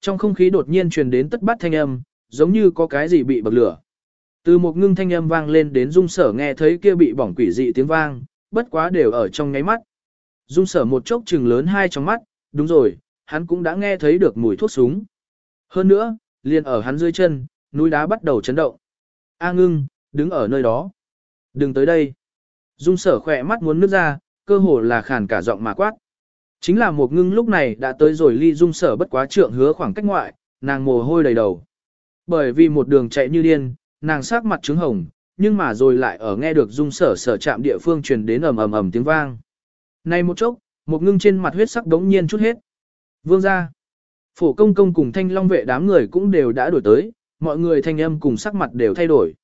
Trong không khí đột nhiên truyền đến tất bát thanh âm, giống như có cái gì bị bậc lửa. Từ một ngưng thanh âm vang lên đến dung sở nghe thấy kia bị bỏng quỷ dị tiếng vang, bất quá đều ở trong nháy mắt. Dung sở một chốc trừng lớn hai trong mắt, đúng rồi, hắn cũng đã nghe thấy được mùi thuốc súng. Hơn nữa, liền ở hắn dưới chân, núi đá bắt đầu chấn động. A ngưng, đứng ở nơi đó. Đừng tới đây. Dung sở khỏe mắt muốn nước ra, cơ hồ là khàn cả giọng mà quát. Chính là một ngưng lúc này đã tới rồi ly dung sở bất quá trượng hứa khoảng cách ngoại, nàng mồ hôi đầy đầu. Bởi vì một đường chạy như điên, nàng sắc mặt trứng hồng, nhưng mà rồi lại ở nghe được dung sở sở chạm địa phương truyền đến ầm ầm ầm tiếng vang. Này một chốc, một ngưng trên mặt huyết sắc đống nhiên chút hết. Vương ra. Phổ công công cùng thanh long vệ đám người cũng đều đã đổi tới, mọi người thanh âm cùng sắc mặt đều thay đổi.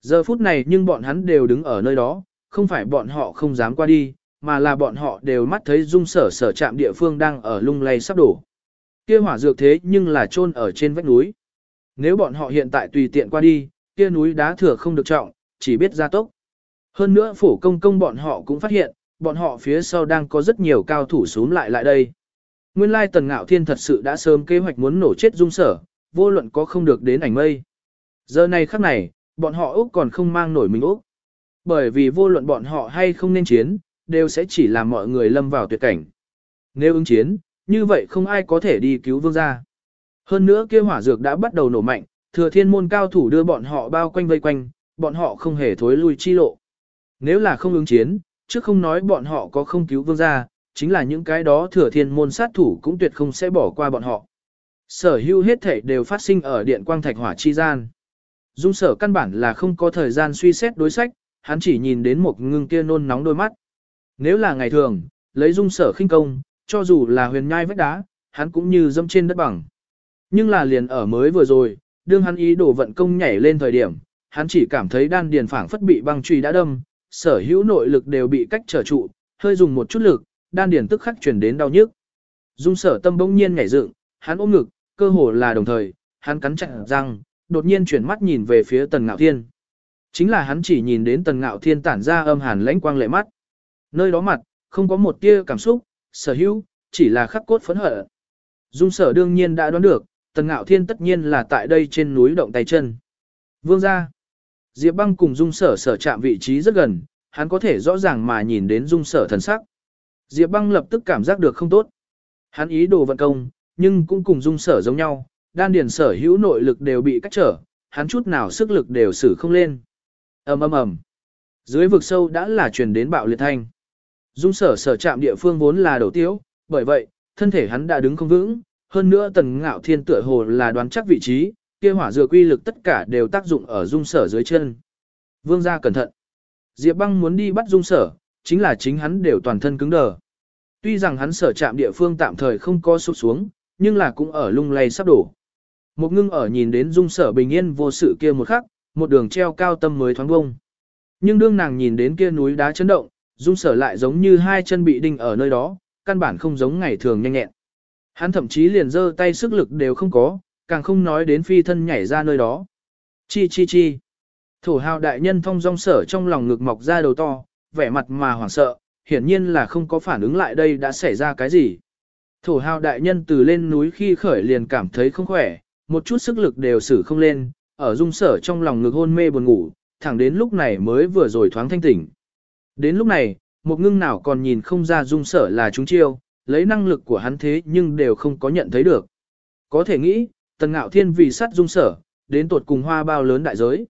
Giờ phút này nhưng bọn hắn đều đứng ở nơi đó, không phải bọn họ không dám qua đi, mà là bọn họ đều mắt thấy dung sở sở chạm địa phương đang ở lung lay sắp đổ. Kia hỏa dược thế nhưng là chôn ở trên vách núi. Nếu bọn họ hiện tại tùy tiện qua đi, kia núi đá thừa không được trọng, chỉ biết ra tốc. Hơn nữa phổ công công bọn họ cũng phát hiện, bọn họ phía sau đang có rất nhiều cao thủ xuống lại lại đây. Nguyên lai tần ngạo thiên thật sự đã sớm kế hoạch muốn nổ chết dung sở, vô luận có không được đến ảnh mây. Giờ này khắc này, bọn họ Úc còn không mang nổi mình Úc. Bởi vì vô luận bọn họ hay không nên chiến, đều sẽ chỉ làm mọi người lâm vào tuyệt cảnh. Nếu ứng chiến, như vậy không ai có thể đi cứu vương gia. Hơn nữa kia hỏa dược đã bắt đầu nổ mạnh, thừa thiên môn cao thủ đưa bọn họ bao quanh vây quanh, bọn họ không hề thối lui chi lộ. Nếu là không ứng chiến, chứ không nói bọn họ có không cứu vương gia, chính là những cái đó thừa thiên môn sát thủ cũng tuyệt không sẽ bỏ qua bọn họ. Sở hữu hết thể đều phát sinh ở điện quang thạch hỏa chi gian. Dung sở căn bản là không có thời gian suy xét đối sách, hắn chỉ nhìn đến một ngưng kia nôn nóng đôi mắt. Nếu là ngày thường, lấy dung sở khinh công, cho dù là huyền nhai vách đá, hắn cũng như dâm trên đất bằng. Nhưng là liền ở mới vừa rồi, đương hắn ý đồ vận công nhảy lên thời điểm, hắn chỉ cảm thấy đan điền phảng phất bị băng truy đã đâm, sở hữu nội lực đều bị cách trở trụ, hơi dùng một chút lực, đan điền tức khắc chuyển đến đau nhức. Dung sở tâm bỗng nhiên nhảy dựng, hắn ôm ngực, cơ hồ là đồng thời, hắn cắn chặt răng, đột nhiên chuyển mắt nhìn về phía tần ngạo thiên. Chính là hắn chỉ nhìn đến tần ngạo thiên tản ra âm hàn lãnh quang lệ mắt. Nơi đó mặt, không có một tia cảm xúc, sở hữu, chỉ là khắc cốt phấn hở. Dung sở đương nhiên đã đoán được, tần ngạo thiên tất nhiên là tại đây trên núi động tay chân. Vương ra. Diệp băng cùng dung sở sở chạm vị trí rất gần, hắn có thể rõ ràng mà nhìn đến dung sở thần sắc. Diệp băng lập tức cảm giác được không tốt. Hắn ý đồ vận công, nhưng cũng cùng dung sở giống nhau, đan điền sở hữu nội lực đều bị cách trở, hắn chút nào sức lực đều xử không lên. ầm ầm ầm. Dưới vực sâu đã là truyền đến bạo liệt thanh. Dung sở sở chạm địa phương vốn là đầu tiếu, bởi vậy, thân thể hắn đã đứng không vững, hơn nữa tần ngạo thiên tựa hồ là đoán chắc vị trí, kia hỏa dược quy lực tất cả đều tác dụng ở dung sở dưới chân. Vương gia cẩn thận. Diệp băng muốn đi bắt dung sở, chính là chính hắn đều toàn thân cứng đờ. Tuy rằng hắn sở chạm địa phương tạm thời không có sụp xuống, nhưng là cũng ở lung lay sắp đổ. Một ngưng ở nhìn đến dung sở bình yên vô sự kia một khắc, một đường treo cao tâm mới thoáng bông. Nhưng đương nàng nhìn đến kia núi đá chấn động, dung sở lại giống như hai chân bị đinh ở nơi đó, căn bản không giống ngày thường nhanh nhẹn. Hắn thậm chí liền giơ tay sức lực đều không có, càng không nói đến phi thân nhảy ra nơi đó. Chi chi chi. Thổ hào đại nhân thông dong sở trong lòng ngực mọc ra đầu to, vẻ mặt mà hoảng sợ, hiển nhiên là không có phản ứng lại đây đã xảy ra cái gì. Thổ hào đại nhân từ lên núi khi khởi liền cảm thấy không khỏe, một chút sức lực đều xử không lên, ở dung sở trong lòng ngực hôn mê buồn ngủ, thẳng đến lúc này mới vừa rồi thoáng thanh tỉnh. Đến lúc này, một ngưng nào còn nhìn không ra dung sở là chúng chiêu, lấy năng lực của hắn thế nhưng đều không có nhận thấy được. Có thể nghĩ, tần ngạo thiên vì sát dung sở, đến tột cùng hoa bao lớn đại giới.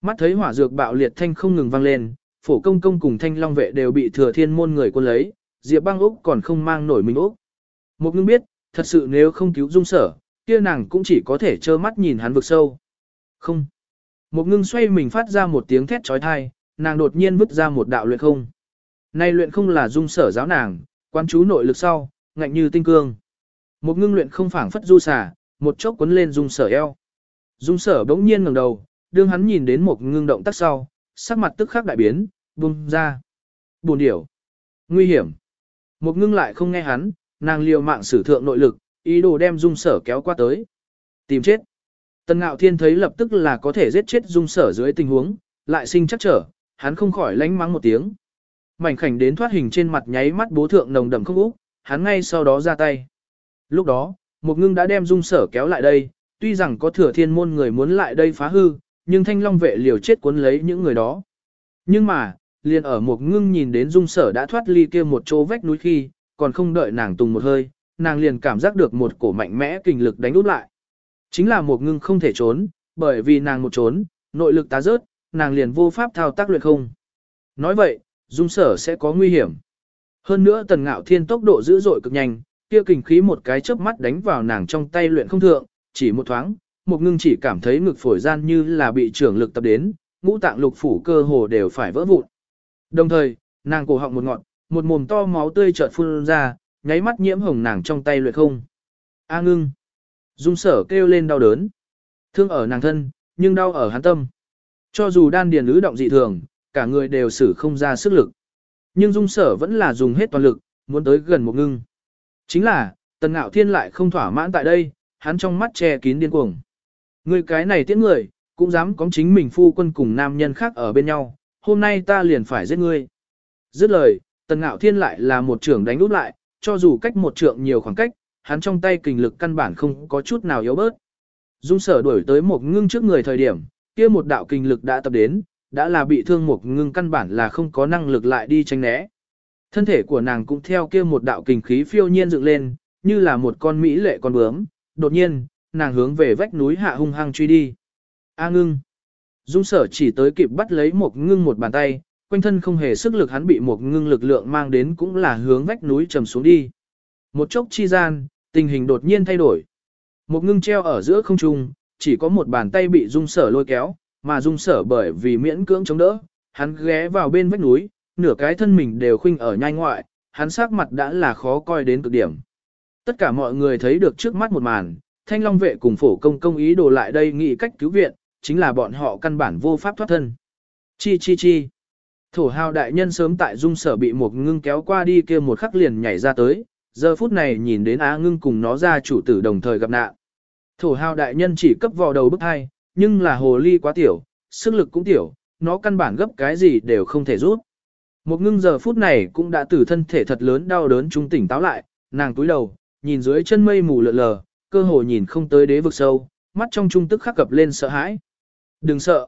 Mắt thấy hỏa dược bạo liệt thanh không ngừng vang lên, phổ công công cùng thanh long vệ đều bị thừa thiên môn người quân lấy, diệp băng úc còn không mang nổi mình úc. Một ngưng biết, thật sự nếu không cứu dung sở, kia nàng cũng chỉ có thể trơ mắt nhìn hắn vực sâu. Không. Một ngưng xoay mình phát ra một tiếng thét trói thai, nàng đột nhiên vứt ra một đạo luyện không. Nay luyện không là dung sở giáo nàng, quan chú nội lực sau, ngạnh như tinh cương. Một ngưng luyện không phảng phất du xả, một chốc quấn lên dung sở eo. Dung sở bỗng nhiên ngẩng đầu, đương hắn nhìn đến một ngưng động tác sau, sắc mặt tức khắc đại biến, bung ra. Buồn điểu. Nguy hiểm. Một ngưng lại không nghe hắn, nàng liều mạng sử thượng nội lực, ý đồ đem dung sở kéo qua tới. Tìm chết. Tần ngạo thiên thấy lập tức là có thể giết chết dung sở dưới tình huống, lại sinh chắc trở, hắn không khỏi lánh mắng một tiếng. Mảnh khảnh đến thoát hình trên mặt nháy mắt bố thượng nồng đậm không úc, hắn ngay sau đó ra tay. Lúc đó, một ngưng đã đem dung sở kéo lại đây, tuy rằng có thừa thiên môn người muốn lại đây phá hư, nhưng thanh long vệ liều chết cuốn lấy những người đó. Nhưng mà, liền ở một ngưng nhìn đến dung sở đã thoát ly kia một chỗ vách núi khi, còn không đợi nàng tùng một hơi, nàng liền cảm giác được một cổ mạnh mẽ kinh lực đánh út lại. Chính là một ngưng không thể trốn, bởi vì nàng một trốn, nội lực tá rớt, nàng liền vô pháp thao tác luyện không. Nói vậy, dung sở sẽ có nguy hiểm. Hơn nữa tần ngạo thiên tốc độ dữ dội cực nhanh, kia kình khí một cái chớp mắt đánh vào nàng trong tay luyện không thượng, chỉ một thoáng, một ngưng chỉ cảm thấy ngực phổi gian như là bị trưởng lực tập đến, ngũ tạng lục phủ cơ hồ đều phải vỡ vụn. Đồng thời, nàng cổ họng một ngọn, một mồm to máu tươi chợt phun ra, nháy mắt nhiễm hồng nàng trong tay luyện không. A ngưng. Dung sở kêu lên đau đớn. Thương ở nàng thân, nhưng đau ở hắn tâm. Cho dù đan điền ứ động dị thường, cả người đều xử không ra sức lực. Nhưng dung sở vẫn là dùng hết toàn lực, muốn tới gần một ngưng. Chính là, tần ngạo thiên lại không thỏa mãn tại đây, hắn trong mắt che kín điên cuồng. Người cái này tiễn người, cũng dám có chính mình phu quân cùng nam nhân khác ở bên nhau, hôm nay ta liền phải giết ngươi. Dứt lời, tần ngạo thiên lại là một trưởng đánh úp lại, cho dù cách một trượng nhiều khoảng cách, hắn trong tay kình lực căn bản không có chút nào yếu bớt. Dung sở đuổi tới một ngưng trước người thời điểm, kia một đạo kinh lực đã tập đến, đã là bị thương một ngưng căn bản là không có năng lực lại đi tránh né. Thân thể của nàng cũng theo kia một đạo kinh khí phiêu nhiên dựng lên, như là một con mỹ lệ con bướm, đột nhiên, nàng hướng về vách núi hạ hung hăng truy đi. A ngưng. Dung sở chỉ tới kịp bắt lấy một ngưng một bàn tay, quanh thân không hề sức lực hắn bị một ngưng lực lượng mang đến cũng là hướng vách núi trầm xuống đi. Một chốc chi gian, tình hình đột nhiên thay đổi. Một ngưng treo ở giữa không trung, chỉ có một bàn tay bị dung sở lôi kéo, mà dung sở bởi vì miễn cưỡng chống đỡ, hắn ghé vào bên vách núi, nửa cái thân mình đều khuynh ở nhai ngoại, hắn sắc mặt đã là khó coi đến cực điểm. Tất cả mọi người thấy được trước mắt một màn, thanh long vệ cùng phổ công công ý đồ lại đây nghĩ cách cứu viện, chính là bọn họ căn bản vô pháp thoát thân. Chi chi chi. Thổ hào đại nhân sớm tại dung sở bị một ngưng kéo qua đi kia một khắc liền nhảy ra tới, giờ phút này nhìn đến á ngưng cùng nó ra chủ tử đồng thời gặp nạn. Thổ hào đại nhân chỉ cấp vò đầu bức hai, nhưng là hồ ly quá tiểu, sức lực cũng tiểu, nó căn bản gấp cái gì đều không thể rút. Một ngưng giờ phút này cũng đã từ thân thể thật lớn đau đớn trung tỉnh táo lại, nàng túi đầu, nhìn dưới chân mây mù lượn lờ, cơ hồ nhìn không tới đế vực sâu, mắt trong trung tức khắc cập lên sợ hãi. Đừng sợ,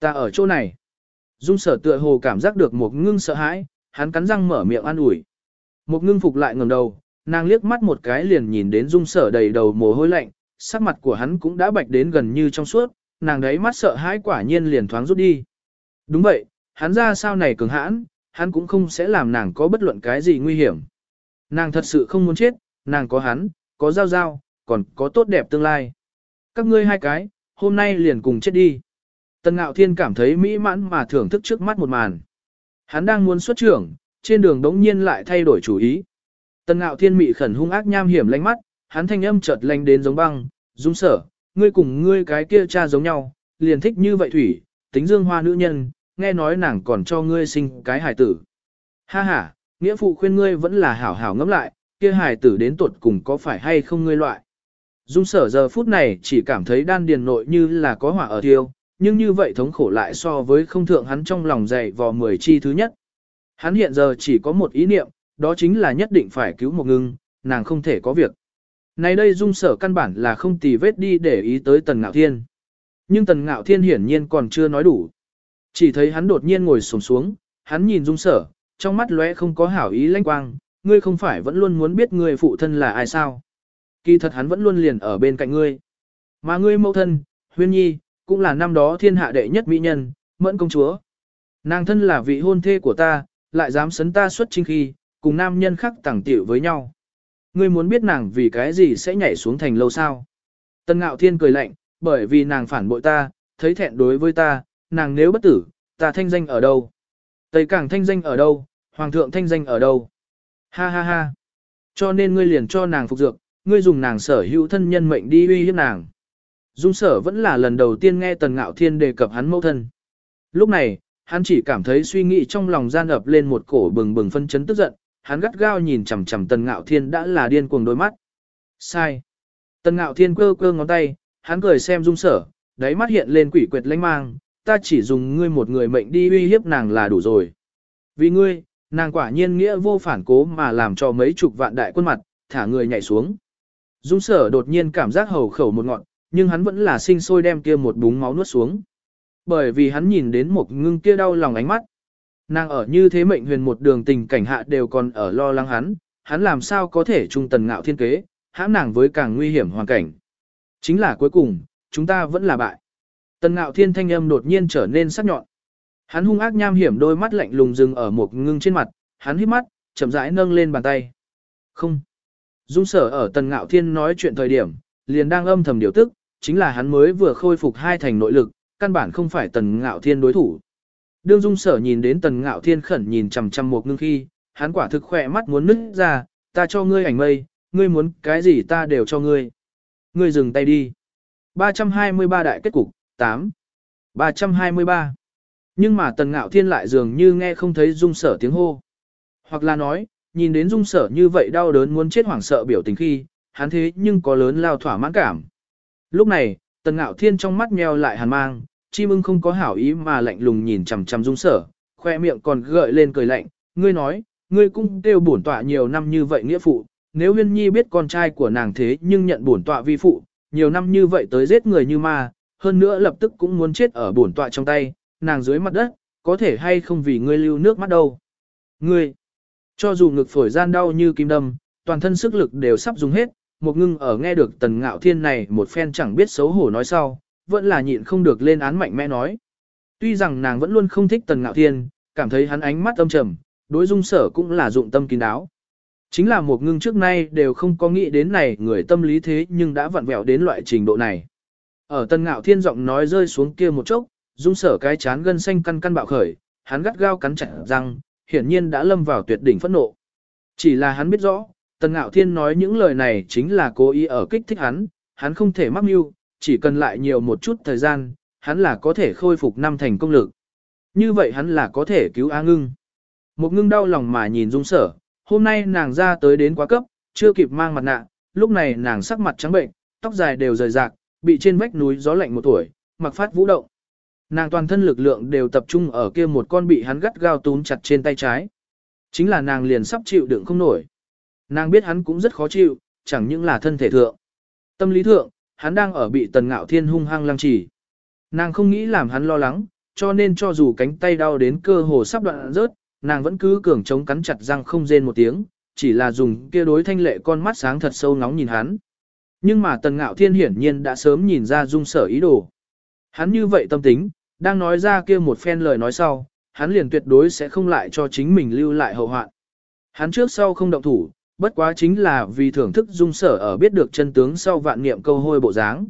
ta ở chỗ này. Dung sở tựa hồ cảm giác được một ngưng sợ hãi, hắn cắn răng mở miệng an ủi. Một ngưng phục lại ngẩng đầu, nàng liếc mắt một cái liền nhìn đến dung sở đầy đầu mồ hôi lạnh, sắc mặt của hắn cũng đã bạch đến gần như trong suốt, nàng đấy mắt sợ hãi quả nhiên liền thoáng rút đi. Đúng vậy, hắn ra sao này cường hãn, hắn cũng không sẽ làm nàng có bất luận cái gì nguy hiểm. Nàng thật sự không muốn chết, nàng có hắn, có giao giao, còn có tốt đẹp tương lai. Các ngươi hai cái, hôm nay liền cùng chết đi. Tần Ngạo Thiên cảm thấy mỹ mãn mà thưởng thức trước mắt một màn. Hắn đang muốn xuất trưởng, trên đường đống nhiên lại thay đổi chủ ý. Tần Ngạo Thiên mị khẩn hung ác nham hiểm lánh mắt, hắn thanh âm chợt lanh đến giống băng, dung sở, ngươi cùng ngươi cái kia cha giống nhau, liền thích như vậy thủy, tính dương hoa nữ nhân, nghe nói nàng còn cho ngươi sinh cái hài tử. Ha ha, nghĩa phụ khuyên ngươi vẫn là hảo hảo ngẫm lại, kia hài tử đến tuột cùng có phải hay không ngươi loại. Dung sở giờ phút này chỉ cảm thấy đan điền nội như là có hỏa ở tiêu, nhưng như vậy thống khổ lại so với không thượng hắn trong lòng dày vò mười chi thứ nhất. Hắn hiện giờ chỉ có một ý niệm, đó chính là nhất định phải cứu một ngưng, nàng không thể có việc. Này đây dung sở căn bản là không tì vết đi để ý tới tần ngạo thiên. Nhưng tần ngạo thiên hiển nhiên còn chưa nói đủ. Chỉ thấy hắn đột nhiên ngồi sổng xuống, hắn nhìn dung sở, trong mắt lóe không có hảo ý lanh quang, ngươi không phải vẫn luôn muốn biết ngươi phụ thân là ai sao. Kỳ thật hắn vẫn luôn liền ở bên cạnh ngươi. Mà ngươi mẫu thân, huyên nhi, cũng là năm đó thiên hạ đệ nhất mỹ nhân, mẫn công chúa. Nàng thân là vị hôn thê của ta, lại dám sấn ta xuất trinh khi, cùng nam nhân khác tẳng tiểu với nhau. Ngươi muốn biết nàng vì cái gì sẽ nhảy xuống thành lâu sao? Tân ngạo thiên cười lạnh, bởi vì nàng phản bội ta, thấy thẹn đối với ta, nàng nếu bất tử, ta thanh danh ở đâu? Tây Cảng thanh danh ở đâu? Hoàng thượng thanh danh ở đâu? Ha ha ha. Cho nên ngươi liền cho nàng phục dược, ngươi dùng nàng sở hữu thân nhân mệnh đi uy hiếp nàng. Dung sở vẫn là lần đầu tiên nghe Tần Ngạo Thiên đề cập hắn mẫu thân. Lúc này, hắn chỉ cảm thấy suy nghĩ trong lòng gian ập lên một cổ bừng bừng phân chấn tức giận, hắn gắt gao nhìn chằm chằm Tần Ngạo Thiên đã là điên cuồng đôi mắt. Sai. Tần Ngạo Thiên cơ cơ ngón tay, hắn cười xem dung sở, đáy mắt hiện lên quỷ quyệt lánh mang, ta chỉ dùng ngươi một người mệnh đi uy hiếp nàng là đủ rồi. Vì ngươi, nàng quả nhiên nghĩa vô phản cố mà làm cho mấy chục vạn đại quân mặt, thả người nhảy xuống. Dung sở đột nhiên cảm giác hầu khẩu một ngọn, nhưng hắn vẫn là sinh sôi đem kia một búng máu nuốt xuống. Bởi vì hắn nhìn đến một ngưng kia đau lòng ánh mắt. Nàng ở như thế mệnh huyền một đường tình cảnh hạ đều còn ở lo lắng hắn, hắn làm sao có thể trung tần ngạo thiên kế, hãm nàng với càng nguy hiểm hoàn cảnh. Chính là cuối cùng, chúng ta vẫn là bại. Tần ngạo thiên thanh âm đột nhiên trở nên sắc nhọn. Hắn hung ác nham hiểm đôi mắt lạnh lùng dừng ở một ngưng trên mặt, hắn hít mắt, chậm rãi nâng lên bàn tay. Không. Dung sở ở tần ngạo thiên nói chuyện thời điểm, liền đang âm thầm điều tức, chính là hắn mới vừa khôi phục hai thành nội lực, căn bản không phải tần ngạo thiên đối thủ. Đương dung sở nhìn đến tần ngạo thiên khẩn nhìn chằm chằm một ngưng khi, hắn quả thực khỏe mắt muốn nứt ra, ta cho ngươi ảnh mây, ngươi muốn cái gì ta đều cho ngươi. Ngươi dừng tay đi. 323 đại kết cục, 8. 323. Nhưng mà tần ngạo thiên lại dường như nghe không thấy dung sở tiếng hô. Hoặc là nói, nhìn đến dung sở như vậy đau đớn muốn chết hoảng sợ biểu tình khi, hắn thế nhưng có lớn lao thỏa mãn cảm. Lúc này, tần ngạo thiên trong mắt meo lại hàn mang, chim ưng không có hảo ý mà lạnh lùng nhìn chằm chằm dung sở, khoe miệng còn gợi lên cười lạnh, ngươi nói, ngươi cũng kêu bổn tọa nhiều năm như vậy nghĩa phụ, nếu huyên nhi biết con trai của nàng thế nhưng nhận bổn tọa vi phụ, nhiều năm như vậy tới giết người như ma, hơn nữa lập tức cũng muốn chết ở bổn tọa trong tay, nàng dưới mặt đất, có thể hay không vì ngươi lưu nước mắt đâu. Ngươi, cho dù ngực phổi gian đau như kim đâm, toàn thân sức lực đều sắp dùng hết, một ngưng ở nghe được tần ngạo thiên này một phen chẳng biết xấu hổ nói sau, vẫn là nhịn không được lên án mạnh mẽ nói. Tuy rằng nàng vẫn luôn không thích tần ngạo thiên, cảm thấy hắn ánh mắt âm trầm, đối dung sở cũng là dụng tâm kín đáo. Chính là một ngưng trước nay đều không có nghĩ đến này người tâm lý thế nhưng đã vặn vẹo đến loại trình độ này. Ở tần ngạo thiên giọng nói rơi xuống kia một chốc, dung sở cái chán gân xanh căn căn bạo khởi, hắn gắt gao cắn chặt răng, hiển nhiên đã lâm vào tuyệt đỉnh phẫn nộ. Chỉ là hắn biết rõ, tần ngạo thiên nói những lời này chính là cố ý ở kích thích hắn, hắn không thể mắc mưu, chỉ cần lại nhiều một chút thời gian, hắn là có thể khôi phục năm thành công lực. Như vậy hắn là có thể cứu A ngưng. Một ngưng đau lòng mà nhìn dung sở, hôm nay nàng ra tới đến quá cấp, chưa kịp mang mặt nạ, lúc này nàng sắc mặt trắng bệnh, tóc dài đều rời rạc, bị trên vách núi gió lạnh một tuổi, mặc phát vũ động. Nàng toàn thân lực lượng đều tập trung ở kia một con bị hắn gắt gao túm chặt trên tay trái. Chính là nàng liền sắp chịu đựng không nổi. Nàng biết hắn cũng rất khó chịu, chẳng những là thân thể thượng. Tâm lý thượng, hắn đang ở bị tần ngạo thiên hung hăng lăng trì. Nàng không nghĩ làm hắn lo lắng, cho nên cho dù cánh tay đau đến cơ hồ sắp đoạn rớt, nàng vẫn cứ cường chống cắn chặt răng không rên một tiếng, chỉ là dùng kia đối thanh lệ con mắt sáng thật sâu nóng nhìn hắn. Nhưng mà tần ngạo thiên hiển nhiên đã sớm nhìn ra dung sở ý đồ. Hắn như vậy tâm tính, đang nói ra kia một phen lời nói sau, hắn liền tuyệt đối sẽ không lại cho chính mình lưu lại hậu hoạn. Hắn trước sau không động thủ, bất quá chính là vì thưởng thức dung sở ở biết được chân tướng sau vạn niệm câu hôi bộ dáng.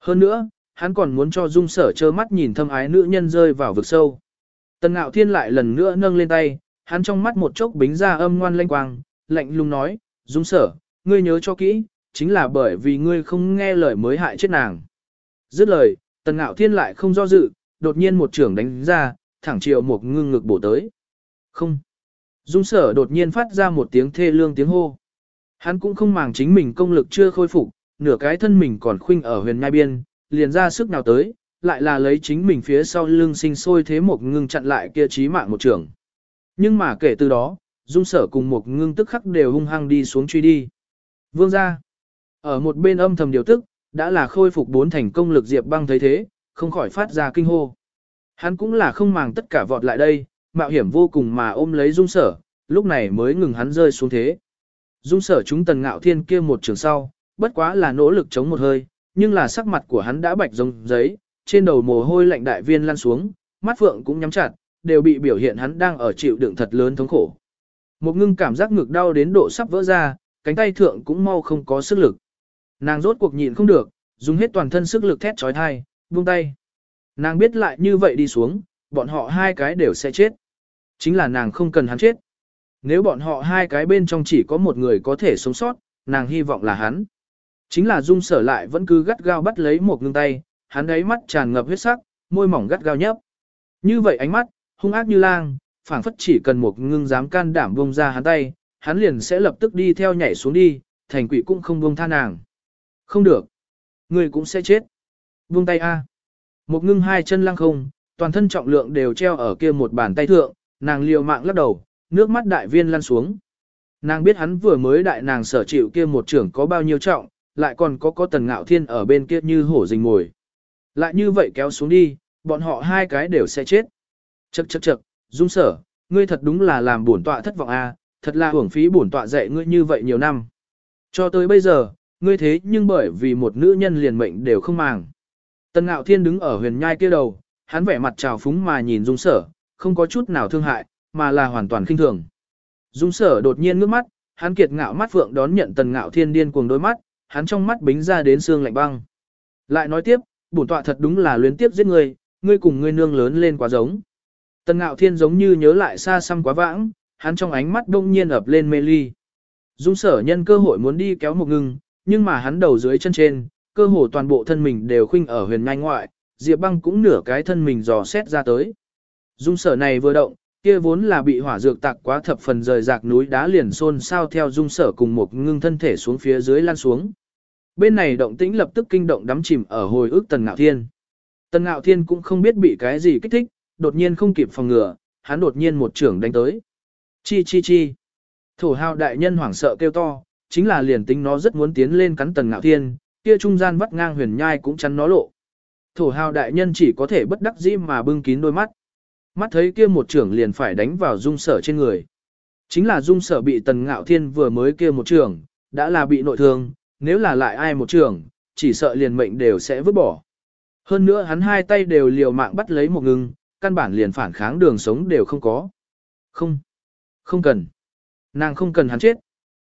Hơn nữa, hắn còn muốn cho dung sở trơ mắt nhìn thâm ái nữ nhân rơi vào vực sâu. Tần ngạo thiên lại lần nữa nâng lên tay, hắn trong mắt một chốc bính ra âm ngoan lanh quang, lạnh lùng nói, dung sở, ngươi nhớ cho kỹ, chính là bởi vì ngươi không nghe lời mới hại chết nàng. Dứt lời, tần ngạo thiên lại không do dự, đột nhiên một trưởng đánh ra, thẳng chiều một ngưng ngực bổ tới. Không. Dung sở đột nhiên phát ra một tiếng thê lương tiếng hô. Hắn cũng không màng chính mình công lực chưa khôi phục, nửa cái thân mình còn khuynh ở huyền nhai biên, liền ra sức nào tới, lại là lấy chính mình phía sau lưng sinh sôi thế một ngưng chặn lại kia chí mạng một trường. Nhưng mà kể từ đó, dung sở cùng một ngưng tức khắc đều hung hăng đi xuống truy đi. Vương ra. Ở một bên âm thầm điều tức, đã là khôi phục bốn thành công lực diệp băng thấy thế, không khỏi phát ra kinh hô. Hắn cũng là không màng tất cả vọt lại đây, mạo hiểm vô cùng mà ôm lấy dung sở, lúc này mới ngừng hắn rơi xuống thế. Dung sở chúng tần ngạo thiên kia một trường sau, bất quá là nỗ lực chống một hơi, nhưng là sắc mặt của hắn đã bạch giống giấy, trên đầu mồ hôi lạnh đại viên lăn xuống, mắt phượng cũng nhắm chặt, đều bị biểu hiện hắn đang ở chịu đựng thật lớn thống khổ. Một ngưng cảm giác ngực đau đến độ sắp vỡ ra, cánh tay thượng cũng mau không có sức lực. Nàng rốt cuộc nhịn không được, dùng hết toàn thân sức lực thét trói thai, buông tay. Nàng biết lại như vậy đi xuống, bọn họ hai cái đều sẽ chết. Chính là nàng không cần hắn chết. Nếu bọn họ hai cái bên trong chỉ có một người có thể sống sót, nàng hy vọng là hắn. Chính là dung sở lại vẫn cứ gắt gao bắt lấy một ngưng tay, hắn ấy mắt tràn ngập huyết sắc, môi mỏng gắt gao nhấp. Như vậy ánh mắt, hung ác như lang, phảng phất chỉ cần một ngưng dám can đảm buông ra hắn tay, hắn liền sẽ lập tức đi theo nhảy xuống đi, thành quỷ cũng không buông tha nàng. Không được. Người cũng sẽ chết. Buông tay a. Một ngưng hai chân lăng không, toàn thân trọng lượng đều treo ở kia một bàn tay thượng, nàng liều mạng lắc đầu, nước mắt đại viên lăn xuống. Nàng biết hắn vừa mới đại nàng sở chịu kia một trưởng có bao nhiêu trọng, lại còn có có tần ngạo thiên ở bên kia như hổ rình mồi. Lại như vậy kéo xuống đi, bọn họ hai cái đều sẽ chết. Chậc chậc chậc, dung sở, ngươi thật đúng là làm bổn tọa thất vọng a, thật là hưởng phí bổn tọa dạy ngươi như vậy nhiều năm. Cho tới bây giờ, ngươi thế nhưng bởi vì một nữ nhân liền mệnh đều không màng. Tần ngạo thiên đứng ở huyền nhai kia đầu, hắn vẻ mặt trào phúng mà nhìn dung sở, không có chút nào thương hại, mà là hoàn toàn khinh thường. Dung sở đột nhiên ngước mắt, hắn kiệt ngạo mắt vượng đón nhận tần ngạo thiên điên cuồng đôi mắt, hắn trong mắt bính ra đến xương lạnh băng. Lại nói tiếp, bổn tọa thật đúng là luyến tiếp giết ngươi, ngươi cùng ngươi nương lớn lên quá giống. Tần ngạo thiên giống như nhớ lại xa xăm quá vãng, hắn trong ánh mắt đông nhiên ập lên mê ly. Dung sở nhân cơ hội muốn đi kéo một ngưng, nhưng mà hắn đầu dưới chân trên, cơ hồ toàn bộ thân mình đều khuynh ở huyền nhanh ngoại, Diệp băng cũng nửa cái thân mình dò xét ra tới. Dung sở này vừa động, kia vốn là bị hỏa dược tạc quá thập phần rời rạc núi đá liền xôn sao theo dung sở cùng một ngưng thân thể xuống phía dưới lan xuống. Bên này động tĩnh lập tức kinh động đắm chìm ở hồi ức tần ngạo thiên. Tần ngạo thiên cũng không biết bị cái gì kích thích, đột nhiên không kịp phòng ngừa, hắn đột nhiên một trưởng đánh tới. Chi chi chi. Thổ hào đại nhân hoảng sợ kêu to, chính là liền tính nó rất muốn tiến lên cắn tần ngạo thiên, kia trung gian vắt ngang huyền nhai cũng chắn nó lộ. Thổ hào đại nhân chỉ có thể bất đắc dĩ mà bưng kín đôi mắt. Mắt thấy kia một trưởng liền phải đánh vào dung sở trên người. Chính là dung sở bị tần ngạo thiên vừa mới kia một trưởng, đã là bị nội thương, nếu là lại ai một trưởng, chỉ sợ liền mệnh đều sẽ vứt bỏ. Hơn nữa hắn hai tay đều liều mạng bắt lấy một ngưng, căn bản liền phản kháng đường sống đều không có. Không, không cần. Nàng không cần hắn chết.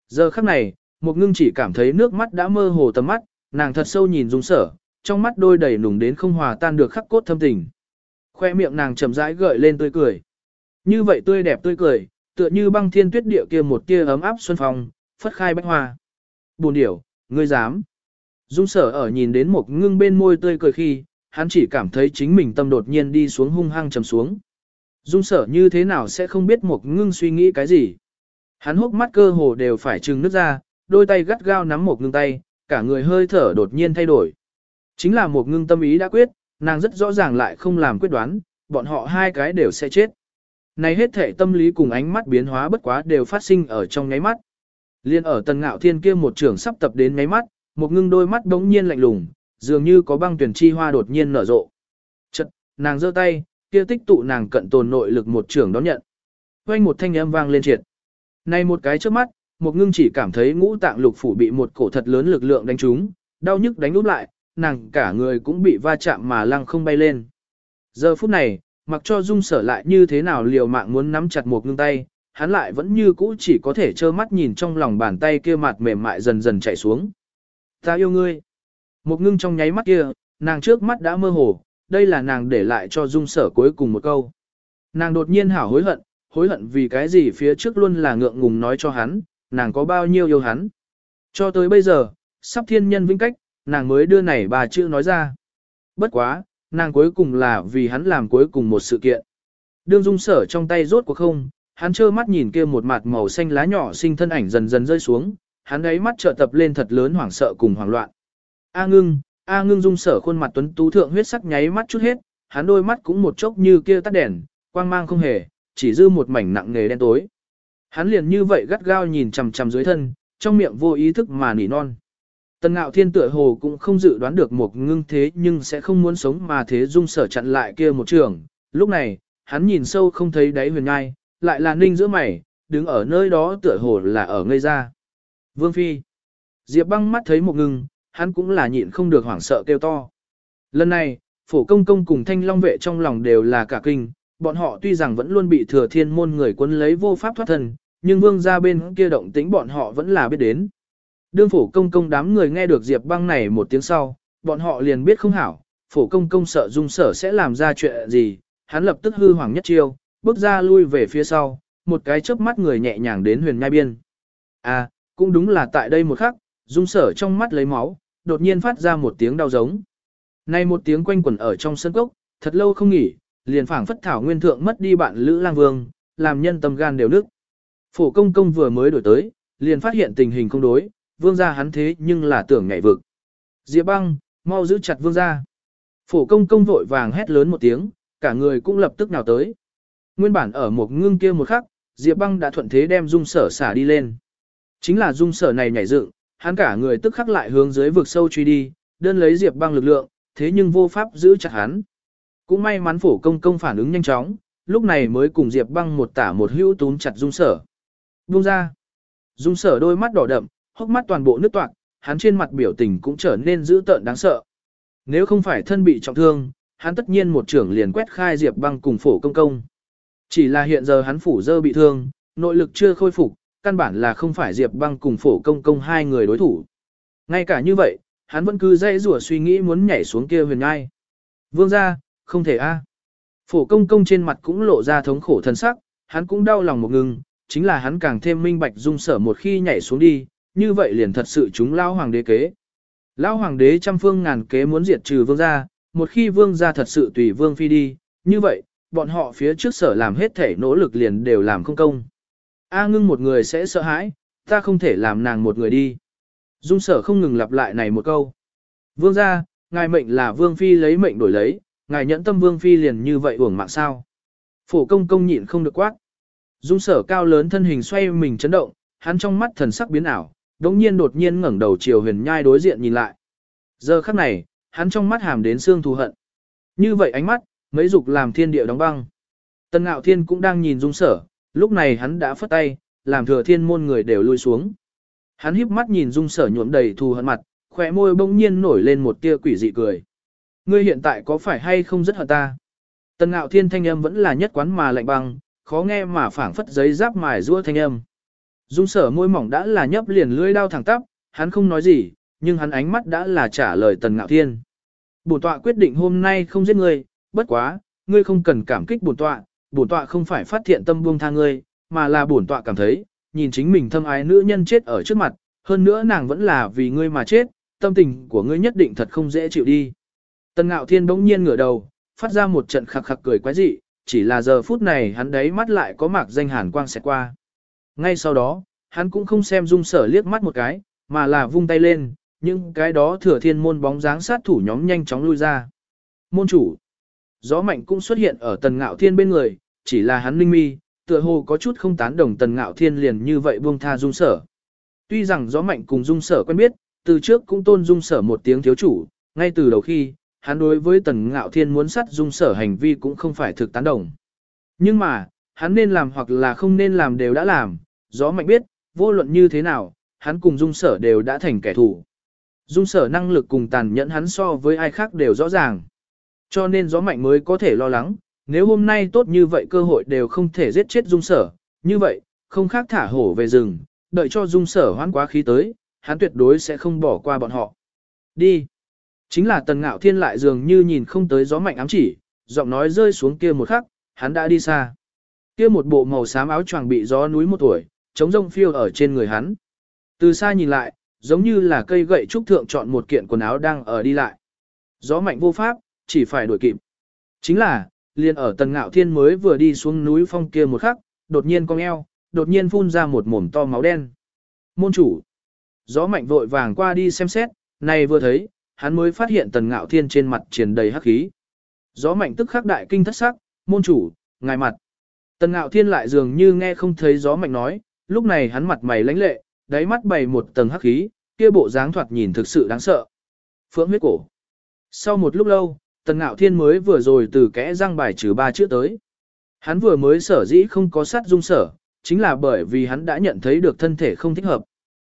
Giờ khắc này, một ngưng chỉ cảm thấy nước mắt đã mơ hồ tầm mắt, nàng thật sâu nhìn dung sở, trong mắt đôi đầy nùng đến không hòa tan được khắc cốt thâm tình. Khoe miệng nàng chậm rãi gợi lên tươi cười. Như vậy tươi đẹp tươi cười, tựa như băng thiên tuyết địa kia một tia ấm áp xuân phong, phất khai bách hoa. Buồn điểu, ngươi dám. Dung sở ở nhìn đến một ngưng bên môi tươi cười khi, hắn chỉ cảm thấy chính mình tâm đột nhiên đi xuống hung hăng trầm xuống. Dung sở như thế nào sẽ không biết một ngưng suy nghĩ cái gì. Hắn hốc mắt cơ hồ đều phải trừng nước ra, đôi tay gắt gao nắm một ngưng tay, cả người hơi thở đột nhiên thay đổi. Chính là một ngưng tâm ý đã quyết, nàng rất rõ ràng lại không làm quyết đoán, bọn họ hai cái đều sẽ chết. Này hết thể tâm lý cùng ánh mắt biến hóa bất quá đều phát sinh ở trong nháy mắt. Liên ở tần ngạo thiên kia một trường sắp tập đến nháy mắt, một ngưng đôi mắt đống nhiên lạnh lùng, dường như có băng tuyển chi hoa đột nhiên nở rộ. Chật, nàng giơ tay, kia tích tụ nàng cận tồn nội lực một trường đón nhận. Quanh một thanh âm vang lên triệt. Này một cái trước mắt, một ngưng chỉ cảm thấy ngũ tạng lục phủ bị một cổ thật lớn lực lượng đánh trúng, đau nhức đánh úp lại, nàng cả người cũng bị va chạm mà lăng không bay lên. Giờ phút này, mặc cho dung sở lại như thế nào liều mạng muốn nắm chặt một ngưng tay, hắn lại vẫn như cũ chỉ có thể trơ mắt nhìn trong lòng bàn tay kia mặt mềm mại dần dần chảy xuống. Ta yêu ngươi. Một ngưng trong nháy mắt kia, nàng trước mắt đã mơ hồ, đây là nàng để lại cho dung sở cuối cùng một câu. Nàng đột nhiên hảo hối hận, hối hận vì cái gì phía trước luôn là ngượng ngùng nói cho hắn, nàng có bao nhiêu yêu hắn. Cho tới bây giờ, sắp thiên nhân vĩnh cách, nàng mới đưa này bà chữ nói ra. Bất quá, nàng cuối cùng là vì hắn làm cuối cùng một sự kiện. Đương dung sở trong tay rốt cuộc không, hắn trơ mắt nhìn kia một mặt màu xanh lá nhỏ sinh thân ảnh dần dần rơi xuống, hắn ấy mắt trợ tập lên thật lớn hoảng sợ cùng hoảng loạn. A ngưng, A ngưng dung sở khuôn mặt tuấn tú thượng huyết sắc nháy mắt chút hết, hắn đôi mắt cũng một chốc như kia tắt đèn, quang mang không hề, chỉ dư một mảnh nặng nề đen tối. Hắn liền như vậy gắt gao nhìn chằm chằm dưới thân, trong miệng vô ý thức mà nỉ non. Tần ngạo thiên tựa hồ cũng không dự đoán được một ngưng thế nhưng sẽ không muốn sống mà thế dung sở chặn lại kia một trường. Lúc này, hắn nhìn sâu không thấy đáy huyền ngai, lại là ninh giữa mày, đứng ở nơi đó tựa hồ là ở ngây ra. Vương Phi. Diệp băng mắt thấy một ngưng, hắn cũng là nhịn không được hoảng sợ kêu to. Lần này, phổ công công cùng thanh long vệ trong lòng đều là cả kinh, bọn họ tuy rằng vẫn luôn bị thừa thiên môn người quân lấy vô pháp thoát thân, nhưng vương ra bên kia động tính bọn họ vẫn là biết đến. Đương phổ công công đám người nghe được Diệp băng này một tiếng sau, bọn họ liền biết không hảo, phổ công công sợ dung sở sẽ làm ra chuyện gì, hắn lập tức hư hoàng nhất chiêu, bước ra lui về phía sau, một cái chớp mắt người nhẹ nhàng đến huyền nhai biên. À, cũng đúng là tại đây một khắc, dung sở trong mắt lấy máu, đột nhiên phát ra một tiếng đau giống. nay một tiếng quanh quẩn ở trong sân cốc, thật lâu không nghỉ, liền phảng phất thảo nguyên thượng mất đi bạn Lữ Lang Vương, làm nhân tâm gan đều nức. Phổ công công vừa mới đổi tới, liền phát hiện tình hình không đối, vương gia hắn thế nhưng là tưởng nhảy vực. Diệp băng, mau giữ chặt vương gia. Phổ công công vội vàng hét lớn một tiếng, cả người cũng lập tức nào tới. Nguyên bản ở một ngưng kia một khắc, Diệp băng đã thuận thế đem dung sở xả đi lên. Chính là dung sở này nhảy dựng, hắn cả người tức khắc lại hướng dưới vực sâu truy đi, đơn lấy Diệp băng lực lượng, thế nhưng vô pháp giữ chặt hắn. Cũng may mắn phổ công công phản ứng nhanh chóng, lúc này mới cùng Diệp băng một tả một hữu túm chặt dung sở. Buông ra. Dung sở đôi mắt đỏ đậm, hốc mắt toàn bộ nước toạc, hắn trên mặt biểu tình cũng trở nên dữ tợn đáng sợ. Nếu không phải thân bị trọng thương, hắn tất nhiên một trưởng liền quét khai Diệp băng cùng phổ công công. Chỉ là hiện giờ hắn phủ dơ bị thương, nội lực chưa khôi phục, căn bản là không phải Diệp băng cùng phổ công công hai người đối thủ. Ngay cả như vậy, hắn vẫn cứ dây rủa suy nghĩ muốn nhảy xuống kia huyền ngai. Vương ra, không thể a. Phổ công công trên mặt cũng lộ ra thống khổ thân sắc, hắn cũng đau lòng một ngừng, chính là hắn càng thêm minh bạch dung sở một khi nhảy xuống đi, như vậy liền thật sự chúng lao hoàng đế kế. Lao hoàng đế trăm phương ngàn kế muốn diệt trừ vương gia, một khi vương gia thật sự tùy vương phi đi, như vậy, bọn họ phía trước sở làm hết thể nỗ lực liền đều làm không công. A ngưng một người sẽ sợ hãi, ta không thể làm nàng một người đi. Dung sở không ngừng lặp lại này một câu. Vương gia, ngài mệnh là vương phi lấy mệnh đổi lấy, ngài nhẫn tâm vương phi liền như vậy uổng mạng sao. Phổ công công nhịn không được quát. Dung sở cao lớn thân hình xoay mình chấn động, hắn trong mắt thần sắc biến ảo, đống nhiên đột nhiên ngẩng đầu chiều huyền nhai đối diện nhìn lại. Giờ khắc này, hắn trong mắt hàm đến xương thù hận. Như vậy ánh mắt, mấy dục làm thiên địa đóng băng. Tân ngạo thiên cũng đang nhìn dung sở, lúc này hắn đã phất tay, làm thừa thiên môn người đều lui xuống. Hắn híp mắt nhìn dung sở nhuộm đầy thù hận mặt, khỏe môi bỗng nhiên nổi lên một tia quỷ dị cười. Ngươi hiện tại có phải hay không rất hận ta? Tần ngạo thiên thanh âm vẫn là nhất quán mà lạnh băng, khó nghe mà phảng phất giấy giáp mài rua thanh âm. Dung sở môi mỏng đã là nhấp liền lưỡi đao thẳng tắp, hắn không nói gì, nhưng hắn ánh mắt đã là trả lời tần ngạo thiên. Bổn tọa quyết định hôm nay không giết ngươi, bất quá, ngươi không cần cảm kích bổn tọa, bổn tọa không phải phát thiện tâm buông tha ngươi, mà là bổn tọa cảm thấy, nhìn chính mình thâm ái nữ nhân chết ở trước mặt, hơn nữa nàng vẫn là vì ngươi mà chết, tâm tình của ngươi nhất định thật không dễ chịu đi. Tần ngạo thiên bỗng nhiên ngửa đầu, phát ra một trận khặc khặc cười quái dị, chỉ là giờ phút này hắn đấy mắt lại có mạc danh hàn quang xẹt qua. Ngay sau đó, hắn cũng không xem dung sở liếc mắt một cái, mà là vung tay lên, Nhưng cái đó thừa thiên môn bóng dáng sát thủ nhóm nhanh chóng lui ra. Môn chủ, gió mạnh cũng xuất hiện ở tần ngạo thiên bên người, chỉ là hắn linh mi, tựa hồ có chút không tán đồng tần ngạo thiên liền như vậy buông tha dung sở. Tuy rằng gió mạnh cùng dung sở quen biết, từ trước cũng tôn dung sở một tiếng thiếu chủ, ngay từ đầu khi, hắn đối với tần ngạo thiên muốn sát dung sở hành vi cũng không phải thực tán đồng. Nhưng mà, hắn nên làm hoặc là không nên làm đều đã làm, gió mạnh biết, vô luận như thế nào, hắn cùng dung sở đều đã thành kẻ thù. Dung sở năng lực cùng tàn nhẫn hắn so với ai khác đều rõ ràng. Cho nên gió mạnh mới có thể lo lắng, nếu hôm nay tốt như vậy cơ hội đều không thể giết chết dung sở, như vậy, không khác thả hổ về rừng, đợi cho dung sở hoán quá khí tới, hắn tuyệt đối sẽ không bỏ qua bọn họ. Đi. Chính là tần ngạo thiên lại dường như nhìn không tới gió mạnh ám chỉ, giọng nói rơi xuống kia một khắc, hắn đã đi xa. Kia một bộ màu xám áo choàng bị gió núi một tuổi, chống rông phiêu ở trên người hắn. Từ xa nhìn lại, giống như là cây gậy trúc thượng chọn một kiện quần áo đang ở đi lại. Gió mạnh vô pháp, chỉ phải đuổi kịp. Chính là, liền ở tần ngạo thiên mới vừa đi xuống núi phong kia một khắc, đột nhiên cong eo, đột nhiên phun ra một mồm to máu đen. Môn chủ. Gió mạnh vội vàng qua đi xem xét, này vừa thấy, hắn mới phát hiện tần ngạo thiên trên mặt triển đầy hắc khí. Gió mạnh tức khắc đại kinh thất sắc, môn chủ, ngài mặt. Tần ngạo thiên lại dường như nghe không thấy gió mạnh nói, lúc này hắn mặt mày lãnh lệ, đáy mắt bày một tầng hắc khí, kia bộ dáng thoạt nhìn thực sự đáng sợ. Phượng huyết cổ. Sau một lúc lâu, tần ngạo thiên mới vừa rồi từ kẽ răng bài trừ ba chữ tới. Hắn vừa mới sở dĩ không có sát dung sở, chính là bởi vì hắn đã nhận thấy được thân thể không thích hợp.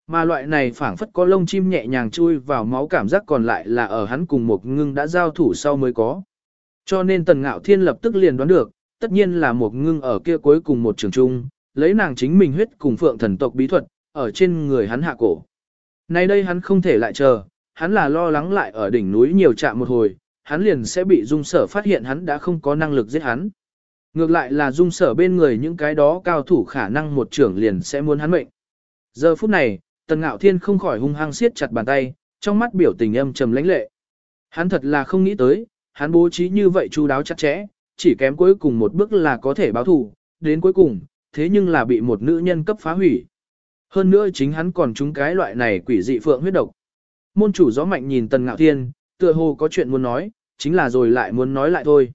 Mà loại này phảng phất có lông chim nhẹ nhàng chui vào máu cảm giác còn lại là ở hắn cùng một ngưng đã giao thủ sau mới có. Cho nên tần ngạo thiên lập tức liền đoán được, tất nhiên là một ngưng ở kia cuối cùng một trường trung, lấy nàng chính mình huyết cùng phượng thần tộc bí thuật, ở trên người hắn hạ cổ. Nay đây hắn không thể lại chờ, hắn là lo lắng lại ở đỉnh núi nhiều chạm một hồi, hắn liền sẽ bị dung sở phát hiện hắn đã không có năng lực giết hắn. Ngược lại là dung sở bên người những cái đó cao thủ khả năng một trưởng liền sẽ muốn hắn mệnh. Giờ phút này, tần ngạo thiên không khỏi hung hăng siết chặt bàn tay, trong mắt biểu tình âm trầm lãnh lệ. Hắn thật là không nghĩ tới, hắn bố trí như vậy chu đáo chặt chẽ, chỉ kém cuối cùng một bước là có thể báo thù, đến cuối cùng, thế nhưng là bị một nữ nhân cấp phá hủy. Hơn nữa chính hắn còn trúng cái loại này quỷ dị phượng huyết độc. Môn chủ gió mạnh nhìn Tần Ngạo Thiên, tựa hồ có chuyện muốn nói, chính là rồi lại muốn nói lại thôi.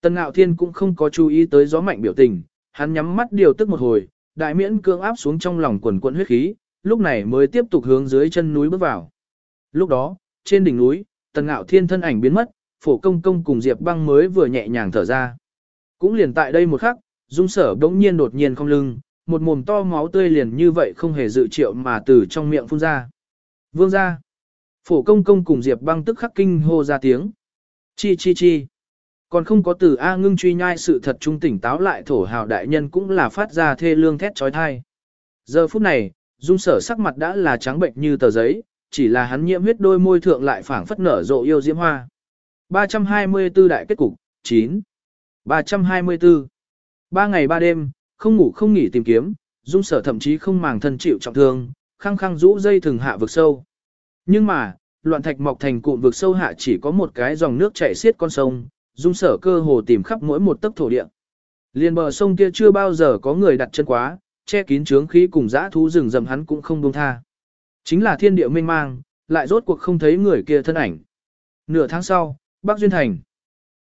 Tần Ngạo Thiên cũng không có chú ý tới gió mạnh biểu tình, hắn nhắm mắt điều tức một hồi, đại miễn cương áp xuống trong lòng quần quận huyết khí, lúc này mới tiếp tục hướng dưới chân núi bước vào. Lúc đó, trên đỉnh núi, tần ngạo thiên thân ảnh biến mất, phổ công công cùng Diệp băng mới vừa nhẹ nhàng thở ra. Cũng liền tại đây một khắc, dung sở đống nhiên đột nhiên không lưng, một mồm to máu tươi liền như vậy không hề dự triệu mà từ trong miệng phun ra. Vương ra. Phổ công công cùng Diệp băng tức khắc kinh hô ra tiếng. Chi chi chi. Còn không có từ A ngưng truy nhai sự thật trung tỉnh táo lại thổ hào đại nhân cũng là phát ra thê lương thét trói thai. Giờ phút này, dung sở sắc mặt đã là trắng bệnh như tờ giấy, chỉ là hắn nhiễm huyết đôi môi thượng lại phảng phất nở rộ yêu diễm hoa. 324 đại kết cục, 9. 324. Ba ngày ba đêm, không ngủ không nghỉ tìm kiếm, dung sở thậm chí không màng thân chịu trọng thương, khăng khăng rũ dây thừng hạ vực sâu. Nhưng mà, loạn thạch mọc thành cụm vực sâu hạ chỉ có một cái dòng nước chảy xiết con sông, dung sở cơ hồ tìm khắp mỗi một tấc thổ địa. Liên bờ sông kia chưa bao giờ có người đặt chân quá, che kín trướng khí cùng dã thú rừng rầm hắn cũng không buông tha. Chính là thiên địa mênh mang, lại rốt cuộc không thấy người kia thân ảnh. Nửa tháng sau, Bắc Duyên Thành.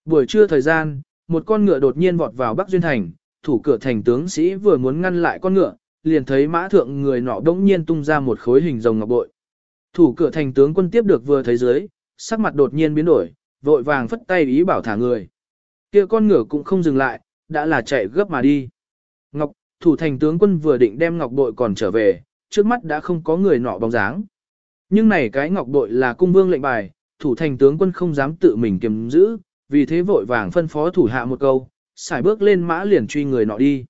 Buổi trưa thời gian, một con ngựa đột nhiên vọt vào Bắc Duyên Thành, thủ cửa thành tướng sĩ vừa muốn ngăn lại con ngựa, liền thấy mã thượng người nọ đống nhiên tung ra một khối hình rồng ngọc bội. Thủ cửa thành tướng quân tiếp được vừa thấy dưới, sắc mặt đột nhiên biến đổi, vội vàng phất tay ý bảo thả người. Kia con ngựa cũng không dừng lại, đã là chạy gấp mà đi. Ngọc, thủ thành tướng quân vừa định đem ngọc bội còn trở về, trước mắt đã không có người nọ bóng dáng. Nhưng này cái ngọc bội là cung vương lệnh bài, thủ thành tướng quân không dám tự mình kiềm giữ, vì thế vội vàng phân phó thủ hạ một câu, xài bước lên mã liền truy người nọ đi.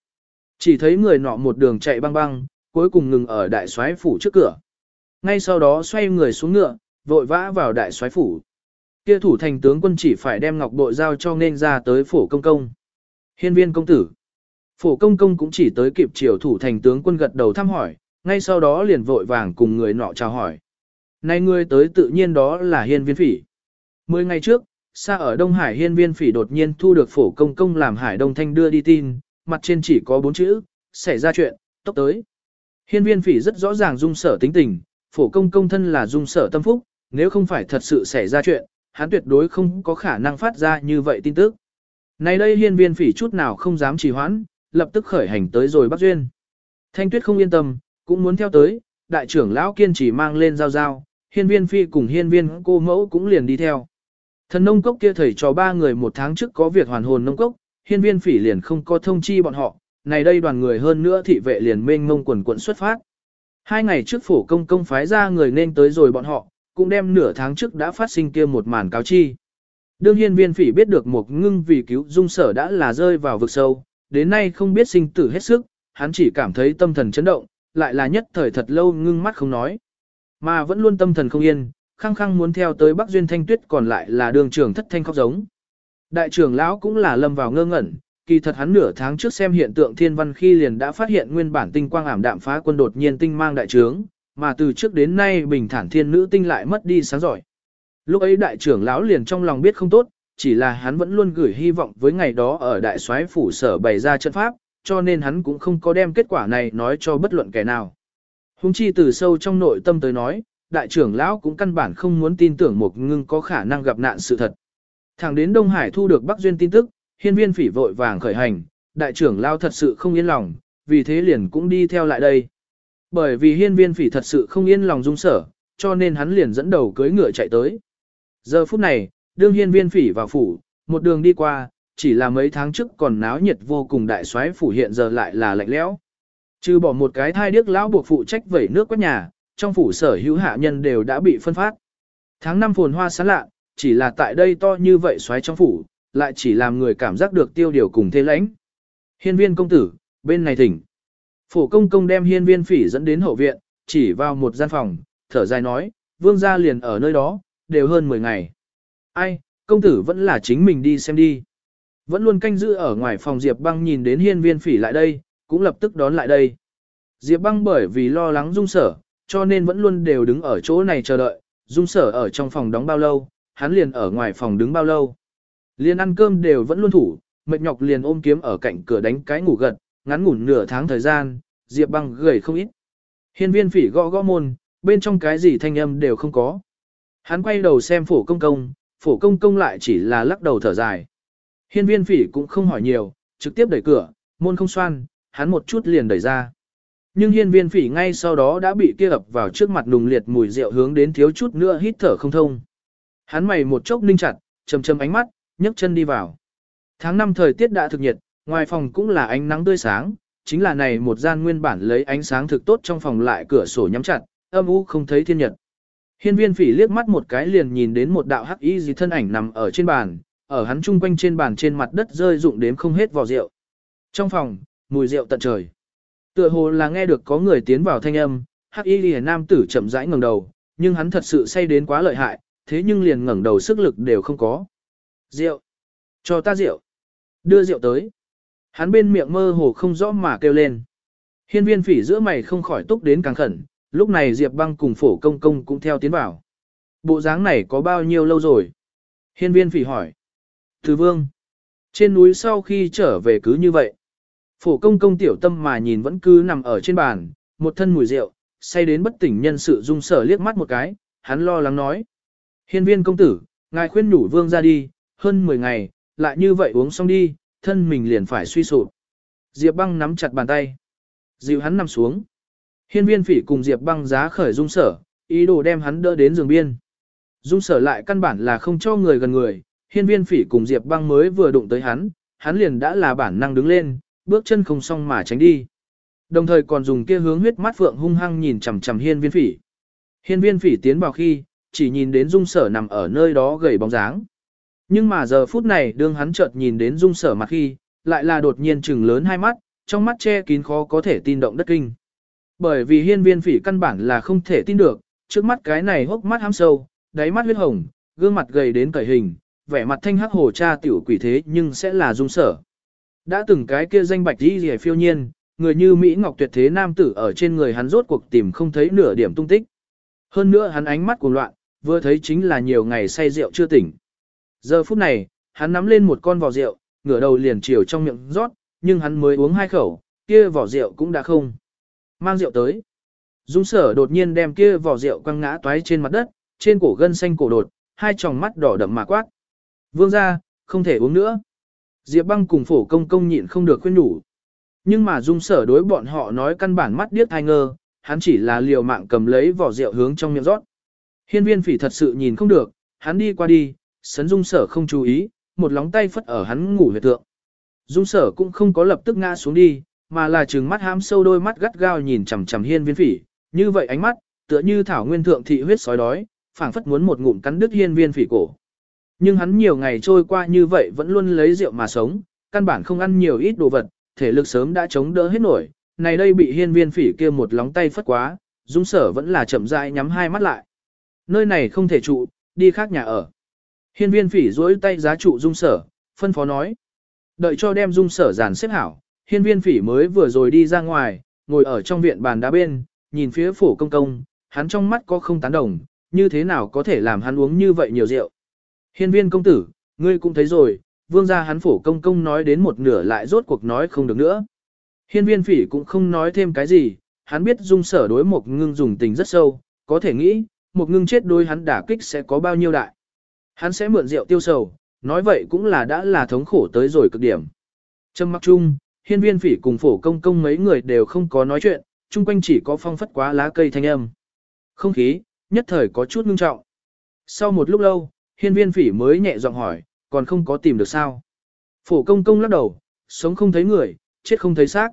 Chỉ thấy người nọ một đường chạy băng băng, cuối cùng ngừng ở đại soái phủ trước cửa. Ngay sau đó xoay người xuống ngựa, vội vã vào đại soái phủ. Kia thủ thành tướng quân chỉ phải đem ngọc bội giao cho nên ra tới phổ công công. Hiên viên công tử. Phổ công công cũng chỉ tới kịp chiều thủ thành tướng quân gật đầu thăm hỏi, ngay sau đó liền vội vàng cùng người nọ chào hỏi. Nay người tới tự nhiên đó là hiên viên phỉ. Mười ngày trước, xa ở Đông Hải hiên viên phỉ đột nhiên thu được phổ công công làm Hải Đông Thanh đưa đi tin, mặt trên chỉ có bốn chữ, xảy ra chuyện, tốc tới. Hiên viên phỉ rất rõ ràng dung sở tính tình, phổ công công thân là dung sở tâm phúc, nếu không phải thật sự xảy ra chuyện, hắn tuyệt đối không có khả năng phát ra như vậy tin tức. Này đây hiên viên phỉ chút nào không dám trì hoãn, lập tức khởi hành tới rồi Bắc Duyên. Thanh tuyết không yên tâm, cũng muốn theo tới, đại trưởng lão kiên trì mang lên giao giao, hiên viên phi cùng hiên viên cô mẫu cũng liền đi theo. Thần nông cốc kia thầy cho ba người một tháng trước có việc hoàn hồn nông cốc, hiên viên phỉ liền không có thông chi bọn họ, này đây đoàn người hơn nữa thị vệ liền mênh mông quần quận xuất phát. Hai ngày trước phổ công công phái ra người nên tới rồi bọn họ, cũng đem nửa tháng trước đã phát sinh kia một màn cáo chi. Đương hiên viên phỉ biết được một ngưng vì cứu dung sở đã là rơi vào vực sâu, đến nay không biết sinh tử hết sức, hắn chỉ cảm thấy tâm thần chấn động, lại là nhất thời thật lâu ngưng mắt không nói. Mà vẫn luôn tâm thần không yên, khăng khăng muốn theo tới Bắc Duyên Thanh Tuyết còn lại là đường trưởng thất thanh khóc giống. Đại trưởng lão cũng là lâm vào ngơ ngẩn, kỳ thật hắn nửa tháng trước xem hiện tượng thiên văn khi liền đã phát hiện nguyên bản tinh quang ảm đạm phá quân đột nhiên tinh mang đại trướng, mà từ trước đến nay bình thản thiên nữ tinh lại mất đi sáng giỏi. Lúc ấy đại trưởng lão liền trong lòng biết không tốt, chỉ là hắn vẫn luôn gửi hy vọng với ngày đó ở đại soái phủ sở bày ra trận pháp, cho nên hắn cũng không có đem kết quả này nói cho bất luận kẻ nào. Hùng chi từ sâu trong nội tâm tới nói, đại trưởng lão cũng căn bản không muốn tin tưởng một ngưng có khả năng gặp nạn sự thật. Thẳng đến Đông Hải thu được Bắc Duyên tin tức, hiên viên phỉ vội vàng khởi hành, đại trưởng lão thật sự không yên lòng, vì thế liền cũng đi theo lại đây. Bởi vì hiên viên phỉ thật sự không yên lòng dung sở, cho nên hắn liền dẫn đầu cưới ngựa chạy tới. Giờ phút này, đương hiên viên phỉ vào phủ, một đường đi qua, chỉ là mấy tháng trước còn náo nhiệt vô cùng đại soái phủ hiện giờ lại là lạnh lẽo. Trừ bỏ một cái thai điếc lão buộc phụ trách vẩy nước quét nhà, trong phủ sở hữu hạ nhân đều đã bị phân phát. Tháng năm phồn hoa sáng lạ, chỉ là tại đây to như vậy xoáy trong phủ, lại chỉ làm người cảm giác được tiêu điều cùng thế lãnh. Hiên viên công tử, bên này thỉnh. Phủ công công đem hiên viên phỉ dẫn đến hậu viện, chỉ vào một gian phòng, thở dài nói, vương gia liền ở nơi đó, đều hơn 10 ngày. Ai, công tử vẫn là chính mình đi xem đi. Vẫn luôn canh giữ ở ngoài phòng Diệp băng nhìn đến hiên viên phỉ lại đây, cũng lập tức đón lại đây. Diệp băng bởi vì lo lắng dung sở, cho nên vẫn luôn đều đứng ở chỗ này chờ đợi, dung sở ở trong phòng đóng bao lâu, hắn liền ở ngoài phòng đứng bao lâu. Liền ăn cơm đều vẫn luôn thủ, mệt nhọc liền ôm kiếm ở cạnh cửa đánh cái ngủ gật, ngắn ngủn nửa tháng thời gian, Diệp băng gầy không ít. Hiên viên phỉ gõ gõ môn, bên trong cái gì thanh âm đều không có. Hắn quay đầu xem phổ công công, phổ công công lại chỉ là lắc đầu thở dài. Hiên viên phỉ cũng không hỏi nhiều, trực tiếp đẩy cửa, môn không xoan, hắn một chút liền đẩy ra. nhưng hiên viên phỉ ngay sau đó đã bị kia ập vào trước mặt nùng liệt mùi rượu hướng đến thiếu chút nữa hít thở không thông. Hắn mày một chốc ninh chặt, chầm chầm ánh mắt, nhấc chân đi vào. Tháng năm thời tiết đã thực nhiệt, ngoài phòng cũng là ánh nắng tươi sáng, chính là này một gian nguyên bản lấy ánh sáng thực tốt trong phòng lại cửa sổ nhắm chặt, âm u không thấy thiên nhật. Hiên viên phỉ liếc mắt một cái liền nhìn đến một đạo hắc y gì thân ảnh nằm ở trên bàn, ở hắn chung quanh trên bàn trên mặt đất rơi rụng đếm không hết vò rượu. Trong phòng, mùi rượu tận trời. Tựa hồ là nghe được có người tiến vào thanh âm, hắc y lìa nam tử chậm rãi ngẩng đầu, nhưng hắn thật sự say đến quá lợi hại, thế nhưng liền ngẩng đầu sức lực đều không có. Rượu! Cho ta rượu! Đưa rượu tới! Hắn bên miệng mơ hồ không rõ mà kêu lên. Hiên viên phỉ giữa mày không khỏi túc đến càng khẩn, lúc này Diệp băng cùng phổ công công cũng theo tiến vào. Bộ dáng này có bao nhiêu lâu rồi? Hiên viên phỉ hỏi. Thứ vương! Trên núi sau khi trở về cứ như vậy. Phổ công công tiểu tâm mà nhìn vẫn cứ nằm ở trên bàn, một thân mùi rượu, say đến bất tỉnh nhân sự dung sở liếc mắt một cái, hắn lo lắng nói. Hiên viên công tử, ngài khuyên nhủ vương ra đi, hơn 10 ngày, lại như vậy uống xong đi, thân mình liền phải suy sụp. Diệp băng nắm chặt bàn tay. Dịu hắn nằm xuống. Hiên viên phỉ cùng Diệp băng giá khởi dung sở, ý đồ đem hắn đỡ đến giường biên. Dung sở lại căn bản là không cho người gần người, hiên viên phỉ cùng Diệp băng mới vừa đụng tới hắn, hắn liền đã là bản năng đứng lên, bước chân không xong mà tránh đi. Đồng thời còn dùng kia hướng huyết mắt phượng hung hăng nhìn chằm chằm hiên viên phỉ. Hiên viên phỉ tiến vào khi, chỉ nhìn đến dung sở nằm ở nơi đó gầy bóng dáng. Nhưng mà giờ phút này đương hắn chợt nhìn đến dung sở mặt khi, lại là đột nhiên trừng lớn hai mắt, trong mắt che kín khó có thể tin động đất kinh. Bởi vì hiên viên phỉ căn bản là không thể tin được, trước mắt cái này hốc mắt hám sâu, đáy mắt huyết hồng, gương mặt gầy đến cởi hình, vẻ mặt thanh hắc hồ cha tiểu quỷ thế nhưng sẽ là dung sở. Đã từng cái kia danh bạch đi rìa phiêu nhiên, người như Mỹ Ngọc tuyệt thế nam tử ở trên người hắn rốt cuộc tìm không thấy nửa điểm tung tích. Hơn nữa hắn ánh mắt cuồng loạn, vừa thấy chính là nhiều ngày say rượu chưa tỉnh. Giờ phút này, hắn nắm lên một con vỏ rượu, ngửa đầu liền chiều trong miệng rót, nhưng hắn mới uống hai khẩu, kia vỏ rượu cũng đã không. Mang rượu tới. Dung sở đột nhiên đem kia vỏ rượu quăng ngã toái trên mặt đất, trên cổ gân xanh cổ đột, hai tròng mắt đỏ đậm mà quát. Vương ra, không thể uống nữa. Diệp băng cùng phổ công công nhịn không được khuyên nhủ. Nhưng mà dung sở đối bọn họ nói căn bản mắt điếc thai ngơ, hắn chỉ là liều mạng cầm lấy vỏ rượu hướng trong miệng rót. Hiên viên phỉ thật sự nhìn không được, hắn đi qua đi, sấn dung sở không chú ý, một lóng tay phất ở hắn ngủ huyệt tượng. Dung sở cũng không có lập tức ngã xuống đi, mà là trừng mắt hám sâu đôi mắt gắt gao nhìn chằm chằm hiên viên phỉ, như vậy ánh mắt, tựa như thảo nguyên thượng thị huyết sói đói, phảng phất muốn một ngụm cắn đứt hiên viên phỉ cổ. Nhưng hắn nhiều ngày trôi qua như vậy vẫn luôn lấy rượu mà sống, căn bản không ăn nhiều ít đồ vật, thể lực sớm đã chống đỡ hết nổi, này đây bị hiên viên phỉ kia một lóng tay phất quá, dung sở vẫn là chậm rãi nhắm hai mắt lại. Nơi này không thể trụ, đi khác nhà ở. Hiên viên phỉ duỗi tay giá trụ dung sở, phân phó nói. Đợi cho đem dung sở giàn xếp hảo, hiên viên phỉ mới vừa rồi đi ra ngoài, ngồi ở trong viện bàn đá bên, nhìn phía phổ công công, hắn trong mắt có không tán đồng, như thế nào có thể làm hắn uống như vậy nhiều rượu. Hiên viên công tử, ngươi cũng thấy rồi, vương gia hắn phổ công công nói đến một nửa lại rốt cuộc nói không được nữa. Hiên viên phỉ cũng không nói thêm cái gì, hắn biết dung sở đối một ngưng dùng tình rất sâu, có thể nghĩ, một ngưng chết đối hắn đả kích sẽ có bao nhiêu đại. Hắn sẽ mượn rượu tiêu sầu, nói vậy cũng là đã là thống khổ tới rồi cực điểm. Trâm mắc chung, hiên viên phỉ cùng phổ công công mấy người đều không có nói chuyện, chung quanh chỉ có phong phất quá lá cây thanh âm. Không khí, nhất thời có chút ngưng trọng. Sau một lúc lâu, hiên viên phỉ mới nhẹ giọng hỏi, còn không có tìm được sao. Phổ công công lắc đầu, sống không thấy người, chết không thấy xác.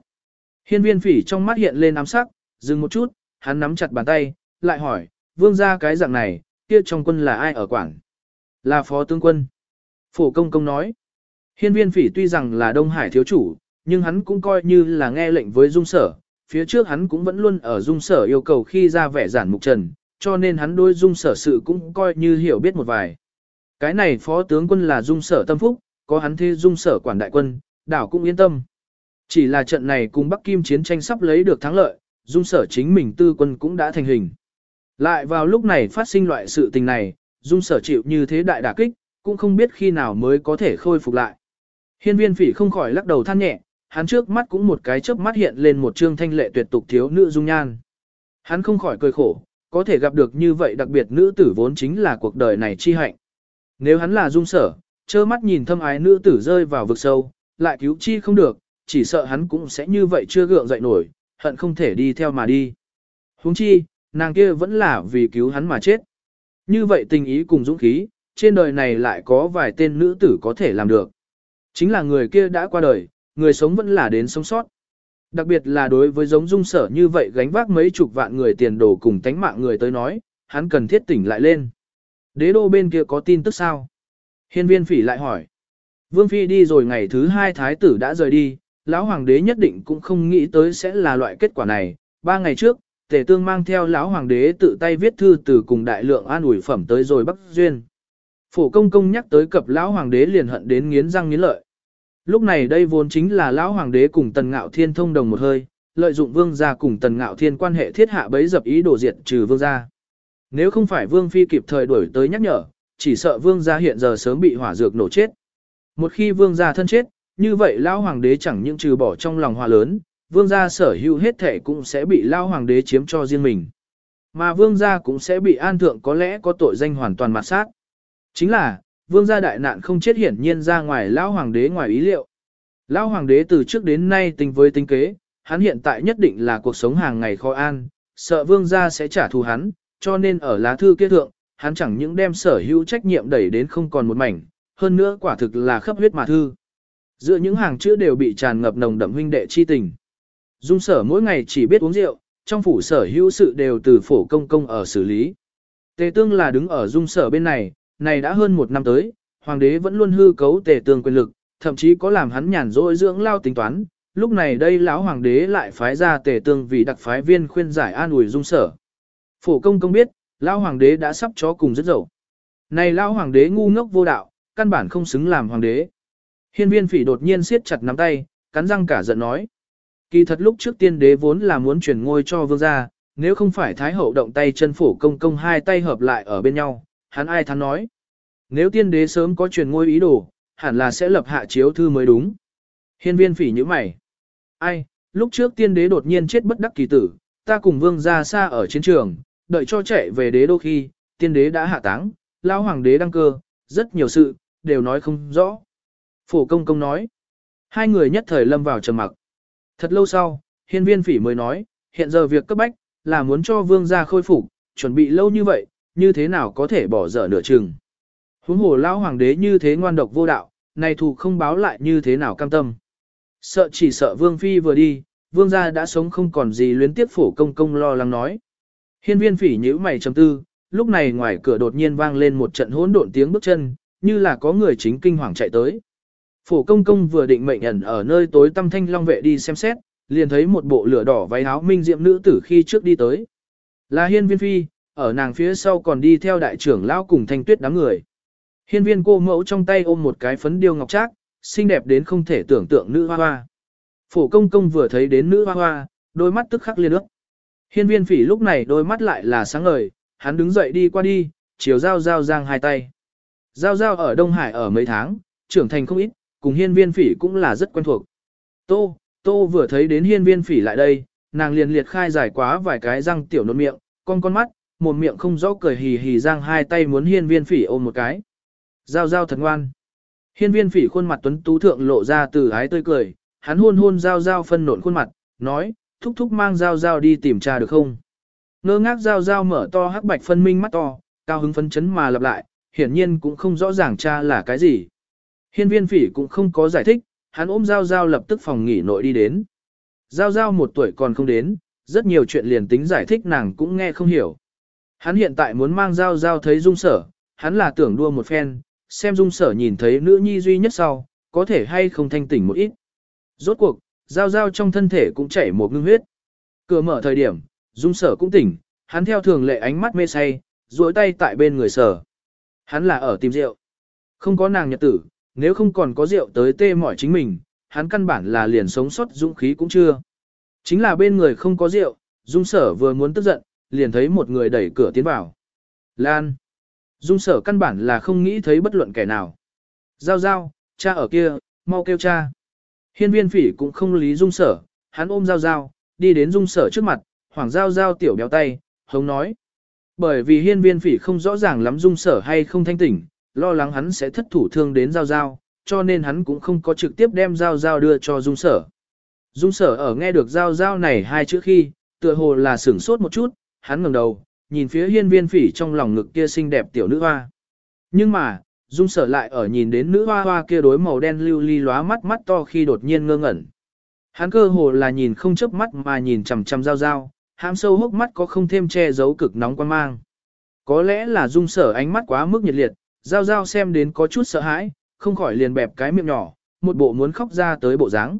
Hiên viên phỉ trong mắt hiện lên ám sắc, dừng một chút, hắn nắm chặt bàn tay, lại hỏi, vương ra cái dạng này, kia trong quân là ai ở quảng? Là phó tướng quân. Phổ công công nói, hiên viên phỉ tuy rằng là Đông Hải thiếu chủ, nhưng hắn cũng coi như là nghe lệnh với dung sở, phía trước hắn cũng vẫn luôn ở dung sở yêu cầu khi ra vẻ giản mục trần, cho nên hắn đối dung sở sự cũng coi như hiểu biết một vài. Cái này phó tướng quân là dung sở tâm phúc, có hắn thế dung sở quản đại quân, đảo cũng yên tâm. Chỉ là trận này cùng Bắc Kim chiến tranh sắp lấy được thắng lợi, dung sở chính mình tư quân cũng đã thành hình. Lại vào lúc này phát sinh loại sự tình này, dung sở chịu như thế đại đả kích, cũng không biết khi nào mới có thể khôi phục lại. Hiên viên phỉ không khỏi lắc đầu than nhẹ, hắn trước mắt cũng một cái chớp mắt hiện lên một trương thanh lệ tuyệt tục thiếu nữ dung nhan. Hắn không khỏi cười khổ, có thể gặp được như vậy đặc biệt nữ tử vốn chính là cuộc đời này chi hạnh. Nếu hắn là dung sở, trơ mắt nhìn thâm ái nữ tử rơi vào vực sâu, lại cứu chi không được, chỉ sợ hắn cũng sẽ như vậy chưa gượng dậy nổi, hận không thể đi theo mà đi. huống chi, nàng kia vẫn là vì cứu hắn mà chết. Như vậy tình ý cùng dũng khí, trên đời này lại có vài tên nữ tử có thể làm được. Chính là người kia đã qua đời, người sống vẫn là đến sống sót. Đặc biệt là đối với giống dung sở như vậy gánh vác mấy chục vạn người tiền đồ cùng tánh mạng người tới nói, hắn cần thiết tỉnh lại lên. Đế đô bên kia có tin tức sao? Hiên viên phỉ lại hỏi. Vương Phi đi rồi ngày thứ hai thái tử đã rời đi, lão hoàng đế nhất định cũng không nghĩ tới sẽ là loại kết quả này. Ba ngày trước, tề tương mang theo lão hoàng đế tự tay viết thư từ cùng đại lượng an ủi phẩm tới rồi Bắc Duyên. Phổ công công nhắc tới cập lão hoàng đế liền hận đến nghiến răng nghiến lợi. Lúc này đây vốn chính là lão hoàng đế cùng tần ngạo thiên thông đồng một hơi, lợi dụng vương gia cùng tần ngạo thiên quan hệ thiết hạ bấy dập ý đồ diệt trừ vương gia. Nếu không phải vương phi kịp thời đuổi tới nhắc nhở, chỉ sợ vương gia hiện giờ sớm bị hỏa dược nổ chết. Một khi vương gia thân chết, như vậy lão hoàng đế chẳng những trừ bỏ trong lòng hòa lớn, vương gia sở hữu hết thể cũng sẽ bị lão hoàng đế chiếm cho riêng mình. Mà vương gia cũng sẽ bị an thượng có lẽ có tội danh hoàn toàn mặt sát. Chính là, vương gia đại nạn không chết hiển nhiên ra ngoài lão hoàng đế ngoài ý liệu. Lão hoàng đế từ trước đến nay tính với tính kế, hắn hiện tại nhất định là cuộc sống hàng ngày khó an, sợ vương gia sẽ trả thù hắn, cho nên ở lá thư kia thượng, hắn chẳng những đem sở hữu trách nhiệm đẩy đến không còn một mảnh, hơn nữa quả thực là khắp huyết mà thư. Giữa những hàng chữ đều bị tràn ngập nồng đậm huynh đệ chi tình. Dung sở mỗi ngày chỉ biết uống rượu, trong phủ sở hữu sự đều từ phổ công công ở xử lý. Tề tương là đứng ở dung sở bên này, này đã hơn một năm tới, hoàng đế vẫn luôn hư cấu tề tương quyền lực, thậm chí có làm hắn nhàn rỗi dưỡng lao tính toán. Lúc này đây lão hoàng đế lại phái ra tề tương vì đặc phái viên khuyên giải an ủi dung sở. Phổ công công biết, lão hoàng đế đã sắp chó cùng rất dậu. Này lão hoàng đế ngu ngốc vô đạo, căn bản không xứng làm hoàng đế. Hiên viên phỉ đột nhiên siết chặt nắm tay, cắn răng cả giận nói. Kỳ thật lúc trước tiên đế vốn là muốn chuyển ngôi cho vương gia, nếu không phải thái hậu động tay chân phổ công công hai tay hợp lại ở bên nhau, hắn ai thắn nói. Nếu tiên đế sớm có truyền ngôi ý đồ, hẳn là sẽ lập hạ chiếu thư mới đúng. Hiên viên phỉ như mày. Ai, lúc trước tiên đế đột nhiên chết bất đắc kỳ tử, ta cùng vương gia xa ở chiến trường, đợi cho chạy về đế đô khi, tiên đế đã hạ táng, lao hoàng đế đăng cơ, rất nhiều sự, đều nói không rõ. Phổ công công nói. Hai người nhất thời lâm vào trầm mặc. Thật lâu sau, hiên viên phỉ mới nói, hiện giờ việc cấp bách, là muốn cho vương gia khôi phục, chuẩn bị lâu như vậy, như thế nào có thể bỏ dở nửa chừng. Huống hồ lão hoàng đế như thế ngoan độc vô đạo, này thù không báo lại như thế nào cam tâm. Sợ chỉ sợ vương phi vừa đi, vương gia đã sống không còn gì luyến tiếp phổ công công lo lắng nói. Hiên viên phỉ nhíu mày trầm tư, lúc này ngoài cửa đột nhiên vang lên một trận hỗn độn tiếng bước chân, như là có người chính kinh hoàng chạy tới. Phổ công công vừa định mệnh ẩn ở nơi tối tăm thanh long vệ đi xem xét, liền thấy một bộ lửa đỏ váy áo minh diệm nữ tử khi trước đi tới. Là hiên viên phi, ở nàng phía sau còn đi theo đại trưởng lão cùng thanh tuyết đám người. Hiên viên cô mẫu trong tay ôm một cái phấn điêu ngọc trác, xinh đẹp đến không thể tưởng tượng nữ hoa hoa. Phổ công công vừa thấy đến nữ hoa hoa, đôi mắt tức khắc liên ước. Hiên viên phỉ lúc này đôi mắt lại là sáng ngời, hắn đứng dậy đi qua đi, chiều giao giao giang hai tay. Giao giao ở Đông Hải ở mấy tháng, trưởng thành không ít, cùng hiên viên phỉ cũng là rất quen thuộc. Tô, tô vừa thấy đến hiên viên phỉ lại đây, nàng liền liệt khai giải quá vài cái răng tiểu nốt miệng, con con mắt, một miệng không rõ cười hì hì giang hai tay muốn hiên viên phỉ ôm một cái. Giao giao thật ngoan. Hiên viên phỉ khuôn mặt tuấn tú thượng lộ ra từ ái tươi cười, hắn hôn hôn giao giao phân nộn khuôn mặt, nói, thúc thúc mang giao giao đi tìm cha được không? Ngơ ngác giao giao mở to hắc bạch phân minh mắt to, cao hứng phấn chấn mà lặp lại, hiển nhiên cũng không rõ ràng cha là cái gì. Hiên viên phỉ cũng không có giải thích, hắn ôm giao giao lập tức phòng nghỉ nội đi đến. Giao giao một tuổi còn không đến, rất nhiều chuyện liền tính giải thích nàng cũng nghe không hiểu. Hắn hiện tại muốn mang giao giao thấy dung sở, hắn là tưởng đua một phen, xem dung sở nhìn thấy nữ nhi duy nhất sau, có thể hay không thanh tỉnh một ít. Rốt cuộc, giao giao trong thân thể cũng chảy một ngưng huyết. Cửa mở thời điểm, dung sở cũng tỉnh, hắn theo thường lệ ánh mắt mê say, duỗi tay tại bên người sở. Hắn là ở tìm rượu. Không có nàng nhật tử, nếu không còn có rượu tới tê mỏi chính mình, hắn căn bản là liền sống sót dũng khí cũng chưa. Chính là bên người không có rượu, dung sở vừa muốn tức giận, liền thấy một người đẩy cửa tiến vào. Lan. Dung sở căn bản là không nghĩ thấy bất luận kẻ nào. Giao giao, cha ở kia, mau kêu cha. Hiên viên phỉ cũng không lý dung sở, hắn ôm giao giao, đi đến dung sở trước mặt, hoàng giao giao tiểu béo tay, hống nói. Bởi vì hiên viên phỉ không rõ ràng lắm dung sở hay không thanh tỉnh, lo lắng hắn sẽ thất thủ thương đến giao giao, cho nên hắn cũng không có trực tiếp đem giao giao đưa cho dung sở. Dung sở ở nghe được giao giao này hai chữ khi, tựa hồ là sửng sốt một chút, hắn ngẩng đầu, nhìn phía hiên viên phỉ trong lòng ngực kia xinh đẹp tiểu nữ hoa. Nhưng mà, dung sở lại ở nhìn đến nữ hoa hoa kia đối màu đen lưu ly lóa mắt mắt to khi đột nhiên ngơ ngẩn. Hắn cơ hồ là nhìn không chớp mắt mà nhìn chằm chằm giao giao, hãm sâu hốc mắt có không thêm che giấu cực nóng quan mang. Có lẽ là dung sở ánh mắt quá mức nhiệt liệt, giao giao xem đến có chút sợ hãi, không khỏi liền bẹp cái miệng nhỏ, một bộ muốn khóc ra tới bộ dáng.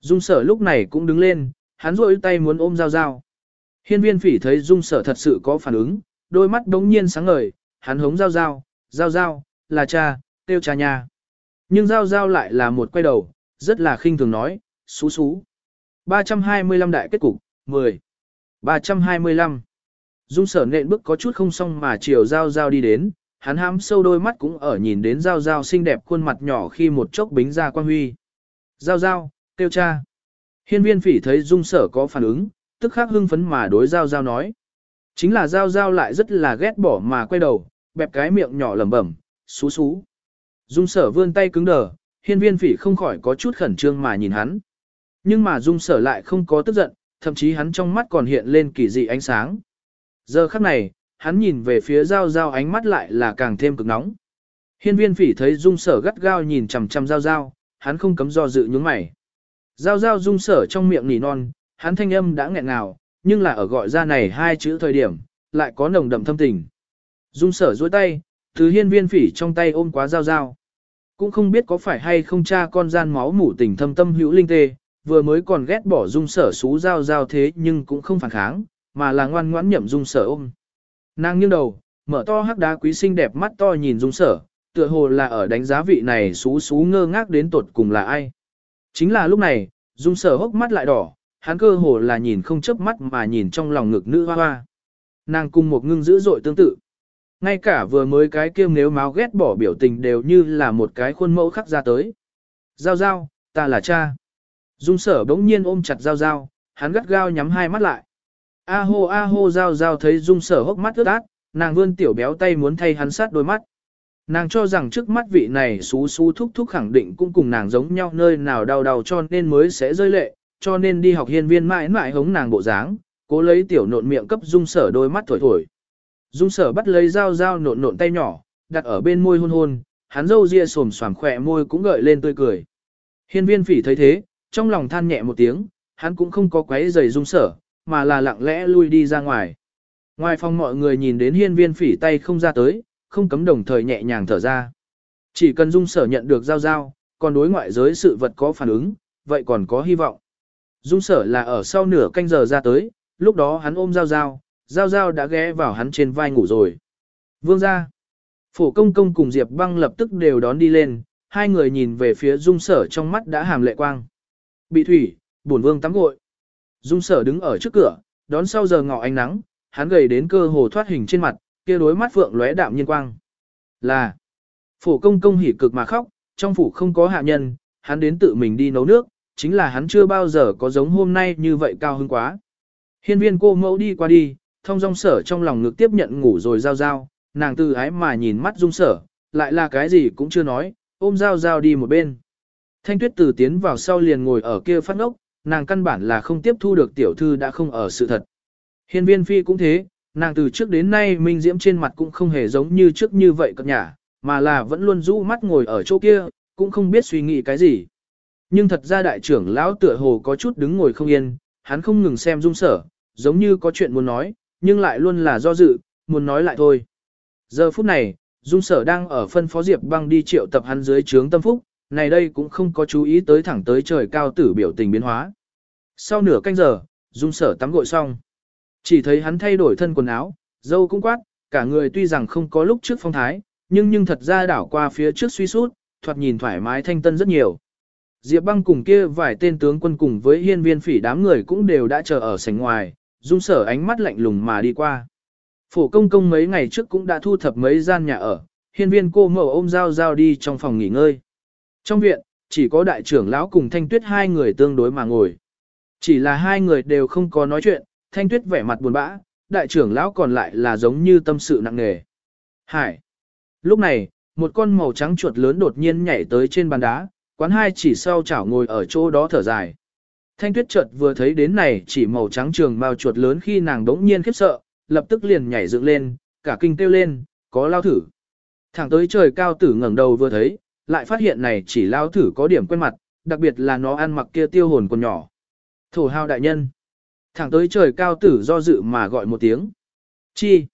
Dung sở lúc này cũng đứng lên, hắn rôi tay muốn ôm giao giao. Hiên viên phỉ thấy dung sở thật sự có phản ứng, đôi mắt đống nhiên sáng ngời, hắn hống giao giao, giao giao, là cha, tiêu cha nha. Nhưng giao giao lại là một quay đầu, rất là khinh thường nói, xú xú. 325 đại kết cục, 10. 325. Dung sở nện bước có chút không xong mà chiều giao giao đi đến, hắn hám sâu đôi mắt cũng ở nhìn đến giao giao xinh đẹp khuôn mặt nhỏ khi một chốc bính ra quan huy. Giao giao, tiêu cha. Hiên viên phỉ thấy dung sở có phản ứng, tức khắc hưng phấn mà đối giao giao nói. Chính là giao giao lại rất là ghét bỏ mà quay đầu, bẹp cái miệng nhỏ lẩm bẩm, xú xú. Dung sở vươn tay cứng đờ, hiên viên phỉ không khỏi có chút khẩn trương mà nhìn hắn. Nhưng mà dung sở lại không có tức giận, thậm chí hắn trong mắt còn hiện lên kỳ dị ánh sáng. Giờ khắc này, hắn nhìn về phía giao giao ánh mắt lại là càng thêm cực nóng. Hiên viên phỉ thấy dung sở gắt gao nhìn chằm chằm giao giao, hắn không cấm do dự nhướng mày. Giao giao dung sở trong miệng nỉ non, hắn thanh âm đã nghẹn ngào, nhưng là ở gọi ra này hai chữ thời điểm, lại có nồng đậm thâm tình. Dung sở duỗi tay, thứ hiên viên phỉ trong tay ôm quá giao giao. Cũng không biết có phải hay không cha con gian máu mủ tình thâm tâm hữu linh tê, vừa mới còn ghét bỏ dung sở xú giao giao thế nhưng cũng không phản kháng, mà là ngoan ngoãn nhậm dung sở ôm. Nàng nghiêng đầu, mở to hắc đá quý xinh đẹp mắt to nhìn dung sở, tựa hồ là ở đánh giá vị này xú xú ngơ ngác đến tột cùng là ai. Chính là lúc này, dung sở hốc mắt lại đỏ, hắn cơ hồ là nhìn không chớp mắt mà nhìn trong lòng ngực nữ hoa hoa. Nàng cùng một ngưng dữ dội tương tự. Ngay cả vừa mới cái kia nếu máu ghét bỏ biểu tình đều như là một cái khuôn mẫu khắc ra tới. Giao giao, ta là cha. Dung sở bỗng nhiên ôm chặt giao giao, hắn gắt gao nhắm hai mắt lại. A hô a hô giao giao thấy dung sở hốc mắt ướt át, nàng vươn tiểu béo tay muốn thay hắn sát đôi mắt. Nàng cho rằng trước mắt vị này xú xú thúc thúc khẳng định cũng cùng nàng giống nhau nơi nào đau đầu cho nên mới sẽ rơi lệ, cho nên đi học hiên viên mãi mãi hống nàng bộ dáng, cố lấy tiểu nộn miệng cấp dung sở đôi mắt thổi thổi. Dung sở bắt lấy dao dao nộn nộn tay nhỏ, đặt ở bên môi hôn hôn, hắn râu ria xồm xoàm khỏe môi cũng gợi lên tươi cười. Hiên viên phỉ thấy thế, trong lòng than nhẹ một tiếng, hắn cũng không có quấy giày dung sở, mà là lặng lẽ lui đi ra ngoài. Ngoài phòng mọi người nhìn đến hiên viên phỉ tay không ra tới, không cấm đồng thời nhẹ nhàng thở ra. Chỉ cần dung sở nhận được giao giao, còn đối ngoại giới sự vật có phản ứng, vậy còn có hy vọng. Dung sở là ở sau nửa canh giờ ra tới, lúc đó hắn ôm giao giao, giao giao đã ghé vào hắn trên vai ngủ rồi. Vương ra. Phổ công công cùng Diệp băng lập tức đều đón đi lên, hai người nhìn về phía dung sở trong mắt đã hàm lệ quang. Bị thủy, bổn vương tắm gội. Dung sở đứng ở trước cửa, đón sau giờ ngọ ánh nắng, hắn gầy đến cơ hồ thoát hình trên mặt, kia đối mắt phượng lóe đạm nhiên quang. Là, phổ công công hỉ cực mà khóc, trong phủ không có hạ nhân, hắn đến tự mình đi nấu nước, chính là hắn chưa bao giờ có giống hôm nay như vậy cao hứng quá. Hiên viên cô mẫu đi qua đi, thông dong sở trong lòng ngực tiếp nhận ngủ rồi giao giao, nàng từ ái mà nhìn mắt dung sở, lại là cái gì cũng chưa nói, ôm giao giao đi một bên. Thanh tuyết từ tiến vào sau liền ngồi ở kia phát ngốc, nàng căn bản là không tiếp thu được tiểu thư đã không ở sự thật. Hiên viên phi cũng thế, nàng từ trước đến nay minh diễm trên mặt cũng không hề giống như trước như vậy cập nhả, mà là vẫn luôn rũ mắt ngồi ở chỗ kia, cũng không biết suy nghĩ cái gì. Nhưng thật ra đại trưởng lão tựa hồ có chút đứng ngồi không yên, hắn không ngừng xem dung sở, giống như có chuyện muốn nói, nhưng lại luôn là do dự, muốn nói lại thôi. Giờ phút này, dung sở đang ở phân phó Diệp băng đi triệu tập hắn dưới trướng tâm phúc, này đây cũng không có chú ý tới thẳng tới trời cao tử biểu tình biến hóa. Sau nửa canh giờ, dung sở tắm gội xong. Chỉ thấy hắn thay đổi thân quần áo, dâu cũng quát, cả người tuy rằng không có lúc trước phong thái, nhưng nhưng thật ra đảo qua phía trước suy sút, thoạt nhìn thoải mái thanh tân rất nhiều. Diệp băng cùng kia vài tên tướng quân cùng với hiên viên phỉ đám người cũng đều đã chờ ở sảnh ngoài, dung sở ánh mắt lạnh lùng mà đi qua. Phổ công công mấy ngày trước cũng đã thu thập mấy gian nhà ở, hiên viên cô mẫu ôm dao dao đi trong phòng nghỉ ngơi. Trong viện, chỉ có đại trưởng lão cùng thanh tuyết hai người tương đối mà ngồi. Chỉ là hai người đều không có nói chuyện, thanh tuyết vẻ mặt buồn bã, đại trưởng lão còn lại là giống như tâm sự nặng nề. Hải. Lúc này, một con màu trắng chuột lớn đột nhiên nhảy tới trên bàn đá, quán hai chỉ sau chảo ngồi ở chỗ đó thở dài. Thanh tuyết chợt vừa thấy đến này chỉ màu trắng trường mao chuột lớn khi nàng đống nhiên khiếp sợ, lập tức liền nhảy dựng lên, cả kinh kêu lên, có lao thử. Thẳng tới trời cao tử ngẩng đầu vừa thấy, lại phát hiện này chỉ lao thử có điểm quen mặt, đặc biệt là nó ăn mặc kia tiêu hồn còn nhỏ. Thổ hào đại nhân. Thẳng tới trời cao tử do dự mà gọi một tiếng. Chi.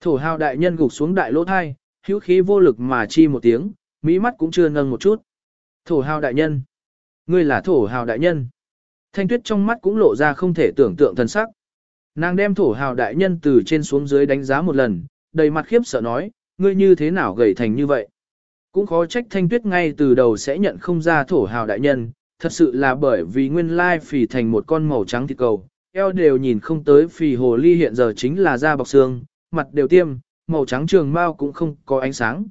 Thổ hào đại nhân gục xuống đại lỗ thai, hữu khí vô lực mà chi một tiếng, mỹ mắt cũng chưa nâng một chút. Thổ hào đại nhân. Ngươi là thổ hào đại nhân. Thanh tuyết trong mắt cũng lộ ra không thể tưởng tượng thần sắc. Nàng đem thổ hào đại nhân từ trên xuống dưới đánh giá một lần, đầy mặt khiếp sợ nói, ngươi như thế nào gầy thành như vậy. Cũng khó trách thanh tuyết ngay từ đầu sẽ nhận không ra thổ hào đại nhân, thật sự là bởi vì nguyên lai phì thành một con màu trắng thịt cầu, eo đều nhìn không tới phì hồ ly hiện giờ chính là da bọc xương, mặt đều tiêm, màu trắng trường mao cũng không có ánh sáng.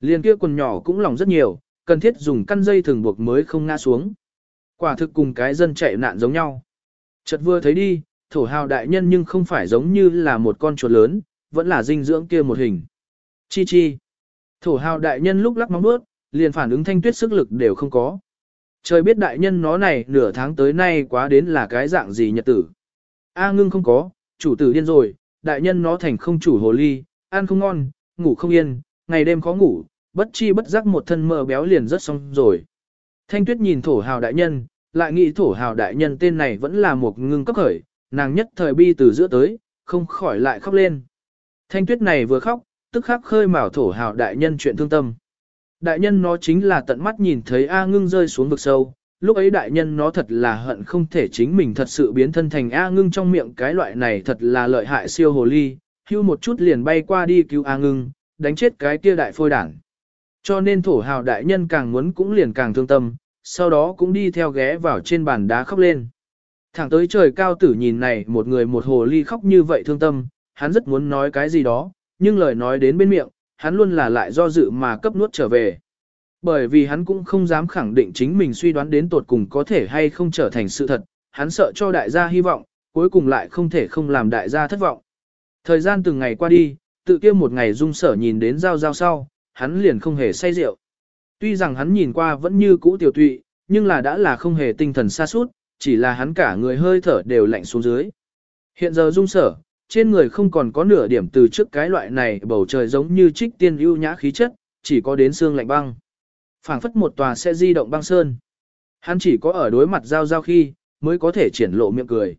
Liên kia quần nhỏ cũng lỏng rất nhiều, cần thiết dùng căn dây thường buộc mới không ngã xuống. Quả thực cùng cái dân chạy nạn giống nhau. Chợt vừa thấy đi, thổ hào đại nhân nhưng không phải giống như là một con chuột lớn, vẫn là dinh dưỡng kia một hình. Chi chi. Thổ hào đại nhân lúc lắc móng bước, liền phản ứng thanh tuyết sức lực đều không có. Trời biết đại nhân nó này nửa tháng tới nay quá đến là cái dạng gì nhật tử. A ngưng không có, chủ tử điên rồi, đại nhân nó thành không chủ hồ ly, ăn không ngon, ngủ không yên, ngày đêm khó ngủ, bất chi bất giác một thân mỡ béo liền rất xong rồi. Thanh tuyết nhìn thổ hào đại nhân, lại nghĩ thổ hào đại nhân tên này vẫn là một ngưng cấp khởi, nàng nhất thời bi từ giữa tới, không khỏi lại khóc lên. Thanh tuyết này vừa khóc, tức khắc khơi mào thổ hào đại nhân chuyện thương tâm. Đại nhân nó chính là tận mắt nhìn thấy A ngưng rơi xuống vực sâu, lúc ấy đại nhân nó thật là hận không thể chính mình thật sự biến thân thành A ngưng trong miệng cái loại này thật là lợi hại siêu hồ ly, hưu một chút liền bay qua đi cứu A ngưng, đánh chết cái kia đại phôi đảng. Cho nên thổ hào đại nhân càng muốn cũng liền càng thương tâm, sau đó cũng đi theo ghé vào trên bàn đá khóc lên. Thẳng tới trời cao tử nhìn này một người một hồ ly khóc như vậy thương tâm, hắn rất muốn nói cái gì đó, nhưng lời nói đến bên miệng, hắn luôn là lại do dự mà cấp nuốt trở về. Bởi vì hắn cũng không dám khẳng định chính mình suy đoán đến tột cùng có thể hay không trở thành sự thật, hắn sợ cho đại gia hy vọng, cuối cùng lại không thể không làm đại gia thất vọng. Thời gian từng ngày qua đi, tự kia một ngày dung sở nhìn đến giao giao sau, hắn liền không hề say rượu. Tuy rằng hắn nhìn qua vẫn như cũ tiểu tụy, nhưng là đã là không hề tinh thần xa suốt, chỉ là hắn cả người hơi thở đều lạnh xuống dưới. Hiện giờ dung sở, trên người không còn có nửa điểm từ trước cái loại này bầu trời giống như trích tiên ưu nhã khí chất, chỉ có đến xương lạnh băng. phảng phất một tòa sẽ di động băng sơn. Hắn chỉ có ở đối mặt giao giao khi, mới có thể triển lộ miệng cười.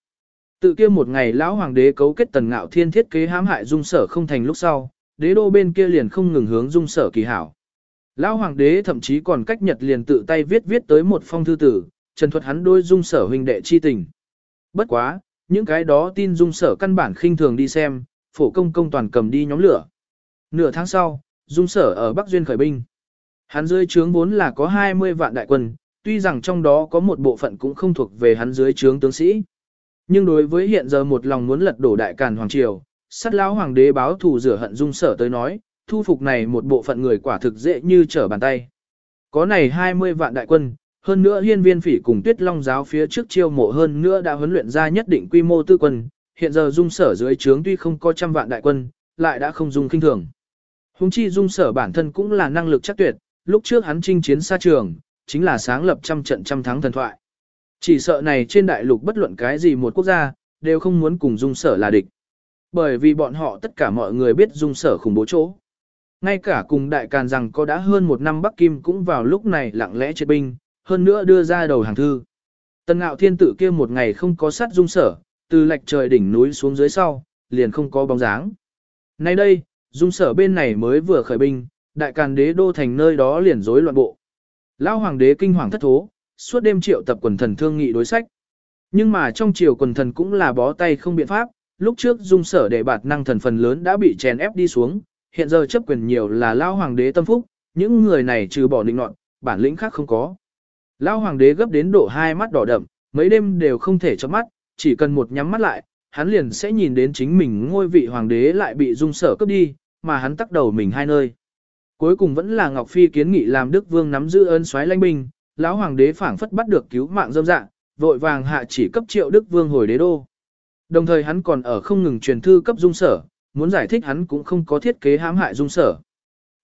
Tự kia một ngày lão hoàng đế cấu kết tần ngạo thiên thiết kế hãm hại dung sở không thành lúc sau, đế đô bên kia liền không ngừng hướng dung sở kỳ hảo. Lão hoàng đế thậm chí còn cách nhật liền tự tay viết viết tới một phong thư tử, trần thuật hắn đôi dung sở huynh đệ chi tình. Bất quá, những cái đó tin dung sở căn bản khinh thường đi xem, phổ công công toàn cầm đi nhóm lửa. Nửa tháng sau, dung sở ở Bắc Duyên khởi binh. Hắn dưới trướng vốn là có 20 vạn đại quân, tuy rằng trong đó có một bộ phận cũng không thuộc về hắn dưới trướng tướng sĩ. Nhưng đối với hiện giờ một lòng muốn lật đổ đại càn hoàng triều, sát lão hoàng đế báo thù rửa hận dung sở tới nói, thu phục này một bộ phận người quả thực dễ như trở bàn tay. Có này 20 vạn đại quân, hơn nữa hiên viên phỉ cùng tuyết long giáo phía trước chiêu mộ hơn nữa đã huấn luyện ra nhất định quy mô tư quân, hiện giờ dung sở dưới trướng tuy không có trăm vạn đại quân, lại đã không dùng kinh thường. Hùng chi dung sở bản thân cũng là năng lực chắc tuyệt, lúc trước hắn chinh chiến xa trường, chính là sáng lập trăm trận trăm thắng thần thoại. Chỉ sợ này trên đại lục bất luận cái gì một quốc gia, đều không muốn cùng dung sở là địch. Bởi vì bọn họ tất cả mọi người biết dung sở khủng bố chỗ. Ngay cả cùng đại càn rằng có đã hơn một năm Bắc Kim cũng vào lúc này lặng lẽ triệt binh, hơn nữa đưa ra đầu hàng thư. Tần ngạo thiên tử kia một ngày không có sát dung sở, từ lạch trời đỉnh núi xuống dưới sau, liền không có bóng dáng. Nay đây, dung sở bên này mới vừa khởi binh, đại càn đế đô thành nơi đó liền rối loạn bộ. Lão hoàng đế kinh hoàng thất thố, suốt đêm triệu tập quần thần thương nghị đối sách. Nhưng mà trong triều quần thần cũng là bó tay không biện pháp, lúc trước dung sở để bạt năng thần phần lớn đã bị chèn ép đi xuống, hiện giờ chấp quyền nhiều là lao hoàng đế tâm phúc, những người này trừ bỏ định nọt, bản lĩnh khác không có. Lao hoàng đế gấp đến độ hai mắt đỏ đậm, mấy đêm đều không thể chớp mắt, chỉ cần một nhắm mắt lại, hắn liền sẽ nhìn đến chính mình ngôi vị hoàng đế lại bị dung sở cướp đi, mà hắn tắc đầu mình hai nơi. Cuối cùng vẫn là Ngọc Phi kiến nghị làm Đức Vương nắm giữ ơn xoáy lãnh binh, lão hoàng đế phảng phất bắt được cứu mạng dâm dạng, vội vàng hạ chỉ cấp triệu Đức Vương hồi đế đô. Đồng thời hắn còn ở không ngừng truyền thư cấp dung sở, muốn giải thích hắn cũng không có thiết kế hãm hại dung sở.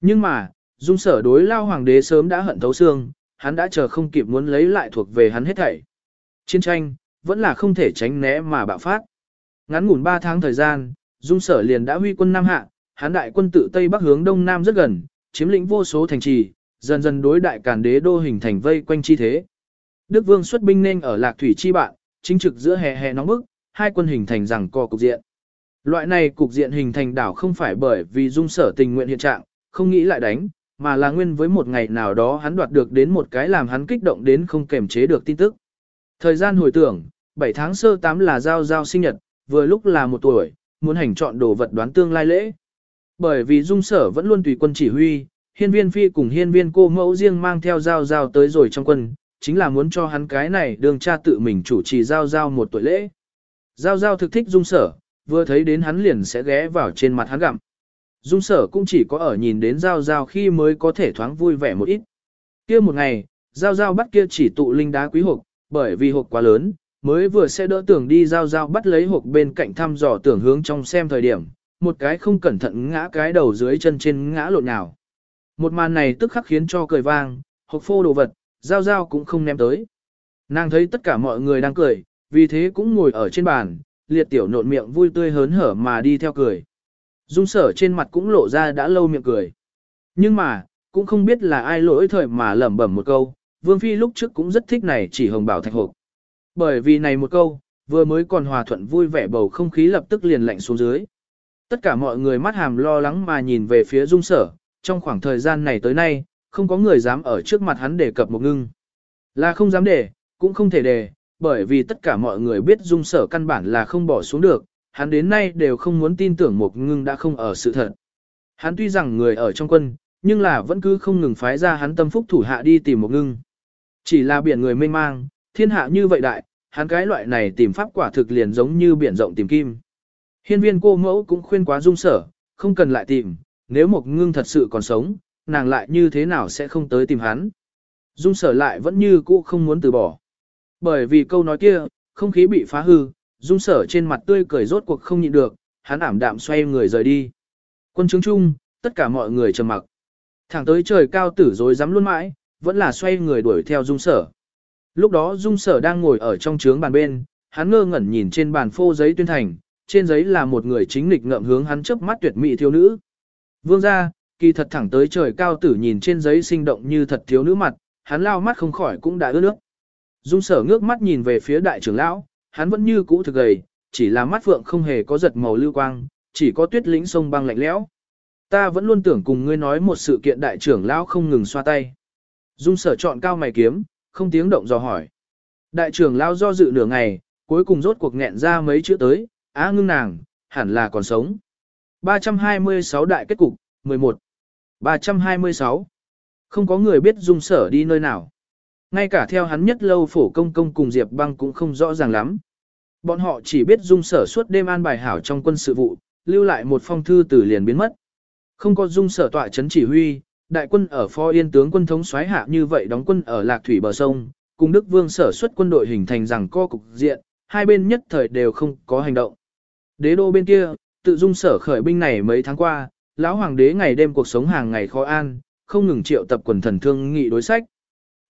Nhưng mà, dung sở đối lao hoàng đế sớm đã hận thấu xương, hắn đã chờ không kịp muốn lấy lại thuộc về hắn hết thảy. Chiến tranh, vẫn là không thể tránh né mà bạo phát. Ngắn ngủn 3 tháng thời gian, Dung Sở liền đã huy quân Nam Hạ, hán đại quân tự Tây Bắc hướng Đông Nam rất gần, chiếm lĩnh vô số thành trì, dần dần đối đại càn đế đô hình thành vây quanh chi thế. Đức Vương xuất binh nên ở Lạc Thủy chi bạn, chính trực giữa hè hè nóng bức, hai quân hình thành rằng co cục diện. Loại này cục diện hình thành đảo không phải bởi vì Dung Sở tình nguyện hiện trạng, không nghĩ lại đánh, mà là nguyên với một ngày nào đó hắn đoạt được đến một cái làm hắn kích động đến không kềm chế được tin tức. Thời gian hồi tưởng, 7 tháng sơ 8 là giao giao sinh nhật, vừa lúc là một tuổi, muốn hành chọn đồ vật đoán tương lai lễ. Bởi vì dung sở vẫn luôn tùy quân chỉ huy, hiên viên phi cùng hiên viên cô mẫu riêng mang theo giao giao tới rồi trong quân, chính là muốn cho hắn cái này đường cha tự mình chủ trì giao giao một tuổi lễ. Giao giao thực thích dung sở, vừa thấy đến hắn liền sẽ ghé vào trên mặt hắn gặm. Dung sở cũng chỉ có ở nhìn đến giao giao khi mới có thể thoáng vui vẻ một ít. kia một ngày, giao giao bắt kia chỉ tụ linh đá quý hộp, bởi vì hộp quá lớn, mới vừa sẽ đỡ tưởng đi giao giao bắt lấy hộp bên cạnh thăm dò tưởng hướng trong xem thời điểm, một cái không cẩn thận ngã cái đầu dưới chân trên ngã lộn nào. Một màn này tức khắc khiến cho cười vang, hộp phô đồ vật, giao giao cũng không ném tới. Nàng thấy tất cả mọi người đang cười, vì thế cũng ngồi ở trên bàn, liệt tiểu nộn miệng vui tươi hớn hở mà đi theo cười. Dung sở trên mặt cũng lộ ra đã lâu miệng cười. Nhưng mà, cũng không biết là ai lỗi thời mà lẩm bẩm một câu, Vương Phi lúc trước cũng rất thích này chỉ hồng bảo thạch hộp. Bởi vì này một câu, vừa mới còn hòa thuận vui vẻ bầu không khí lập tức liền lạnh xuống dưới. Tất cả mọi người mắt hàm lo lắng mà nhìn về phía dung sở, trong khoảng thời gian này tới nay, không có người dám ở trước mặt hắn đề cập một ngưng. Là không dám để, cũng không thể đề, bởi vì tất cả mọi người biết dung sở căn bản là không bỏ xuống được, hắn đến nay đều không muốn tin tưởng một ngưng đã không ở sự thật. Hắn tuy rằng người ở trong quân, nhưng là vẫn cứ không ngừng phái ra hắn tâm phúc thủ hạ đi tìm một ngưng. Chỉ là biển người mênh mang, thiên hạ như vậy đại, hắn cái loại này tìm pháp quả thực liền giống như biển rộng tìm kim. Hiên viên cô mẫu cũng khuyên quá dung sở, không cần lại tìm, nếu một ngưng thật sự còn sống, nàng lại như thế nào sẽ không tới tìm hắn. Dung sở lại vẫn như cũ không muốn từ bỏ. Bởi vì câu nói kia, không khí bị phá hư, dung sở trên mặt tươi cười rốt cuộc không nhịn được, hắn ảm đạm xoay người rời đi. Quân chứng chung, tất cả mọi người trầm mặc. Thẳng tới trời cao tử rồi dám luôn mãi, vẫn là xoay người đuổi theo dung sở. Lúc đó dung sở đang ngồi ở trong trướng bàn bên, hắn ngơ ngẩn nhìn trên bàn phô giấy tuyên thành, trên giấy là một người chính lịch ngậm hướng hắn chớp mắt tuyệt mỹ thiếu nữ. Vương gia, kỳ thật thẳng tới trời cao tử nhìn trên giấy sinh động như thật thiếu nữ mặt, hắn lao mắt không khỏi cũng đã ướt nước. Dung sở ngước mắt nhìn về phía đại trưởng lão, hắn vẫn như cũ thực gầy, chỉ là mắt phượng không hề có giật màu lưu quang, chỉ có tuyết lĩnh sông băng lạnh lẽo. Ta vẫn luôn tưởng cùng ngươi nói một sự kiện đại trưởng lão không ngừng xoa tay. Dung sở chọn cao mày kiếm, không tiếng động dò hỏi. Đại trưởng lão do dự nửa ngày, cuối cùng rốt cuộc nghẹn ra mấy chữ tới, á ngưng nàng, hẳn là còn sống. 326 đại kết cục, 11. 326. Không có người biết dung sở đi nơi nào. Ngay cả theo hắn nhất lâu phổ công công cùng Diệp băng cũng không rõ ràng lắm. Bọn họ chỉ biết dung sở suốt đêm an bài hảo trong quân sự vụ, lưu lại một phong thư từ liền biến mất. Không có dung sở tọa chấn chỉ huy, đại quân ở Phó Yên tướng quân thống xoáy hạ như vậy đóng quân ở Lạc Thủy bờ sông, cùng Đức Vương sở xuất quân đội hình thành rằng co cục diện, hai bên nhất thời đều không có hành động. Đế đô bên kia, tự dung sở khởi binh này mấy tháng qua, lão hoàng đế ngày đêm cuộc sống hàng ngày khó an, không ngừng triệu tập quần thần thương nghị đối sách.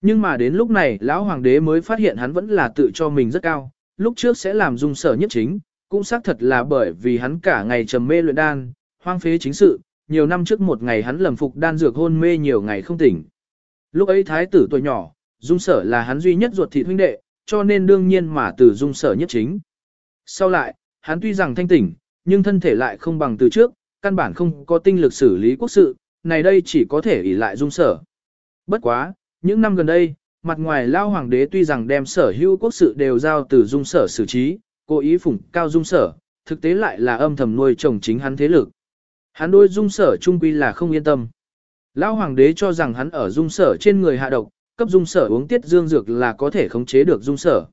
Nhưng mà đến lúc này, lão hoàng đế mới phát hiện hắn vẫn là tự cho mình rất cao, lúc trước sẽ làm dung sở nhất chính, cũng xác thật là bởi vì hắn cả ngày trầm mê luyện đan, hoang phế chính sự, nhiều năm trước một ngày hắn lầm phục đan dược hôn mê nhiều ngày không tỉnh. Lúc ấy thái tử tuổi nhỏ, dung sở là hắn duy nhất ruột thịt huynh đệ, cho nên đương nhiên mà từ dung sở nhất chính. Sau lại, hắn tuy rằng thanh tỉnh, nhưng thân thể lại không bằng từ trước, căn bản không có tinh lực xử lý quốc sự, này đây chỉ có thể ỷ lại dung sở. Bất quá, những năm gần đây, mặt ngoài lao hoàng đế tuy rằng đem sở hữu quốc sự đều giao từ dung sở xử trí, cố ý phủng cao dung sở, thực tế lại là âm thầm nuôi chồng chính hắn thế lực. Hắn đôi dung sở trung quy là không yên tâm. Lão hoàng đế cho rằng hắn ở dung sở trên người hạ độc, cấp dung sở uống tiết dương dược là có thể khống chế được dung sở.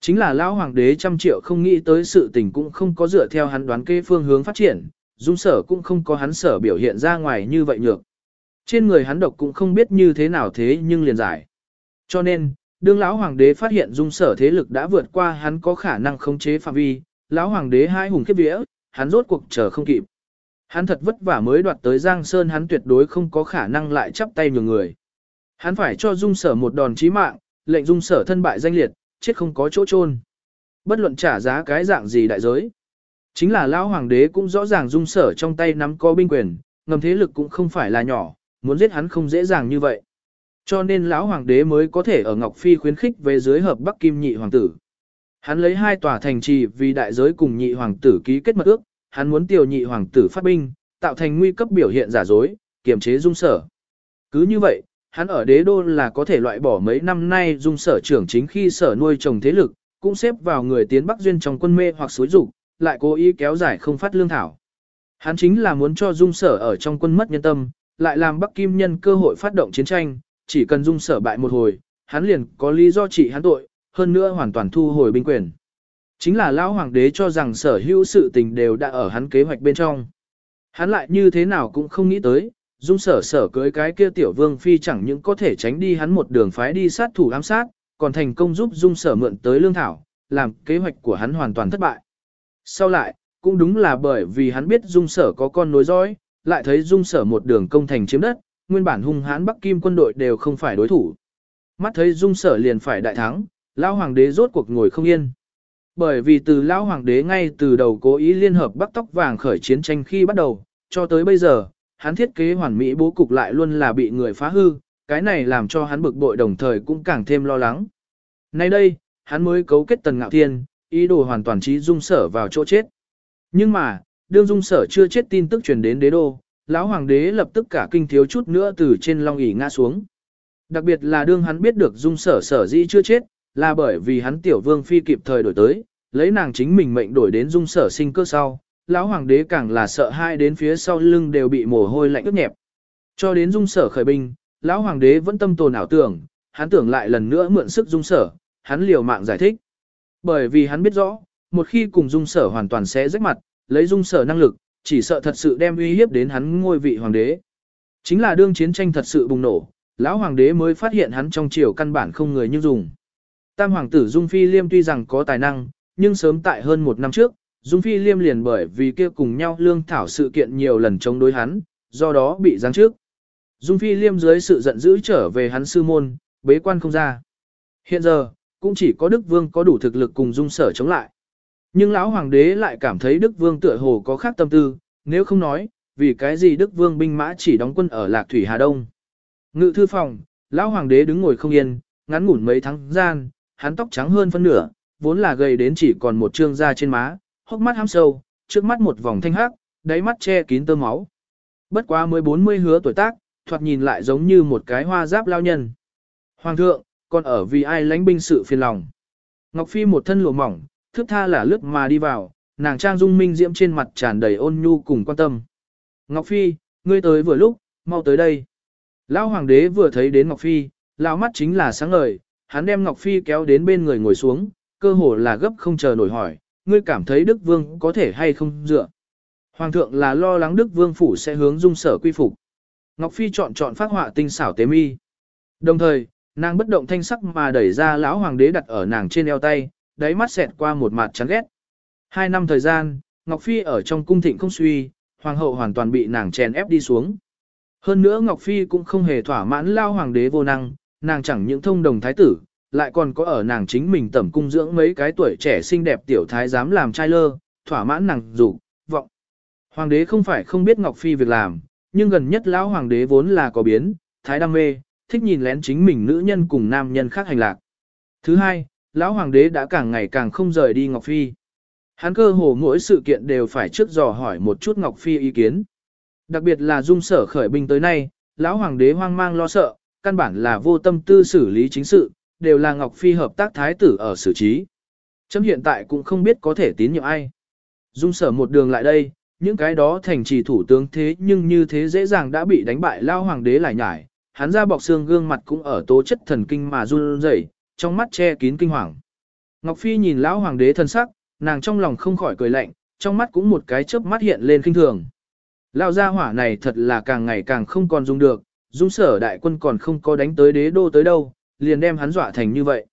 Chính là lão hoàng đế trăm triệu không nghĩ tới sự tình cũng không có dựa theo hắn đoán kê phương hướng phát triển, dung sở cũng không có hắn sở biểu hiện ra ngoài như vậy nhược. Trên người hắn độc cũng không biết như thế nào thế nhưng liền giải. Cho nên, đương lão hoàng đế phát hiện dung sở thế lực đã vượt qua hắn có khả năng khống chế phạm vi, lão hoàng đế hai hùng khiếp vía, hắn rốt cuộc chờ không kịp. Hắn thật vất vả mới đoạt tới Giang Sơn hắn tuyệt đối không có khả năng lại chắp tay nhường người. Hắn phải cho dung sở một đòn chí mạng, lệnh dung sở thân bại danh liệt, chết không có chỗ chôn. Bất luận trả giá cái dạng gì đại giới. Chính là lão hoàng đế cũng rõ ràng dung sở trong tay nắm có binh quyền, ngầm thế lực cũng không phải là nhỏ, muốn giết hắn không dễ dàng như vậy. Cho nên lão hoàng đế mới có thể ở Ngọc Phi khuyến khích về dưới hợp Bắc Kim nhị hoàng tử. Hắn lấy hai tòa thành trì vì đại giới cùng nhị hoàng tử ký kết mật ước, hắn muốn tiểu nhị hoàng tử phát binh, tạo thành nguy cấp biểu hiện giả dối, kiềm chế dung sở. Cứ như vậy, hắn ở đế đô là có thể loại bỏ mấy năm nay dung sở trưởng chính khi sở nuôi trồng thế lực, cũng xếp vào người tiến Bắc Duyên trong quân mê hoặc xối rủ, lại cố ý kéo dài không phát lương thảo. Hắn chính là muốn cho dung sở ở trong quân mất nhân tâm, lại làm Bắc Kim nhân cơ hội phát động chiến tranh, chỉ cần dung sở bại một hồi, hắn liền có lý do trị hắn tội, hơn nữa hoàn toàn thu hồi binh quyền. Chính là lão hoàng đế cho rằng sở hữu sự tình đều đã ở hắn kế hoạch bên trong. Hắn lại như thế nào cũng không nghĩ tới, dung sở sở cưới cái kia tiểu vương phi chẳng những có thể tránh đi hắn một đường phái đi sát thủ ám sát, còn thành công giúp dung sở mượn tới lương thảo, làm kế hoạch của hắn hoàn toàn thất bại. Sau lại, cũng đúng là bởi vì hắn biết dung sở có con nối dõi, lại thấy dung sở một đường công thành chiếm đất, nguyên bản hung hãn Bắc Kim quân đội đều không phải đối thủ. Mắt thấy dung sở liền phải đại thắng, lão hoàng đế rốt cuộc ngồi không yên. Bởi vì từ lão hoàng đế ngay từ đầu cố ý liên hợp Bắc tóc vàng khởi chiến tranh khi bắt đầu, cho tới bây giờ, hắn thiết kế hoàn mỹ bố cục lại luôn là bị người phá hư, cái này làm cho hắn bực bội đồng thời cũng càng thêm lo lắng. Nay đây, hắn mới cấu kết tần ngạo thiên, ý đồ hoàn toàn trí dung sở vào chỗ chết. Nhưng mà, đương dung sở chưa chết tin tức truyền đến đế đô, lão hoàng đế lập tức cả kinh thiếu chút nữa từ trên long ỷ ngã xuống. Đặc biệt là đương hắn biết được dung sở sở dĩ chưa chết, là bởi vì hắn tiểu vương phi kịp thời đổi tới, lấy nàng chính mình mệnh đổi đến dung sở sinh cơ sau, lão hoàng đế càng là sợ hai đến phía sau lưng đều bị mồ hôi lạnh ướt nhẹp. Cho đến dung sở khởi binh, lão hoàng đế vẫn tâm tồn ảo tưởng, hắn tưởng lại lần nữa mượn sức dung sở, hắn liều mạng giải thích. Bởi vì hắn biết rõ, một khi cùng dung sở hoàn toàn sẽ rách mặt, lấy dung sở năng lực, chỉ sợ thật sự đem uy hiếp đến hắn ngôi vị hoàng đế. Chính là đương chiến tranh thật sự bùng nổ, lão hoàng đế mới phát hiện hắn trong triều căn bản không người như dùng. Tam hoàng tử Dung Phi Liêm tuy rằng có tài năng, nhưng sớm tại hơn một năm trước, Dung Phi Liêm liền bởi vì kia cùng nhau lương thảo sự kiện nhiều lần chống đối hắn, do đó bị giáng trước. Dung Phi Liêm dưới sự giận dữ trở về hắn sư môn, bế quan không ra. Hiện giờ, cũng chỉ có Đức Vương có đủ thực lực cùng Dung Sở chống lại. Nhưng lão hoàng đế lại cảm thấy Đức Vương tựa hồ có khác tâm tư, nếu không nói, vì cái gì Đức Vương binh mã chỉ đóng quân ở Lạc Thủy Hà Đông. Ngự thư phòng, lão hoàng đế đứng ngồi không yên, ngắn ngủn mấy tháng gian, hắn tóc trắng hơn phân nửa, vốn là gầy đến chỉ còn một trương da trên má, hốc mắt hăm sâu, trước mắt một vòng thanh hắc, đáy mắt che kín tơ máu. Bất quá mới 40 hứa tuổi tác, thoạt nhìn lại giống như một cái hoa giáp lao nhân. Hoàng thượng, còn ở vì ai lãnh binh sự phiền lòng. Ngọc Phi một thân lụa mỏng, thước tha là lướt mà đi vào, nàng trang dung minh diễm trên mặt tràn đầy ôn nhu cùng quan tâm. Ngọc Phi, ngươi tới vừa lúc, mau tới đây. Lão hoàng đế vừa thấy đến Ngọc Phi, lão mắt chính là sáng ngời, hắn đem Ngọc Phi kéo đến bên người ngồi xuống, cơ hồ là gấp không chờ nổi hỏi, ngươi cảm thấy Đức Vương có thể hay không dựa. Hoàng thượng là lo lắng Đức Vương phủ sẽ hướng dung sở quy phục. Ngọc Phi chọn chọn phát họa tinh xảo tế mi. Đồng thời, nàng bất động thanh sắc mà đẩy ra lão hoàng đế đặt ở nàng trên eo tay, đáy mắt xẹt qua một mặt chán ghét. Hai năm thời gian, Ngọc Phi ở trong cung thịnh không suy, hoàng hậu hoàn toàn bị nàng chèn ép đi xuống. Hơn nữa Ngọc Phi cũng không hề thỏa mãn lao hoàng đế vô năng, nàng chẳng những thông đồng thái tử, lại còn có ở nàng chính mình tẩm cung dưỡng mấy cái tuổi trẻ xinh đẹp tiểu thái dám làm trai lơ, thỏa mãn nàng dục vọng. Hoàng đế không phải không biết Ngọc Phi việc làm, nhưng gần nhất lão hoàng đế vốn là có biến, thái đam mê, thích nhìn lén chính mình nữ nhân cùng nam nhân khác hành lạc. Thứ hai, lão hoàng đế đã càng ngày càng không rời đi Ngọc Phi. Hắn cơ hồ mỗi sự kiện đều phải trước dò hỏi một chút Ngọc Phi ý kiến. Đặc biệt là dung sở khởi binh tới nay, lão hoàng đế hoang mang lo sợ, căn bản là vô tâm tư xử lý chính sự, đều là Ngọc Phi hợp tác thái tử ở xử trí. Chấm hiện tại cũng không biết có thể tín nhiệm ai. Dung sở một đường lại đây, những cái đó thành trì thủ tướng thế nhưng như thế dễ dàng đã bị đánh bại lao hoàng đế lại nhải, hắn ra bọc xương gương mặt cũng ở tố chất thần kinh mà run rẩy, trong mắt che kín kinh hoàng. Ngọc Phi nhìn lão hoàng đế thân sắc, nàng trong lòng không khỏi cười lạnh, trong mắt cũng một cái chớp mắt hiện lên kinh thường. Lão gia hỏa này thật là càng ngày càng không còn dùng được, dung sở đại quân còn không có đánh tới đế đô tới đâu, liền đem hắn dọa thành như vậy.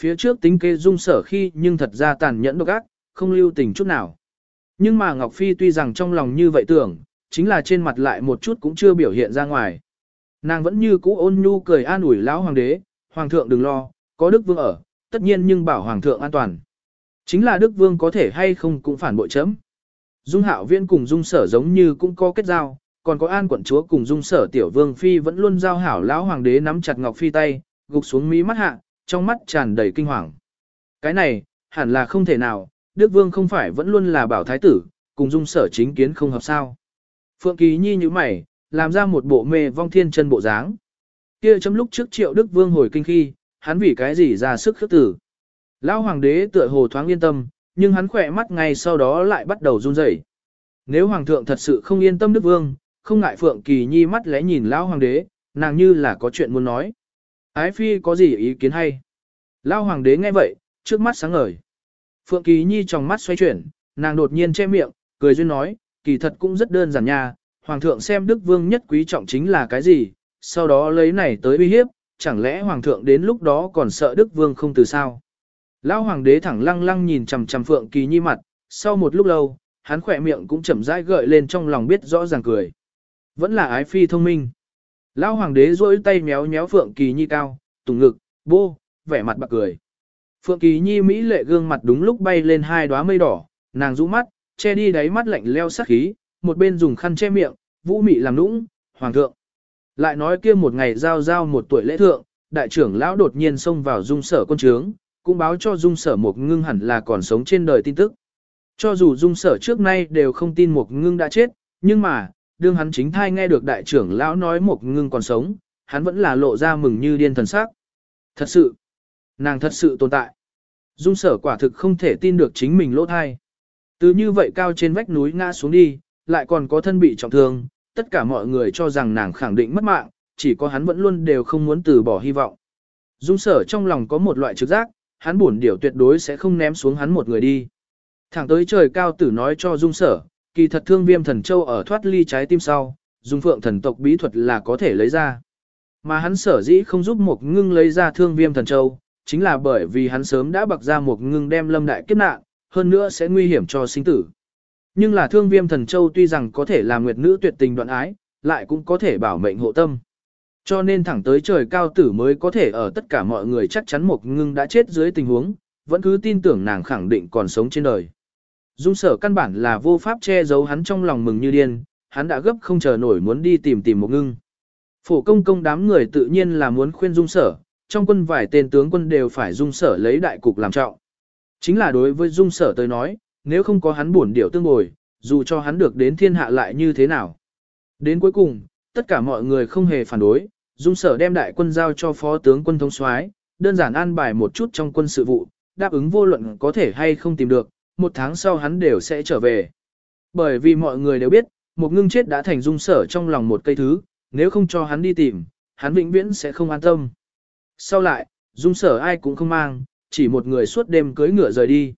Phía trước tính kê dung sở khi nhưng thật ra tàn nhẫn độc ác, không lưu tình chút nào. Nhưng mà Ngọc Phi tuy rằng trong lòng như vậy tưởng, chính là trên mặt lại một chút cũng chưa biểu hiện ra ngoài. Nàng vẫn như cũ ôn nhu cười an ủi lão hoàng đế, hoàng thượng đừng lo, có đức vương ở, tất nhiên nhưng bảo hoàng thượng an toàn. Chính là Đức Vương có thể hay không cũng phản bội chấm. Dung hạo viên cùng dung sở giống như cũng có kết giao, còn có an quận chúa cùng dung sở tiểu vương phi vẫn luôn giao hảo lão hoàng đế nắm chặt ngọc phi tay, gục xuống mí mắt hạ, trong mắt tràn đầy kinh hoàng. Cái này, hẳn là không thể nào, Đức Vương không phải vẫn luôn là bảo thái tử, cùng dung sở chính kiến không hợp sao. Phượng Kỳ Nhi như mày, làm ra một bộ mê vong thiên chân bộ dáng. Kia chấm lúc trước triệu Đức Vương hồi kinh khi, hắn vì cái gì ra sức khước tử. Lão hoàng đế tựa hồ thoáng yên tâm, nhưng hắn khỏe mắt ngay sau đó lại bắt đầu run rẩy. Nếu hoàng thượng thật sự không yên tâm Đức Vương, không ngại Phượng Kỳ Nhi mắt lẽ nhìn lão hoàng đế, nàng như là có chuyện muốn nói. Ái phi có gì ý kiến hay? Lão hoàng đế nghe vậy, trước mắt sáng ngời. Phượng Kỳ Nhi trong mắt xoay chuyển, nàng đột nhiên che miệng, cười duyên nói, kỳ thật cũng rất đơn giản nha, hoàng thượng xem Đức Vương nhất quý trọng chính là cái gì, sau đó lấy này tới uy hiếp, chẳng lẽ hoàng thượng đến lúc đó còn sợ Đức Vương không từ sao? Lão hoàng đế thẳng lăng lăng nhìn chằm chằm Phượng Kỳ Nhi mặt, sau một lúc lâu, hắn khỏe miệng cũng chậm rãi gợi lên trong lòng biết rõ ràng cười. Vẫn là ái phi thông minh. Lão hoàng đế duỗi tay méo méo Phượng Kỳ Nhi cao, tùng ngực, bô, vẻ mặt bạc cười. Phượng Kỳ Nhi mỹ lệ gương mặt đúng lúc bay lên hai đóa mây đỏ, nàng rũ mắt, che đi đáy mắt lạnh leo sắc khí, một bên dùng khăn che miệng, vũ mị làm nũng, hoàng thượng. Lại nói kia một ngày giao giao một tuổi lễ thượng, đại trưởng lão đột nhiên xông vào dung sở quân trướng, cũng báo cho dung sở một ngưng hẳn là còn sống trên đời tin tức. Cho dù dung sở trước nay đều không tin một ngưng đã chết, nhưng mà, đương hắn chính thai nghe được đại trưởng lão nói một ngưng còn sống, hắn vẫn là lộ ra mừng như điên thần sắc. Thật sự, nàng thật sự tồn tại. Dung sở quả thực không thể tin được chính mình lỗ thai. Từ như vậy cao trên vách núi ngã xuống đi, lại còn có thân bị trọng thương, tất cả mọi người cho rằng nàng khẳng định mất mạng, chỉ có hắn vẫn luôn đều không muốn từ bỏ hy vọng. Dung sở trong lòng có một loại trực giác, hắn buồn điều tuyệt đối sẽ không ném xuống hắn một người đi. Thẳng tới trời cao tử nói cho dung sở, kỳ thật thương viêm thần châu ở thoát ly trái tim sau, dung phượng thần tộc bí thuật là có thể lấy ra. Mà hắn sở dĩ không giúp một ngưng lấy ra thương viêm thần châu, chính là bởi vì hắn sớm đã bạc ra một ngưng đem lâm đại kiếp nạn, hơn nữa sẽ nguy hiểm cho sinh tử. Nhưng là thương viêm thần châu tuy rằng có thể làm nguyệt nữ tuyệt tình đoạn ái, lại cũng có thể bảo mệnh hộ tâm. Cho nên thẳng tới trời cao tử mới có thể ở tất cả mọi người chắc chắn một ngưng đã chết dưới tình huống, vẫn cứ tin tưởng nàng khẳng định còn sống trên đời. Dung sở căn bản là vô pháp che giấu hắn trong lòng mừng như điên, hắn đã gấp không chờ nổi muốn đi tìm tìm một ngưng. Phổ công công đám người tự nhiên là muốn khuyên dung sở, trong quân vài tên tướng quân đều phải dung sở lấy đại cục làm trọng. Chính là đối với dung sở tới nói, nếu không có hắn buồn điệu tương bồi, dù cho hắn được đến thiên hạ lại như thế nào. Đến cuối cùng, tất cả mọi người không hề phản đối, dung sở đem đại quân giao cho phó tướng quân thống soái, đơn giản an bài một chút trong quân sự vụ, đáp ứng vô luận có thể hay không tìm được, một tháng sau hắn đều sẽ trở về. Bởi vì mọi người đều biết, một ngưng chết đã thành dung sở trong lòng một cây thứ, nếu không cho hắn đi tìm, hắn vĩnh viễn sẽ không an tâm. Sau lại, dung sở ai cũng không mang, chỉ một người suốt đêm cưới ngựa rời đi.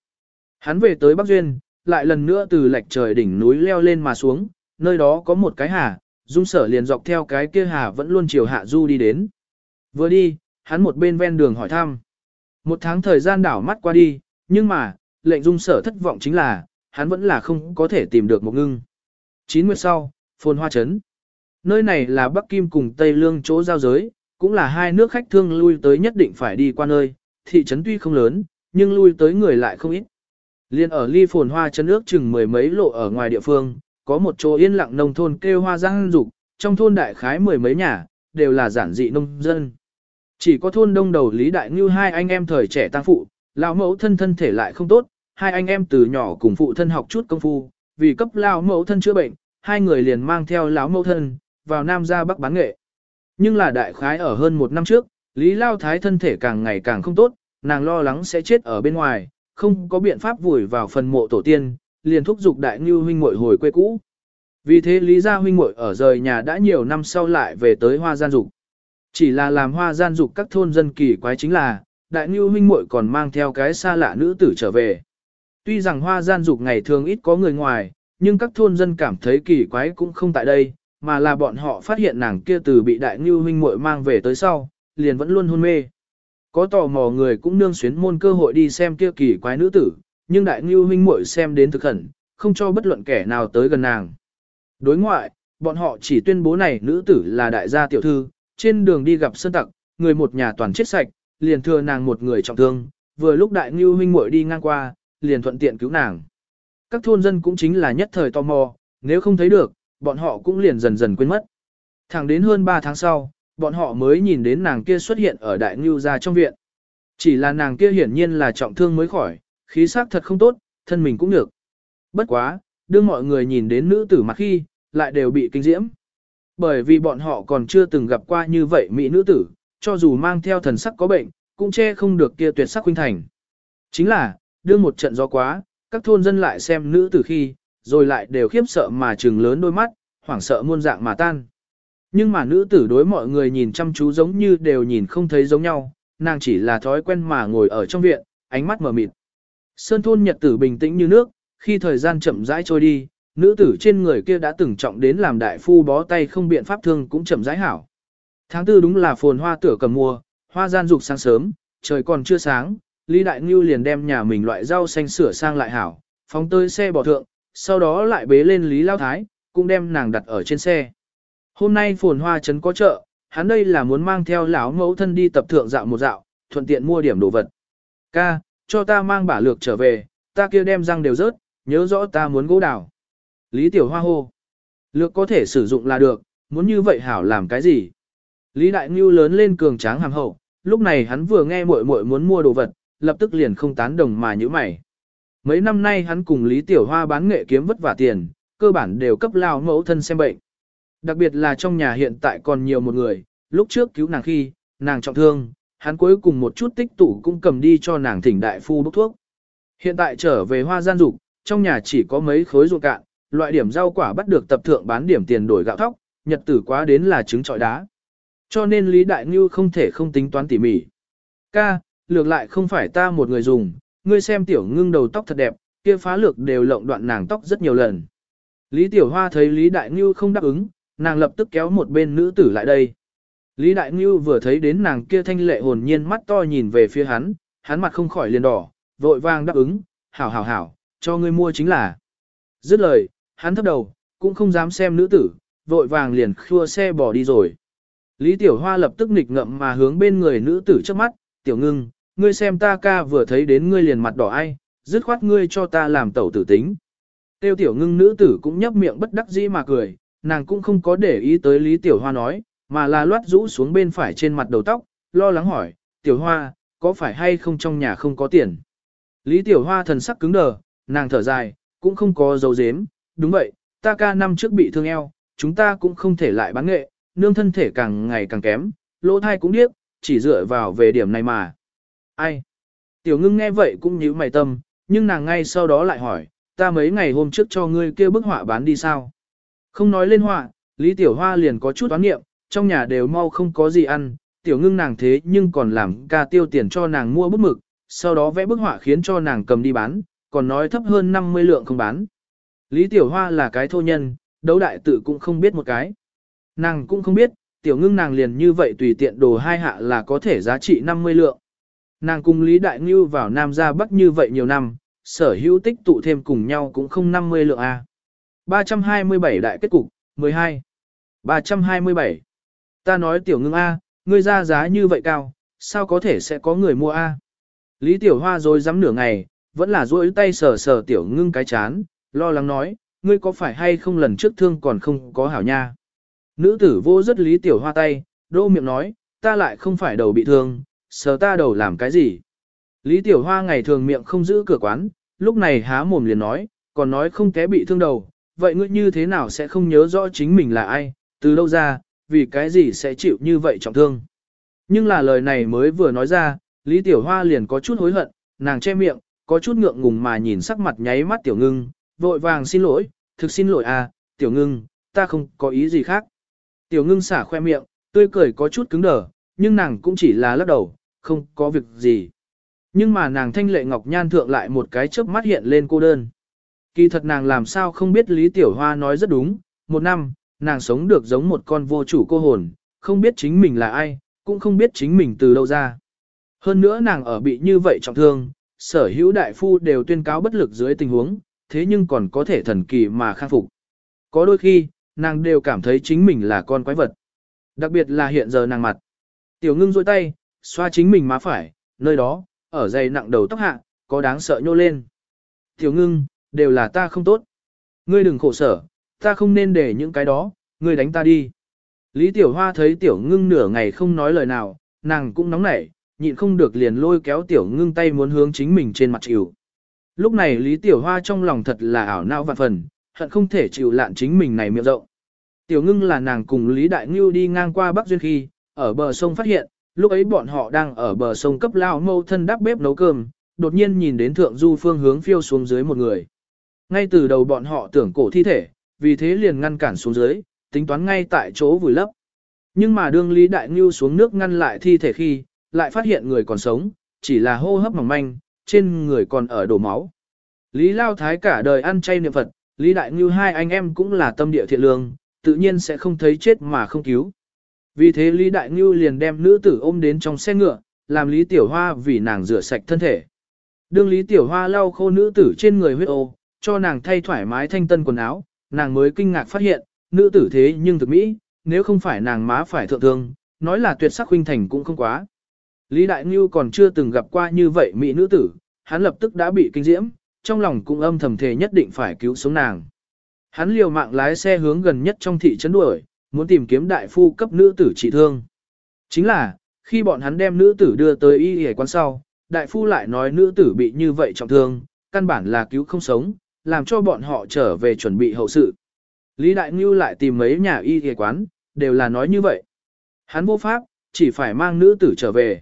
Hắn về tới Bắc Duyên, lại lần nữa từ lạch trời đỉnh núi leo lên mà xuống, nơi đó có một cái hà, dung sở liền dọc theo cái kia hà vẫn luôn chiều hạ du đi đến. Vừa đi, hắn một bên ven đường hỏi thăm. Một tháng thời gian đảo mắt qua đi, nhưng mà, lệnh dung sở thất vọng chính là, hắn vẫn là không có thể tìm được một ngưng. Chín nguyệt sau, phồn hoa trấn. Nơi này là Bắc Kim cùng Tây Lương chỗ giao giới, cũng là hai nước khách thương lui tới nhất định phải đi qua nơi, thị trấn tuy không lớn, nhưng lui tới người lại không ít. Liên ở ly phồn hoa chân ước chừng mười mấy lộ ở ngoài địa phương, có một chỗ yên lặng nông thôn kêu hoa giang dục, trong thôn đại khái mười mấy nhà, đều là giản dị nông dân. Chỉ có thôn đông đầu Lý Đại Ngưu hai anh em thời trẻ tăng phụ, lão mẫu thân thân thể lại không tốt, hai anh em từ nhỏ cùng phụ thân học chút công phu, vì cấp lão mẫu thân chữa bệnh, hai người liền mang theo lão mẫu thân, vào Nam ra Bắc bán nghệ. Nhưng là đại khái ở hơn một năm trước, Lý Lao Thái thân thể càng ngày càng không tốt, nàng lo lắng sẽ chết ở bên ngoài, không có biện pháp vùi vào phần mộ tổ tiên, liền thúc giục đại ngưu huynh muội hồi quê cũ. Vì thế Lý Gia huynh muội ở rời nhà đã nhiều năm sau lại về tới Hoa Gian Dục. Chỉ là làm Hoa Gian Dục các thôn dân kỳ quái chính là, đại ngưu huynh muội còn mang theo cái xa lạ nữ tử trở về. Tuy rằng Hoa Gian Dục ngày thường ít có người ngoài, nhưng các thôn dân cảm thấy kỳ quái cũng không tại đây, mà là bọn họ phát hiện nàng kia từ bị đại ngưu huynh muội mang về tới sau, liền vẫn luôn hôn mê. Có tò mò người cũng nương xuyến môn cơ hội đi xem kia kỳ quái nữ tử, nhưng đại ngưu huynh muội xem đến thực khẩn, không cho bất luận kẻ nào tới gần nàng. Đối ngoại, bọn họ chỉ tuyên bố này nữ tử là đại gia tiểu thư, trên đường đi gặp sơn tặc, người một nhà toàn chết sạch, liền thừa nàng một người trọng thương, vừa lúc đại ngưu huynh muội đi ngang qua, liền thuận tiện cứu nàng. Các thôn dân cũng chính là nhất thời tò mò, nếu không thấy được, bọn họ cũng liền dần dần quên mất. Thẳng đến hơn 3 tháng sau, bọn họ mới nhìn đến nàng kia xuất hiện ở đại ngưu gia trong viện. Chỉ là nàng kia hiển nhiên là trọng thương mới khỏi, khí sắc thật không tốt, thân mình cũng được. Bất quá, đương mọi người nhìn đến nữ tử mặt khi, lại đều bị kinh diễm. Bởi vì bọn họ còn chưa từng gặp qua như vậy mỹ nữ tử, cho dù mang theo thần sắc có bệnh, cũng che không được kia tuyệt sắc huynh thành. Chính là, đương một trận gió quá, các thôn dân lại xem nữ tử khi, rồi lại đều khiếp sợ mà trừng lớn đôi mắt, hoảng sợ muôn dạng mà tan. Nhưng mà nữ tử đối mọi người nhìn chăm chú giống như đều nhìn không thấy giống nhau, nàng chỉ là thói quen mà ngồi ở trong viện, ánh mắt mờ mịt. Sơn thôn nhật tử bình tĩnh như nước, khi thời gian chậm rãi trôi đi, nữ tử trên người kia đã từng trọng đến làm đại phu bó tay không biện pháp thương cũng chậm rãi hảo. Tháng tư đúng là phồn hoa tửa cầm mùa, hoa gian dục sáng sớm, trời còn chưa sáng, Lý Đại Ngưu liền đem nhà mình loại rau xanh sửa sang lại hảo, phóng tơi xe bỏ thượng, sau đó lại bế lên Lý Lao Thái, cũng đem nàng đặt ở trên xe. Hôm nay phồn hoa trấn có chợ, hắn đây là muốn mang theo lão mẫu thân đi tập thượng dạo một dạo, thuận tiện mua điểm đồ vật. Ca, cho ta mang bả lược trở về, ta kia đem răng đều rớt, nhớ rõ ta muốn gỗ đào. Lý Tiểu Hoa hô. Lược có thể sử dụng là được, muốn như vậy hảo làm cái gì? Lý Đại Ngưu lớn lên cường tráng hàng hậu, lúc này hắn vừa nghe muội muội muốn mua đồ vật, lập tức liền không tán đồng mà như mày. Mấy năm nay hắn cùng Lý Tiểu Hoa bán nghệ kiếm vất vả tiền, cơ bản đều cấp lao mẫu thân xem bệnh. Đặc biệt là trong nhà hiện tại còn nhiều một người, lúc trước cứu nàng khi, nàng trọng thương, hắn cuối cùng một chút tích tụ cũng cầm đi cho nàng thỉnh đại phu bốc thuốc. Hiện tại trở về hoa gian dục, trong nhà chỉ có mấy khối ruộng cạn, loại điểm rau quả bắt được tập thượng bán điểm tiền đổi gạo thóc, nhật tử quá đến là trứng trọi đá. Cho nên Lý Đại Ngưu không thể không tính toán tỉ mỉ. Ca, lược lại không phải ta một người dùng, ngươi xem tiểu ngưng đầu tóc thật đẹp, kia phá lược đều lộng đoạn nàng tóc rất nhiều lần. Lý Tiểu Hoa thấy Lý Đại Ngưu không đáp ứng, nàng lập tức kéo một bên nữ tử lại đây. Lý Đại Ngưu vừa thấy đến nàng kia thanh lệ hồn nhiên mắt to nhìn về phía hắn, hắn mặt không khỏi liền đỏ, vội vàng đáp ứng, hảo hảo hảo, cho ngươi mua chính là. Dứt lời, hắn thấp đầu, cũng không dám xem nữ tử, vội vàng liền khua xe bỏ đi rồi. Lý Tiểu Hoa lập tức nghịch ngậm mà hướng bên người nữ tử trước mắt, Tiểu Ngưng, ngươi xem ta ca vừa thấy đến ngươi liền mặt đỏ ai, dứt khoát ngươi cho ta làm tẩu tử tính. Tiêu Tiểu Ngưng nữ tử cũng nhấp miệng bất đắc dĩ mà cười, nàng cũng không có để ý tới Lý Tiểu Hoa nói, mà là loát rũ xuống bên phải trên mặt đầu tóc, lo lắng hỏi, Tiểu Hoa, có phải hay không trong nhà không có tiền? Lý Tiểu Hoa thần sắc cứng đờ, nàng thở dài, cũng không có dấu dếm, đúng vậy, ta ca năm trước bị thương eo, chúng ta cũng không thể lại bán nghệ, nương thân thể càng ngày càng kém, lỗ thai cũng điếc, chỉ dựa vào về điểm này mà. Ai? Tiểu ngưng nghe vậy cũng nhíu mày tâm, nhưng nàng ngay sau đó lại hỏi, ta mấy ngày hôm trước cho ngươi kêu bức họa bán đi sao? Không nói lên họa, Lý Tiểu Hoa liền có chút toán nghiệm, trong nhà đều mau không có gì ăn, tiểu ngưng nàng thế nhưng còn làm ca tiêu tiền cho nàng mua bút mực, sau đó vẽ bức họa khiến cho nàng cầm đi bán, còn nói thấp hơn 50 lượng không bán. Lý Tiểu Hoa là cái thô nhân, đấu đại tự cũng không biết một cái. Nàng cũng không biết, tiểu ngưng nàng liền như vậy tùy tiện đồ hai hạ là có thể giá trị 50 lượng. Nàng cùng Lý Đại Ngưu vào Nam ra Bắc như vậy nhiều năm, sở hữu tích tụ thêm cùng nhau cũng không 50 lượng A. 327 đại kết cục, 12. 327. Ta nói tiểu ngưng A, ngươi ra giá như vậy cao, sao có thể sẽ có người mua A. Lý tiểu hoa rồi dám nửa ngày, vẫn là duỗi tay sờ sờ tiểu ngưng cái chán, lo lắng nói, ngươi có phải hay không lần trước thương còn không có hảo nha. Nữ tử vô rất lý tiểu hoa tay, đô miệng nói, ta lại không phải đầu bị thương, sờ ta đầu làm cái gì. Lý tiểu hoa ngày thường miệng không giữ cửa quán, lúc này há mồm liền nói, còn nói không té bị thương đầu, vậy ngươi như thế nào sẽ không nhớ rõ chính mình là ai, từ đâu ra, vì cái gì sẽ chịu như vậy trọng thương. Nhưng là lời này mới vừa nói ra, Lý Tiểu Hoa liền có chút hối hận, nàng che miệng, có chút ngượng ngùng mà nhìn sắc mặt nháy mắt Tiểu Ngưng, vội vàng xin lỗi, thực xin lỗi à, Tiểu Ngưng, ta không có ý gì khác. Tiểu Ngưng xả khoe miệng, tươi cười có chút cứng đờ, nhưng nàng cũng chỉ là lắc đầu, không có việc gì. Nhưng mà nàng thanh lệ ngọc nhan thượng lại một cái chớp mắt hiện lên cô đơn. Kỳ thật nàng làm sao không biết Lý Tiểu Hoa nói rất đúng, một năm, nàng sống được giống một con vô chủ cô hồn, không biết chính mình là ai, cũng không biết chính mình từ đâu ra. Hơn nữa nàng ở bị như vậy trọng thương, sở hữu đại phu đều tuyên cáo bất lực dưới tình huống, thế nhưng còn có thể thần kỳ mà khang phục. Có đôi khi, nàng đều cảm thấy chính mình là con quái vật. Đặc biệt là hiện giờ nàng mặt. Tiểu ngưng dôi tay, xoa chính mình má phải, nơi đó, ở dày nặng đầu tóc hạ, có đáng sợ nhô lên. Tiểu ngưng, đều là ta không tốt. Ngươi đừng khổ sở, ta không nên để những cái đó, ngươi đánh ta đi. Lý Tiểu Hoa thấy Tiểu ngưng nửa ngày không nói lời nào, nàng cũng nóng nảy, nhịn không được liền lôi kéo Tiểu ngưng tay muốn hướng chính mình trên mặt chịu. Lúc này Lý Tiểu Hoa trong lòng thật là ảo não vạn phần, hận không thể chịu lạn chính mình này miệng rộng. Tiểu ngưng là nàng cùng Lý Đại Ngưu đi ngang qua Bắc Duyên khi, ở bờ sông phát hiện, lúc ấy bọn họ đang ở bờ sông cấp lao mâu thân đắp bếp nấu cơm, đột nhiên nhìn đến thượng du phương hướng phiêu xuống dưới một người. Ngay từ đầu bọn họ tưởng cổ thi thể, vì thế liền ngăn cản xuống dưới, tính toán ngay tại chỗ vùi lấp. Nhưng mà đương Lý Đại Ngưu xuống nước ngăn lại thi thể khi, lại phát hiện người còn sống, chỉ là hô hấp mỏng manh, trên người còn ở đổ máu. Lý Lao Thái cả đời ăn chay niệm Phật, Lý Đại Ngưu hai anh em cũng là tâm địa thiện lương, tự nhiên sẽ không thấy chết mà không cứu. Vì thế Lý Đại Ngưu liền đem nữ tử ôm đến trong xe ngựa, làm Lý Tiểu Hoa vì nàng rửa sạch thân thể. Đương Lý Tiểu Hoa lau khô nữ tử trên người huyết ô, cho nàng thay thoải mái thanh tân quần áo, nàng mới kinh ngạc phát hiện, nữ tử thế nhưng thực mỹ, nếu không phải nàng má phải thượng thương, nói là tuyệt sắc huynh thành cũng không quá. Lý Đại Ngưu còn chưa từng gặp qua như vậy mỹ nữ tử, hắn lập tức đã bị kinh diễm, trong lòng cũng âm thầm thề nhất định phải cứu sống nàng. Hắn liều mạng lái xe hướng gần nhất trong thị trấn đuổi, muốn tìm kiếm đại phu cấp nữ tử trị thương. Chính là, khi bọn hắn đem nữ tử đưa tới y y quán sau, đại phu lại nói nữ tử bị như vậy trọng thương, căn bản là cứu không sống, làm cho bọn họ trở về chuẩn bị hậu sự. Lý Đại Ngưu lại tìm mấy nhà y y quán, đều là nói như vậy. Hắn vô pháp, chỉ phải mang nữ tử trở về.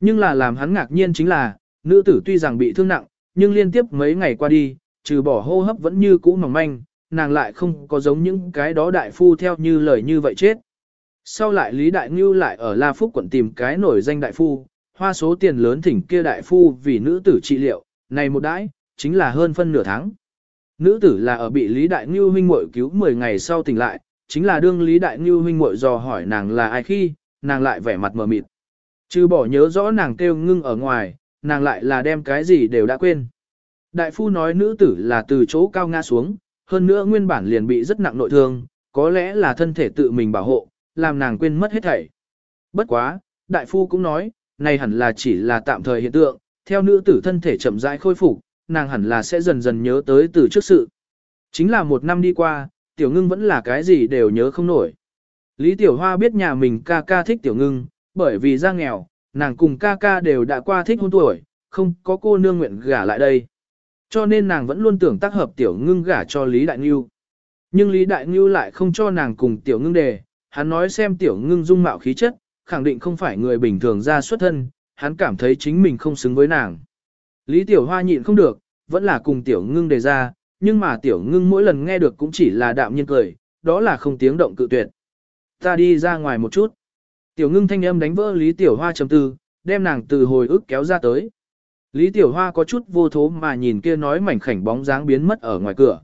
Nhưng là làm hắn ngạc nhiên chính là, nữ tử tuy rằng bị thương nặng, nhưng liên tiếp mấy ngày qua đi, trừ bỏ hô hấp vẫn như cũ mỏng manh, nàng lại không có giống những cái đó đại phu theo như lời như vậy chết. Sau lại Lý Đại Ngưu lại ở La Phúc quận tìm cái nổi danh đại phu, hoa số tiền lớn thỉnh kia đại phu vì nữ tử trị liệu, này một đãi, chính là hơn phân nửa tháng. Nữ tử là ở bị Lý Đại Ngưu huynh muội cứu 10 ngày sau tỉnh lại, chính là đương Lý Đại Ngưu huynh muội dò hỏi nàng là ai khi, nàng lại vẻ mặt mờ mịt. Chứ bỏ nhớ rõ nàng kêu ngưng ở ngoài, nàng lại là đem cái gì đều đã quên. Đại phu nói nữ tử là từ chỗ cao ngã xuống, hơn nữa nguyên bản liền bị rất nặng nội thương, có lẽ là thân thể tự mình bảo hộ, làm nàng quên mất hết thảy. Bất quá, đại phu cũng nói, này hẳn là chỉ là tạm thời hiện tượng, theo nữ tử thân thể chậm rãi khôi phục, nàng hẳn là sẽ dần dần nhớ tới từ trước sự. Chính là một năm đi qua, tiểu ngưng vẫn là cái gì đều nhớ không nổi. Lý Tiểu Hoa biết nhà mình ca ca thích tiểu ngưng, bởi vì ra nghèo, nàng cùng ca ca đều đã qua thích hôn tuổi, không có cô nương nguyện gả lại đây. Cho nên nàng vẫn luôn tưởng tác hợp tiểu ngưng gả cho Lý Đại Ngưu. Nhưng Lý Đại Ngưu lại không cho nàng cùng tiểu ngưng đề, hắn nói xem tiểu ngưng dung mạo khí chất, khẳng định không phải người bình thường ra xuất thân, hắn cảm thấy chính mình không xứng với nàng. Lý Tiểu Hoa nhịn không được, vẫn là cùng tiểu ngưng đề ra, nhưng mà tiểu ngưng mỗi lần nghe được cũng chỉ là đạm nhiên cười, đó là không tiếng động cự tuyệt. Ta đi ra ngoài một chút. Tiểu ngưng thanh âm đánh vỡ Lý Tiểu Hoa trầm tư, đem nàng từ hồi ức kéo ra tới. Lý Tiểu Hoa có chút vô thố mà nhìn kia nói mảnh khảnh bóng dáng biến mất ở ngoài cửa.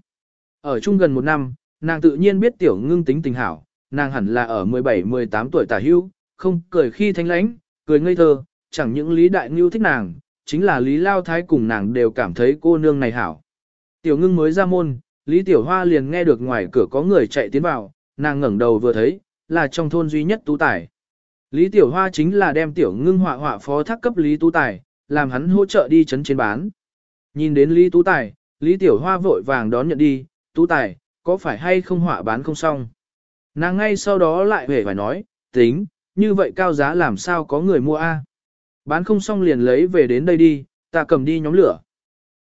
Ở chung gần một năm, nàng tự nhiên biết Tiểu ngưng tính tình hảo, nàng hẳn là ở 17-18 tuổi tả hưu, không cười khi thanh lãnh, cười ngây thơ, chẳng những Lý Đại Ngưu thích nàng, chính là Lý Lao Thái cùng nàng đều cảm thấy cô nương này hảo. Tiểu ngưng mới ra môn, Lý Tiểu Hoa liền nghe được ngoài cửa có người chạy tiến vào, nàng ngẩng đầu vừa thấy, là trong thôn duy nhất tú tài. Lý Tiểu Hoa chính là đem Tiểu ngưng họa họa phó thác cấp Lý Tú Tài, làm hắn hỗ trợ đi chấn trên bán. Nhìn đến Lý Tú Tài, Lý Tiểu Hoa vội vàng đón nhận đi, Tú Tài, có phải hay không họa bán không xong? Nàng ngay sau đó lại về phải nói, tính, như vậy cao giá làm sao có người mua a? Bán không xong liền lấy về đến đây đi, ta cầm đi nhóm lửa.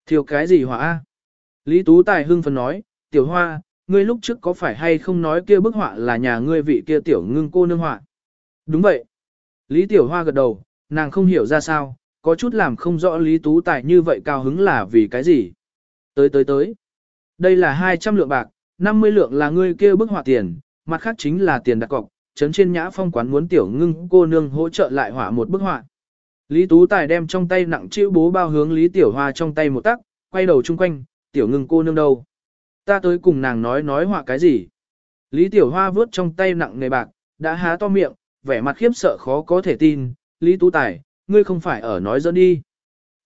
Thiếu cái gì hỏa? a? Lý Tú Tài hưng phấn nói, Tiểu Hoa, ngươi lúc trước có phải hay không nói kia bức họa là nhà ngươi vị kia Tiểu ngưng cô nương họa? Đúng vậy. Lý Tiểu Hoa gật đầu, nàng không hiểu ra sao, có chút làm không rõ Lý Tú Tài như vậy cao hứng là vì cái gì. Tới tới tới. Đây là 200 lượng bạc, 50 lượng là ngươi kia bức họa tiền, mặt khác chính là tiền đặt cọc, chấn trên nhã phong quán muốn tiểu ngưng cô nương hỗ trợ lại họa một bức họa. Lý Tú Tài đem trong tay nặng chữ bố bao hướng Lý Tiểu Hoa trong tay một tắc, quay đầu chung quanh, tiểu ngưng cô nương đâu. Ta tới cùng nàng nói nói họa cái gì. Lý Tiểu Hoa vớt trong tay nặng nề bạc, đã há to miệng, vẻ mặt khiếp sợ khó có thể tin, Lý Tú Tài, ngươi không phải ở nói dẫn đi.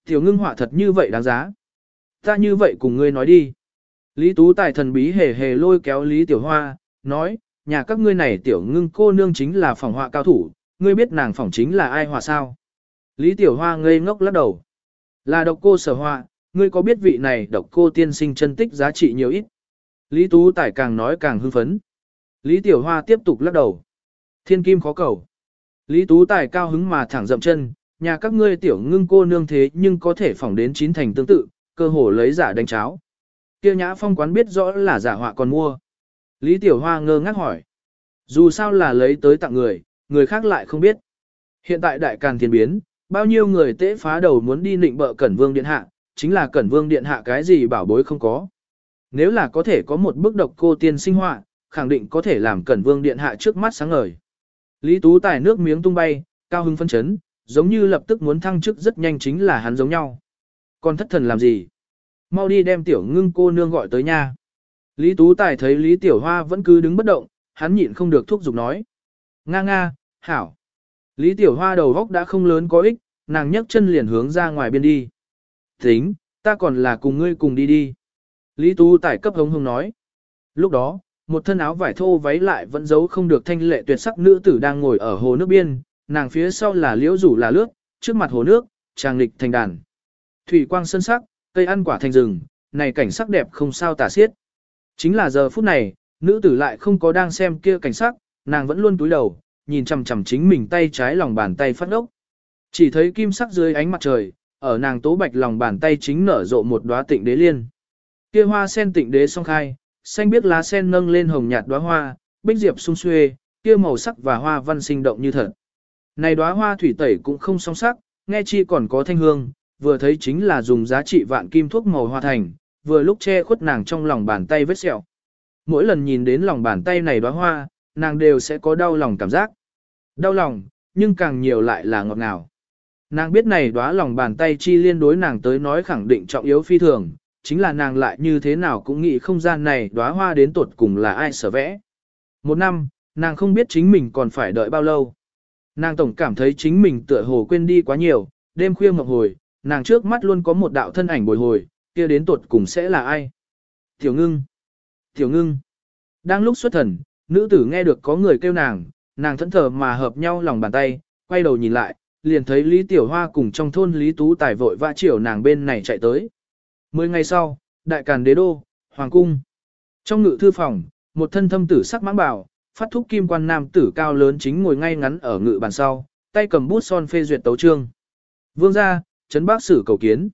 Tiểu ngưng họa thật như vậy đáng giá. Ta như vậy cùng ngươi nói đi. Lý Tú Tài thần bí hề hề lôi kéo Lý Tiểu Hoa, nói, nhà các ngươi này Tiểu ngưng cô nương chính là phòng họa cao thủ, ngươi biết nàng phòng chính là ai họa sao. Lý Tiểu Hoa ngây ngốc lắc đầu. Là độc cô sở họa, ngươi có biết vị này độc cô tiên sinh chân tích giá trị nhiều ít? Lý Tú Tài càng nói càng hưng phấn. Lý Tiểu Hoa tiếp tục lắc đầu. Thiên kim khó cầu. Lý Tú Tài cao hứng mà thẳng dậm chân, nhà các ngươi tiểu ngưng cô nương thế nhưng có thể phỏng đến chín thành tương tự, cơ hồ lấy giả đánh cháo. Kia nhã phong quán biết rõ là giả họa còn mua. Lý Tiểu Hoa ngơ ngác hỏi. Dù sao là lấy tới tặng người, người khác lại không biết. Hiện tại đại càn thiên biến, bao nhiêu người tế phá đầu muốn đi nịnh bợ Cẩn Vương Điện Hạ, chính là Cẩn Vương Điện Hạ cái gì bảo bối không có. Nếu là có thể có một bức độc cô tiên sinh họa, khẳng định có thể làm Cẩn Vương Điện Hạ trước mắt sáng ngời. Lý Tú Tài nước miếng tung bay, cao hưng phân chấn, giống như lập tức muốn thăng chức rất nhanh chính là hắn giống nhau. Còn thất thần làm gì? Mau đi đem tiểu ngưng cô nương gọi tới nha. Lý Tú Tài thấy Lý Tiểu Hoa vẫn cứ đứng bất động, hắn nhịn không được thúc giục nói. Nga nga, hảo. Lý Tiểu Hoa đầu góc đã không lớn có ích, nàng nhấc chân liền hướng ra ngoài biên đi. Tính, ta còn là cùng ngươi cùng đi đi. Lý Tú Tài cấp hống hống nói. Lúc đó, một thân áo vải thô váy lại vẫn giấu không được thanh lệ tuyệt sắc nữ tử đang ngồi ở hồ nước biên, nàng phía sau là liễu rủ là lướt, trước mặt hồ nước, tràng lịch thành đàn. Thủy quang sân sắc, cây ăn quả thành rừng, này cảnh sắc đẹp không sao tả xiết. Chính là giờ phút này, nữ tử lại không có đang xem kia cảnh sắc, nàng vẫn luôn túi đầu, nhìn chằm chằm chính mình tay trái lòng bàn tay phát ốc. Chỉ thấy kim sắc dưới ánh mặt trời, ở nàng tố bạch lòng bàn tay chính nở rộ một đóa tịnh đế liên. Kia hoa sen tịnh đế song khai, xanh biết lá sen nâng lên hồng nhạt đóa hoa, bích diệp sung xuê, kia màu sắc và hoa văn sinh động như thật. Này đóa hoa thủy tẩy cũng không song sắc, nghe chi còn có thanh hương, vừa thấy chính là dùng giá trị vạn kim thuốc màu hoa thành, vừa lúc che khuất nàng trong lòng bàn tay vết sẹo. Mỗi lần nhìn đến lòng bàn tay này đóa hoa, nàng đều sẽ có đau lòng cảm giác. Đau lòng, nhưng càng nhiều lại là ngọt ngào. Nàng biết này đóa lòng bàn tay chi liên đối nàng tới nói khẳng định trọng yếu phi thường, chính là nàng lại như thế nào cũng nghĩ không gian này đóa hoa đến tột cùng là ai sở vẽ. Một năm, nàng không biết chính mình còn phải đợi bao lâu. Nàng tổng cảm thấy chính mình tựa hồ quên đi quá nhiều, đêm khuya ngọc hồi, nàng trước mắt luôn có một đạo thân ảnh bồi hồi, kia đến tột cùng sẽ là ai. Tiểu ngưng, tiểu ngưng. Đang lúc xuất thần, nữ tử nghe được có người kêu nàng, nàng thẫn thờ mà hợp nhau lòng bàn tay, quay đầu nhìn lại, liền thấy Lý Tiểu Hoa cùng trong thôn Lý Tú Tài vội vã chiều nàng bên này chạy tới. Mười ngày sau, đại càn đế đô, hoàng cung. Trong ngự thư phòng, một thân thâm tử sắc mãng bảo, phát thúc kim quan nam tử cao lớn chính ngồi ngay ngắn ở ngự bàn sau, tay cầm bút son phê duyệt tấu chương. Vương gia, Trấn bác sử cầu kiến.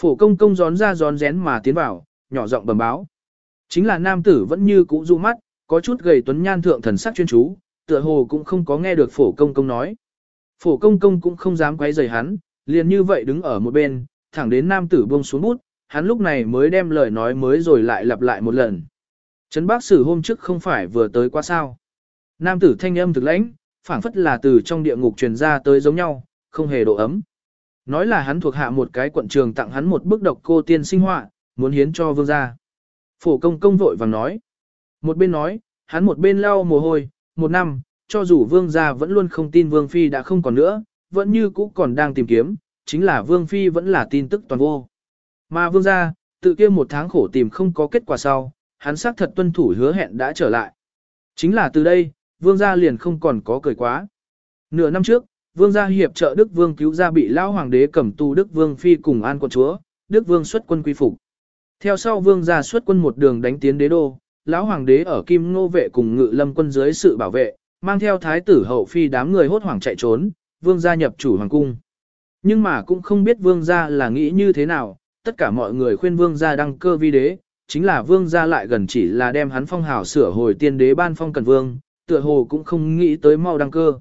Phổ công công gión ra gión rén mà tiến vào, nhỏ giọng bẩm báo. Chính là nam tử vẫn như cũ du mắt, có chút gầy tuấn nhan thượng thần sắc chuyên chú, tựa hồ cũng không có nghe được phổ công công nói. Phổ công công cũng không dám quấy rầy hắn, liền như vậy đứng ở một bên, thẳng đến nam tử buông xuống bút, hắn lúc này mới đem lời nói mới rồi lại lặp lại một lần. Trấn bác sử hôm trước không phải vừa tới qua sao. Nam tử thanh âm thực lãnh, phảng phất là từ trong địa ngục truyền ra tới giống nhau, không hề độ ấm. Nói là hắn thuộc hạ một cái quận trường tặng hắn một bức độc cô tiên sinh họa, muốn hiến cho vương gia. Phổ công công vội vàng nói. Một bên nói, hắn một bên lau mồ hôi, một năm, cho dù vương gia vẫn luôn không tin vương phi đã không còn nữa, vẫn như cũ còn đang tìm kiếm, chính là vương phi vẫn là tin tức toàn vô. Mà vương gia, tự kia một tháng khổ tìm không có kết quả sau, hắn xác thật tuân thủ hứa hẹn đã trở lại. Chính là từ đây, vương gia liền không còn có cười quá. Nửa năm trước, vương gia hiệp trợ Đức Vương cứu gia bị lão hoàng đế cầm tù Đức Vương phi cùng an quân chúa, Đức Vương xuất quân quy phục. Theo sau vương gia xuất quân một đường đánh tiến đế đô, lão hoàng đế ở Kim Ngô vệ cùng Ngự Lâm quân dưới sự bảo vệ, mang theo thái tử hậu phi đám người hốt hoảng chạy trốn, vương gia nhập chủ hoàng cung. Nhưng mà cũng không biết vương gia là nghĩ như thế nào, tất cả mọi người khuyên vương gia đăng cơ vi đế, chính là vương gia lại gần chỉ là đem hắn phong hào sửa hồi tiên đế ban phong cần vương, tựa hồ cũng không nghĩ tới mau đăng cơ.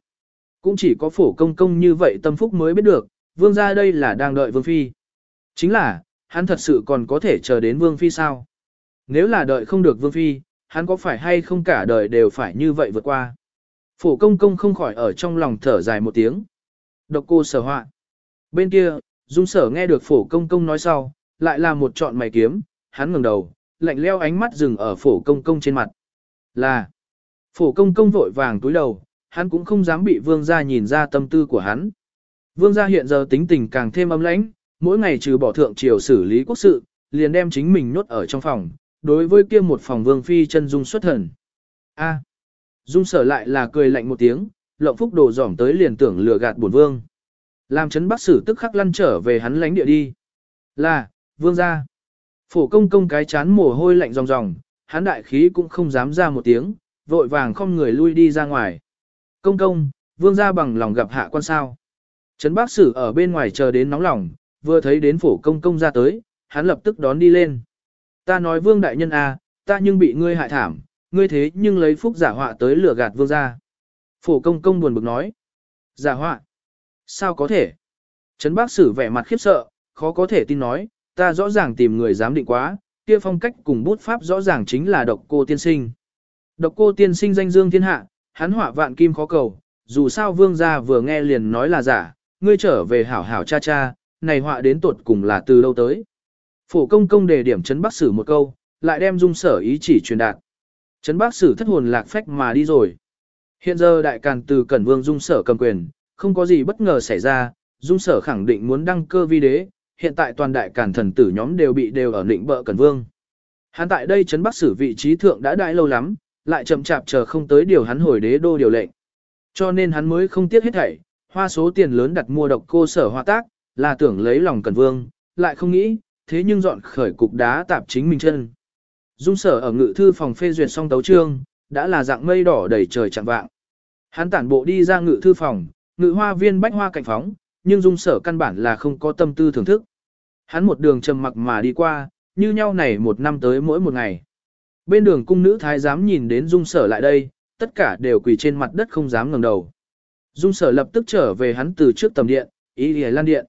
Cũng chỉ có phổ công công như vậy tâm phúc mới biết được, vương gia đây là đang đợi vương phi. Chính là, hắn thật sự còn có thể chờ đến vương phi sao? Nếu là đợi không được vương phi, hắn có phải hay không cả đời đều phải như vậy vượt qua? Phổ công công không khỏi ở trong lòng thở dài một tiếng. Độc cô sở họa. Bên kia, dung sở nghe được phổ công công nói sau, lại là một trọn mày kiếm, hắn ngừng đầu, lạnh leo ánh mắt dừng ở phổ công công trên mặt. Là, phổ công công vội vàng túi đầu, hắn cũng không dám bị vương gia nhìn ra tâm tư của hắn. Vương gia hiện giờ tính tình càng thêm âm lãnh, mỗi ngày trừ bỏ thượng triều xử lý quốc sự, liền đem chính mình nhốt ở trong phòng, đối với kia một phòng vương phi chân dung xuất thần. A. À, dung sở lại là cười lạnh một tiếng, lộng phúc đồ dỏm tới liền tưởng lừa gạt bổn vương. Làm chấn bắc sử tức khắc lăn trở về hắn lánh địa đi. Là, vương gia. Phổ công công cái chán mồ hôi lạnh ròng ròng, hắn đại khí cũng không dám ra một tiếng, vội vàng không người lui đi ra ngoài. Công công, vương gia bằng lòng gặp hạ quan sao. Trấn bác sử ở bên ngoài chờ đến nóng lòng, vừa thấy đến phổ công công ra tới, hắn lập tức đón đi lên. Ta nói vương đại nhân à, ta nhưng bị ngươi hại thảm, ngươi thế nhưng lấy phúc giả họa tới lừa gạt vương gia. Phổ công công buồn bực nói. Giả họa? Sao có thể? Trấn bác sử vẻ mặt khiếp sợ, khó có thể tin nói, ta rõ ràng tìm người dám định quá, kia phong cách cùng bút pháp rõ ràng chính là độc cô tiên sinh. Độc cô tiên sinh danh dương thiên hạ, hắn họa vạn kim khó cầu, dù sao vương gia vừa nghe liền nói là giả, ngươi trở về hảo hảo cha cha, này họa đến tột cùng là từ đâu tới. Phổ công công đề điểm Trấn Bắc Sử một câu, lại đem dung sở ý chỉ truyền đạt. Trấn Bắc Sử thất hồn lạc phách mà đi rồi. Hiện giờ đại càn từ Cẩn Vương dung sở cầm quyền, không có gì bất ngờ xảy ra, dung sở khẳng định muốn đăng cơ vi đế, hiện tại toàn đại càn thần tử nhóm đều bị đều ở định bợ Cẩn Vương. Hắn tại đây Trấn Bắc Sử vị trí thượng đã đại lâu lắm, lại chậm chạp chờ không tới điều hắn hồi đế đô điều lệnh. Cho nên hắn mới không tiếc hết thảy, hoa số tiền lớn đặt mua độc cô sở hoa tác, là tưởng lấy lòng Cẩn Vương, lại không nghĩ, thế nhưng dọn khởi cục đá tạp chính mình chân. Dung sở ở ngự thư phòng phê duyệt xong tấu trương, đã là dạng mây đỏ đầy trời chạm vạng. Hắn tản bộ đi ra ngự thư phòng, ngự hoa viên bách hoa cạnh phóng, nhưng dung sở căn bản là không có tâm tư thưởng thức. Hắn một đường trầm mặc mà đi qua, như nhau này một năm tới mỗi một ngày. Bên đường cung nữ thái giám nhìn đến dung sở lại đây, tất cả đều quỳ trên mặt đất không dám ngẩng đầu. Dung sở lập tức trở về hắn từ trước tầm điện, ý lìa lan điện.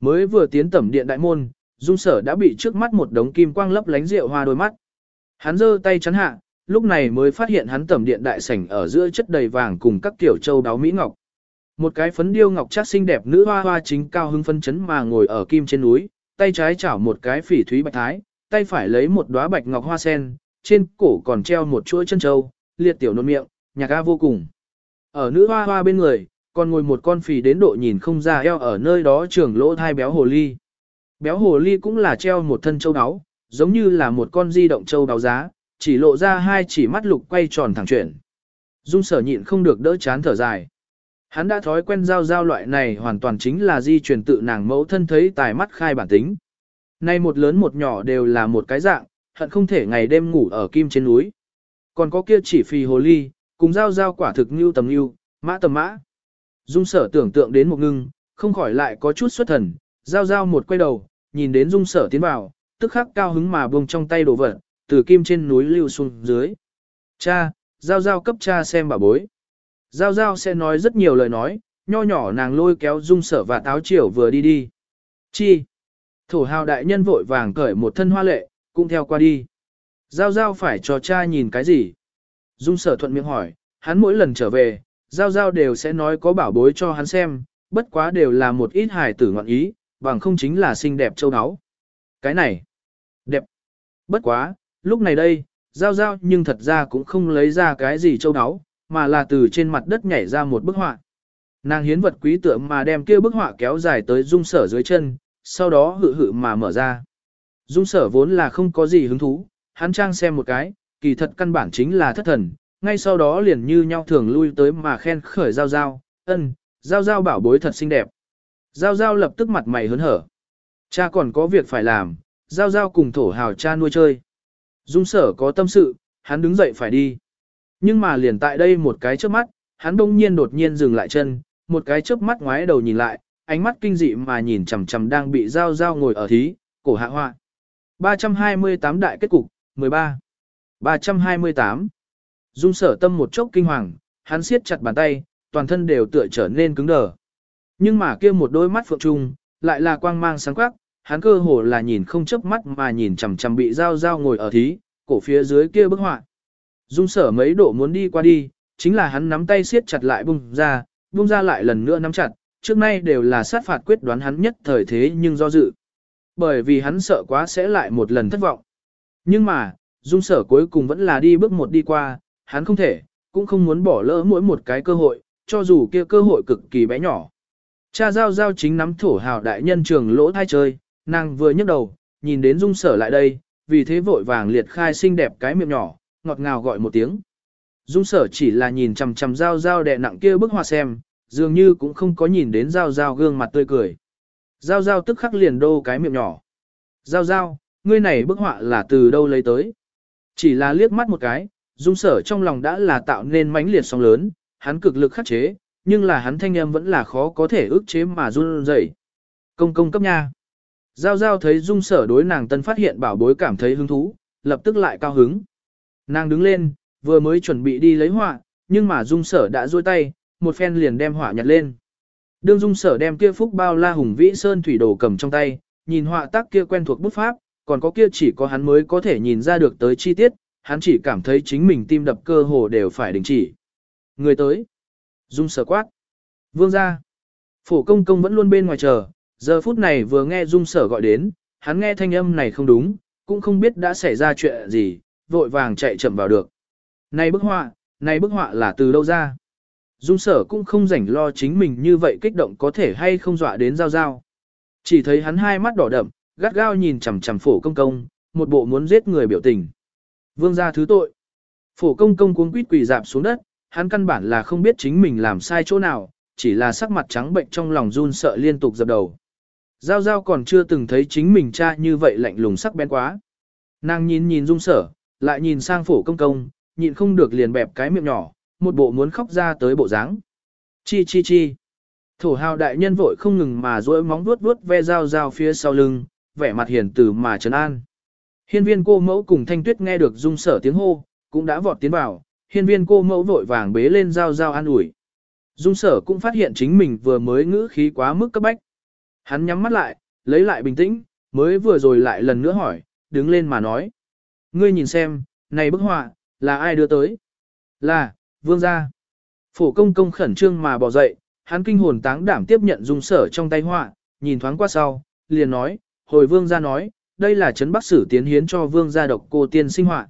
Mới vừa tiến tầm điện đại môn, dung sở đã bị trước mắt một đống kim quang lấp lánh rượu hoa đôi mắt. Hắn giơ tay chắn hạ, lúc này mới phát hiện hắn tẩm điện đại sảnh ở giữa chất đầy vàng cùng các kiểu châu đáo mỹ ngọc. Một cái phấn điêu ngọc chắc xinh đẹp nữ hoa hoa chính cao hưng phân chấn mà ngồi ở kim trên núi, tay trái chảo một cái phỉ thúy bạch thái, tay phải lấy một đóa bạch ngọc hoa sen, trên cổ còn treo một chuỗi chân châu, liệt tiểu nôn miệng, nhạc ca vô cùng. Ở nữ hoa hoa bên người, còn ngồi một con phì đến độ nhìn không ra eo ở nơi đó trường lỗ thai béo hồ ly. Béo hồ ly cũng là treo một thân châu đáo, giống như là một con di động châu đáo giá, chỉ lộ ra hai chỉ mắt lục quay tròn thẳng chuyển. Dung sở nhịn không được đỡ chán thở dài. Hắn đã thói quen giao giao loại này hoàn toàn chính là di truyền tự nàng mẫu thân thấy tài mắt khai bản tính. Nay một lớn một nhỏ đều là một cái dạng, hận không thể ngày đêm ngủ ở kim trên núi. Còn có kia chỉ phì hồ ly, cùng giao giao quả thực như tầm như, mã tầm mã. Dung sở tưởng tượng đến một ngưng, không khỏi lại có chút xuất thần, giao giao một quay đầu, nhìn đến dung sở tiến vào, tức khắc cao hứng mà buông trong tay đồ vật, từ kim trên núi lưu xuống dưới. Cha, giao giao cấp cha xem bà bối. Giao giao sẽ nói rất nhiều lời nói, nho nhỏ nàng lôi kéo dung sở và táo chiều vừa đi đi. Chi? Thổ hào đại nhân vội vàng cởi một thân hoa lệ, cũng theo qua đi. Giao giao phải cho cha nhìn cái gì? Dung sở thuận miệng hỏi, hắn mỗi lần trở về, giao giao đều sẽ nói có bảo bối cho hắn xem, bất quá đều là một ít hài tử ngọn ý, bằng không chính là xinh đẹp châu áo. Cái này, đẹp. Bất quá, lúc này đây, giao giao nhưng thật ra cũng không lấy ra cái gì châu áo, mà là từ trên mặt đất nhảy ra một bức họa. Nàng hiến vật quý tượng mà đem kia bức họa kéo dài tới dung sở dưới chân, sau đó hự hự mà mở ra. Dung sở vốn là không có gì hứng thú, hắn trang xem một cái, kỳ thật căn bản chính là thất thần, ngay sau đó liền như nhau thường lui tới mà khen khởi giao giao, ân, giao giao bảo bối thật xinh đẹp. Giao giao lập tức mặt mày hớn hở. Cha còn có việc phải làm, giao giao cùng thổ hào cha nuôi chơi. Dung sở có tâm sự, hắn đứng dậy phải đi. Nhưng mà liền tại đây một cái chớp mắt, hắn đông nhiên đột nhiên dừng lại chân, một cái chớp mắt ngoái đầu nhìn lại, ánh mắt kinh dị mà nhìn chằm chằm đang bị giao giao ngồi ở thí, cổ hạ hoa. 328 đại kết cục, 13. 328. Dung sở tâm một chốc kinh hoàng, hắn siết chặt bàn tay, toàn thân đều tựa trở nên cứng đờ. Nhưng mà kia một đôi mắt phượng trung, lại là quang mang sáng quắc, hắn cơ hồ là nhìn không chớp mắt mà nhìn chằm chằm bị giao giao ngồi ở thí, cổ phía dưới kia bức họa. Dung sở mấy độ muốn đi qua đi, chính là hắn nắm tay siết chặt lại bung ra, bung ra lại lần nữa nắm chặt, trước nay đều là sát phạt quyết đoán hắn nhất thời thế nhưng do dự. Bởi vì hắn sợ quá sẽ lại một lần thất vọng. Nhưng mà, dung sở cuối cùng vẫn là đi bước một đi qua, hắn không thể, cũng không muốn bỏ lỡ mỗi một cái cơ hội, cho dù kia cơ hội cực kỳ bé nhỏ. Cha giao giao chính nắm thổ hào đại nhân trường lỗ thai chơi, nàng vừa nhấc đầu, nhìn đến dung sở lại đây, vì thế vội vàng liệt khai xinh đẹp cái miệng nhỏ, ngọt ngào gọi một tiếng. Dung sở chỉ là nhìn chằm chằm giao giao đè nặng kia bức hoa xem, dường như cũng không có nhìn đến giao giao gương mặt tươi cười. Giao giao tức khắc liền đô cái miệng nhỏ. Giao giao, ngươi này bức họa là từ đâu lấy tới? Chỉ là liếc mắt một cái, dung sở trong lòng đã là tạo nên mãnh liệt sóng lớn, hắn cực lực khắc chế, nhưng là hắn thanh âm vẫn là khó có thể ức chế mà run rẩy. Công công cấp nha. Giao giao thấy dung sở đối nàng tân phát hiện bảo bối cảm thấy hứng thú, lập tức lại cao hứng. Nàng đứng lên, vừa mới chuẩn bị đi lấy họa, nhưng mà dung sở đã duỗi tay, một phen liền đem họa nhặt lên. Đương dung sở đem kia phúc bao la hùng vĩ sơn thủy đồ cầm trong tay, nhìn họa tác kia quen thuộc bút pháp, còn có kia chỉ có hắn mới có thể nhìn ra được tới chi tiết, hắn chỉ cảm thấy chính mình tim đập cơ hồ đều phải đình chỉ. Người tới. Dung sở quát. Vương ra. Phổ công công vẫn luôn bên ngoài chờ, giờ phút này vừa nghe dung sở gọi đến, hắn nghe thanh âm này không đúng, cũng không biết đã xảy ra chuyện gì, vội vàng chạy chậm vào được. Này bức họa, này bức họa là từ đâu ra? Dung sở cũng không rảnh lo chính mình như vậy kích động có thể hay không dọa đến giao giao. Chỉ thấy hắn hai mắt đỏ đậm, gắt gao nhìn chằm chằm phổ công công, một bộ muốn giết người biểu tình. Vương gia thứ tội. Phổ công công cuống quýt quỳ dạp xuống đất, hắn căn bản là không biết chính mình làm sai chỗ nào, chỉ là sắc mặt trắng bệnh trong lòng run sợ liên tục dập đầu. Giao giao còn chưa từng thấy chính mình cha như vậy lạnh lùng sắc bén quá. Nàng nhìn nhìn dung sở, lại nhìn sang phổ công công, nhịn không được liền bẹp cái miệng nhỏ, một bộ muốn khóc ra tới bộ dáng. Chi chi chi. Thổ hào đại nhân vội không ngừng mà duỗi móng vuốt vuốt ve dao dao phía sau lưng, vẻ mặt hiền từ mà trấn an. Hiên viên cô mẫu cùng thanh tuyết nghe được dung sở tiếng hô, cũng đã vọt tiến vào, hiên viên cô mẫu vội vàng bế lên dao dao an ủi. Dung sở cũng phát hiện chính mình vừa mới ngữ khí quá mức cấp bách. Hắn nhắm mắt lại, lấy lại bình tĩnh, mới vừa rồi lại lần nữa hỏi, đứng lên mà nói. Ngươi nhìn xem, này bức họa, là ai đưa tới? Là, vương gia. Phổ công công khẩn trương mà bỏ dậy, hắn kinh hồn táng đảm tiếp nhận dung sở trong tay họa, nhìn thoáng qua sau, liền nói, hồi vương gia nói, đây là trấn bắc sử tiến hiến cho vương gia độc cô tiên sinh họa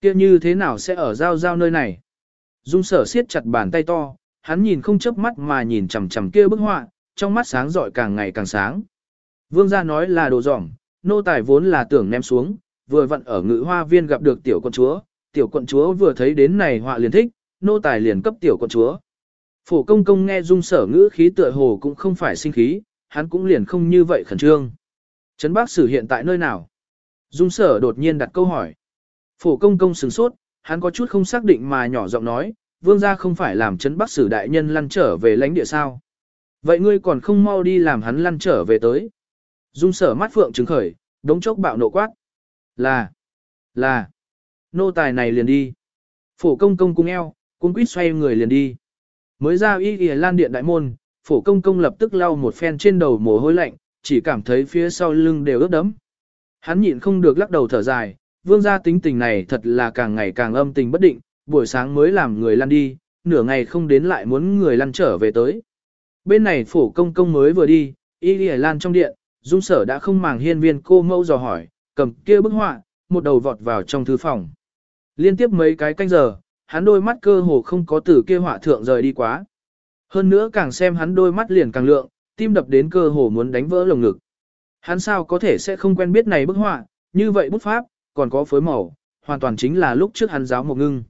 kia như thế nào sẽ ở giao giao nơi này? Dung sở siết chặt bàn tay to, hắn nhìn không chớp mắt mà nhìn chằm chằm kia bức họa, trong mắt sáng rọi càng ngày càng sáng. Vương gia nói là đồ dỏng, nô tài vốn là tưởng ném xuống, vừa vặn ở ngự hoa viên gặp được tiểu con chúa, tiểu quận chúa vừa thấy đến này họa liền thích, nô tài liền cấp tiểu quận chúa. Phổ công công nghe dung sở ngữ khí tựa hồ cũng không phải sinh khí, hắn cũng liền không như vậy khẩn trương. Trấn bác sử hiện tại nơi nào? Dung sở đột nhiên đặt câu hỏi. Phổ công công sừng sốt, hắn có chút không xác định mà nhỏ giọng nói, vương gia không phải làm chấn bắc sử đại nhân lăn trở về lãnh địa sao. Vậy ngươi còn không mau đi làm hắn lăn trở về tới. Dung sở mắt phượng trứng khởi, đống chốc bạo nộ quát. Là, là, nô tài này liền đi. Phổ công công cung eo, cung quýt xoay người liền đi. Mới ra y y lan điện đại môn, phổ công công lập tức lau một phen trên đầu mồ hôi lạnh, chỉ cảm thấy phía sau lưng đều ướt đẫm. Hắn nhịn không được lắc đầu thở dài, vương gia tính tình này thật là càng ngày càng âm tình bất định, buổi sáng mới làm người lăn đi, nửa ngày không đến lại muốn người lăn trở về tới. Bên này phổ công công mới vừa đi, y y lan trong điện, dung sở đã không màng hiên viên cô mẫu dò hỏi, cầm kia bức họa, một đầu vọt vào trong thư phòng. Liên tiếp mấy cái canh giờ, hắn đôi mắt cơ hồ không có từ kia họa thượng rời đi quá. Hơn nữa càng xem hắn đôi mắt liền càng lượng, tim đập đến cơ hồ muốn đánh vỡ lồng ngực. Hắn sao có thể sẽ không quen biết này bức họa, như vậy bút pháp, còn có phối màu, hoàn toàn chính là lúc trước hắn giáo một ngưng.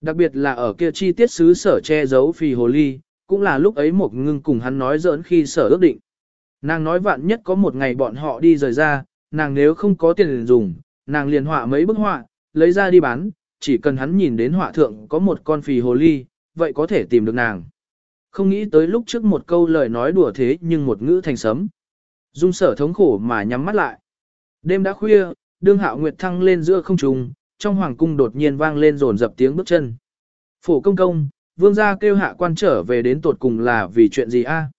Đặc biệt là ở kia chi tiết xứ sở che giấu phì hồ ly, cũng là lúc ấy một ngưng cùng hắn nói giỡn khi sở ước định. Nàng nói vạn nhất có một ngày bọn họ đi rời ra, nàng nếu không có tiền dùng, nàng liền họa mấy bức họa, lấy ra đi bán, chỉ cần hắn nhìn đến họa thượng có một con phì hồ ly, vậy có thể tìm được nàng. Không nghĩ tới lúc trước một câu lời nói đùa thế nhưng một ngữ thành sấm. Dung sở thống khổ mà nhắm mắt lại. Đêm đã khuya, đương hạo nguyệt thăng lên giữa không trung, trong hoàng cung đột nhiên vang lên rồn dập tiếng bước chân. Phổ công công, vương gia kêu hạ quan trở về đến tột cùng là vì chuyện gì a?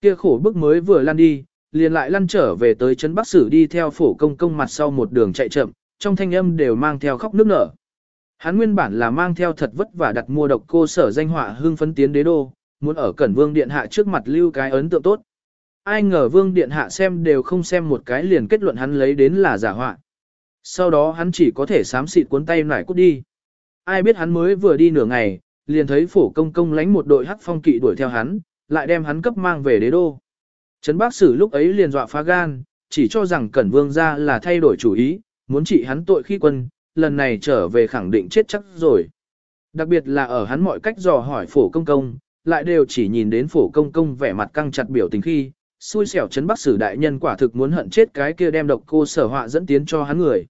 Kia khổ bức mới vừa lăn đi, liền lại lăn trở về tới trấn Bắc Sử đi theo phổ công công mặt sau một đường chạy chậm, trong thanh âm đều mang theo khóc nước nở. Hắn nguyên bản là mang theo thật vất vả đặt mua độc cô sở danh họa hương phấn tiến đế đô, muốn ở cẩn vương điện hạ trước mặt lưu cái ấn tượng tốt. Ai ngờ vương điện hạ xem đều không xem một cái liền kết luận hắn lấy đến là giả họa. Sau đó hắn chỉ có thể sám xịt cuốn tay nải cút đi. Ai biết hắn mới vừa đi nửa ngày, liền thấy phổ công công lánh một đội hắc phong kỵ đuổi theo hắn, lại đem hắn cấp mang về đế đô. Trấn Bác Sử lúc ấy liền dọa phá gan, chỉ cho rằng Cẩn Vương ra là thay đổi chủ ý, muốn trị hắn tội khi quân, lần này trở về khẳng định chết chắc rồi. Đặc biệt là ở hắn mọi cách dò hỏi phổ công công, lại đều chỉ nhìn đến phổ công công vẻ mặt căng chặt biểu tình khi, xui xẻo Trấn Bắc Sử đại nhân quả thực muốn hận chết cái kia đem độc cô sở họa dẫn tiến cho hắn người.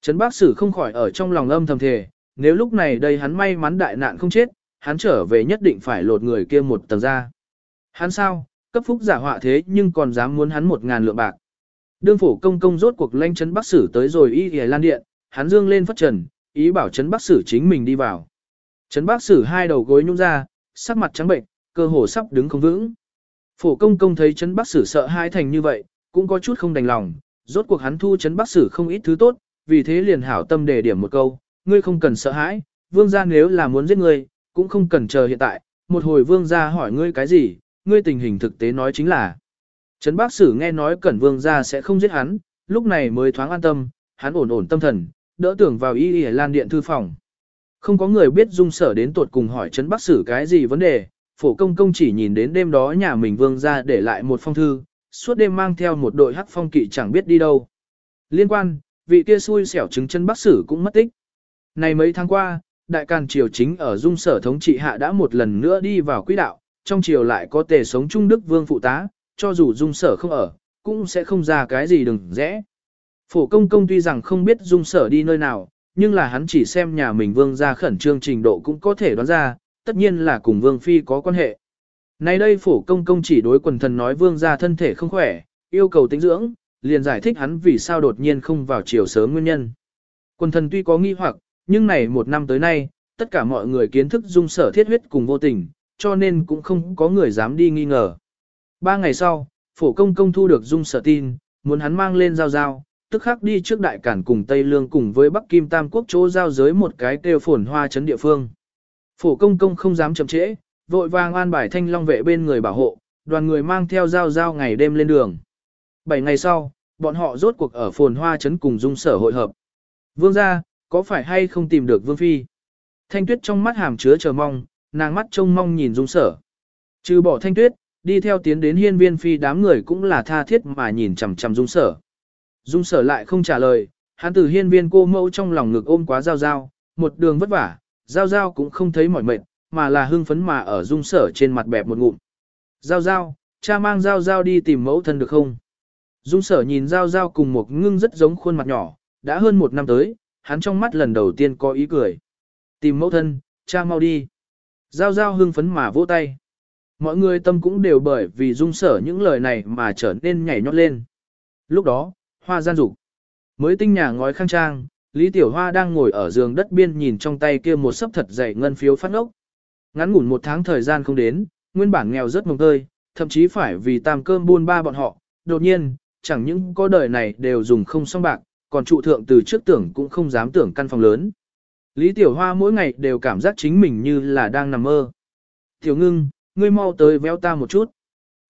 Trấn Bác Sử không khỏi ở trong lòng âm thầm thề, nếu lúc này đây hắn may mắn đại nạn không chết, hắn trở về nhất định phải lột người kia một tầng ra. Hắn sao, cấp phúc giả họa thế nhưng còn dám muốn hắn một ngàn lượng bạc. Đương phủ công công rốt cuộc lanh Trấn Bác Sử tới rồi y y lan điện, hắn dương lên phất trần, ý bảo Trấn Bác Sử chính mình đi vào. Trấn Bác Sử hai đầu gối nhung ra, sắc mặt trắng bệnh, cơ hồ sắp đứng không vững. Phổ công công thấy Trấn Bác Sử sợ hai thành như vậy, cũng có chút không đành lòng, rốt cuộc hắn thu Trấn Bác Sử không ít thứ tốt, vì thế liền hảo tâm đề điểm một câu, ngươi không cần sợ hãi, vương gia nếu là muốn giết ngươi, cũng không cần chờ hiện tại, một hồi vương gia hỏi ngươi cái gì, ngươi tình hình thực tế nói chính là. Trấn Bác Sử nghe nói Cẩn Vương gia sẽ không giết hắn, lúc này mới thoáng an tâm, hắn ổn ổn tâm thần, đỡ tưởng vào y y lan điện thư phòng. Không có người biết dung sở đến tuột cùng hỏi Trấn Bác Sử cái gì vấn đề, phổ công công chỉ nhìn đến đêm đó nhà mình vương gia để lại một phong thư, suốt đêm mang theo một đội hắc phong kỵ chẳng biết đi đâu. Liên quan, vị kia xui xẻo chứng chân bác Sử cũng mất tích. Này mấy tháng qua, đại càn triều chính ở dung sở thống trị hạ đã một lần nữa đi vào quỹ đạo, trong triều lại có tề sống trung đức vương phụ tá, cho dù dung sở không ở, cũng sẽ không ra cái gì đừng rẽ. Phổ công công tuy rằng không biết dung sở đi nơi nào, nhưng là hắn chỉ xem nhà mình vương ra khẩn trương trình độ cũng có thể đoán ra, tất nhiên là cùng vương phi có quan hệ. Nay đây phổ công công chỉ đối quần thần nói vương ra thân thể không khỏe, yêu cầu tĩnh dưỡng, liền giải thích hắn vì sao đột nhiên không vào chiều sớm nguyên nhân. quân thần tuy có nghi hoặc, nhưng này một năm tới nay, tất cả mọi người kiến thức dung sở thiết huyết cùng vô tình, cho nên cũng không có người dám đi nghi ngờ. Ba ngày sau, phổ công công thu được dung sở tin, muốn hắn mang lên giao giao, tức khắc đi trước đại cản cùng Tây Lương cùng với Bắc Kim Tam Quốc chỗ giao giới một cái kêu phồn hoa chấn địa phương. Phổ công công không dám chậm trễ, vội vàng an bài thanh long vệ bên người bảo hộ, đoàn người mang theo giao giao ngày đêm lên đường. Bảy ngày sau, bọn họ rốt cuộc ở phồn hoa trấn cùng dung sở hội hợp. Vương gia, có phải hay không tìm được vương phi? Thanh tuyết trong mắt hàm chứa chờ mong, nàng mắt trông mong nhìn dung sở. Trừ bỏ thanh tuyết, đi theo tiến đến hiên viên phi đám người cũng là tha thiết mà nhìn chằm chằm dung sở. Dung sở lại không trả lời, hắn từ hiên viên cô mẫu trong lòng ngực ôm quá giao giao, một đường vất vả, giao giao cũng không thấy mỏi mệt, mà là hưng phấn mà ở dung sở trên mặt bẹp một ngụm. Giao giao, cha mang giao giao đi tìm mẫu thân được không? Dung sở nhìn Giao Giao cùng một ngưng rất giống khuôn mặt nhỏ, đã hơn một năm tới, hắn trong mắt lần đầu tiên có ý cười. Tìm mẫu thân, cha mau đi. Giao Giao hưng phấn mà vỗ tay. Mọi người tâm cũng đều bởi vì dung sở những lời này mà trở nên nhảy nhót lên. Lúc đó, hoa gian dục Mới tinh nhà ngói khang trang, Lý Tiểu Hoa đang ngồi ở giường đất biên nhìn trong tay kia một sấp thật dày ngân phiếu phát ốc. Ngắn ngủn một tháng thời gian không đến, nguyên bản nghèo rất mồng tơi, thậm chí phải vì tam cơm buôn ba bọn họ. Đột nhiên, chẳng những có đời này đều dùng không xong bạc, còn trụ thượng từ trước tưởng cũng không dám tưởng căn phòng lớn. Lý Tiểu Hoa mỗi ngày đều cảm giác chính mình như là đang nằm mơ. Tiểu ngưng, ngươi mau tới véo ta một chút.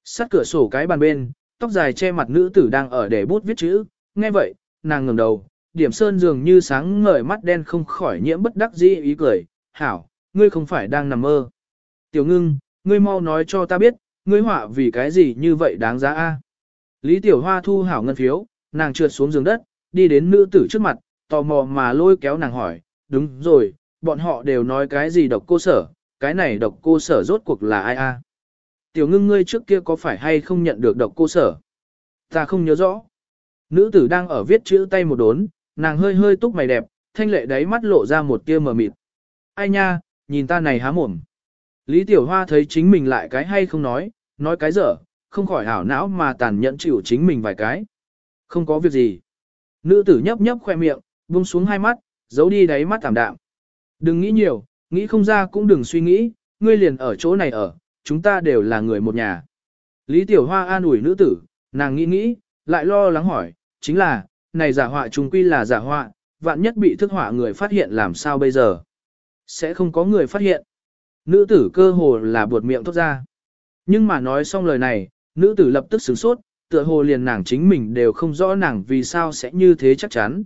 Sát cửa sổ cái bàn bên, tóc dài che mặt nữ tử đang ở để bút viết chữ, nghe vậy, nàng ngẩng đầu, điểm sơn dường như sáng ngời mắt đen không khỏi nhiễm bất đắc dĩ ý cười, hảo, ngươi không phải đang nằm mơ. Tiểu ngưng, ngươi mau nói cho ta biết, ngươi họa vì cái gì như vậy đáng giá a? Lý Tiểu Hoa thu hảo ngân phiếu, nàng trượt xuống giường đất, đi đến nữ tử trước mặt, tò mò mà lôi kéo nàng hỏi, đúng rồi, bọn họ đều nói cái gì độc cô sở, cái này độc cô sở rốt cuộc là ai a? Tiểu ngưng ngươi trước kia có phải hay không nhận được độc cô sở? Ta không nhớ rõ. Nữ tử đang ở viết chữ tay một đốn, nàng hơi hơi túc mày đẹp, thanh lệ đáy mắt lộ ra một tia mờ mịt. Ai nha, nhìn ta này há mồm. Lý Tiểu Hoa thấy chính mình lại cái hay không nói, nói cái dở, không khỏi hảo não mà tàn nhẫn chịu chính mình vài cái. Không có việc gì. Nữ tử nhấp nhấp khoe miệng, buông xuống hai mắt, giấu đi đáy mắt tạm đạm. Đừng nghĩ nhiều, nghĩ không ra cũng đừng suy nghĩ, ngươi liền ở chỗ này ở, chúng ta đều là người một nhà. Lý Tiểu Hoa an ủi nữ tử, nàng nghĩ nghĩ, lại lo lắng hỏi, chính là, này giả họa trùng quy là giả họa, vạn nhất bị thức họa người phát hiện làm sao bây giờ? Sẽ không có người phát hiện. Nữ tử cơ hồ là buột miệng thốt ra. Nhưng mà nói xong lời này, Nữ tử lập tức sửng sốt, tựa hồ liền nàng chính mình đều không rõ nàng vì sao sẽ như thế chắc chắn.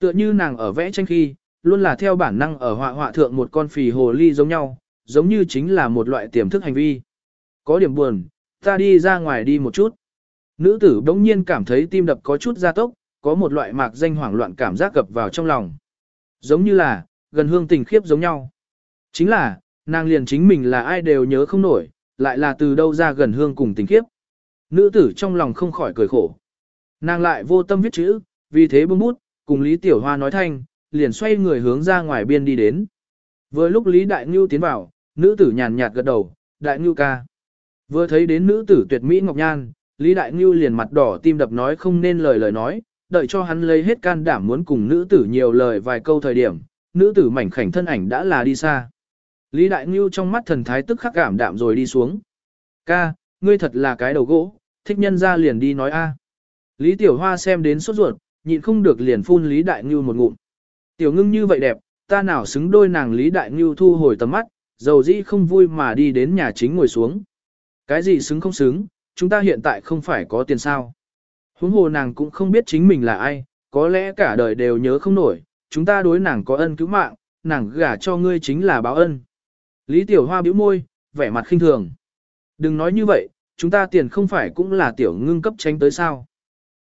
Tựa như nàng ở vẽ tranh khi, luôn là theo bản năng ở họa họa thượng một con phì hồ ly giống nhau, giống như chính là một loại tiềm thức hành vi. Có điểm buồn, ta đi ra ngoài đi một chút. Nữ tử đống nhiên cảm thấy tim đập có chút gia tốc, có một loại mạc danh hoảng loạn cảm giác gập vào trong lòng. Giống như là, gần hương tình khiếp giống nhau. Chính là, nàng liền chính mình là ai đều nhớ không nổi, lại là từ đâu ra gần hương cùng tình khiếp. Nữ tử trong lòng không khỏi cười khổ. Nàng lại vô tâm viết chữ, vì thế bưng bút, cùng Lý Tiểu Hoa nói thanh, liền xoay người hướng ra ngoài biên đi đến. Vừa lúc Lý Đại Ngưu tiến vào, nữ tử nhàn nhạt gật đầu, Đại Ngưu ca. Vừa thấy đến nữ tử tuyệt mỹ ngọc nhan, Lý Đại Ngưu liền mặt đỏ tim đập nói không nên lời lời nói, đợi cho hắn lấy hết can đảm muốn cùng nữ tử nhiều lời vài câu thời điểm, nữ tử mảnh khảnh thân ảnh đã là đi xa. Lý Đại Ngưu trong mắt thần thái tức khắc cảm đạm rồi đi xuống. Ca, ngươi thật là cái đầu gỗ, thích nhân ra liền đi nói a. Lý Tiểu Hoa xem đến sốt ruột, nhịn không được liền phun Lý Đại Ngưu một ngụm. Tiểu ngưng như vậy đẹp, ta nào xứng đôi nàng Lý Đại Ngưu thu hồi tầm mắt, dầu dĩ không vui mà đi đến nhà chính ngồi xuống. Cái gì xứng không xứng, chúng ta hiện tại không phải có tiền sao. Huống hồ nàng cũng không biết chính mình là ai, có lẽ cả đời đều nhớ không nổi, chúng ta đối nàng có ân cứu mạng, nàng gả cho ngươi chính là báo ân. Lý Tiểu Hoa bĩu môi, vẻ mặt khinh thường. Đừng nói như vậy, chúng ta tiền không phải cũng là tiểu ngưng cấp tránh tới sao.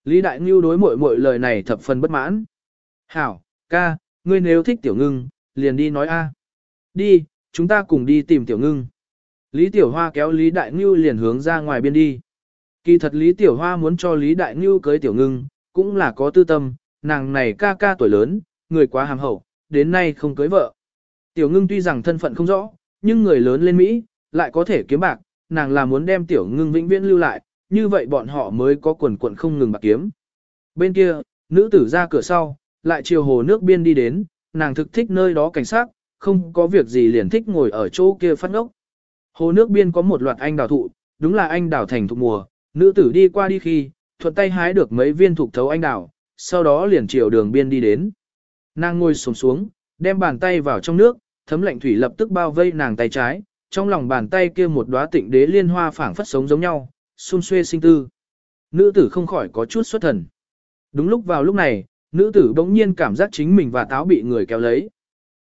Lý Đại Ngưu đối mội mội lời này thập phần bất mãn. Hảo, ca, ngươi nếu thích tiểu ngưng, liền đi nói a. Đi, chúng ta cùng đi tìm tiểu ngưng. Lý Tiểu Hoa kéo Lý Đại Ngưu liền hướng ra ngoài biên đi. Kỳ thật Lý Tiểu Hoa muốn cho Lý Đại Ngưu cưới tiểu ngưng, cũng là có tư tâm, nàng này ca ca tuổi lớn, người quá hàm hậu, đến nay không cưới vợ. Tiểu ngưng tuy rằng thân phận không rõ, nhưng người lớn lên Mỹ, lại có thể kiếm bạc, nàng là muốn đem tiểu ngưng vĩnh viễn lưu lại, như vậy bọn họ mới có quần quận không ngừng bạc kiếm. Bên kia, nữ tử ra cửa sau, lại chiều hồ nước biên đi đến, nàng thực thích nơi đó cảnh sát, không có việc gì liền thích ngồi ở chỗ kia phát ngốc. Hồ nước biên có một loạt anh đào thụ, đúng là anh đào thành thuộc mùa, nữ tử đi qua đi khi, thuận tay hái được mấy viên thuộc thấu anh đào, sau đó liền chiều đường biên đi đến. Nàng ngồi xuống xuống, đem bàn tay vào trong nước, thấm lạnh thủy lập tức bao vây nàng tay trái, trong lòng bàn tay kia một đóa tịnh đế liên hoa phảng phất sống giống nhau, xun xuê sinh tư. Nữ tử không khỏi có chút xuất thần. Đúng lúc vào lúc này, nữ tử bỗng nhiên cảm giác chính mình và táo bị người kéo lấy.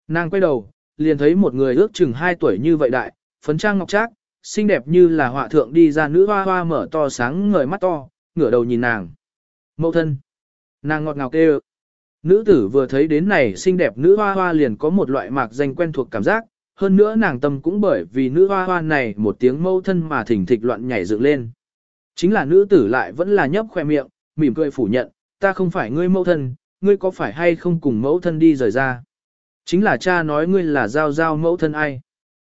Nàng quay đầu, liền thấy một người ước chừng 2 tuổi như vậy đại, phấn trang ngọc trác, xinh đẹp như là họa thượng đi ra nữ hoa hoa mở to sáng ngời mắt to, ngửa đầu nhìn nàng. Mậu thân. Nàng ngọt ngào kêu. Nữ tử vừa thấy đến này xinh đẹp nữ hoa hoa liền có một loại mạc danh quen thuộc cảm giác, hơn nữa nàng tâm cũng bởi vì nữ hoa hoa này một tiếng mâu thân mà thỉnh thịch loạn nhảy dựng lên. Chính là nữ tử lại vẫn là nhấp khoe miệng, mỉm cười phủ nhận, ta không phải ngươi mâu thân, ngươi có phải hay không cùng mẫu thân đi rời ra. Chính là cha nói ngươi là giao giao mẫu thân ai.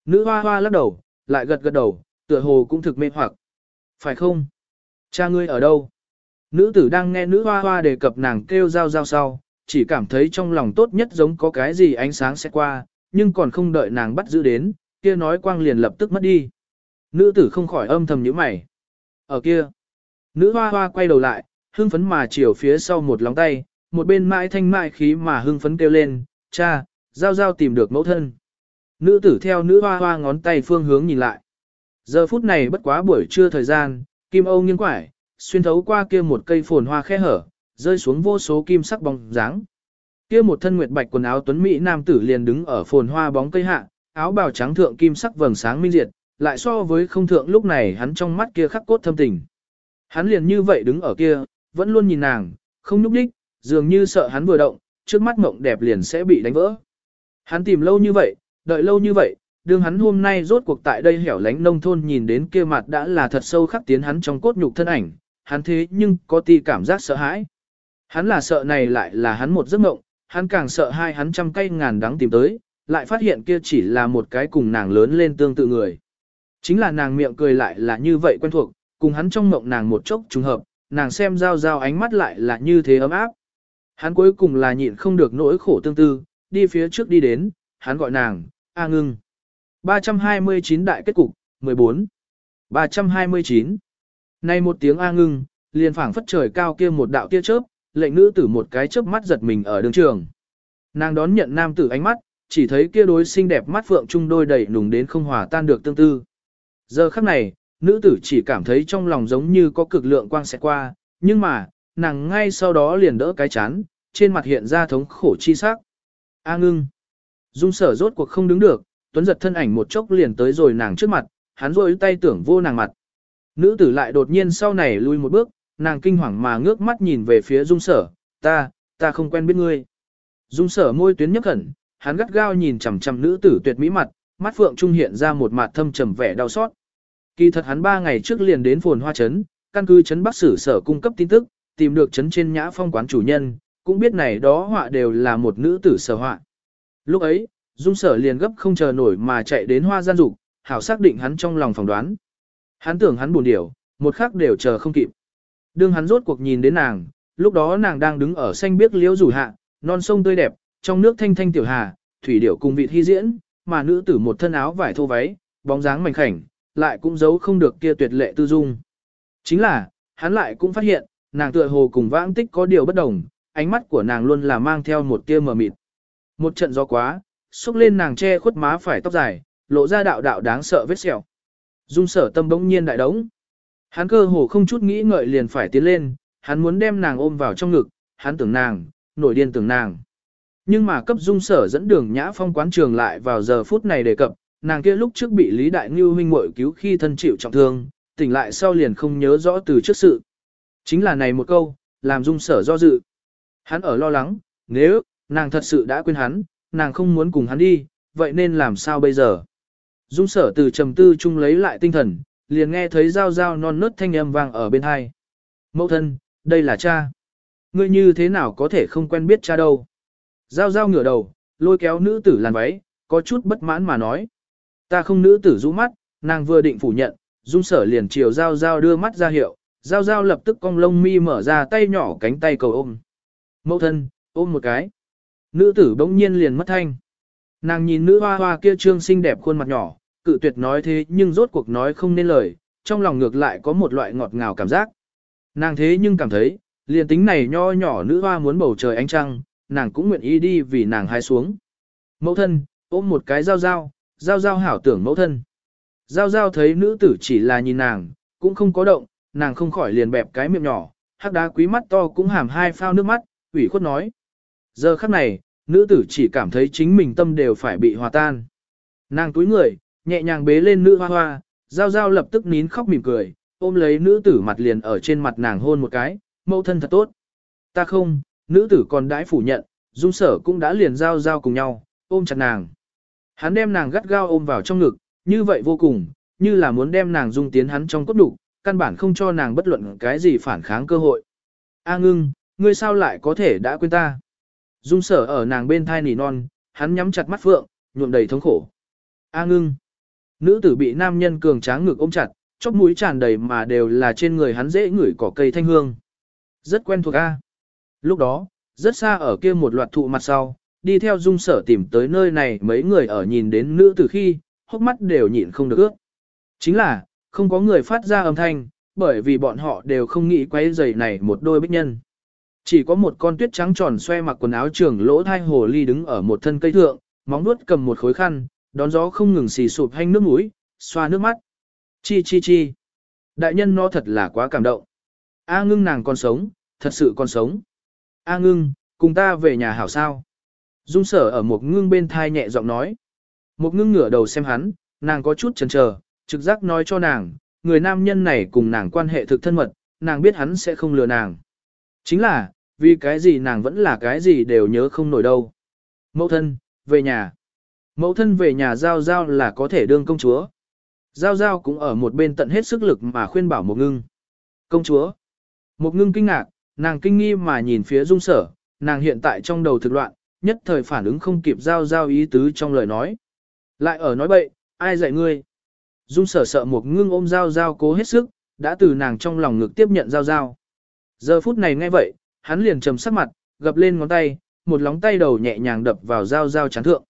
Nữ hoa hoa lắc đầu, lại gật gật đầu, tựa hồ cũng thực mê hoặc. Phải không? Cha ngươi ở đâu? Nữ tử đang nghe nữ hoa hoa đề cập nàng kêu giao giao sau, chỉ cảm thấy trong lòng tốt nhất giống có cái gì ánh sáng sẽ qua, nhưng còn không đợi nàng bắt giữ đến, kia nói quang liền lập tức mất đi. Nữ tử không khỏi âm thầm nhíu mày. Ở kia, nữ hoa hoa quay đầu lại, hưng phấn mà chiều phía sau một lóng tay, một bên mãi thanh mại khí mà hưng phấn kêu lên, cha, giao giao tìm được mẫu thân. Nữ tử theo nữ hoa hoa ngón tay phương hướng nhìn lại. Giờ phút này bất quá buổi trưa thời gian, kim âu nghiêng quải, xuyên thấu qua kia một cây phồn hoa khe hở, rơi xuống vô số kim sắc bóng dáng. Kia một thân nguyệt bạch quần áo tuấn mỹ nam tử liền đứng ở phồn hoa bóng cây hạ, áo bào trắng thượng kim sắc vầng sáng minh diệt, lại so với không thượng lúc này hắn trong mắt kia khắc cốt thâm tình. Hắn liền như vậy đứng ở kia, vẫn luôn nhìn nàng, không nhúc đích, dường như sợ hắn vừa động, trước mắt mộng đẹp liền sẽ bị đánh vỡ. Hắn tìm lâu như vậy, đợi lâu như vậy, đương hắn hôm nay rốt cuộc tại đây hẻo lánh nông thôn nhìn đến kia mặt đã là thật sâu khắc tiến hắn trong cốt nhục thân ảnh, hắn thế nhưng có ti cảm giác sợ hãi. Hắn là sợ này lại là hắn một giấc mộng, hắn càng sợ hai hắn trăm cây ngàn đắng tìm tới, lại phát hiện kia chỉ là một cái cùng nàng lớn lên tương tự người. Chính là nàng miệng cười lại là như vậy quen thuộc, cùng hắn trong mộng nàng một chốc trùng hợp, nàng xem giao giao ánh mắt lại là như thế ấm áp. Hắn cuối cùng là nhịn không được nỗi khổ tương tư, đi phía trước đi đến, hắn gọi nàng, A ngưng. 329 đại kết cục, 14. 329. Nay một tiếng A ngưng, liền phảng phất trời cao kia một đạo tia chớp, lệnh nữ tử một cái chớp mắt giật mình ở đường trường. Nàng đón nhận nam tử ánh mắt, chỉ thấy kia đối xinh đẹp mắt phượng trung đôi đầy nùng đến không hòa tan được tương tư. Giờ khắc này, nữ tử chỉ cảm thấy trong lòng giống như có cực lượng quang sẽ qua, nhưng mà, nàng ngay sau đó liền đỡ cái chán, trên mặt hiện ra thống khổ chi sắc. A ngưng. Dung sở rốt cuộc không đứng được, tuấn giật thân ảnh một chốc liền tới rồi nàng trước mặt, hắn rôi tay tưởng vô nàng mặt. Nữ tử lại đột nhiên sau này lui một bước, nàng kinh hoàng mà ngước mắt nhìn về phía dung sở, ta, ta không quen biết ngươi. Dung sở môi tuyến nhấp khẩn, hắn gắt gao nhìn chằm chằm nữ tử tuyệt mỹ mặt, mắt phượng trung hiện ra một mặt thâm trầm vẻ đau xót. Kỳ thật hắn ba ngày trước liền đến phồn hoa trấn, căn cứ chấn Bắc Sử sở cung cấp tin tức, tìm được chấn trên nhã phong quán chủ nhân, cũng biết này đó họa đều là một nữ tử sở họa. Lúc ấy, Dung sở liền gấp không chờ nổi mà chạy đến hoa gian dục, hảo xác định hắn trong lòng phỏng đoán. Hắn tưởng hắn buồn điểu, một khắc đều chờ không kịp. Đương hắn rốt cuộc nhìn đến nàng, lúc đó nàng đang đứng ở xanh biếc liễu rủ hạ, non sông tươi đẹp, trong nước thanh thanh tiểu hà, thủy điểu cùng vị thi diễn, mà nữ tử một thân áo vải thô váy, bóng dáng mảnh khảnh, lại cũng giấu không được kia tuyệt lệ tư dung. Chính là, hắn lại cũng phát hiện, nàng tựa hồ cùng vãng tích có điều bất đồng, ánh mắt của nàng luôn là mang theo một tia mờ mịt. Một trận gió quá, xúc lên nàng che khuất má phải tóc dài, lộ ra đạo đạo đáng sợ vết sẹo. Dung sở tâm bỗng nhiên đại đống. Hắn cơ hồ không chút nghĩ ngợi liền phải tiến lên, hắn muốn đem nàng ôm vào trong ngực, hắn tưởng nàng, nổi điên tưởng nàng. Nhưng mà cấp dung sở dẫn đường nhã phong quán trường lại vào giờ phút này đề cập, nàng kia lúc trước bị Lý Đại Ngưu huynh muội cứu khi thân chịu trọng thương, tỉnh lại sau liền không nhớ rõ từ trước sự. Chính là này một câu, làm dung sở do dự. Hắn ở lo lắng, nếu, nàng thật sự đã quên hắn, nàng không muốn cùng hắn đi, vậy nên làm sao bây giờ? Dung sở từ trầm tư chung lấy lại tinh thần, liền nghe thấy dao dao non nớt thanh âm vang ở bên hai. Mẫu thân, đây là cha. Ngươi như thế nào có thể không quen biết cha đâu? Giao giao ngửa đầu, lôi kéo nữ tử làn váy, có chút bất mãn mà nói. Ta không nữ tử rũ mắt, nàng vừa định phủ nhận, dung sở liền chiều giao giao đưa mắt ra hiệu, giao giao lập tức cong lông mi mở ra tay nhỏ cánh tay cầu ôm. Mẫu thân, ôm một cái. Nữ tử bỗng nhiên liền mất thanh. Nàng nhìn nữ hoa hoa kia trương xinh đẹp khuôn mặt nhỏ, cự tuyệt nói thế nhưng rốt cuộc nói không nên lời, trong lòng ngược lại có một loại ngọt ngào cảm giác. Nàng thế nhưng cảm thấy, liền tính này nho nhỏ nữ hoa muốn bầu trời ánh trăng, nàng cũng nguyện ý đi vì nàng hai xuống. Mẫu thân, ôm một cái dao dao, dao dao hảo tưởng mẫu thân. Giao giao thấy nữ tử chỉ là nhìn nàng, cũng không có động, nàng không khỏi liền bẹp cái miệng nhỏ, hắc đá quý mắt to cũng hàm hai phao nước mắt, ủy khuất nói. Giờ khắc này, nữ tử chỉ cảm thấy chính mình tâm đều phải bị hòa tan. Nàng túi người, nhẹ nhàng bế lên nữ hoa hoa, giao giao lập tức nín khóc mỉm cười, ôm lấy nữ tử mặt liền ở trên mặt nàng hôn một cái, mẫu thân thật tốt. Ta không, nữ tử còn đãi phủ nhận, dung sở cũng đã liền giao giao cùng nhau, ôm chặt nàng. Hắn đem nàng gắt gao ôm vào trong ngực, như vậy vô cùng, như là muốn đem nàng dung tiến hắn trong cốt đủ, căn bản không cho nàng bất luận cái gì phản kháng cơ hội. A ngưng, ngươi sao lại có thể đã quên ta? Dung sở ở nàng bên thai nỉ non, hắn nhắm chặt mắt phượng, nhuộm đầy thống khổ. A ngưng. Nữ tử bị nam nhân cường tráng ngực ôm chặt, chóp mũi tràn đầy mà đều là trên người hắn dễ ngửi cỏ cây thanh hương. Rất quen thuộc A. Lúc đó, rất xa ở kia một loạt thụ mặt sau, đi theo dung sở tìm tới nơi này mấy người ở nhìn đến nữ tử khi, hốc mắt đều nhịn không được ước. Chính là, không có người phát ra âm thanh, bởi vì bọn họ đều không nghĩ quấy giày này một đôi bích nhân. Chỉ có một con tuyết trắng tròn xoe mặc quần áo trường lỗ thai hồ ly đứng ở một thân cây thượng, móng nuốt cầm một khối khăn, đón gió không ngừng xì sụp hanh nước mũi, xoa nước mắt. Chi chi chi. Đại nhân nó thật là quá cảm động. A ngưng nàng còn sống, thật sự còn sống. A ngưng, cùng ta về nhà hảo sao. Dung sở ở một ngưng bên thai nhẹ giọng nói. Một ngưng ngửa đầu xem hắn, nàng có chút chần chờ, trực giác nói cho nàng, người nam nhân này cùng nàng quan hệ thực thân mật, nàng biết hắn sẽ không lừa nàng. Chính là, vì cái gì nàng vẫn là cái gì đều nhớ không nổi đâu. Mẫu thân, về nhà. Mẫu thân về nhà giao giao là có thể đương công chúa. Giao giao cũng ở một bên tận hết sức lực mà khuyên bảo một ngưng. Công chúa. Một ngưng kinh ngạc, nàng kinh nghi mà nhìn phía dung sở, nàng hiện tại trong đầu thực loạn, nhất thời phản ứng không kịp giao giao ý tứ trong lời nói. Lại ở nói bậy, ai dạy ngươi? Dung sở sợ một ngưng ôm giao giao cố hết sức, đã từ nàng trong lòng ngực tiếp nhận giao giao. Giờ phút này nghe vậy, hắn liền trầm sắc mặt, gập lên ngón tay, một lóng tay đầu nhẹ nhàng đập vào giao giao chán thượng.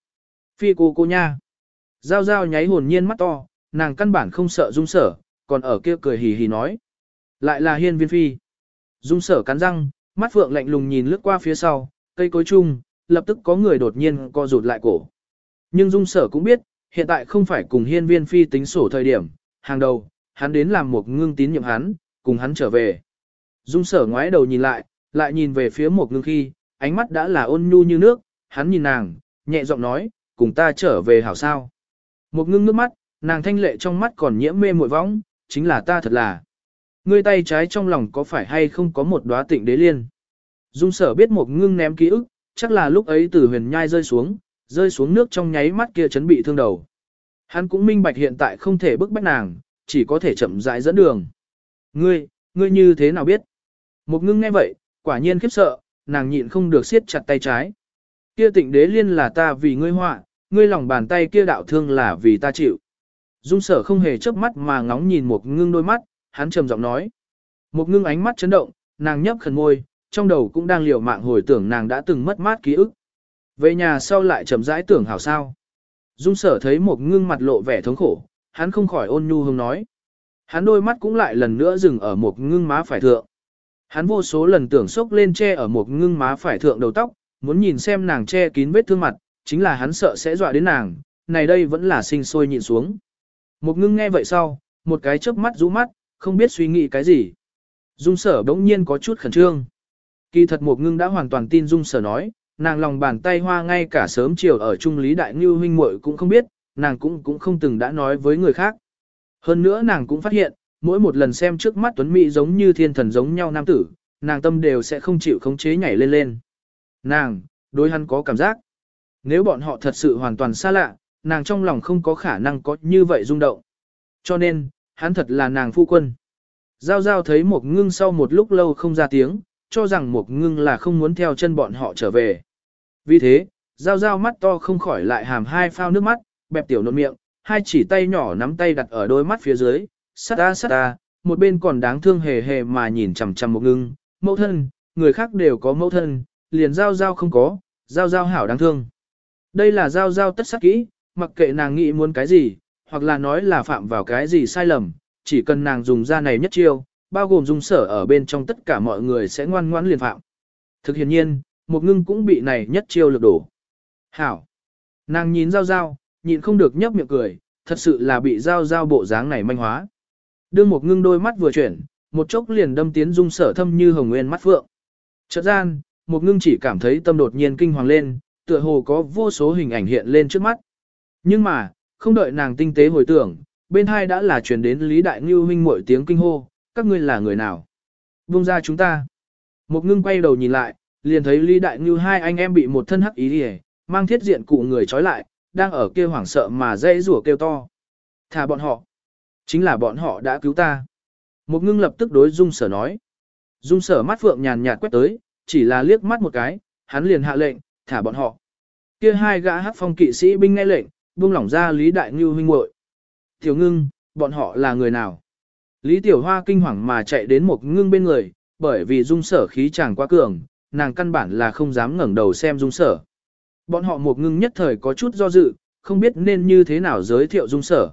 Phi cô cô nha. Giao giao nháy hồn nhiên mắt to, nàng căn bản không sợ dung sở, còn ở kia cười hì hì nói. Lại là hiên viên phi. Dung sở cắn răng, mắt phượng lạnh lùng nhìn lướt qua phía sau, cây cối chung, lập tức có người đột nhiên co rụt lại cổ. Nhưng dung sở cũng biết, hiện tại không phải cùng hiên viên phi tính sổ thời điểm, hàng đầu, hắn đến làm một ngưng tín nhiệm hắn, cùng hắn trở về. Dung sở ngoái đầu nhìn lại, lại nhìn về phía một ngưng khi, ánh mắt đã là ôn nhu như nước, hắn nhìn nàng, nhẹ giọng nói, cùng ta trở về hảo sao. Một ngưng nước mắt, nàng thanh lệ trong mắt còn nhiễm mê muội võng, chính là ta thật là. Ngươi tay trái trong lòng có phải hay không có một đóa tịnh đế liên. Dung sở biết một ngưng ném ký ức, chắc là lúc ấy từ huyền nhai rơi xuống, rơi xuống nước trong nháy mắt kia chấn bị thương đầu. Hắn cũng minh bạch hiện tại không thể bức bách nàng, chỉ có thể chậm rãi dẫn đường. Ngươi, ngươi như thế nào biết? Một ngưng nghe vậy, quả nhiên khiếp sợ, nàng nhịn không được siết chặt tay trái. Kia tịnh đế liên là ta vì ngươi họa, ngươi lòng bàn tay kia đạo thương là vì ta chịu. Dung sở không hề chớp mắt mà ngóng nhìn một ngưng đôi mắt, hắn trầm giọng nói. Một ngưng ánh mắt chấn động, nàng nhấp khẩn môi, trong đầu cũng đang liều mạng hồi tưởng nàng đã từng mất mát ký ức. Về nhà sau lại chậm rãi tưởng hảo sao. Dung sở thấy một ngưng mặt lộ vẻ thống khổ, hắn không khỏi ôn nhu hương nói. Hắn đôi mắt cũng lại lần nữa dừng ở một ngưng má phải thượng. Hắn vô số lần tưởng sốc lên che ở một ngưng má phải thượng đầu tóc, muốn nhìn xem nàng che kín vết thương mặt, chính là hắn sợ sẽ dọa đến nàng, này đây vẫn là sinh sôi nhịn xuống. Một ngưng nghe vậy sau, một cái chớp mắt rũ mắt, không biết suy nghĩ cái gì. Dung sở bỗng nhiên có chút khẩn trương. Kỳ thật một ngưng đã hoàn toàn tin Dung sở nói, nàng lòng bàn tay hoa ngay cả sớm chiều ở Trung Lý Đại Ngưu huynh muội cũng không biết, nàng cũng cũng không từng đã nói với người khác. Hơn nữa nàng cũng phát hiện, mỗi một lần xem trước mắt Tuấn Mỹ giống như thiên thần giống nhau nam tử, nàng tâm đều sẽ không chịu khống chế nhảy lên lên. Nàng, đối hắn có cảm giác. Nếu bọn họ thật sự hoàn toàn xa lạ, nàng trong lòng không có khả năng có như vậy rung động. Cho nên, hắn thật là nàng phu quân. Giao giao thấy một ngưng sau một lúc lâu không ra tiếng, cho rằng một ngưng là không muốn theo chân bọn họ trở về. Vì thế, giao giao mắt to không khỏi lại hàm hai phao nước mắt, bẹp tiểu nộn miệng, hai chỉ tay nhỏ nắm tay đặt ở đôi mắt phía dưới, sát ta sát ta, một bên còn đáng thương hề hề mà nhìn chằm chằm một ngưng, mẫu thân, người khác đều có mẫu thân, liền giao giao không có, giao giao hảo đáng thương. Đây là giao giao tất sắc kỹ, mặc kệ nàng nghĩ muốn cái gì, hoặc là nói là phạm vào cái gì sai lầm, chỉ cần nàng dùng ra này nhất chiêu, bao gồm dung sở ở bên trong tất cả mọi người sẽ ngoan ngoãn liền phạm. Thực hiện nhiên, một ngưng cũng bị này nhất chiêu lực đổ. Hảo! Nàng nhìn giao giao, nhịn không được nhấp miệng cười, thật sự là bị giao giao bộ dáng này manh hóa. Đương một ngưng đôi mắt vừa chuyển, một chốc liền đâm tiến dung sở thâm như hồng nguyên mắt phượng. Chợt gian, một ngưng chỉ cảm thấy tâm đột nhiên kinh hoàng lên, tựa hồ có vô số hình ảnh hiện lên trước mắt. Nhưng mà, không đợi nàng tinh tế hồi tưởng, bên hai đã là truyền đến Lý Đại Ngưu huynh muội tiếng kinh hô, các ngươi là người nào? Buông ra chúng ta. Một ngưng quay đầu nhìn lại, liền thấy Lý Đại Ngưu hai anh em bị một thân hắc ý đi mang thiết diện cụ người trói lại, đang ở kia hoảng sợ mà dây rủa kêu to. Thả bọn họ. Chính là bọn họ đã cứu ta. Một ngưng lập tức đối Dung sở nói. Dung sở mắt phượng nhàn nhạt quét tới, chỉ là liếc mắt một cái, hắn liền hạ lệnh, thả bọn họ. Kia hai gã hắc phong kỵ sĩ binh nghe lệnh, buông lỏng ra Lý Đại Ngưu huynh muội. Tiểu ngưng, bọn họ là người nào? Lý Tiểu Hoa kinh hoàng mà chạy đến một ngưng bên người, bởi vì dung sở khí chàng quá cường, nàng căn bản là không dám ngẩng đầu xem dung sở. Bọn họ một ngưng nhất thời có chút do dự, không biết nên như thế nào giới thiệu dung sở.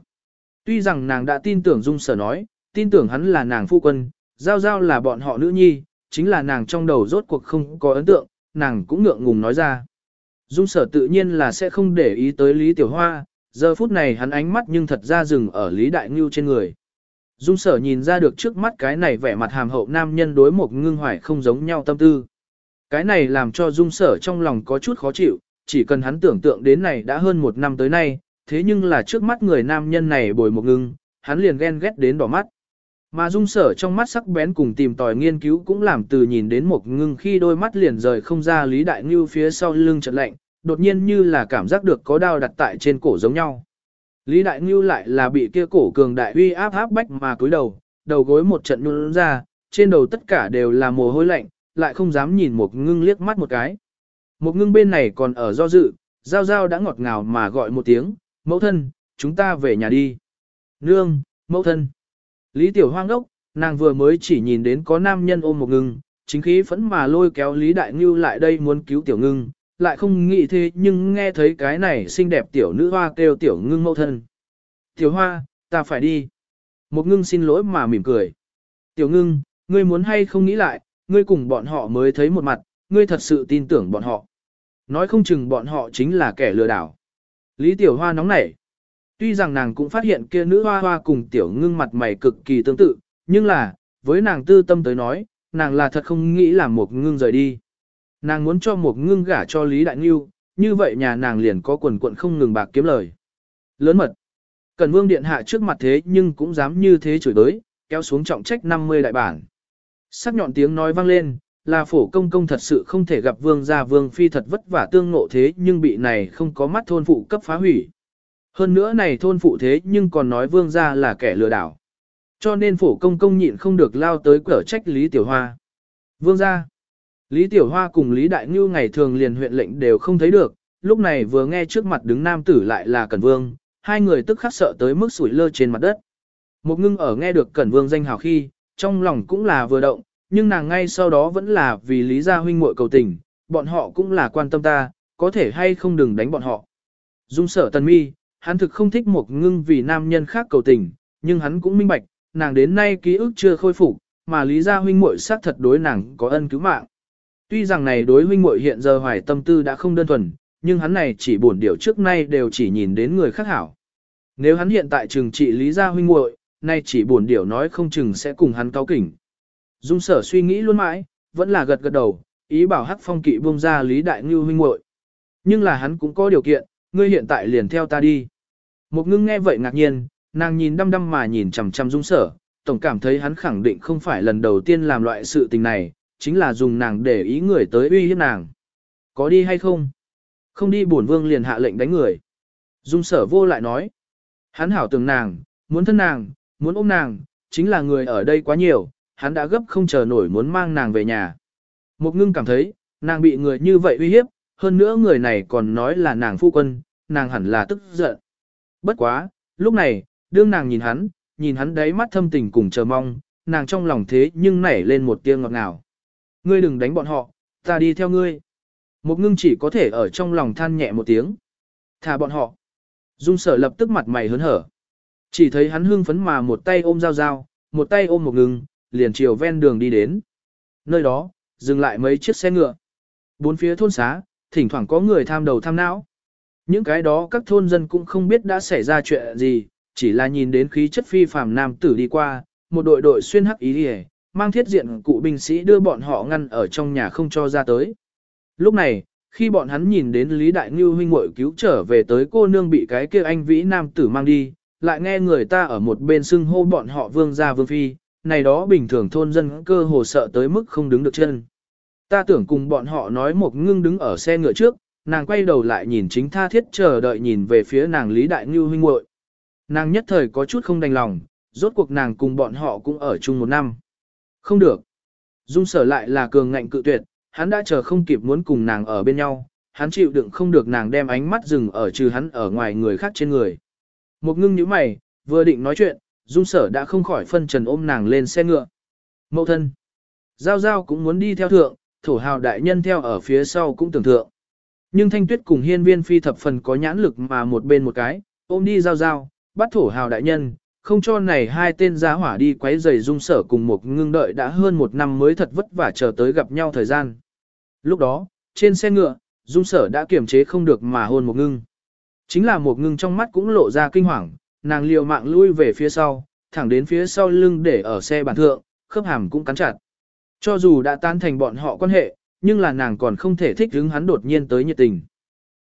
Tuy rằng nàng đã tin tưởng dung sở nói, tin tưởng hắn là nàng phu quân, giao giao là bọn họ nữ nhi, chính là nàng trong đầu rốt cuộc không có ấn tượng, nàng cũng ngượng ngùng nói ra. Dung sở tự nhiên là sẽ không để ý tới Lý Tiểu Hoa, giờ phút này hắn ánh mắt nhưng thật ra dừng ở Lý Đại Ngưu trên người. Dung sở nhìn ra được trước mắt cái này vẻ mặt hàm hậu nam nhân đối một ngưng hoài không giống nhau tâm tư. Cái này làm cho dung sở trong lòng có chút khó chịu, chỉ cần hắn tưởng tượng đến này đã hơn một năm tới nay, thế nhưng là trước mắt người nam nhân này bồi một ngưng, hắn liền ghen ghét đến đỏ mắt. Mà dung sở trong mắt sắc bén cùng tìm tòi nghiên cứu cũng làm từ nhìn đến một ngưng khi đôi mắt liền rời không ra Lý Đại Ngưu phía sau lưng trận lạnh, đột nhiên như là cảm giác được có đao đặt tại trên cổ giống nhau. Lý Đại Ngưu lại là bị kia cổ cường đại uy áp áp bách mà cúi đầu, đầu gối một trận nhún ra, trên đầu tất cả đều là mồ hôi lạnh, lại không dám nhìn một ngưng liếc mắt một cái. Một ngưng bên này còn ở do dự, Giao Giao đã ngọt ngào mà gọi một tiếng, mẫu thân, chúng ta về nhà đi. Nương, mẫu thân. Lý Tiểu Hoang đốc, nàng vừa mới chỉ nhìn đến có nam nhân ôm một ngưng, chính khí phẫn mà lôi kéo Lý Đại Ngưu lại đây muốn cứu Tiểu ngưng, lại không nghĩ thế nhưng nghe thấy cái này xinh đẹp tiểu nữ hoa kêu tiểu ngưng mẫu thân. Tiểu hoa, ta phải đi. Một ngưng xin lỗi mà mỉm cười. Tiểu ngưng, ngươi muốn hay không nghĩ lại, ngươi cùng bọn họ mới thấy một mặt, ngươi thật sự tin tưởng bọn họ. Nói không chừng bọn họ chính là kẻ lừa đảo. Lý tiểu hoa nóng nảy. Tuy rằng nàng cũng phát hiện kia nữ hoa hoa cùng tiểu ngưng mặt mày cực kỳ tương tự, nhưng là, với nàng tư tâm tới nói, nàng là thật không nghĩ làm một ngưng rời đi. Nàng muốn cho một ngưng gả cho Lý Đại Ngưu, như vậy nhà nàng liền có quần quận không ngừng bạc kiếm lời. Lớn mật. Cần vương điện hạ trước mặt thế nhưng cũng dám như thế chửi đới, kéo xuống trọng trách 50 đại bản. Sắc nhọn tiếng nói vang lên, là phổ công công thật sự không thể gặp vương gia vương phi thật vất vả tương ngộ thế nhưng bị này không có mắt thôn phụ cấp phá hủy. Hơn nữa này thôn phụ thế nhưng còn nói vương gia là kẻ lừa đảo. Cho nên phổ công công nhịn không được lao tới cửa trách Lý Tiểu Hoa. Vương gia Lý Tiểu Hoa cùng Lý Đại Ngưu ngày thường liền huyện lệnh đều không thấy được, lúc này vừa nghe trước mặt đứng nam tử lại là Cẩn Vương, hai người tức khắc sợ tới mức sủi lơ trên mặt đất. Một ngưng ở nghe được Cẩn Vương danh hào khi, trong lòng cũng là vừa động, nhưng nàng ngay sau đó vẫn là vì Lý Gia huynh muội cầu tình, bọn họ cũng là quan tâm ta, có thể hay không đừng đánh bọn họ. Dung sở tần mi, hắn thực không thích một ngưng vì nam nhân khác cầu tình, nhưng hắn cũng minh bạch, nàng đến nay ký ức chưa khôi phục, mà Lý Gia huynh muội xác thật đối nàng có ân cứu mạng. Tuy rằng này đối huynh muội hiện giờ hoài tâm tư đã không đơn thuần, nhưng hắn này chỉ buồn điều trước nay đều chỉ nhìn đến người khác hảo. Nếu hắn hiện tại trừng trị Lý Gia huynh muội, nay chỉ buồn điều nói không chừng sẽ cùng hắn cáo kỉnh. Dung sở suy nghĩ luôn mãi, vẫn là gật gật đầu, ý bảo Hắc Phong kỵ buông ra Lý Đại Ngưu huynh muội. Nhưng là hắn cũng có điều kiện, ngươi hiện tại liền theo ta đi. Một ngưng nghe vậy ngạc nhiên, nàng nhìn đăm đăm mà nhìn chằm chằm dung sở, tổng cảm thấy hắn khẳng định không phải lần đầu tiên làm loại sự tình này, chính là dùng nàng để ý người tới uy hiếp nàng. Có đi hay không? Không đi bổn vương liền hạ lệnh đánh người. Dung sở vô lại nói. Hắn hảo tưởng nàng, muốn thân nàng, muốn ôm nàng, chính là người ở đây quá nhiều, hắn đã gấp không chờ nổi muốn mang nàng về nhà. Một ngưng cảm thấy, nàng bị người như vậy uy hiếp, hơn nữa người này còn nói là nàng phu quân, nàng hẳn là tức giận. Bất quá, lúc này, đương nàng nhìn hắn, nhìn hắn đáy mắt thâm tình cùng chờ mong, nàng trong lòng thế nhưng nảy lên một tia ngọt ngào. Ngươi đừng đánh bọn họ, ta đi theo ngươi. Một ngưng chỉ có thể ở trong lòng than nhẹ một tiếng. Thả bọn họ. Dung sở lập tức mặt mày hớn hở. Chỉ thấy hắn hưng phấn mà một tay ôm dao dao, một tay ôm một ngưng, liền chiều ven đường đi đến. Nơi đó, dừng lại mấy chiếc xe ngựa. Bốn phía thôn xá, thỉnh thoảng có người tham đầu tham não. Những cái đó các thôn dân cũng không biết đã xảy ra chuyện gì, chỉ là nhìn đến khí chất phi phàm nam tử đi qua, một đội đội xuyên hắc ý đi mang thiết diện cụ binh sĩ đưa bọn họ ngăn ở trong nhà không cho ra tới. Lúc này, khi bọn hắn nhìn đến Lý Đại Ngưu huynh muội cứu trở về tới cô nương bị cái kia anh vĩ nam tử mang đi, lại nghe người ta ở một bên xưng hô bọn họ vương gia vương phi, này đó bình thường thôn dân cơ hồ sợ tới mức không đứng được chân. Ta tưởng cùng bọn họ nói một ngưng đứng ở xe ngựa trước, nàng quay đầu lại nhìn chính tha thiết chờ đợi nhìn về phía nàng Lý Đại Ngưu huynh muội. Nàng nhất thời có chút không đành lòng, rốt cuộc nàng cùng bọn họ cũng ở chung một năm. Không được. Dung sở lại là cường ngạnh cự tuyệt, hắn đã chờ không kịp muốn cùng nàng ở bên nhau, hắn chịu đựng không được nàng đem ánh mắt dừng ở trừ hắn ở ngoài người khác trên người. Một ngưng như mày, vừa định nói chuyện, dung sở đã không khỏi phân trần ôm nàng lên xe ngựa. Mậu thân. Giao giao cũng muốn đi theo thượng, thổ hào đại nhân theo ở phía sau cũng tưởng thượng. Nhưng thanh tuyết cùng hiên viên phi thập phần có nhãn lực mà một bên một cái, ôm đi giao giao, bắt thổ hào đại nhân, không cho này hai tên giá hỏa đi quấy rầy dung sở cùng một ngưng đợi đã hơn một năm mới thật vất vả chờ tới gặp nhau thời gian. Lúc đó, trên xe ngựa, dung sở đã kiềm chế không được mà hôn một ngưng. Chính là một ngưng trong mắt cũng lộ ra kinh hoàng, nàng liều mạng lui về phía sau, thẳng đến phía sau lưng để ở xe bản thượng, khớp hàm cũng cắn chặt. Cho dù đã tan thành bọn họ quan hệ, nhưng là nàng còn không thể thích hứng hắn đột nhiên tới nhiệt tình.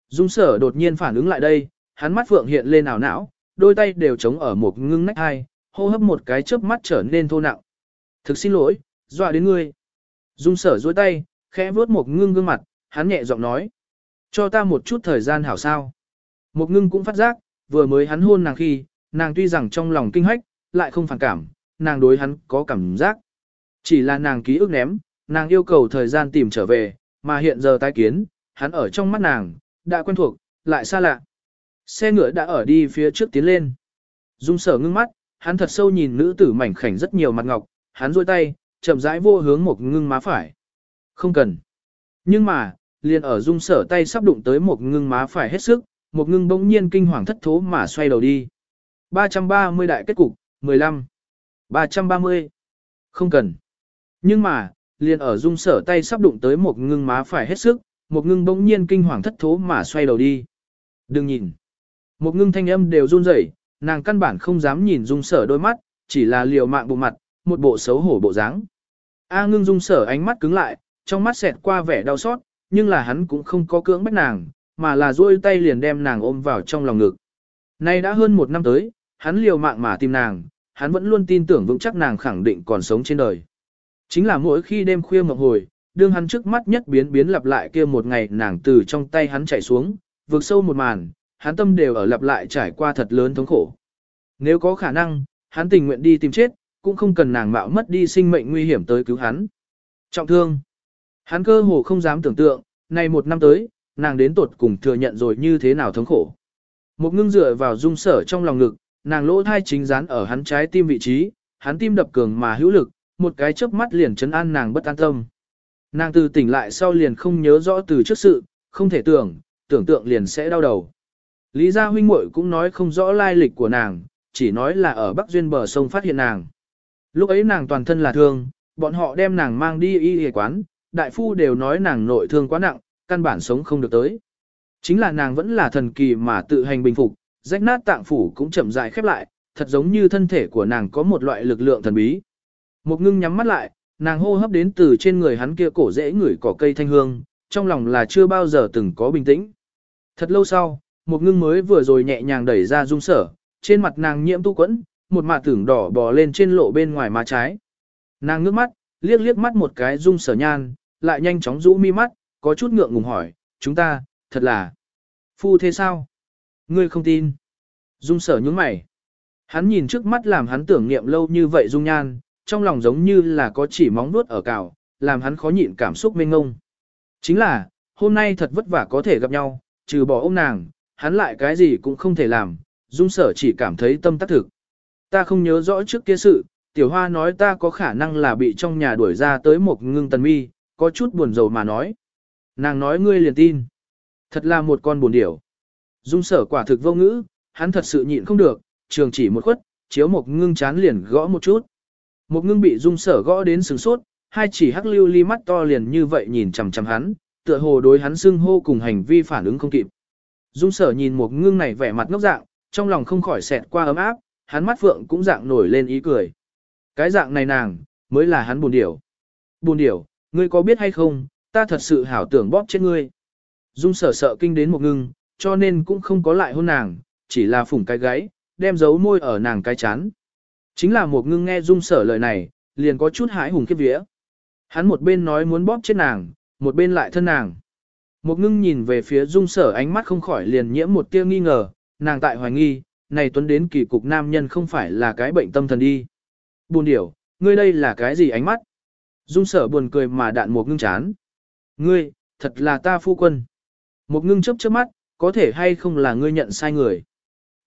Dung sở đột nhiên phản ứng lại đây, hắn mắt phượng hiện lên ảo não, đôi tay đều chống ở một ngưng nách hai, hô hấp một cái chớp mắt trở nên thô nặng. Thực xin lỗi, dọa đến ngươi. Dung sở duỗi tay, khẽ vuốt một ngưng gương mặt, hắn nhẹ giọng nói. Cho ta một chút thời gian hảo sao. Một ngưng cũng phát giác, vừa mới hắn hôn nàng khi, nàng tuy rằng trong lòng kinh hách, lại không phản cảm, nàng đối hắn có cảm giác. Chỉ là nàng ký ức ném, nàng yêu cầu thời gian tìm trở về, mà hiện giờ tái kiến, hắn ở trong mắt nàng, đã quen thuộc, lại xa lạ. Xe ngựa đã ở đi phía trước tiến lên. Dung sở ngưng mắt, hắn thật sâu nhìn nữ tử mảnh khảnh rất nhiều mặt ngọc, hắn rôi tay, chậm rãi vô hướng một ngưng má phải. Không cần. Nhưng mà, liền ở dung sở tay sắp đụng tới một ngưng má phải hết sức, một ngưng bỗng nhiên kinh hoàng thất thố mà xoay đầu đi. 330 đại kết cục, 15. 330. Không cần. Nhưng mà, liền ở dung sở tay sắp đụng tới một ngưng má phải hết sức, một ngưng bỗng nhiên kinh hoàng thất thố mà xoay đầu đi. Đừng nhìn. Một ngưng thanh âm đều run rẩy, nàng căn bản không dám nhìn dung sở đôi mắt, chỉ là liều mạng bộ mặt, một bộ xấu hổ bộ dáng. A ngưng dung sở ánh mắt cứng lại, trong mắt xẹt qua vẻ đau xót, nhưng là hắn cũng không có cưỡng bắt nàng, mà là duỗi tay liền đem nàng ôm vào trong lòng ngực. Nay đã hơn một năm tới, hắn liều mạng mà tìm nàng, hắn vẫn luôn tin tưởng vững chắc nàng khẳng định còn sống trên đời. Chính là mỗi khi đêm khuya mộng hồi, đương hắn trước mắt nhất biến biến lặp lại kia một ngày nàng từ trong tay hắn chạy xuống, vượt sâu một màn, hắn tâm đều ở lặp lại trải qua thật lớn thống khổ. Nếu có khả năng, hắn tình nguyện đi tìm chết, cũng không cần nàng mạo mất đi sinh mệnh nguy hiểm tới cứu hắn. Trọng thương. Hắn cơ hồ không dám tưởng tượng, này một năm tới, nàng đến tột cùng thừa nhận rồi như thế nào thống khổ. Một ngưng dựa vào dung sở trong lòng ngực, nàng lỗ thai chính dán ở hắn trái tim vị trí, hắn tim đập cường mà hữu lực, một cái chớp mắt liền chấn an nàng bất an tâm. Nàng từ tỉnh lại sau liền không nhớ rõ từ trước sự, không thể tưởng, tưởng tượng liền sẽ đau đầu. Lý gia huynh muội cũng nói không rõ lai lịch của nàng, chỉ nói là ở Bắc Duyên bờ sông phát hiện nàng. Lúc ấy nàng toàn thân là thương, bọn họ đem nàng mang đi y y quán, đại phu đều nói nàng nội thương quá nặng, căn bản sống không được tới. Chính là nàng vẫn là thần kỳ mà tự hành bình phục, rách nát tạng phủ cũng chậm rãi khép lại, thật giống như thân thể của nàng có một loại lực lượng thần bí. Một ngưng nhắm mắt lại, nàng hô hấp đến từ trên người hắn kia cổ dễ ngửi cỏ cây thanh hương, trong lòng là chưa bao giờ từng có bình tĩnh. Thật lâu sau, một ngưng mới vừa rồi nhẹ nhàng đẩy ra dung sở, trên mặt nàng nhiễm tu quẫn, một mạt tưởng đỏ bò lên trên lộ bên ngoài má trái. Nàng ngước mắt, liếc liếc mắt một cái dung sở nhan, lại nhanh chóng rũ mi mắt, có chút ngượng ngùng hỏi, chúng ta, thật là, phu thế sao? Ngươi không tin. Dung sở nhướng mày. Hắn nhìn trước mắt làm hắn tưởng niệm lâu như vậy dung nhan, trong lòng giống như là có chỉ móng nuốt ở cào, làm hắn khó nhịn cảm xúc mênh ngông. Chính là, hôm nay thật vất vả có thể gặp nhau, trừ bỏ ông nàng, hắn lại cái gì cũng không thể làm, dung sở chỉ cảm thấy tâm tác thực. Ta không nhớ rõ trước kia sự, tiểu hoa nói ta có khả năng là bị trong nhà đuổi ra tới một ngưng tần mi, có chút buồn rầu mà nói. Nàng nói ngươi liền tin. Thật là một con buồn điểu. Dung sở quả thực vô ngữ, hắn thật sự nhịn không được, trường chỉ một khuất, chiếu một ngưng chán liền gõ một chút. Một ngưng bị dung sở gõ đến sừng sốt, hai chỉ hắc lưu ly mắt to liền như vậy nhìn chằm chằm hắn, tựa hồ đối hắn xưng hô cùng hành vi phản ứng không kịp. Dung sở nhìn một ngưng này vẻ mặt ngốc dạng, trong lòng không khỏi xẹt qua ấm áp, hắn mắt vượng cũng dạng nổi lên ý cười. Cái dạng này nàng, mới là hắn buồn điểu. Buồn điểu, ngươi có biết hay không, ta thật sự hảo tưởng bóp chết ngươi. Dung sở sợ kinh đến một ngưng, cho nên cũng không có lại hôn nàng, chỉ là phủng cái gáy, đem dấu môi ở nàng cái chán. Chính là một ngưng nghe dung sở lời này, liền có chút hãi hùng khiếp vía. Hắn một bên nói muốn bóp chết nàng, một bên lại thân nàng. Một ngưng nhìn về phía dung sở ánh mắt không khỏi liền nhiễm một tia nghi ngờ, nàng tại hoài nghi, này tuấn đến kỳ cục nam nhân không phải là cái bệnh tâm thần đi. Buồn điểu, ngươi đây là cái gì ánh mắt? Dung sở buồn cười mà đạn một ngưng chán. Ngươi, thật là ta phu quân. Một ngưng chấp chớp mắt, có thể hay không là ngươi nhận sai người.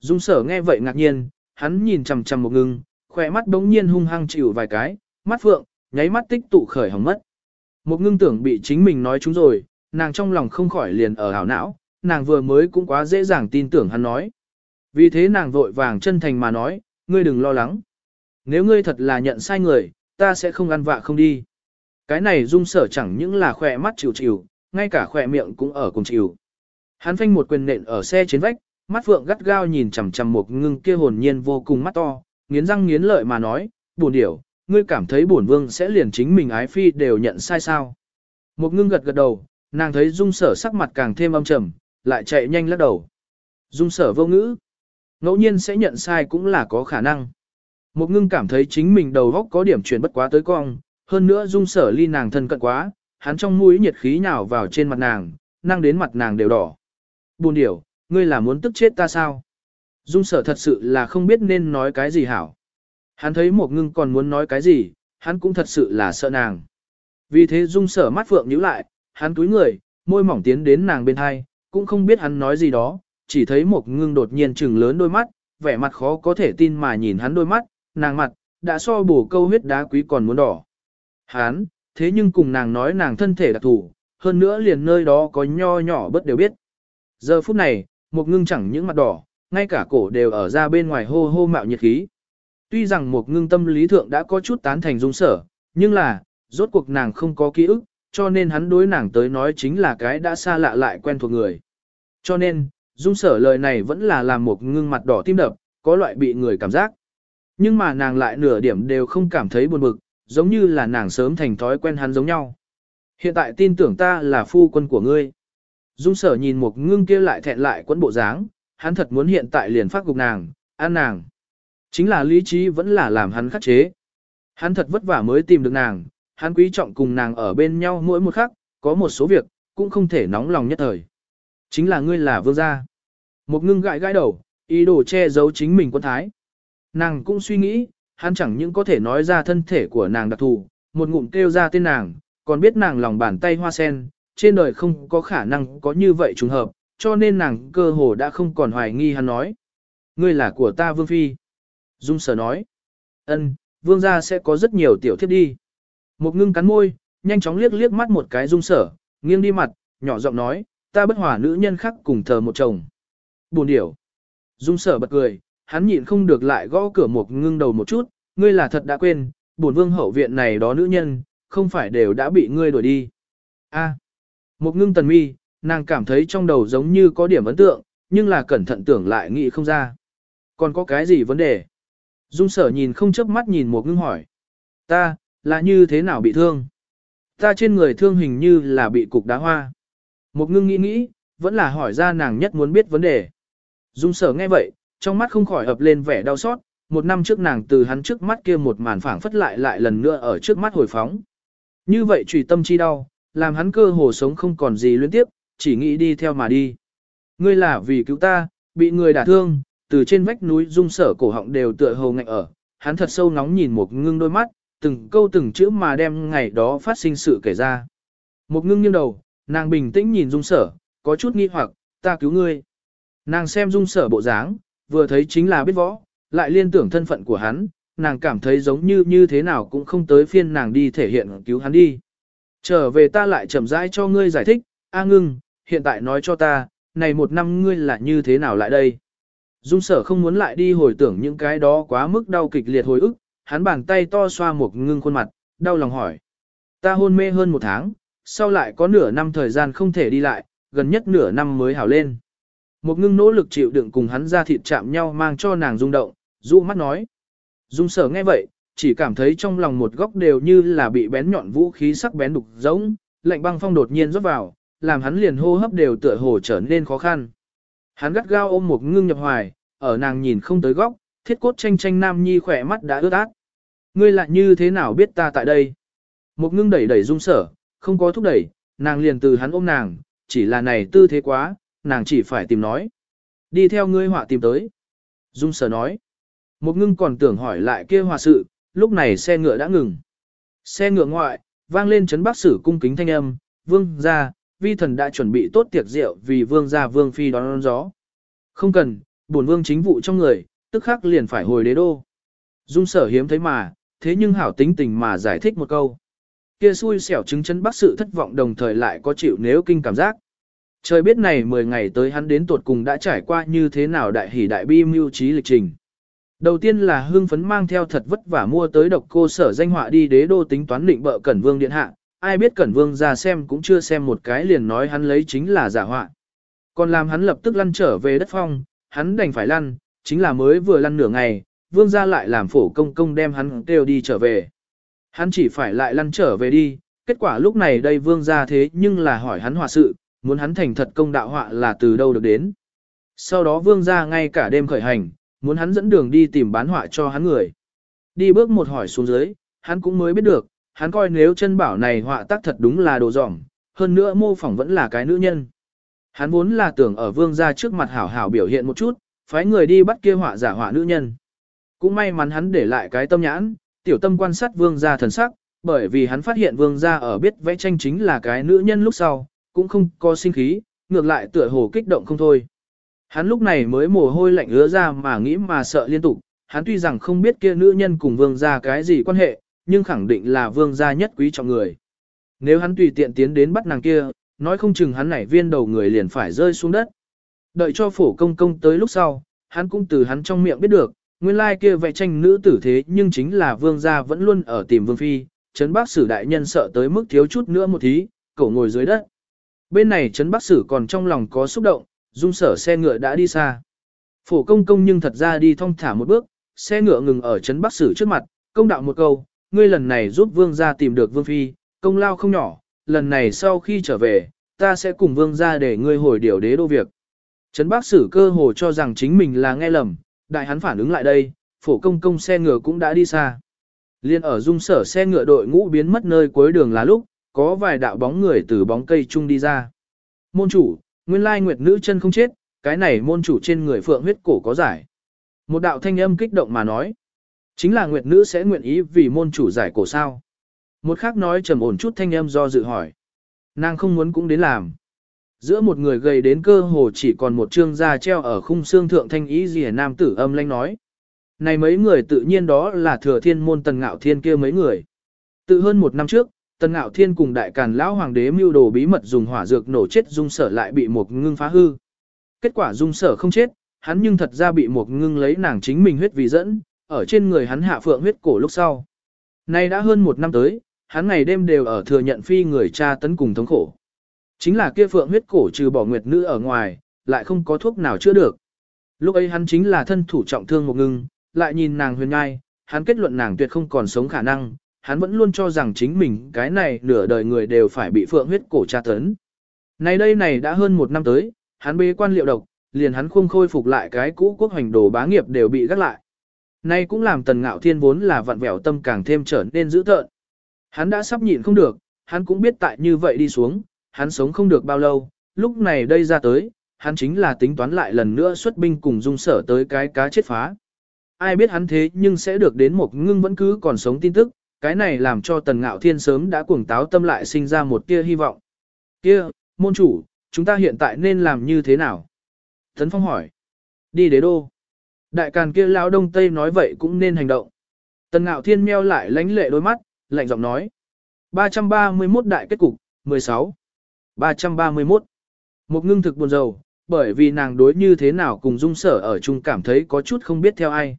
Dung sở nghe vậy ngạc nhiên, hắn nhìn chầm chầm một ngưng, khỏe mắt đống nhiên hung hăng chịu vài cái, mắt phượng, nháy mắt tích tụ khởi hỏng mất. Một ngưng tưởng bị chính mình nói chúng rồi, nàng trong lòng không khỏi liền ở hảo não, nàng vừa mới cũng quá dễ dàng tin tưởng hắn nói. Vì thế nàng vội vàng chân thành mà nói, ngươi đừng lo lắng. Nếu ngươi thật là nhận sai người, ta sẽ không ăn vạ không đi. Cái này dung sở chẳng những là khỏe mắt chịu chịu, ngay cả khỏe miệng cũng ở cùng chịu. Hắn phanh một quyền nện ở xe trên vách, mắt phượng gắt gao nhìn chằm chằm một ngưng kia hồn nhiên vô cùng mắt to, nghiến răng nghiến lợi mà nói, buồn điểu, ngươi cảm thấy bổn vương sẽ liền chính mình ái phi đều nhận sai sao. Một ngưng gật gật đầu, nàng thấy dung sở sắc mặt càng thêm âm trầm, lại chạy nhanh lắc đầu. Dung sở vô ngữ, ngẫu nhiên sẽ nhận sai cũng là có khả năng. Một ngưng cảm thấy chính mình đầu góc có điểm chuyển bất quá tới cong, hơn nữa dung sở ly nàng thân cận quá, hắn trong mũi nhiệt khí nhào vào trên mặt nàng, năng đến mặt nàng đều đỏ. Buồn điểu, ngươi là muốn tức chết ta sao? Dung sở thật sự là không biết nên nói cái gì hảo. Hắn thấy một ngưng còn muốn nói cái gì, hắn cũng thật sự là sợ nàng. Vì thế dung sở mắt phượng nhíu lại, hắn túi người, môi mỏng tiến đến nàng bên hai, cũng không biết hắn nói gì đó, chỉ thấy một ngưng đột nhiên trừng lớn đôi mắt, vẻ mặt khó có thể tin mà nhìn hắn đôi mắt, nàng mặt, đã so bổ câu huyết đá quý còn muốn đỏ. Hắn, thế nhưng cùng nàng nói nàng thân thể đặc thủ, hơn nữa liền nơi đó có nho nhỏ bất đều biết. Giờ phút này, một ngưng chẳng những mặt đỏ, ngay cả cổ đều ở ra bên ngoài hô hô mạo nhiệt khí. Tuy rằng một ngưng tâm lý thượng đã có chút tán thành dung sở, nhưng là, rốt cuộc nàng không có ký ức, cho nên hắn đối nàng tới nói chính là cái đã xa lạ lại quen thuộc người. Cho nên, dung sở lời này vẫn là làm một ngưng mặt đỏ tim đập, có loại bị người cảm giác. Nhưng mà nàng lại nửa điểm đều không cảm thấy buồn bực, giống như là nàng sớm thành thói quen hắn giống nhau. Hiện tại tin tưởng ta là phu quân của ngươi. Dung sở nhìn một ngưng kia lại thẹn lại quẫn bộ dáng, hắn thật muốn hiện tại liền phát gục nàng, ăn nàng. Chính là lý trí vẫn là làm hắn khắc chế. Hắn thật vất vả mới tìm được nàng, hắn quý trọng cùng nàng ở bên nhau mỗi một khắc, có một số việc, cũng không thể nóng lòng nhất thời. Chính là ngươi là vương gia. Một ngưng gãi gãi đầu, ý đồ che giấu chính mình quân thái. Nàng cũng suy nghĩ, hắn chẳng những có thể nói ra thân thể của nàng đặc thù, một ngụm kêu ra tên nàng, còn biết nàng lòng bàn tay hoa sen, trên đời không có khả năng có như vậy trùng hợp, cho nên nàng cơ hồ đã không còn hoài nghi hắn nói. Ngươi là của ta Vương Phi. Dung sở nói. ân, Vương gia sẽ có rất nhiều tiểu thiếp đi. Một ngưng cắn môi, nhanh chóng liếc liếc mắt một cái Dung sở, nghiêng đi mặt, nhỏ giọng nói, ta bất hòa nữ nhân khác cùng thờ một chồng. Buồn điểu. Dung sở bật cười, hắn nhịn không được lại gõ cửa một ngưng đầu một chút, ngươi là thật đã quên, bổn vương hậu viện này đó nữ nhân, không phải đều đã bị ngươi đuổi đi. A. Một ngưng tần mi, nàng cảm thấy trong đầu giống như có điểm ấn tượng, nhưng là cẩn thận tưởng lại nghĩ không ra. Còn có cái gì vấn đề? Dung sở nhìn không chớp mắt nhìn một ngưng hỏi. Ta, là như thế nào bị thương? Ta trên người thương hình như là bị cục đá hoa. Một ngưng nghĩ nghĩ, vẫn là hỏi ra nàng nhất muốn biết vấn đề. Dung sở nghe vậy, trong mắt không khỏi ập lên vẻ đau xót, một năm trước nàng từ hắn trước mắt kia một màn phảng phất lại lại lần nữa ở trước mắt hồi phóng. Như vậy trùy tâm chi đau, làm hắn cơ hồ sống không còn gì liên tiếp, chỉ nghĩ đi theo mà đi. Ngươi là vì cứu ta, bị người đả thương, từ trên vách núi dung sở cổ họng đều tựa hồ ngạnh ở, hắn thật sâu nóng nhìn một ngưng đôi mắt, từng câu từng chữ mà đem ngày đó phát sinh sự kể ra. Một ngưng nghiêng đầu, nàng bình tĩnh nhìn dung sở, có chút nghi hoặc, ta cứu ngươi. Nàng xem dung sở bộ dáng, vừa thấy chính là biết võ, lại liên tưởng thân phận của hắn, nàng cảm thấy giống như như thế nào cũng không tới phiên nàng đi thể hiện cứu hắn đi. Trở về ta lại chậm rãi cho ngươi giải thích, A ngưng, hiện tại nói cho ta, này một năm ngươi là như thế nào lại đây? Dung sở không muốn lại đi hồi tưởng những cái đó quá mức đau kịch liệt hồi ức, hắn bàn tay to xoa một ngưng khuôn mặt, đau lòng hỏi. Ta hôn mê hơn một tháng, sau lại có nửa năm thời gian không thể đi lại, gần nhất nửa năm mới hảo lên. Một ngưng nỗ lực chịu đựng cùng hắn ra thịt chạm nhau mang cho nàng rung động, dụ mắt nói. Dung sở nghe vậy, chỉ cảm thấy trong lòng một góc đều như là bị bén nhọn vũ khí sắc bén đục giống, lạnh băng phong đột nhiên rót vào, làm hắn liền hô hấp đều tựa hồ trở nên khó khăn. Hắn gắt gao ôm một ngưng nhập hoài, ở nàng nhìn không tới góc, thiết cốt tranh tranh nam nhi khỏe mắt đã ướt át. Ngươi lại như thế nào biết ta tại đây? Một ngưng đẩy đẩy dung sở, không có thúc đẩy, nàng liền từ hắn ôm nàng, chỉ là này tư thế quá, nàng chỉ phải tìm nói. Đi theo ngươi họa tìm tới. Dung sở nói. Một ngưng còn tưởng hỏi lại kia hòa sự, lúc này xe ngựa đã ngừng. Xe ngựa ngoại, vang lên chấn bác sử cung kính thanh âm, vương ra, vi thần đã chuẩn bị tốt tiệc rượu vì vương gia vương phi đón, đón gió. Không cần, bổn vương chính vụ trong người, tức khắc liền phải hồi đế đô. Dung sở hiếm thấy mà, thế nhưng hảo tính tình mà giải thích một câu. Kia xui xẻo chứng chấn bác sự thất vọng đồng thời lại có chịu nếu kinh cảm giác. Trời biết này 10 ngày tới hắn đến tuột cùng đã trải qua như thế nào đại hỷ đại bi mưu trí lịch trình. Đầu tiên là hương phấn mang theo thật vất vả mua tới độc cô sở danh họa đi đế đô tính toán định bợ cẩn vương điện hạ, ai biết cẩn vương ra xem cũng chưa xem một cái liền nói hắn lấy chính là giả họa. Còn làm hắn lập tức lăn trở về đất phong, hắn đành phải lăn, chính là mới vừa lăn nửa ngày, vương ra lại làm phổ công công đem hắn kêu đi trở về. Hắn chỉ phải lại lăn trở về đi, kết quả lúc này đây vương ra thế nhưng là hỏi hắn họa sự, muốn hắn thành thật công đạo họa là từ đâu được đến. Sau đó vương ra ngay cả đêm khởi hành, muốn hắn dẫn đường đi tìm bán họa cho hắn người. Đi bước một hỏi xuống dưới, hắn cũng mới biết được, hắn coi nếu chân bảo này họa tác thật đúng là đồ dỏng, hơn nữa mô phỏng vẫn là cái nữ nhân. Hắn vốn là tưởng ở vương gia trước mặt hảo hảo biểu hiện một chút, phái người đi bắt kia họa giả họa nữ nhân. Cũng may mắn hắn để lại cái tâm nhãn, tiểu tâm quan sát vương gia thần sắc, bởi vì hắn phát hiện vương gia ở biết vẽ tranh chính là cái nữ nhân lúc sau, cũng không có sinh khí, ngược lại tựa hồ kích động không thôi. Hắn lúc này mới mồ hôi lạnh ứa ra mà nghĩ mà sợ liên tục, hắn tuy rằng không biết kia nữ nhân cùng vương gia cái gì quan hệ, nhưng khẳng định là vương gia nhất quý trọng người. Nếu hắn tùy tiện tiến đến bắt nàng kia, nói không chừng hắn nảy viên đầu người liền phải rơi xuống đất. Đợi cho phổ công công tới lúc sau, hắn cũng từ hắn trong miệng biết được, nguyên lai kia vẽ tranh nữ tử thế nhưng chính là vương gia vẫn luôn ở tìm vương phi, Trấn Bắc Sử đại nhân sợ tới mức thiếu chút nữa một thí, cậu ngồi dưới đất. Bên này Trấn Bắc Sử còn trong lòng có xúc động, dung sở xe ngựa đã đi xa. Phổ công công nhưng thật ra đi thong thả một bước, xe ngựa ngừng ở Trấn Bắc Sử trước mặt, công đạo một câu, ngươi lần này giúp vương gia tìm được vương phi, công lao không nhỏ, lần này sau khi trở về, ta sẽ cùng vương gia để ngươi hồi điều đế đô việc. Trấn Bắc Sử cơ hồ cho rằng chính mình là nghe lầm, đại hắn phản ứng lại đây, phổ công công xe ngựa cũng đã đi xa. Liên ở dung sở xe ngựa đội ngũ biến mất nơi cuối đường là lúc, có vài đạo bóng người từ bóng cây chung đi ra. Môn chủ, nguyên lai nguyệt nữ chân không chết, cái này môn chủ trên người phượng huyết cổ có giải. Một đạo thanh âm kích động mà nói. Chính là nguyệt nữ sẽ nguyện ý vì môn chủ giải cổ sao. Một khác nói trầm ổn chút thanh âm do dự hỏi. Nàng không muốn cũng đến làm. Giữa một người gầy đến cơ hồ chỉ còn một trương da treo ở khung xương thượng thanh ý gì nam tử âm lanh nói. Này mấy người tự nhiên đó là thừa thiên môn tần ngạo thiên kia mấy người. Tự hơn một năm trước, tần ngạo thiên cùng đại càn lão hoàng đế mưu đồ bí mật dùng hỏa dược nổ chết dung sở lại bị một ngưng phá hư. Kết quả dung sở không chết, hắn nhưng thật ra bị một ngưng lấy nàng chính mình huyết vì dẫn, ở trên người hắn hạ phượng huyết cổ lúc sau. Nay đã hơn một năm tới, hắn ngày đêm đều ở thừa nhận phi người cha tấn cùng thống khổ. Chính là kia phượng huyết cổ trừ bỏ nguyệt nữ ở ngoài, lại không có thuốc nào chữa được. Lúc ấy hắn chính là thân thủ trọng thương một ngưng, lại nhìn nàng huyền ngai, hắn kết luận nàng tuyệt không còn sống khả năng, hắn vẫn luôn cho rằng chính mình cái này nửa đời người đều phải bị phượng huyết cổ tra tấn. Này đây này đã hơn một năm tới, hắn bế quan liệu độc, liền hắn không khôi phục lại cái cũ quốc hành đồ bá nghiệp đều bị gác lại. Nay cũng làm tần ngạo thiên vốn là vặn vẹo tâm càng thêm trở nên dữ tợn. Hắn đã sắp nhịn không được, hắn cũng biết tại như vậy đi xuống, hắn sống không được bao lâu, lúc này đây ra tới, hắn chính là tính toán lại lần nữa xuất binh cùng dung sở tới cái cá chết phá. Ai biết hắn thế nhưng sẽ được đến một ngưng vẫn cứ còn sống tin tức, cái này làm cho tần ngạo thiên sớm đã cuồng táo tâm lại sinh ra một tia hy vọng. Kia, môn chủ, chúng ta hiện tại nên làm như thế nào? Tấn Phong hỏi. Đi đế đô. Đại càn kia lão đông tây nói vậy cũng nên hành động. Tần ngạo thiên meo lại lánh lệ đôi mắt, lạnh giọng nói. 331 đại kết cục, 16. 331. Một ngưng thực buồn rầu, bởi vì nàng đối như thế nào cùng dung sở ở chung cảm thấy có chút không biết theo ai.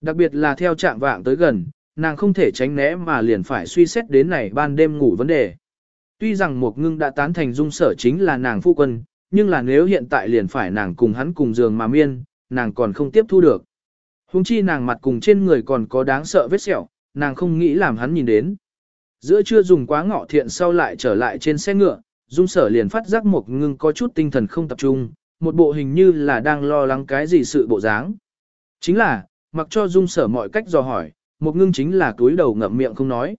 Đặc biệt là theo trạng vạng tới gần, nàng không thể tránh né mà liền phải suy xét đến này ban đêm ngủ vấn đề. Tuy rằng một ngưng đã tán thành dung sở chính là nàng phu quân, nhưng là nếu hiện tại liền phải nàng cùng hắn cùng giường mà miên, nàng còn không tiếp thu được. Hùng chi nàng mặt cùng trên người còn có đáng sợ vết sẹo, nàng không nghĩ làm hắn nhìn đến. Giữa trưa dùng quá ngọ thiện sau lại trở lại trên xe ngựa, dung sở liền phát giác một ngưng có chút tinh thần không tập trung, một bộ hình như là đang lo lắng cái gì sự bộ dáng. Chính là, mặc cho dung sở mọi cách dò hỏi, một ngưng chính là túi đầu ngậm miệng không nói.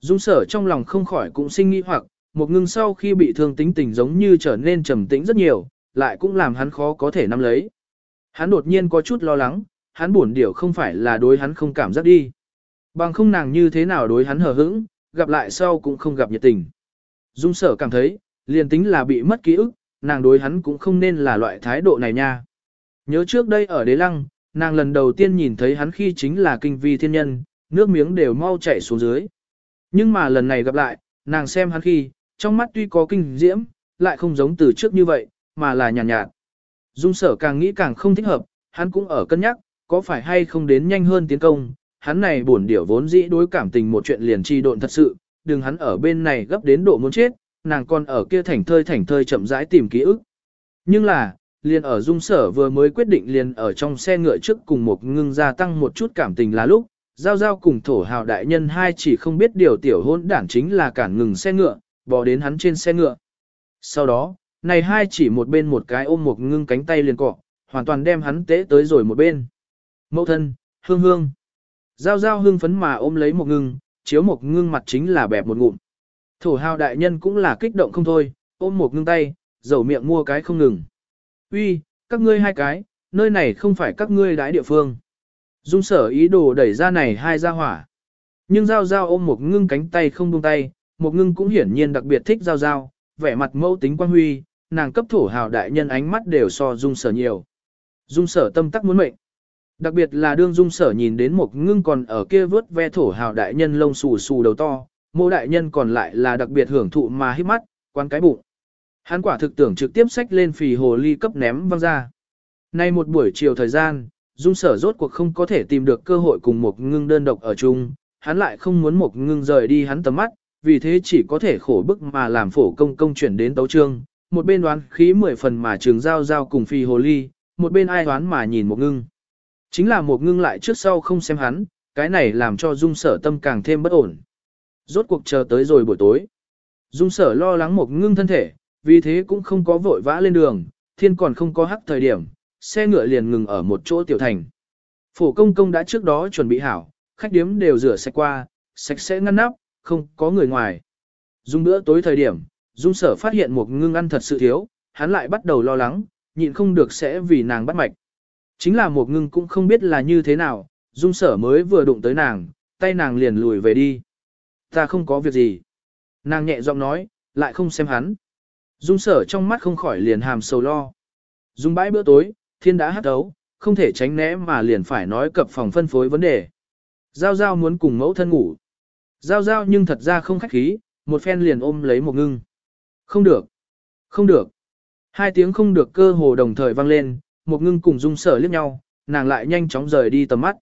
Dung sở trong lòng không khỏi cũng sinh nghi hoặc, một ngưng sau khi bị thương tính tình giống như trở nên trầm tĩnh rất nhiều, lại cũng làm hắn khó có thể nắm lấy. Hắn đột nhiên có chút lo lắng, hắn buồn điểu không phải là đối hắn không cảm giác đi. Bằng không nàng như thế nào đối hắn hờ hững, gặp lại sau cũng không gặp nhiệt tình. Dung sở cảm thấy, liền tính là bị mất ký ức, nàng đối hắn cũng không nên là loại thái độ này nha. Nhớ trước đây ở đế lăng, nàng lần đầu tiên nhìn thấy hắn khi chính là kinh vi thiên nhân, nước miếng đều mau chảy xuống dưới. Nhưng mà lần này gặp lại, nàng xem hắn khi, trong mắt tuy có kinh diễm, lại không giống từ trước như vậy, mà là nhàn nhạt, nhạt. Dung sở càng nghĩ càng không thích hợp, hắn cũng ở cân nhắc, có phải hay không đến nhanh hơn tiến công, hắn này buồn điểu vốn dĩ đối cảm tình một chuyện liền chi độn thật sự, đừng hắn ở bên này gấp đến độ muốn chết, nàng còn ở kia thảnh thơi thảnh thơi chậm rãi tìm ký ức. Nhưng là, liền ở dung sở vừa mới quyết định liền ở trong xe ngựa trước cùng một ngưng gia tăng một chút cảm tình là lúc, giao giao cùng thổ hào đại nhân hai chỉ không biết điều tiểu hôn đản chính là cản ngừng xe ngựa, bỏ đến hắn trên xe ngựa. Sau đó, này hai chỉ một bên một cái ôm một ngưng cánh tay liền cọ, hoàn toàn đem hắn tế tới rồi một bên. Mẫu thân, hương hương. Giao giao hương phấn mà ôm lấy một ngưng, chiếu một ngưng mặt chính là bẹp một ngụm. Thổ hào đại nhân cũng là kích động không thôi, ôm một ngưng tay, dầu miệng mua cái không ngừng. Uy, các ngươi hai cái, nơi này không phải các ngươi đái địa phương. Dung sở ý đồ đẩy ra này hai ra hỏa. Nhưng giao giao ôm một ngưng cánh tay không buông tay, một ngưng cũng hiển nhiên đặc biệt thích giao giao, vẻ mặt mẫu tính quan huy, nàng cấp thổ hào đại nhân ánh mắt đều so dung sở nhiều. Dung sở tâm tắc muốn mệnh. Đặc biệt là đương dung sở nhìn đến một ngưng còn ở kia vớt ve thổ hào đại nhân lông xù xù đầu to, mô đại nhân còn lại là đặc biệt hưởng thụ mà hít mắt, quan cái bụng. Hắn quả thực tưởng trực tiếp xách lên phì hồ ly cấp ném văng ra. Nay một buổi chiều thời gian, dung sở rốt cuộc không có thể tìm được cơ hội cùng một ngưng đơn độc ở chung, hắn lại không muốn một ngưng rời đi hắn tầm mắt, vì thế chỉ có thể khổ bức mà làm phổ công công chuyển đến tấu trương, một bên đoán khí mười phần mà trường giao giao cùng phi hồ ly, một bên ai đoán mà nhìn một ngưng. Chính là một ngưng lại trước sau không xem hắn, cái này làm cho dung sở tâm càng thêm bất ổn. Rốt cuộc chờ tới rồi buổi tối. Dung sở lo lắng một ngưng thân thể, vì thế cũng không có vội vã lên đường, thiên còn không có hắc thời điểm, xe ngựa liền ngừng ở một chỗ tiểu thành. Phổ công công đã trước đó chuẩn bị hảo, khách điếm đều rửa sạch qua, sạch sẽ ngăn nắp, không có người ngoài. Dung bữa tối thời điểm, Dung sở phát hiện một ngưng ăn thật sự thiếu, hắn lại bắt đầu lo lắng, nhịn không được sẽ vì nàng bắt mạch. Chính là một ngưng cũng không biết là như thế nào, Dung sở mới vừa đụng tới nàng, tay nàng liền lùi về đi. Ta không có việc gì. Nàng nhẹ giọng nói, lại không xem hắn. Dung sở trong mắt không khỏi liền hàm sầu lo. Dung bãi bữa tối, thiên đã hát đấu, không thể tránh né mà liền phải nói cập phòng phân phối vấn đề. Giao giao muốn cùng mẫu thân ngủ. Giao giao nhưng thật ra không khách khí, một phen liền ôm lấy một ngưng. Không được. Không được. Hai tiếng không được cơ hồ đồng thời vang lên, một ngưng cùng dung sở liếc nhau, nàng lại nhanh chóng rời đi tầm mắt.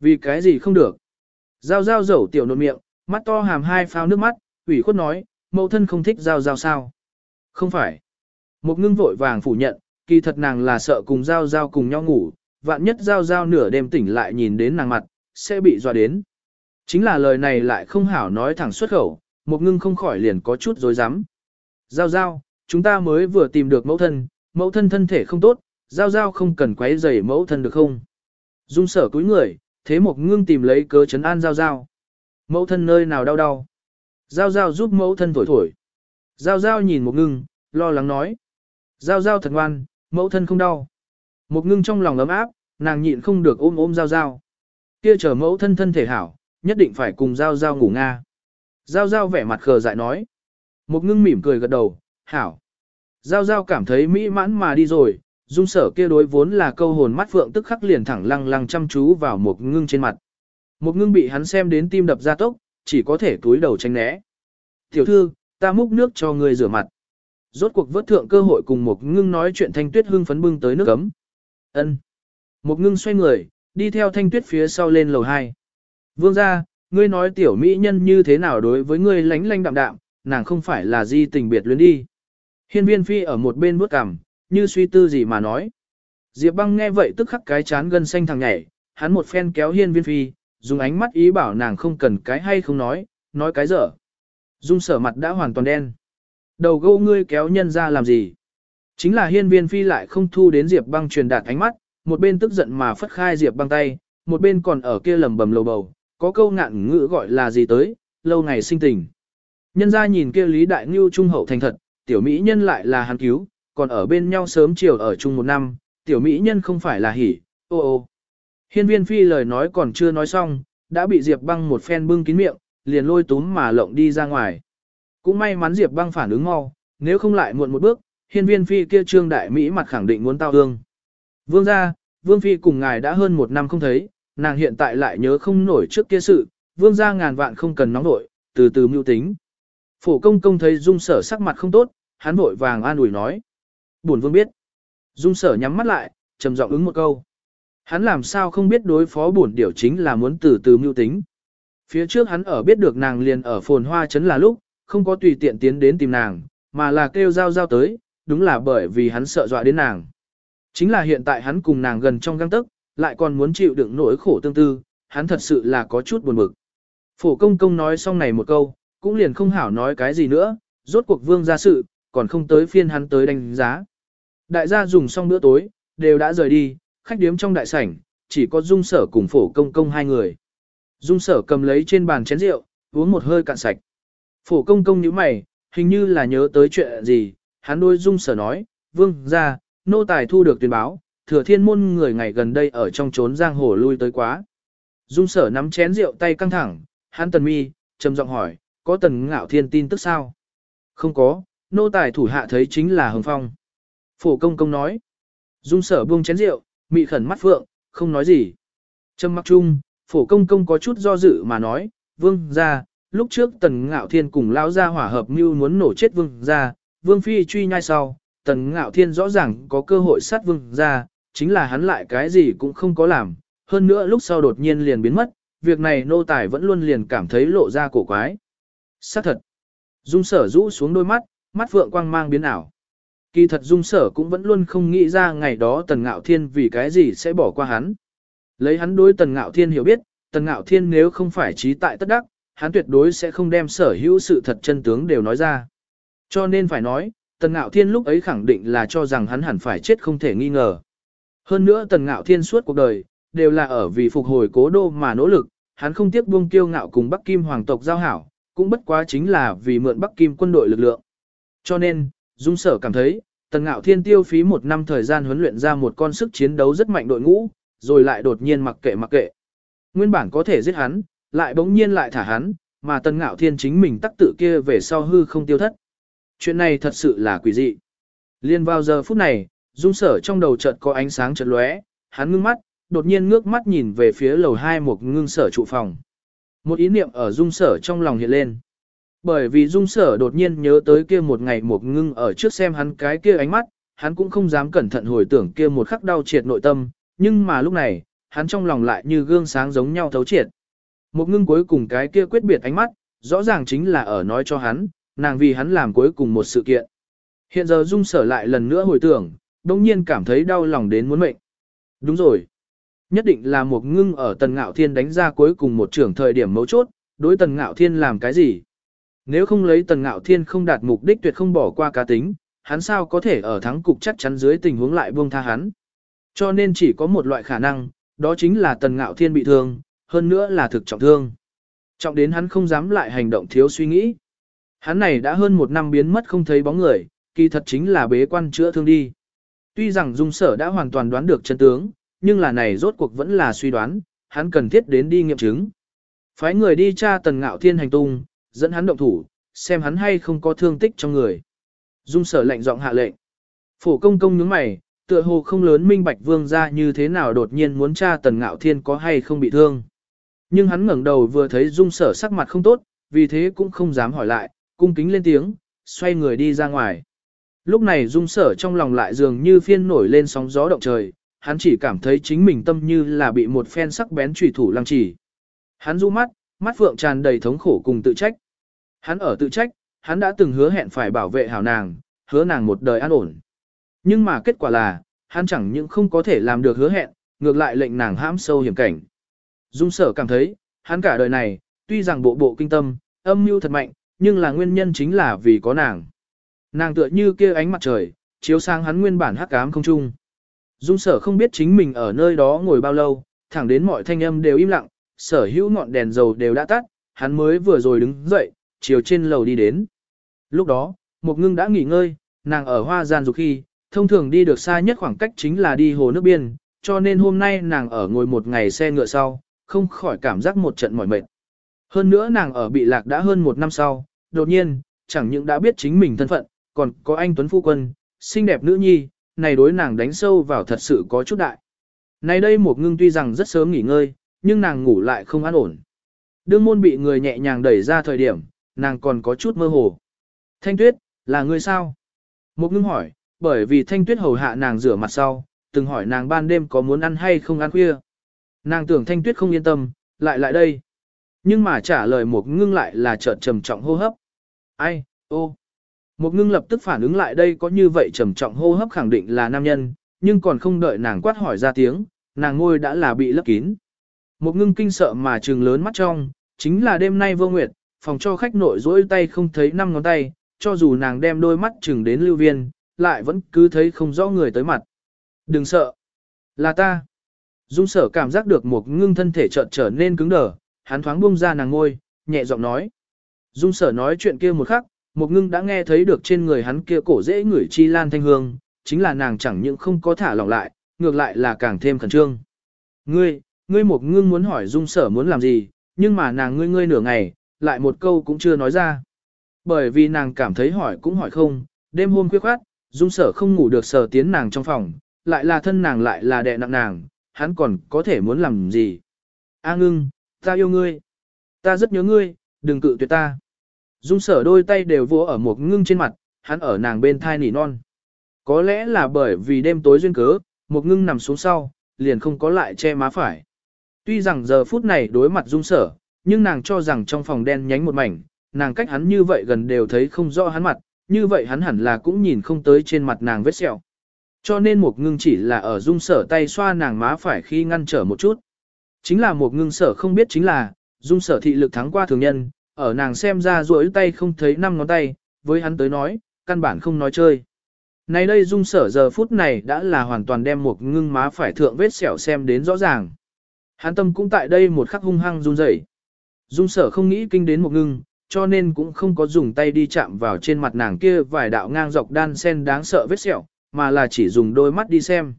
Vì cái gì không được? Giao giao dẩu tiểu nộn miệng, mắt to hàm hai phao nước mắt, ủy khuất nói, mẫu thân không thích giao giao sao? Không phải. Một ngưng vội vàng phủ nhận, kỳ thật nàng là sợ cùng giao giao cùng nhau ngủ, vạn nhất giao giao nửa đêm tỉnh lại nhìn đến nàng mặt, sẽ bị dọa đến. Chính là lời này lại không hảo nói thẳng xuất khẩu, một ngưng không khỏi liền có chút dối rắm Giao giao, chúng ta mới vừa tìm được mẫu thân, mẫu thân thân thể không tốt, giao giao không cần quấy rầy mẫu thân được không? Dung sở cúi người, thế một ngưng tìm lấy cớ chấn an giao giao. Mẫu thân nơi nào đau đau? Giao giao giúp mẫu thân thổi thổi. Giao giao nhìn một ngưng, lo lắng nói. Giao giao thật ngoan, mẫu thân không đau. Một ngưng trong lòng ấm áp, nàng nhịn không được ôm ôm giao giao. Kia chờ mẫu thân thân thể hảo, nhất định phải cùng giao giao ngủ nga. Giao giao vẻ mặt khờ dại nói. Một ngưng mỉm cười gật đầu, hảo. Giao giao cảm thấy mỹ mãn mà đi rồi, dung sở kia đối vốn là câu hồn mắt phượng tức khắc liền thẳng lăng lăng chăm chú vào một ngưng trên mặt. Một ngưng bị hắn xem đến tim đập ra tốc, chỉ có thể túi đầu tránh né. Tiểu thư, ta múc nước cho người rửa mặt. Rốt cuộc vớt thượng cơ hội cùng một ngưng nói chuyện thanh tuyết hưng phấn bưng tới nước Cấm. ân Một ngưng xoay người, đi theo thanh tuyết phía sau lên lầu 2. Vương ra, ngươi nói tiểu mỹ nhân như thế nào đối với ngươi lánh lánh đạm đạm, nàng không phải là di tình biệt luyến đi. Hiên viên phi ở một bên bước cằm, như suy tư gì mà nói. Diệp băng nghe vậy tức khắc cái chán gân xanh thằng nhảy, hắn một phen kéo hiên viên phi, dùng ánh mắt ý bảo nàng không cần cái hay không nói, nói cái dở. Dung sở mặt đã hoàn toàn đen. Đầu gâu ngươi kéo nhân ra làm gì? Chính là hiên viên phi lại không thu đến Diệp băng truyền đạt ánh mắt, một bên tức giận mà phất khai Diệp băng tay, một bên còn ở kia lầm bầm lầu bầu, có câu ngạn ngữ gọi là gì tới, lâu ngày sinh tình. Nhân ra nhìn kia Lý Đại Ngưu trung hậu thành thật, tiểu mỹ nhân lại là hắn cứu, còn ở bên nhau sớm chiều ở chung một năm, tiểu mỹ nhân không phải là hỉ, ô ô. Hiên viên phi lời nói còn chưa nói xong, đã bị Diệp băng một phen bưng kín miệng, liền lôi túm mà lộng đi ra ngoài. Cũng may mắn Diệp băng phản ứng mau, nếu không lại muộn một bước, hiên viên phi kia trương đại Mỹ mặt khẳng định muốn tao hương. Vương ra, Vương phi cùng ngài đã hơn một năm không thấy, nàng hiện tại lại nhớ không nổi trước kia sự, vương ra ngàn vạn không cần nóng nổi, từ từ mưu tính. Phổ công công thấy dung sở sắc mặt không tốt, hắn vội vàng an ủi nói. Buồn vương biết. Dung sở nhắm mắt lại, trầm giọng ứng một câu. Hắn làm sao không biết đối phó bổn điều chính là muốn từ từ mưu tính. Phía trước hắn ở biết được nàng liền ở phồn hoa chấn là lúc, không có tùy tiện tiến đến tìm nàng, mà là kêu giao giao tới, đúng là bởi vì hắn sợ dọa đến nàng. Chính là hiện tại hắn cùng nàng gần trong găng tức, lại còn muốn chịu đựng nỗi khổ tương tư, hắn thật sự là có chút buồn bực. Phổ công công nói xong này một câu, cũng liền không hảo nói cái gì nữa, rốt cuộc vương ra sự, còn không tới phiên hắn tới đánh giá. Đại gia dùng xong bữa tối, đều đã rời đi, khách điếm trong đại sảnh, chỉ có dung sở cùng phổ công công hai người. Dung sở cầm lấy trên bàn chén rượu, uống một hơi cạn sạch. Phổ công công nhíu mày, hình như là nhớ tới chuyện gì, hắn đôi dung sở nói, vương ra, nô tài thu được tuyên báo, thừa thiên môn người ngày gần đây ở trong trốn giang hồ lui tới quá. Dung sở nắm chén rượu tay căng thẳng, hắn tần mi, trầm giọng hỏi, có tần ngạo thiên tin tức sao? Không có, nô tài thủ hạ thấy chính là hồng phong. Phổ công công nói. Dung sở buông chén rượu, mị khẩn mắt phượng, không nói gì. trâm mặc chung, phổ công công có chút do dự mà nói, vương ra, lúc trước tần ngạo thiên cùng lao gia hỏa hợp mưu muốn nổ chết vương ra, vương phi truy nhai sau, tần ngạo thiên rõ ràng có cơ hội sát vương ra, chính là hắn lại cái gì cũng không có làm, hơn nữa lúc sau đột nhiên liền biến mất, việc này nô tài vẫn luôn liền cảm thấy lộ ra cổ quái. Xác thật. Dung sở rũ xuống đôi mắt, mắt vượng quang mang biến ảo. Kỳ thật dung sở cũng vẫn luôn không nghĩ ra ngày đó tần ngạo thiên vì cái gì sẽ bỏ qua hắn. Lấy hắn đối tần ngạo thiên hiểu biết, tần ngạo thiên nếu không phải trí tại tất đắc, hắn tuyệt đối sẽ không đem sở hữu sự thật chân tướng đều nói ra. Cho nên phải nói, tần ngạo thiên lúc ấy khẳng định là cho rằng hắn hẳn phải chết không thể nghi ngờ. Hơn nữa tần ngạo thiên suốt cuộc đời, đều là ở vì phục hồi cố đô mà nỗ lực, hắn không tiếc buông kiêu ngạo cùng Bắc Kim hoàng tộc giao hảo, cũng bất quá chính là vì mượn Bắc Kim quân đội lực lượng. Cho nên, Dung Sở cảm thấy, tần ngạo thiên tiêu phí một năm thời gian huấn luyện ra một con sức chiến đấu rất mạnh đội ngũ, rồi lại đột nhiên mặc kệ mặc kệ. Nguyên bản có thể giết hắn, lại bỗng nhiên lại thả hắn, mà tần ngạo thiên chính mình tắc tự kia về sau hư không tiêu thất. Chuyện này thật sự là quỷ dị. Liên vào giờ phút này, dung sở trong đầu chợt có ánh sáng chợt lóe, hắn ngưng mắt, đột nhiên ngước mắt nhìn về phía lầu hai một ngưng sở trụ phòng. Một ý niệm ở dung sở trong lòng hiện lên. Bởi vì dung sở đột nhiên nhớ tới kia một ngày một ngưng ở trước xem hắn cái kia ánh mắt, hắn cũng không dám cẩn thận hồi tưởng kia một khắc đau triệt nội tâm, nhưng mà lúc này, hắn trong lòng lại như gương sáng giống nhau thấu triệt. Một ngưng cuối cùng cái kia quyết biệt ánh mắt, rõ ràng chính là ở nói cho hắn, nàng vì hắn làm cuối cùng một sự kiện. Hiện giờ dung sở lại lần nữa hồi tưởng, đồng nhiên cảm thấy đau lòng đến muốn mệnh. Đúng rồi. Nhất định là một ngưng ở tần ngạo thiên đánh ra cuối cùng một trưởng thời điểm mấu chốt, đối tần ngạo thiên làm cái gì. Nếu không lấy tần ngạo thiên không đạt mục đích tuyệt không bỏ qua cá tính, hắn sao có thể ở thắng cục chắc chắn dưới tình huống lại buông tha hắn. Cho nên chỉ có một loại khả năng, đó chính là tần ngạo thiên bị thương, hơn nữa là thực trọng thương. Trọng đến hắn không dám lại hành động thiếu suy nghĩ. Hắn này đã hơn một năm biến mất không thấy bóng người, kỳ thật chính là bế quan chữa thương đi. Tuy rằng dung sở đã hoàn toàn đoán được chân tướng, nhưng là này rốt cuộc vẫn là suy đoán, hắn cần thiết đến đi nghiệm chứng. Phái người đi tra tần ngạo thiên hành tung, dẫn hắn động thủ, xem hắn hay không có thương tích trong người. Dung sở lệnh giọng hạ lệnh. Phổ công công nhướng mày, tựa hồ không lớn minh bạch vương ra như thế nào đột nhiên muốn tra tần ngạo thiên có hay không bị thương. Nhưng hắn ngẩng đầu vừa thấy dung sở sắc mặt không tốt, vì thế cũng không dám hỏi lại, cung kính lên tiếng, xoay người đi ra ngoài. Lúc này dung sở trong lòng lại dường như phiên nổi lên sóng gió động trời, hắn chỉ cảm thấy chính mình tâm như là bị một phen sắc bén trùy thủ lăng chỉ. Hắn du mắt, mắt phượng tràn đầy thống khổ cùng tự trách. Hắn ở tự trách, hắn đã từng hứa hẹn phải bảo vệ hảo nàng, hứa nàng một đời an ổn. Nhưng mà kết quả là, hắn chẳng những không có thể làm được hứa hẹn, ngược lại lệnh nàng hãm sâu hiểm cảnh. Dung sở cảm thấy, hắn cả đời này, tuy rằng bộ bộ kinh tâm, âm mưu thật mạnh, nhưng là nguyên nhân chính là vì có nàng. Nàng tựa như kia ánh mặt trời, chiếu sang hắn nguyên bản hắc ám không trung. Dung sở không biết chính mình ở nơi đó ngồi bao lâu, thẳng đến mọi thanh âm đều im lặng, sở hữu ngọn đèn dầu đều đã tắt, hắn mới vừa rồi đứng dậy, chiều trên lầu đi đến. Lúc đó, một ngưng đã nghỉ ngơi, nàng ở hoa gian dục khi, thông thường đi được xa nhất khoảng cách chính là đi hồ nước biên, cho nên hôm nay nàng ở ngồi một ngày xe ngựa sau, không khỏi cảm giác một trận mỏi mệt. Hơn nữa nàng ở bị lạc đã hơn một năm sau, đột nhiên, chẳng những đã biết chính mình thân phận, còn có anh Tuấn Phu Quân, xinh đẹp nữ nhi, này đối nàng đánh sâu vào thật sự có chút đại. Này đây một ngưng tuy rằng rất sớm nghỉ ngơi, nhưng nàng ngủ lại không an ổn. Đương môn bị người nhẹ nhàng đẩy ra thời điểm, nàng còn có chút mơ hồ. Thanh tuyết, là người sao? Một ngưng hỏi, bởi vì thanh tuyết hầu hạ nàng rửa mặt sau, từng hỏi nàng ban đêm có muốn ăn hay không ăn khuya. Nàng tưởng thanh tuyết không yên tâm, lại lại đây. Nhưng mà trả lời một ngưng lại là chợt trầm trọng hô hấp. Ai, ô. Một ngưng lập tức phản ứng lại đây có như vậy trầm trọng hô hấp khẳng định là nam nhân, nhưng còn không đợi nàng quát hỏi ra tiếng, nàng ngôi đã là bị lấp kín. Một ngưng kinh sợ mà trừng lớn mắt trong, chính là đêm nay vô nguyệt, phòng cho khách nội rỗi tay không thấy năm ngón tay, cho dù nàng đem đôi mắt trừng đến lưu viên, lại vẫn cứ thấy không rõ người tới mặt. Đừng sợ. Là ta. Dung sở cảm giác được một ngưng thân thể chợt trở nên cứng đờ, hắn thoáng buông ra nàng ngôi, nhẹ giọng nói. Dung sở nói chuyện kia một khắc, một ngưng đã nghe thấy được trên người hắn kia cổ dễ ngửi chi lan thanh hương, chính là nàng chẳng những không có thả lỏng lại, ngược lại là càng thêm khẩn trương. Ngươi, ngươi một ngưng muốn hỏi dung sở muốn làm gì, nhưng mà nàng ngươi ngươi nửa ngày, lại một câu cũng chưa nói ra. Bởi vì nàng cảm thấy hỏi cũng hỏi không, đêm hôm khuya khoát, dung sở không ngủ được sở tiến nàng trong phòng, lại là thân nàng lại là đè nặng nàng, hắn còn có thể muốn làm gì. A ngưng, ta yêu ngươi. Ta rất nhớ ngươi, đừng cự tuyệt ta. Dung sở đôi tay đều vỗ ở một ngưng trên mặt, hắn ở nàng bên thai nỉ non. Có lẽ là bởi vì đêm tối duyên cớ, một ngưng nằm xuống sau, liền không có lại che má phải. Tuy rằng giờ phút này đối mặt dung sở, nhưng nàng cho rằng trong phòng đen nhánh một mảnh, nàng cách hắn như vậy gần đều thấy không rõ hắn mặt, như vậy hắn hẳn là cũng nhìn không tới trên mặt nàng vết sẹo. Cho nên một ngưng chỉ là ở dung sở tay xoa nàng má phải khi ngăn trở một chút. Chính là một ngưng sở không biết chính là, dung sở thị lực thắng qua thường nhân, ở nàng xem ra rỗi tay không thấy năm ngón tay, với hắn tới nói, căn bản không nói chơi. Này đây dung sở giờ phút này đã là hoàn toàn đem một ngưng má phải thượng vết sẹo xem đến rõ ràng. Hắn tâm cũng tại đây một khắc hung hăng run rẩy. Dung sở không nghĩ kinh đến một ngưng, cho nên cũng không có dùng tay đi chạm vào trên mặt nàng kia vài đạo ngang dọc đan sen đáng sợ vết sẹo, mà là chỉ dùng đôi mắt đi xem.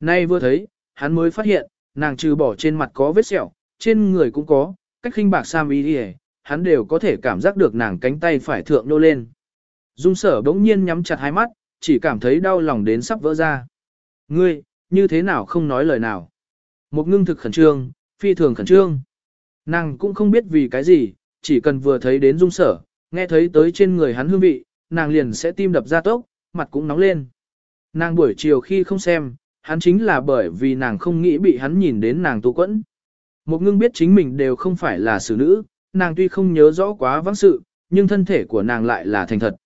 Nay vừa thấy, hắn mới phát hiện, nàng trừ bỏ trên mặt có vết sẹo, trên người cũng có, cách khinh bạc sam ý đi hắn đều có thể cảm giác được nàng cánh tay phải thượng nô lên. Dung sở bỗng nhiên nhắm chặt hai mắt, chỉ cảm thấy đau lòng đến sắp vỡ ra. Ngươi, như thế nào không nói lời nào? Một ngưng thực khẩn trương, phi thường khẩn trương. Nàng cũng không biết vì cái gì, chỉ cần vừa thấy đến dung sở, nghe thấy tới trên người hắn hương vị, nàng liền sẽ tim đập ra tốc, mặt cũng nóng lên. Nàng buổi chiều khi không xem, hắn chính là bởi vì nàng không nghĩ bị hắn nhìn đến nàng tu quẫn. Một ngưng biết chính mình đều không phải là xử nữ, nàng tuy không nhớ rõ quá vắng sự, nhưng thân thể của nàng lại là thành thật.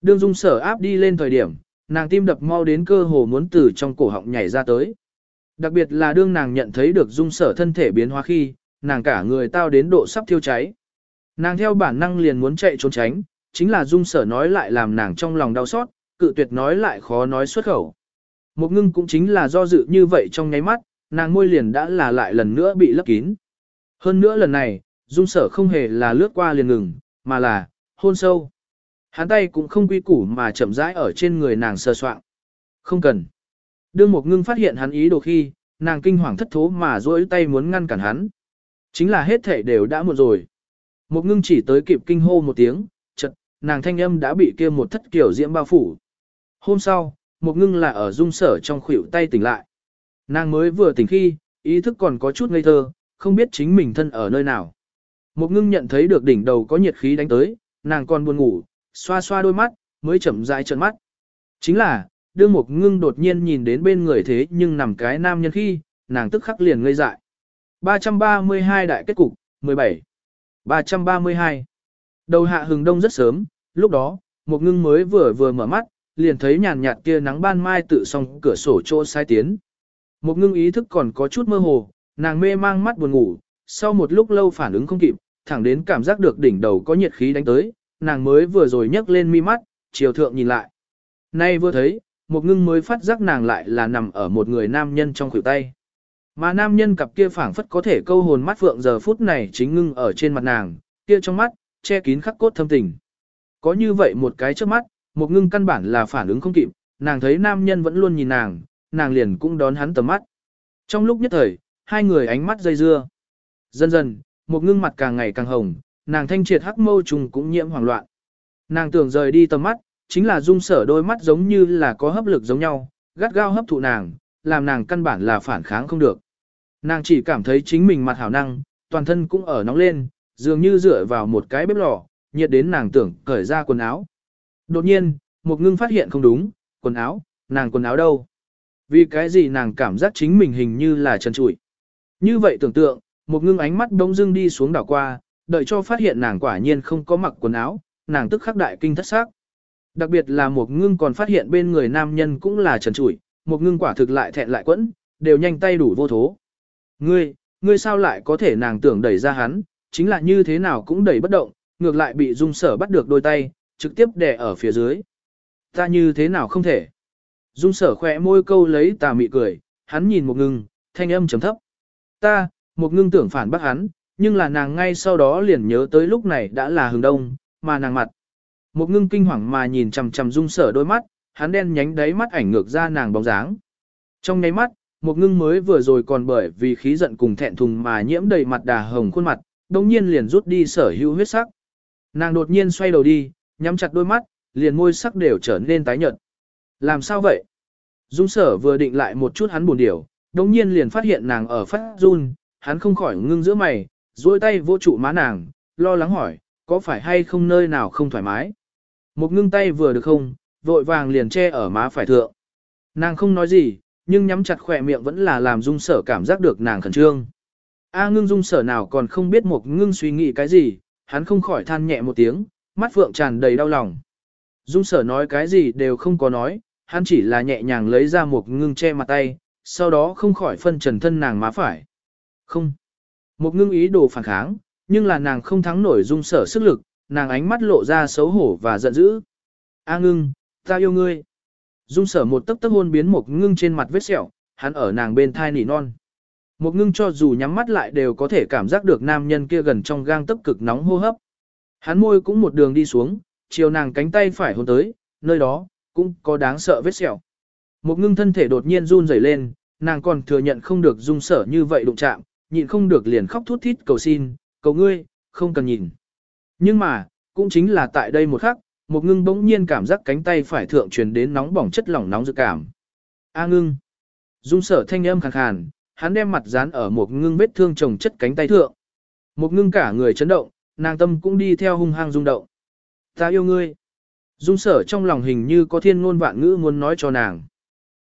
Đương dung sở áp đi lên thời điểm, nàng tim đập mau đến cơ hồ muốn từ trong cổ họng nhảy ra tới. Đặc biệt là đương nàng nhận thấy được dung sở thân thể biến hóa khi, nàng cả người tao đến độ sắp thiêu cháy. Nàng theo bản năng liền muốn chạy trốn tránh, chính là dung sở nói lại làm nàng trong lòng đau xót, cự tuyệt nói lại khó nói xuất khẩu. Một ngưng cũng chính là do dự như vậy trong nháy mắt, nàng môi liền đã là lại lần nữa bị lấp kín. Hơn nữa lần này, dung sở không hề là lướt qua liền ngừng, mà là, hôn sâu. Hắn tay cũng không quy củ mà chậm rãi ở trên người nàng sơ soạn. Không cần. Đương một ngưng phát hiện hắn ý đồ khi, nàng kinh hoàng thất thố mà duỗi tay muốn ngăn cản hắn. Chính là hết thể đều đã muộn rồi. Một ngưng chỉ tới kịp kinh hô một tiếng, chật, nàng thanh âm đã bị kia một thất kiểu diễm bao phủ. Hôm sau, một ngưng là ở dung sở trong khuỷu tay tỉnh lại. Nàng mới vừa tỉnh khi, ý thức còn có chút ngây thơ, không biết chính mình thân ở nơi nào. Một ngưng nhận thấy được đỉnh đầu có nhiệt khí đánh tới, nàng còn buồn ngủ, xoa xoa đôi mắt, mới chậm rãi trợn mắt. Chính là, đương một ngưng đột nhiên nhìn đến bên người thế nhưng nằm cái nam nhân khi, nàng tức khắc liền ngây dại. 332 đại kết cục, 17. 332. Đầu hạ hừng đông rất sớm, lúc đó, một ngưng mới vừa vừa mở mắt, liền thấy nhàn nhạt kia nắng ban mai tự song cửa sổ chỗ sai tiến. Một ngưng ý thức còn có chút mơ hồ, nàng mê mang mắt buồn ngủ, sau một lúc lâu phản ứng không kịp, thẳng đến cảm giác được đỉnh đầu có nhiệt khí đánh tới, nàng mới vừa rồi nhấc lên mi mắt, chiều thượng nhìn lại. Nay vừa thấy, một ngưng mới phát giác nàng lại là nằm ở một người nam nhân trong khuỷu tay. Mà nam nhân cặp kia phảng phất có thể câu hồn mắt phượng giờ phút này chính ngưng ở trên mặt nàng, kia trong mắt, che kín khắc cốt thâm tình. Có như vậy một cái trước mắt, một ngưng căn bản là phản ứng không kịp, nàng thấy nam nhân vẫn luôn nhìn nàng, nàng liền cũng đón hắn tầm mắt. Trong lúc nhất thời, hai người ánh mắt dây dưa. Dần dần, một ngưng mặt càng ngày càng hồng, nàng thanh triệt hắc mâu trùng cũng nhiễm hoảng loạn. Nàng tưởng rời đi tầm mắt, chính là dung sở đôi mắt giống như là có hấp lực giống nhau, gắt gao hấp thụ nàng, làm nàng căn bản là phản kháng không được. Nàng chỉ cảm thấy chính mình mặt hảo năng, toàn thân cũng ở nóng lên, dường như dựa vào một cái bếp lò, nhiệt đến nàng tưởng cởi ra quần áo. Đột nhiên, một ngưng phát hiện không đúng, quần áo, nàng quần áo đâu? Vì cái gì nàng cảm giác chính mình hình như là trần trụi. Như vậy tưởng tượng, một ngưng ánh mắt đông dưng đi xuống đảo qua, đợi cho phát hiện nàng quả nhiên không có mặc quần áo, nàng tức khắc đại kinh thất xác. Đặc biệt là một ngưng còn phát hiện bên người nam nhân cũng là trần trụi, một ngưng quả thực lại thẹn lại quẫn, đều nhanh tay đủ vô thố. Ngươi, ngươi sao lại có thể nàng tưởng đẩy ra hắn, chính là như thế nào cũng đẩy bất động, ngược lại bị dung sở bắt được đôi tay, trực tiếp đè ở phía dưới. Ta như thế nào không thể. Dung sở khỏe môi câu lấy tà mị cười, hắn nhìn một ngưng, thanh âm chấm thấp. Ta, một ngưng tưởng phản bác hắn, nhưng là nàng ngay sau đó liền nhớ tới lúc này đã là hừng đông, mà nàng mặt. Một ngưng kinh hoàng mà nhìn chằm chằm dung sở đôi mắt, hắn đen nhánh đáy mắt ảnh ngược ra nàng bóng dáng. Trong nháy mắt, một ngưng mới vừa rồi còn bởi vì khí giận cùng thẹn thùng mà nhiễm đầy mặt đà hồng khuôn mặt, đồng nhiên liền rút đi sở hữu huyết sắc. Nàng đột nhiên xoay đầu đi, nhắm chặt đôi mắt, liền môi sắc đều trở nên tái nhợt. Làm sao vậy? Dung sở vừa định lại một chút hắn buồn điểu, đồng nhiên liền phát hiện nàng ở phát run, hắn không khỏi ngưng giữa mày, duỗi tay vô trụ má nàng, lo lắng hỏi, có phải hay không nơi nào không thoải mái? Một ngưng tay vừa được không, vội vàng liền che ở má phải thượng. Nàng không nói gì, nhưng nhắm chặt khỏe miệng vẫn là làm dung sở cảm giác được nàng khẩn trương. A ngưng dung sở nào còn không biết một ngưng suy nghĩ cái gì, hắn không khỏi than nhẹ một tiếng, mắt phượng tràn đầy đau lòng. Dung sở nói cái gì đều không có nói, hắn chỉ là nhẹ nhàng lấy ra một ngưng che mặt tay, sau đó không khỏi phân trần thân nàng má phải. Không. Một ngưng ý đồ phản kháng, nhưng là nàng không thắng nổi dung sở sức lực, nàng ánh mắt lộ ra xấu hổ và giận dữ. A ngưng, ta yêu ngươi. Dung sở một tấc tấc hôn biến một ngưng trên mặt vết sẹo, hắn ở nàng bên thai nỉ non. Một ngưng cho dù nhắm mắt lại đều có thể cảm giác được nam nhân kia gần trong gang tấc cực nóng hô hấp. Hắn môi cũng một đường đi xuống, chiều nàng cánh tay phải hôn tới, nơi đó, cũng có đáng sợ vết sẹo. Một ngưng thân thể đột nhiên run rẩy lên, nàng còn thừa nhận không được dung sở như vậy đụng chạm, nhịn không được liền khóc thút thít cầu xin, cầu ngươi, không cần nhìn. Nhưng mà, cũng chính là tại đây một khắc, một ngưng bỗng nhiên cảm giác cánh tay phải thượng truyền đến nóng bỏng chất lỏng nóng dự cảm. A ngưng. Dung sở thanh âm khàn khàn, hắn đem mặt dán ở một ngưng vết thương chồng chất cánh tay thượng. Một ngưng cả người chấn động, nàng tâm cũng đi theo hung hăng rung động. Ta yêu ngươi. Dung sở trong lòng hình như có thiên ngôn vạn ngữ muốn nói cho nàng.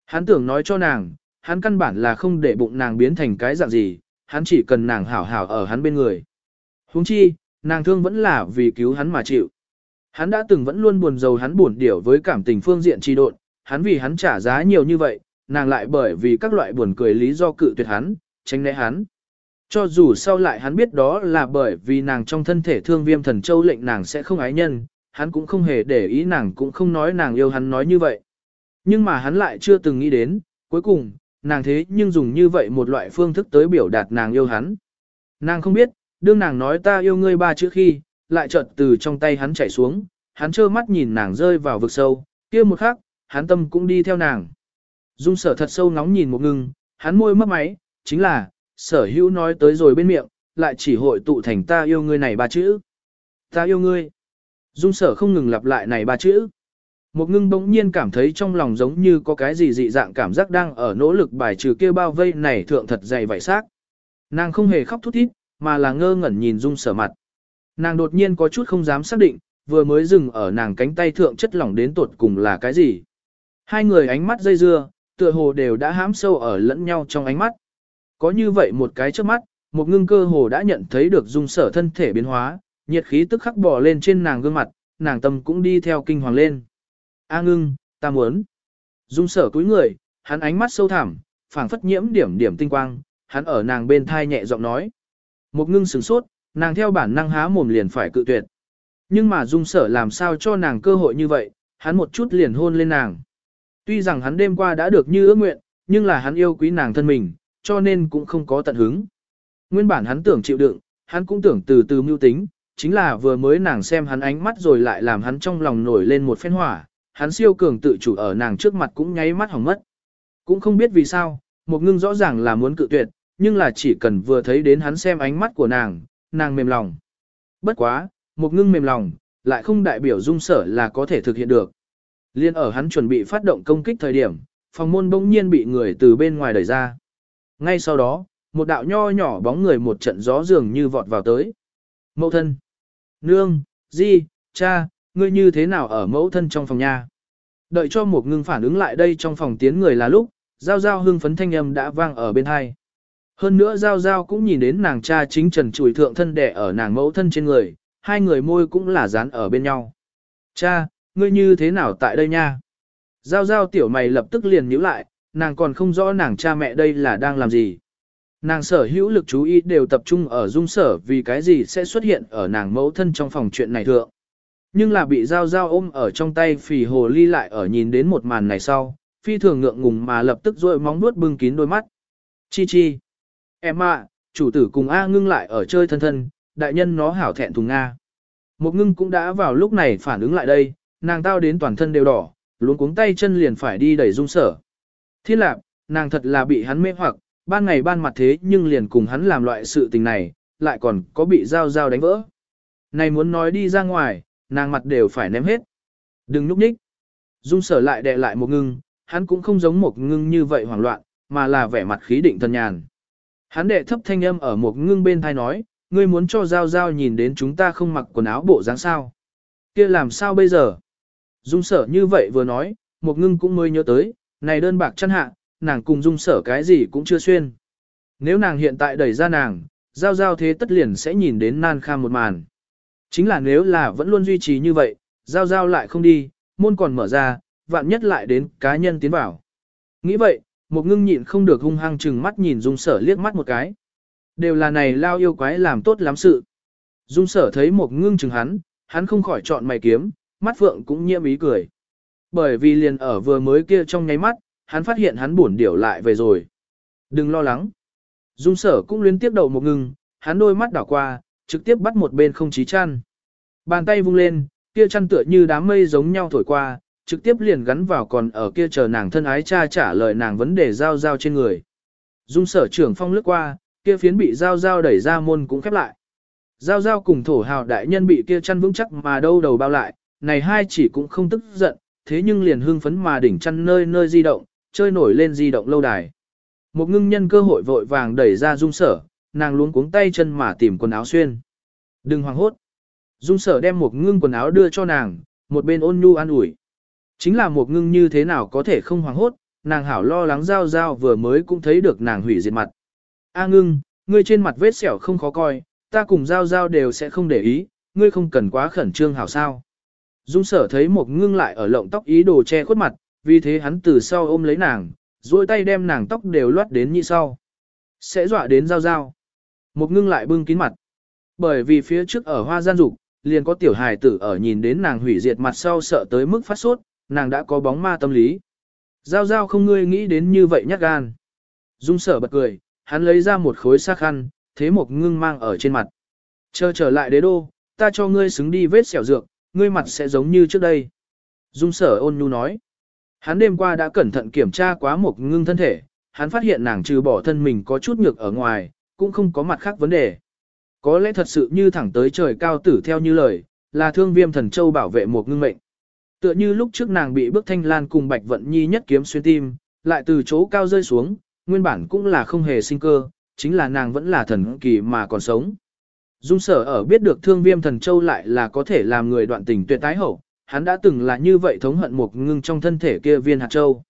Hắn tưởng nói cho nàng, hắn căn bản là không để bụng nàng biến thành cái dạng gì, hắn chỉ cần nàng hảo hảo ở hắn bên người. huống chi, nàng thương vẫn là vì cứu hắn mà chịu. Hắn đã từng vẫn luôn buồn rầu hắn buồn điểu với cảm tình phương diện trì độn, hắn vì hắn trả giá nhiều như vậy, nàng lại bởi vì các loại buồn cười lý do cự tuyệt hắn, tránh né hắn. Cho dù sau lại hắn biết đó là bởi vì nàng trong thân thể thương viêm thần châu lệnh nàng sẽ không ái nhân, hắn cũng không hề để ý nàng cũng không nói nàng yêu hắn nói như vậy. Nhưng mà hắn lại chưa từng nghĩ đến, cuối cùng, nàng thế nhưng dùng như vậy một loại phương thức tới biểu đạt nàng yêu hắn. Nàng không biết, đương nàng nói ta yêu ngươi ba chữ khi, lại chợt từ trong tay hắn chảy xuống, hắn trơ mắt nhìn nàng rơi vào vực sâu, kia một khắc, hắn tâm cũng đi theo nàng. Dung sở thật sâu ngóng nhìn một ngưng, hắn môi mấp máy, chính là, sở hữu nói tới rồi bên miệng, lại chỉ hội tụ thành ta yêu ngươi này ba chữ. Ta yêu ngươi. Dung sở không ngừng lặp lại này ba chữ. Một ngưng bỗng nhiên cảm thấy trong lòng giống như có cái gì dị dạng cảm giác đang ở nỗ lực bài trừ kia bao vây này thượng thật dày vảy xác. Nàng không hề khóc thút thít, mà là ngơ ngẩn nhìn dung sở mặt. Nàng đột nhiên có chút không dám xác định, vừa mới dừng ở nàng cánh tay thượng chất lỏng đến tột cùng là cái gì. Hai người ánh mắt dây dưa, tựa hồ đều đã hãm sâu ở lẫn nhau trong ánh mắt. Có như vậy một cái trước mắt, một ngưng cơ hồ đã nhận thấy được dung sở thân thể biến hóa, nhiệt khí tức khắc bò lên trên nàng gương mặt, nàng tâm cũng đi theo kinh hoàng lên. A ngưng, ta muốn. Dung sở cúi người, hắn ánh mắt sâu thẳm, phảng phất nhiễm điểm điểm tinh quang, hắn ở nàng bên thai nhẹ giọng nói. Một ngưng sửng sốt, nàng theo bản năng há mồm liền phải cự tuyệt. Nhưng mà dung sở làm sao cho nàng cơ hội như vậy, hắn một chút liền hôn lên nàng. Tuy rằng hắn đêm qua đã được như ước nguyện, nhưng là hắn yêu quý nàng thân mình, cho nên cũng không có tận hứng. Nguyên bản hắn tưởng chịu đựng, hắn cũng tưởng từ từ mưu tính, chính là vừa mới nàng xem hắn ánh mắt rồi lại làm hắn trong lòng nổi lên một phen hỏa, hắn siêu cường tự chủ ở nàng trước mặt cũng nháy mắt hỏng mất. Cũng không biết vì sao, một ngưng rõ ràng là muốn cự tuyệt, nhưng là chỉ cần vừa thấy đến hắn xem ánh mắt của nàng, nàng mềm lòng. Bất quá, một ngưng mềm lòng, lại không đại biểu dung sở là có thể thực hiện được. Liên ở hắn chuẩn bị phát động công kích thời điểm, phòng môn bỗng nhiên bị người từ bên ngoài đẩy ra. Ngay sau đó, một đạo nho nhỏ bóng người một trận gió dường như vọt vào tới. Mậu thân. Nương, di, cha, ngươi như thế nào ở mẫu thân trong phòng nha? Đợi cho một ngưng phản ứng lại đây trong phòng tiến người là lúc, giao giao hưng phấn thanh âm đã vang ở bên hai. Hơn nữa giao giao cũng nhìn đến nàng cha chính trần chùi thượng thân đẻ ở nàng mẫu thân trên người, hai người môi cũng là dán ở bên nhau. Cha, ngươi như thế nào tại đây nha? Giao giao tiểu mày lập tức liền nhíu lại, nàng còn không rõ nàng cha mẹ đây là đang làm gì. Nàng sở hữu lực chú ý đều tập trung ở dung sở vì cái gì sẽ xuất hiện ở nàng mẫu thân trong phòng chuyện này thượng. Nhưng là bị giao giao ôm ở trong tay phì hồ ly lại ở nhìn đến một màn này sau, phi thường ngượng ngùng mà lập tức rôi móng nuốt bưng kín đôi mắt. Chi chi. Em ạ, chủ tử cùng A ngưng lại ở chơi thân thân, đại nhân nó hảo thẹn thùng Nga. Một ngưng cũng đã vào lúc này phản ứng lại đây, nàng tao đến toàn thân đều đỏ, luôn cuống tay chân liền phải đi đẩy dung sở. Thiên lạc, nàng thật là bị hắn mê hoặc, ban ngày ban mặt thế nhưng liền cùng hắn làm loại sự tình này, lại còn có bị giao giao đánh vỡ. Này muốn nói đi ra ngoài, nàng mặt đều phải ném hết. Đừng núp nhích. Dung sở lại đè lại một ngưng, hắn cũng không giống một ngưng như vậy hoảng loạn, mà là vẻ mặt khí định thần nhàn. Hắn đệ thấp thanh âm ở một ngưng bên thai nói, ngươi muốn cho Giao Giao nhìn đến chúng ta không mặc quần áo bộ dáng sao. kia làm sao bây giờ? Dung sở như vậy vừa nói, một ngưng cũng mới nhớ tới, này đơn bạc chăn hạ, nàng cùng dung sở cái gì cũng chưa xuyên. Nếu nàng hiện tại đẩy ra nàng, Giao Giao thế tất liền sẽ nhìn đến nan kham một màn. Chính là nếu là vẫn luôn duy trì như vậy, Giao Giao lại không đi, môn còn mở ra, vạn nhất lại đến cá nhân tiến vào. Nghĩ vậy, một ngưng nhịn không được hung hăng chừng mắt nhìn dung sở liếc mắt một cái. Đều là này lao yêu quái làm tốt lắm sự. Dung sở thấy một ngưng chừng hắn, hắn không khỏi chọn mày kiếm, mắt phượng cũng nhiễm ý cười. Bởi vì liền ở vừa mới kia trong nháy mắt, hắn phát hiện hắn buồn điểu lại về rồi. Đừng lo lắng. Dung sở cũng liên tiếp đầu một ngưng, hắn đôi mắt đảo qua, trực tiếp bắt một bên không chí chăn. Bàn tay vung lên, kia chăn tựa như đám mây giống nhau thổi qua, trực tiếp liền gắn vào còn ở kia chờ nàng thân ái cha trả lời nàng vấn đề giao giao trên người. Dung sở trưởng phong lướt qua, kia phiến bị giao giao đẩy ra môn cũng khép lại. Giao giao cùng thổ hào đại nhân bị kia chăn vững chắc mà đâu đầu bao lại, này hai chỉ cũng không tức giận, thế nhưng liền hưng phấn mà đỉnh chăn nơi nơi di động, chơi nổi lên di động lâu đài. Một ngưng nhân cơ hội vội vàng đẩy ra dung sở, nàng luống cuống tay chân mà tìm quần áo xuyên. Đừng hoảng hốt. Dung sở đem một ngưng quần áo đưa cho nàng, một bên ôn nhu an ủi. Chính là một ngưng như thế nào có thể không hoảng hốt, nàng hảo lo lắng giao giao vừa mới cũng thấy được nàng hủy diệt mặt. A ngưng, ngươi trên mặt vết sẹo không khó coi, ta cùng giao giao đều sẽ không để ý, ngươi không cần quá khẩn trương hảo sao. Dung sở thấy một ngưng lại ở lộng tóc ý đồ che khuất mặt, vì thế hắn từ sau ôm lấy nàng, duỗi tay đem nàng tóc đều loát đến như sau. Sẽ dọa đến giao giao. Một ngưng lại bưng kín mặt. Bởi vì phía trước ở hoa gian dục liền có tiểu hài tử ở nhìn đến nàng hủy diệt mặt sau sợ tới mức phát sốt, nàng đã có bóng ma tâm lý. Giao giao không ngươi nghĩ đến như vậy nhát gan. Dung sở bật cười, hắn lấy ra một khối xác khăn, thế một ngưng mang ở trên mặt. Chờ trở lại đế đô, ta cho ngươi xứng đi vết xẻo dược, ngươi mặt sẽ giống như trước đây. Dung sở ôn nhu nói. Hắn đêm qua đã cẩn thận kiểm tra quá một ngưng thân thể, hắn phát hiện nàng trừ bỏ thân mình có chút nhược ở ngoài, cũng không có mặt khác vấn đề. Có lẽ thật sự như thẳng tới trời cao tử theo như lời, là thương viêm thần châu bảo vệ một ngưng mệnh. Tựa như lúc trước nàng bị bức thanh lan cùng bạch vận nhi nhất kiếm xuyên tim, lại từ chỗ cao rơi xuống, nguyên bản cũng là không hề sinh cơ, chính là nàng vẫn là thần kỳ mà còn sống. Dung sở ở biết được thương viêm thần châu lại là có thể làm người đoạn tình tuyệt tái hậu, hắn đã từng là như vậy thống hận một ngưng trong thân thể kia viên hạt châu.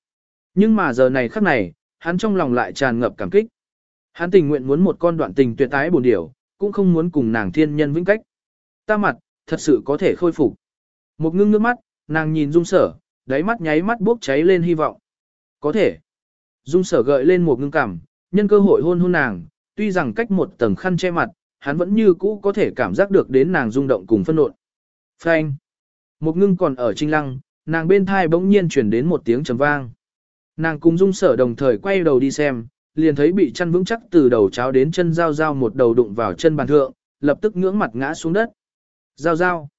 Nhưng mà giờ này khắc này, hắn trong lòng lại tràn ngập cảm kích. Hắn tình nguyện muốn một con đoạn tình tuyệt tái buồn điểu, cũng không muốn cùng nàng thiên nhân vĩnh cách. Ta mặt, thật sự có thể khôi phục. Một ngưng nước mắt, nàng nhìn dung sở, đáy mắt nháy mắt bốc cháy lên hy vọng. Có thể. Dung sở gợi lên một ngưng cảm, nhân cơ hội hôn hôn nàng, tuy rằng cách một tầng khăn che mặt, hắn vẫn như cũ có thể cảm giác được đến nàng rung động cùng phân nộn. Phanh. Một ngưng còn ở trinh lăng, nàng bên thai bỗng nhiên chuyển đến một tiếng trầm vang. Nàng cùng dung sở đồng thời quay đầu đi xem, liền thấy bị chăn vững chắc từ đầu cháo đến chân giao giao một đầu đụng vào chân bàn thượng, lập tức ngưỡng mặt ngã xuống đất. Giao giao.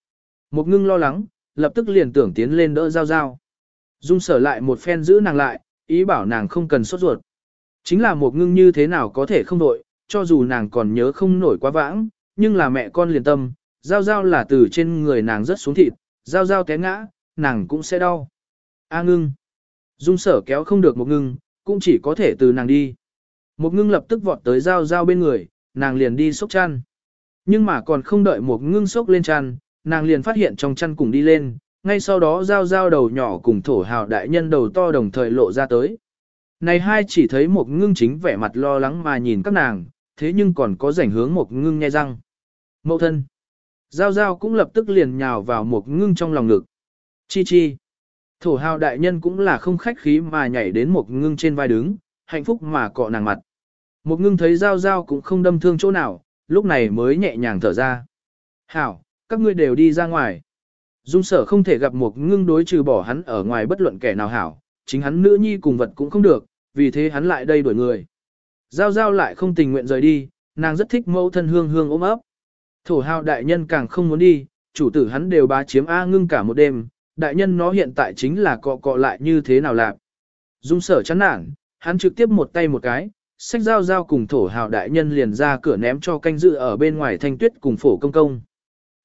Một ngưng lo lắng, lập tức liền tưởng tiến lên đỡ giao giao. Dung sở lại một phen giữ nàng lại, ý bảo nàng không cần sốt ruột. Chính là một ngưng như thế nào có thể không đội, cho dù nàng còn nhớ không nổi quá vãng, nhưng là mẹ con liền tâm, giao giao là từ trên người nàng rất xuống thịt, giao giao té ngã, nàng cũng sẽ đau. A ngưng. Dung sở kéo không được một ngưng, cũng chỉ có thể từ nàng đi. Một ngưng lập tức vọt tới giao giao bên người, nàng liền đi sốc chăn. Nhưng mà còn không đợi một ngưng sốc lên chăn, nàng liền phát hiện trong chăn cùng đi lên, ngay sau đó giao giao đầu nhỏ cùng thổ hào đại nhân đầu to đồng thời lộ ra tới. Này hai chỉ thấy một ngưng chính vẻ mặt lo lắng mà nhìn các nàng, thế nhưng còn có rảnh hướng một ngưng nghe răng. Mậu thân. Giao giao cũng lập tức liền nhào vào một ngưng trong lòng ngực. Chi chi. Thổ hào đại nhân cũng là không khách khí mà nhảy đến một ngưng trên vai đứng, hạnh phúc mà cọ nàng mặt. Một ngưng thấy giao giao cũng không đâm thương chỗ nào, lúc này mới nhẹ nhàng thở ra. Hảo, các ngươi đều đi ra ngoài. Dung sở không thể gặp một ngưng đối trừ bỏ hắn ở ngoài bất luận kẻ nào hảo, chính hắn nữ nhi cùng vật cũng không được, vì thế hắn lại đây đuổi người. Giao giao lại không tình nguyện rời đi, nàng rất thích mẫu thân hương hương ôm ấp. Thổ hào đại nhân càng không muốn đi, chủ tử hắn đều bá chiếm A ngưng cả một đêm, đại nhân nó hiện tại chính là cọ cọ lại như thế nào lạc. Dung sở chán nản, hắn trực tiếp một tay một cái, sách giao giao cùng thổ hào đại nhân liền ra cửa ném cho canh dự ở bên ngoài thanh tuyết cùng phổ công công.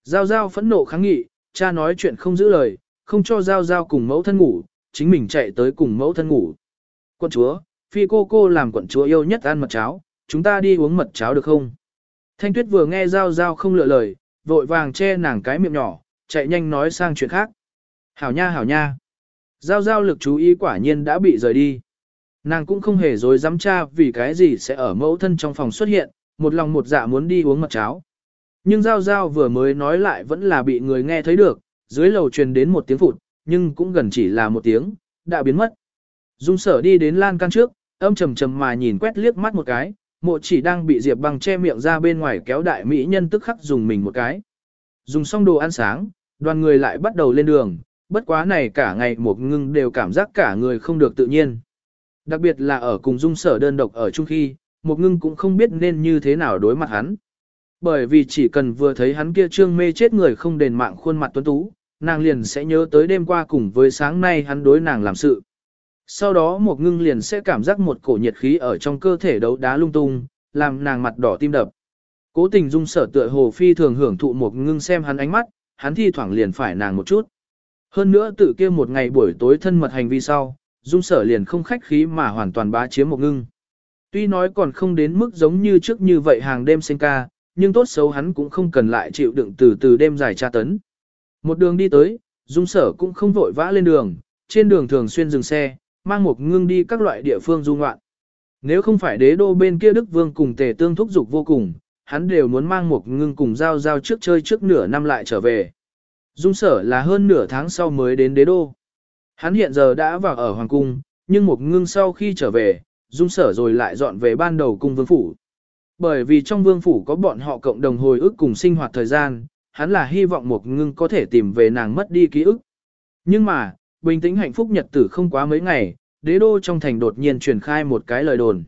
Giao giao phẫn nộ kháng nghị, cha nói chuyện không giữ lời, không cho giao giao cùng mẫu thân ngủ, chính mình chạy tới cùng mẫu thân ngủ. Quân chúa, phi cô cô làm quận chúa yêu nhất ăn mật cháo, chúng ta đi uống mật cháo được không? Thanh tuyết vừa nghe giao giao không lựa lời, vội vàng che nàng cái miệng nhỏ, chạy nhanh nói sang chuyện khác. Hảo nha hảo nha. Giao giao lực chú ý quả nhiên đã bị rời đi. Nàng cũng không hề dối dám cha vì cái gì sẽ ở mẫu thân trong phòng xuất hiện, một lòng một dạ muốn đi uống mật cháo. Nhưng Giao Giao vừa mới nói lại vẫn là bị người nghe thấy được, dưới lầu truyền đến một tiếng phụt, nhưng cũng gần chỉ là một tiếng, đã biến mất. Dung sở đi đến lan can trước, âm trầm trầm mà nhìn quét liếc mắt một cái, mộ chỉ đang bị Diệp băng che miệng ra bên ngoài kéo đại mỹ nhân tức khắc dùng mình một cái. Dùng xong đồ ăn sáng, đoàn người lại bắt đầu lên đường, bất quá này cả ngày một ngưng đều cảm giác cả người không được tự nhiên. Đặc biệt là ở cùng dung sở đơn độc ở chung khi, một ngưng cũng không biết nên như thế nào đối mặt hắn. Bởi vì chỉ cần vừa thấy hắn kia trương mê chết người không đền mạng khuôn mặt tuấn tú, nàng liền sẽ nhớ tới đêm qua cùng với sáng nay hắn đối nàng làm sự. Sau đó một ngưng liền sẽ cảm giác một cổ nhiệt khí ở trong cơ thể đấu đá lung tung, làm nàng mặt đỏ tim đập. Cố tình dung sở tựa hồ phi thường hưởng thụ một ngưng xem hắn ánh mắt, hắn thi thoảng liền phải nàng một chút. Hơn nữa tự kia một ngày buổi tối thân mật hành vi sau, dung sở liền không khách khí mà hoàn toàn bá chiếm một ngưng. Tuy nói còn không đến mức giống như trước như vậy hàng đêm sinh ca, nhưng tốt xấu hắn cũng không cần lại chịu đựng từ từ đêm dài tra tấn. Một đường đi tới, dung sở cũng không vội vã lên đường, trên đường thường xuyên dừng xe, mang một ngưng đi các loại địa phương du ngoạn. Nếu không phải đế đô bên kia Đức Vương cùng tề tương thúc dục vô cùng, hắn đều muốn mang một ngưng cùng giao giao trước chơi trước nửa năm lại trở về. Dung sở là hơn nửa tháng sau mới đến đế đô. Hắn hiện giờ đã vào ở Hoàng Cung, nhưng một ngưng sau khi trở về, dung sở rồi lại dọn về ban đầu cung vương phủ. Bởi vì trong vương phủ có bọn họ cộng đồng hồi ức cùng sinh hoạt thời gian, hắn là hy vọng một ngưng có thể tìm về nàng mất đi ký ức. Nhưng mà, bình tĩnh hạnh phúc nhật tử không quá mấy ngày, đế đô trong thành đột nhiên truyền khai một cái lời đồn.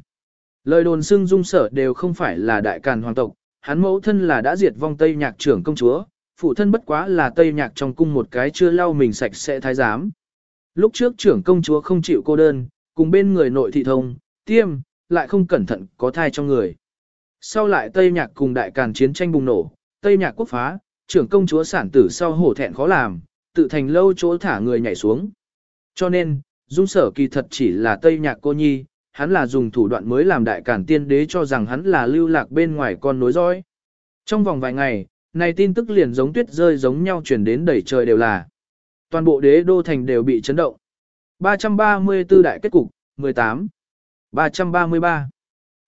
Lời đồn xưng dung sở đều không phải là đại càn hoàng tộc, hắn mẫu thân là đã diệt vong Tây Nhạc trưởng công chúa, phụ thân bất quá là Tây Nhạc trong cung một cái chưa lau mình sạch sẽ thái giám. Lúc trước trưởng công chúa không chịu cô đơn, cùng bên người nội thị thông, tiêm, lại không cẩn thận có thai trong người. Sau lại Tây Nhạc cùng đại càn chiến tranh bùng nổ, Tây Nhạc quốc phá, trưởng công chúa sản tử sau hổ thẹn khó làm, tự thành lâu chỗ thả người nhảy xuống. Cho nên, dung sở kỳ thật chỉ là Tây Nhạc cô nhi, hắn là dùng thủ đoạn mới làm đại càn tiên đế cho rằng hắn là lưu lạc bên ngoài con nối dõi. Trong vòng vài ngày, này tin tức liền giống tuyết rơi giống nhau truyền đến đầy trời đều là. Toàn bộ đế đô thành đều bị chấn động. 334 đại kết cục, 18. 333.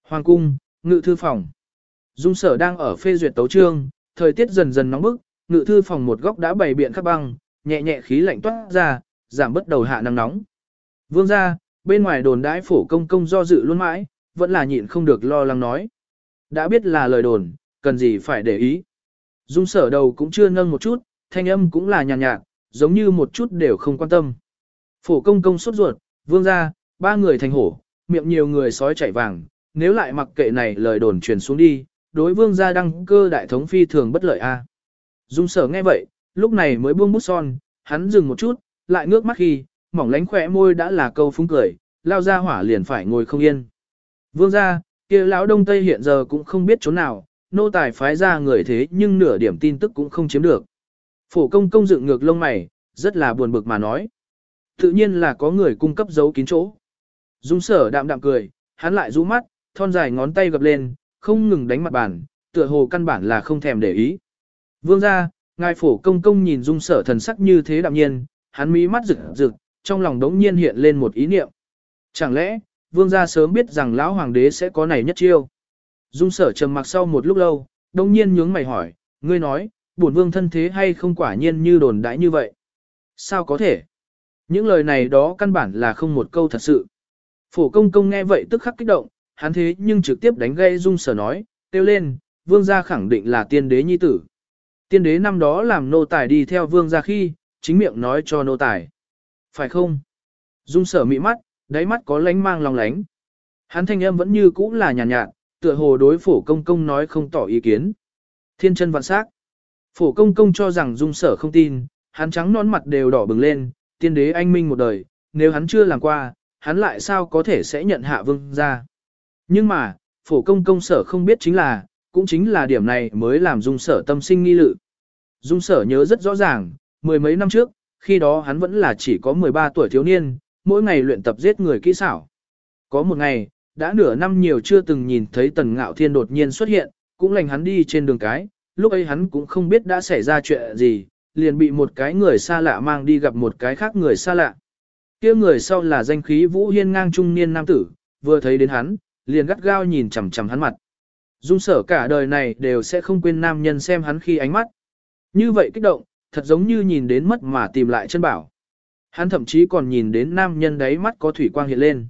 Hoàng cung, ngự thư phòng. Dung sở đang ở phê duyệt tấu trương, thời tiết dần dần nóng bức, ngự thư phòng một góc đã bày biện khắp băng, nhẹ nhẹ khí lạnh toát ra, giảm bớt đầu hạ nắng nóng. Vương ra, bên ngoài đồn đãi phổ công công do dự luôn mãi, vẫn là nhịn không được lo lắng nói. Đã biết là lời đồn, cần gì phải để ý. Dung sở đầu cũng chưa nâng một chút, thanh âm cũng là nhàn nhạt, nhạt, giống như một chút đều không quan tâm. Phổ công công sốt ruột, vương ra, ba người thành hổ, miệng nhiều người sói chạy vàng, nếu lại mặc kệ này lời đồn truyền xuống đi, đối vương gia đăng cơ đại thống phi thường bất lợi a. Dung sở nghe vậy, lúc này mới buông bút son, hắn dừng một chút, lại ngước mắt khi, mỏng lánh khỏe môi đã là câu phúng cười, lao ra hỏa liền phải ngồi không yên. Vương gia, kia lão đông tây hiện giờ cũng không biết chỗ nào, nô tài phái ra người thế nhưng nửa điểm tin tức cũng không chiếm được. Phổ công công dựng ngược lông mày, rất là buồn bực mà nói. Tự nhiên là có người cung cấp dấu kín chỗ. Dung sở đạm đạm cười, hắn lại rũ mắt, thon dài ngón tay gập lên, không ngừng đánh mặt bàn, tựa hồ căn bản là không thèm để ý. Vương ra, ngài phổ công công nhìn dung sở thần sắc như thế đạm nhiên, hắn mí mắt rực rực, trong lòng đống nhiên hiện lên một ý niệm. Chẳng lẽ, vương gia sớm biết rằng lão hoàng đế sẽ có này nhất chiêu. Dung sở trầm mặc sau một lúc lâu, đống nhiên nhướng mày hỏi, ngươi nói, bổn vương thân thế hay không quả nhiên như đồn đãi như vậy? Sao có thể? Những lời này đó căn bản là không một câu thật sự. Phổ công công nghe vậy tức khắc kích động, hắn thế nhưng trực tiếp đánh gây dung sở nói, kêu lên, vương gia khẳng định là tiên đế nhi tử. Tiên đế năm đó làm nô tài đi theo vương gia khi, chính miệng nói cho nô tài. Phải không? Dung sở mị mắt, đáy mắt có lánh mang lòng lánh. Hắn thanh âm vẫn như cũ là nhàn nhạt, nhạt, tựa hồ đối phổ công công nói không tỏ ý kiến. Thiên chân vạn sắc. Phổ công công cho rằng dung sở không tin, hắn trắng nón mặt đều đỏ bừng lên, tiên đế anh minh một đời, nếu hắn chưa làm qua, hắn lại sao có thể sẽ nhận hạ vương ra. Nhưng mà, phổ công công sở không biết chính là, cũng chính là điểm này mới làm dung sở tâm sinh nghi lự. Dung sở nhớ rất rõ ràng, mười mấy năm trước, khi đó hắn vẫn là chỉ có 13 tuổi thiếu niên, mỗi ngày luyện tập giết người kỹ xảo. Có một ngày, đã nửa năm nhiều chưa từng nhìn thấy tần ngạo thiên đột nhiên xuất hiện, cũng lành hắn đi trên đường cái, lúc ấy hắn cũng không biết đã xảy ra chuyện gì, liền bị một cái người xa lạ mang đi gặp một cái khác người xa lạ. kia người sau là danh khí vũ hiên ngang trung niên nam tử, vừa thấy đến hắn, liền gắt gao nhìn chằm chằm hắn mặt. Dung sở cả đời này đều sẽ không quên nam nhân xem hắn khi ánh mắt. Như vậy kích động, thật giống như nhìn đến mất mà tìm lại chân bảo. Hắn thậm chí còn nhìn đến nam nhân đấy mắt có thủy quang hiện lên.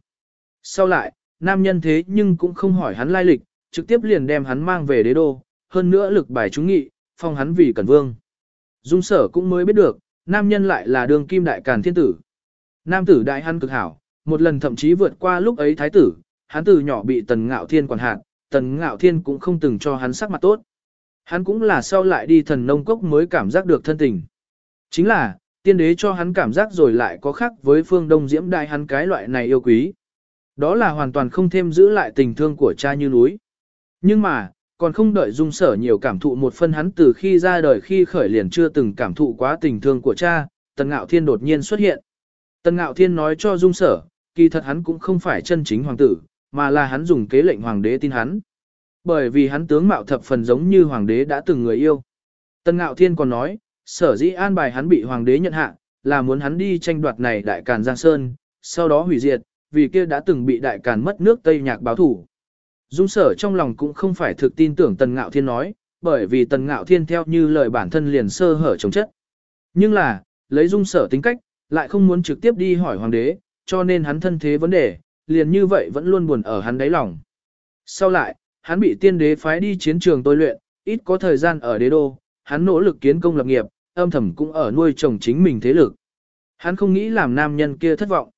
Sau lại, nam nhân thế nhưng cũng không hỏi hắn lai lịch, trực tiếp liền đem hắn mang về đế đô, hơn nữa lực bài chúng nghị, phong hắn vì cẩn vương. Dung sở cũng mới biết được, nam nhân lại là đường kim đại càn thiên tử. Nam tử đại hắn cực hảo, một lần thậm chí vượt qua lúc ấy thái tử, hắn từ nhỏ bị tần ngạo thiên quản hạt, tần ngạo thiên cũng không từng cho hắn sắc mặt tốt. Hắn cũng là sau lại đi thần nông cốc mới cảm giác được thân tình. Chính là, tiên đế cho hắn cảm giác rồi lại có khác với phương đông diễm đại hắn cái loại này yêu quý. Đó là hoàn toàn không thêm giữ lại tình thương của cha như núi. Nhưng mà, còn không đợi dung sở nhiều cảm thụ một phân hắn từ khi ra đời khi khởi liền chưa từng cảm thụ quá tình thương của cha, Tần Ngạo Thiên đột nhiên xuất hiện. Tần Ngạo Thiên nói cho dung sở, kỳ thật hắn cũng không phải chân chính hoàng tử, mà là hắn dùng kế lệnh hoàng đế tin hắn. Bởi vì hắn tướng mạo thập phần giống như hoàng đế đã từng người yêu. Tần Ngạo Thiên còn nói, sở dĩ an bài hắn bị hoàng đế nhận hạ, là muốn hắn đi tranh đoạt này đại càn Giang Sơn, sau đó hủy diệt, vì kia đã từng bị đại càn mất nước Tây Nhạc báo thủ. Dung sở trong lòng cũng không phải thực tin tưởng Tần Ngạo Thiên nói, bởi vì Tần Ngạo Thiên theo như lời bản thân liền sơ hở chống chất. Nhưng là, lấy dung sở tính cách, lại không muốn trực tiếp đi hỏi hoàng đế, cho nên hắn thân thế vấn đề, liền như vậy vẫn luôn buồn ở hắn đáy lòng. Sau lại, hắn bị tiên đế phái đi chiến trường tôi luyện, ít có thời gian ở đế đô, hắn nỗ lực kiến công lập nghiệp, âm thầm cũng ở nuôi chồng chính mình thế lực. Hắn không nghĩ làm nam nhân kia thất vọng.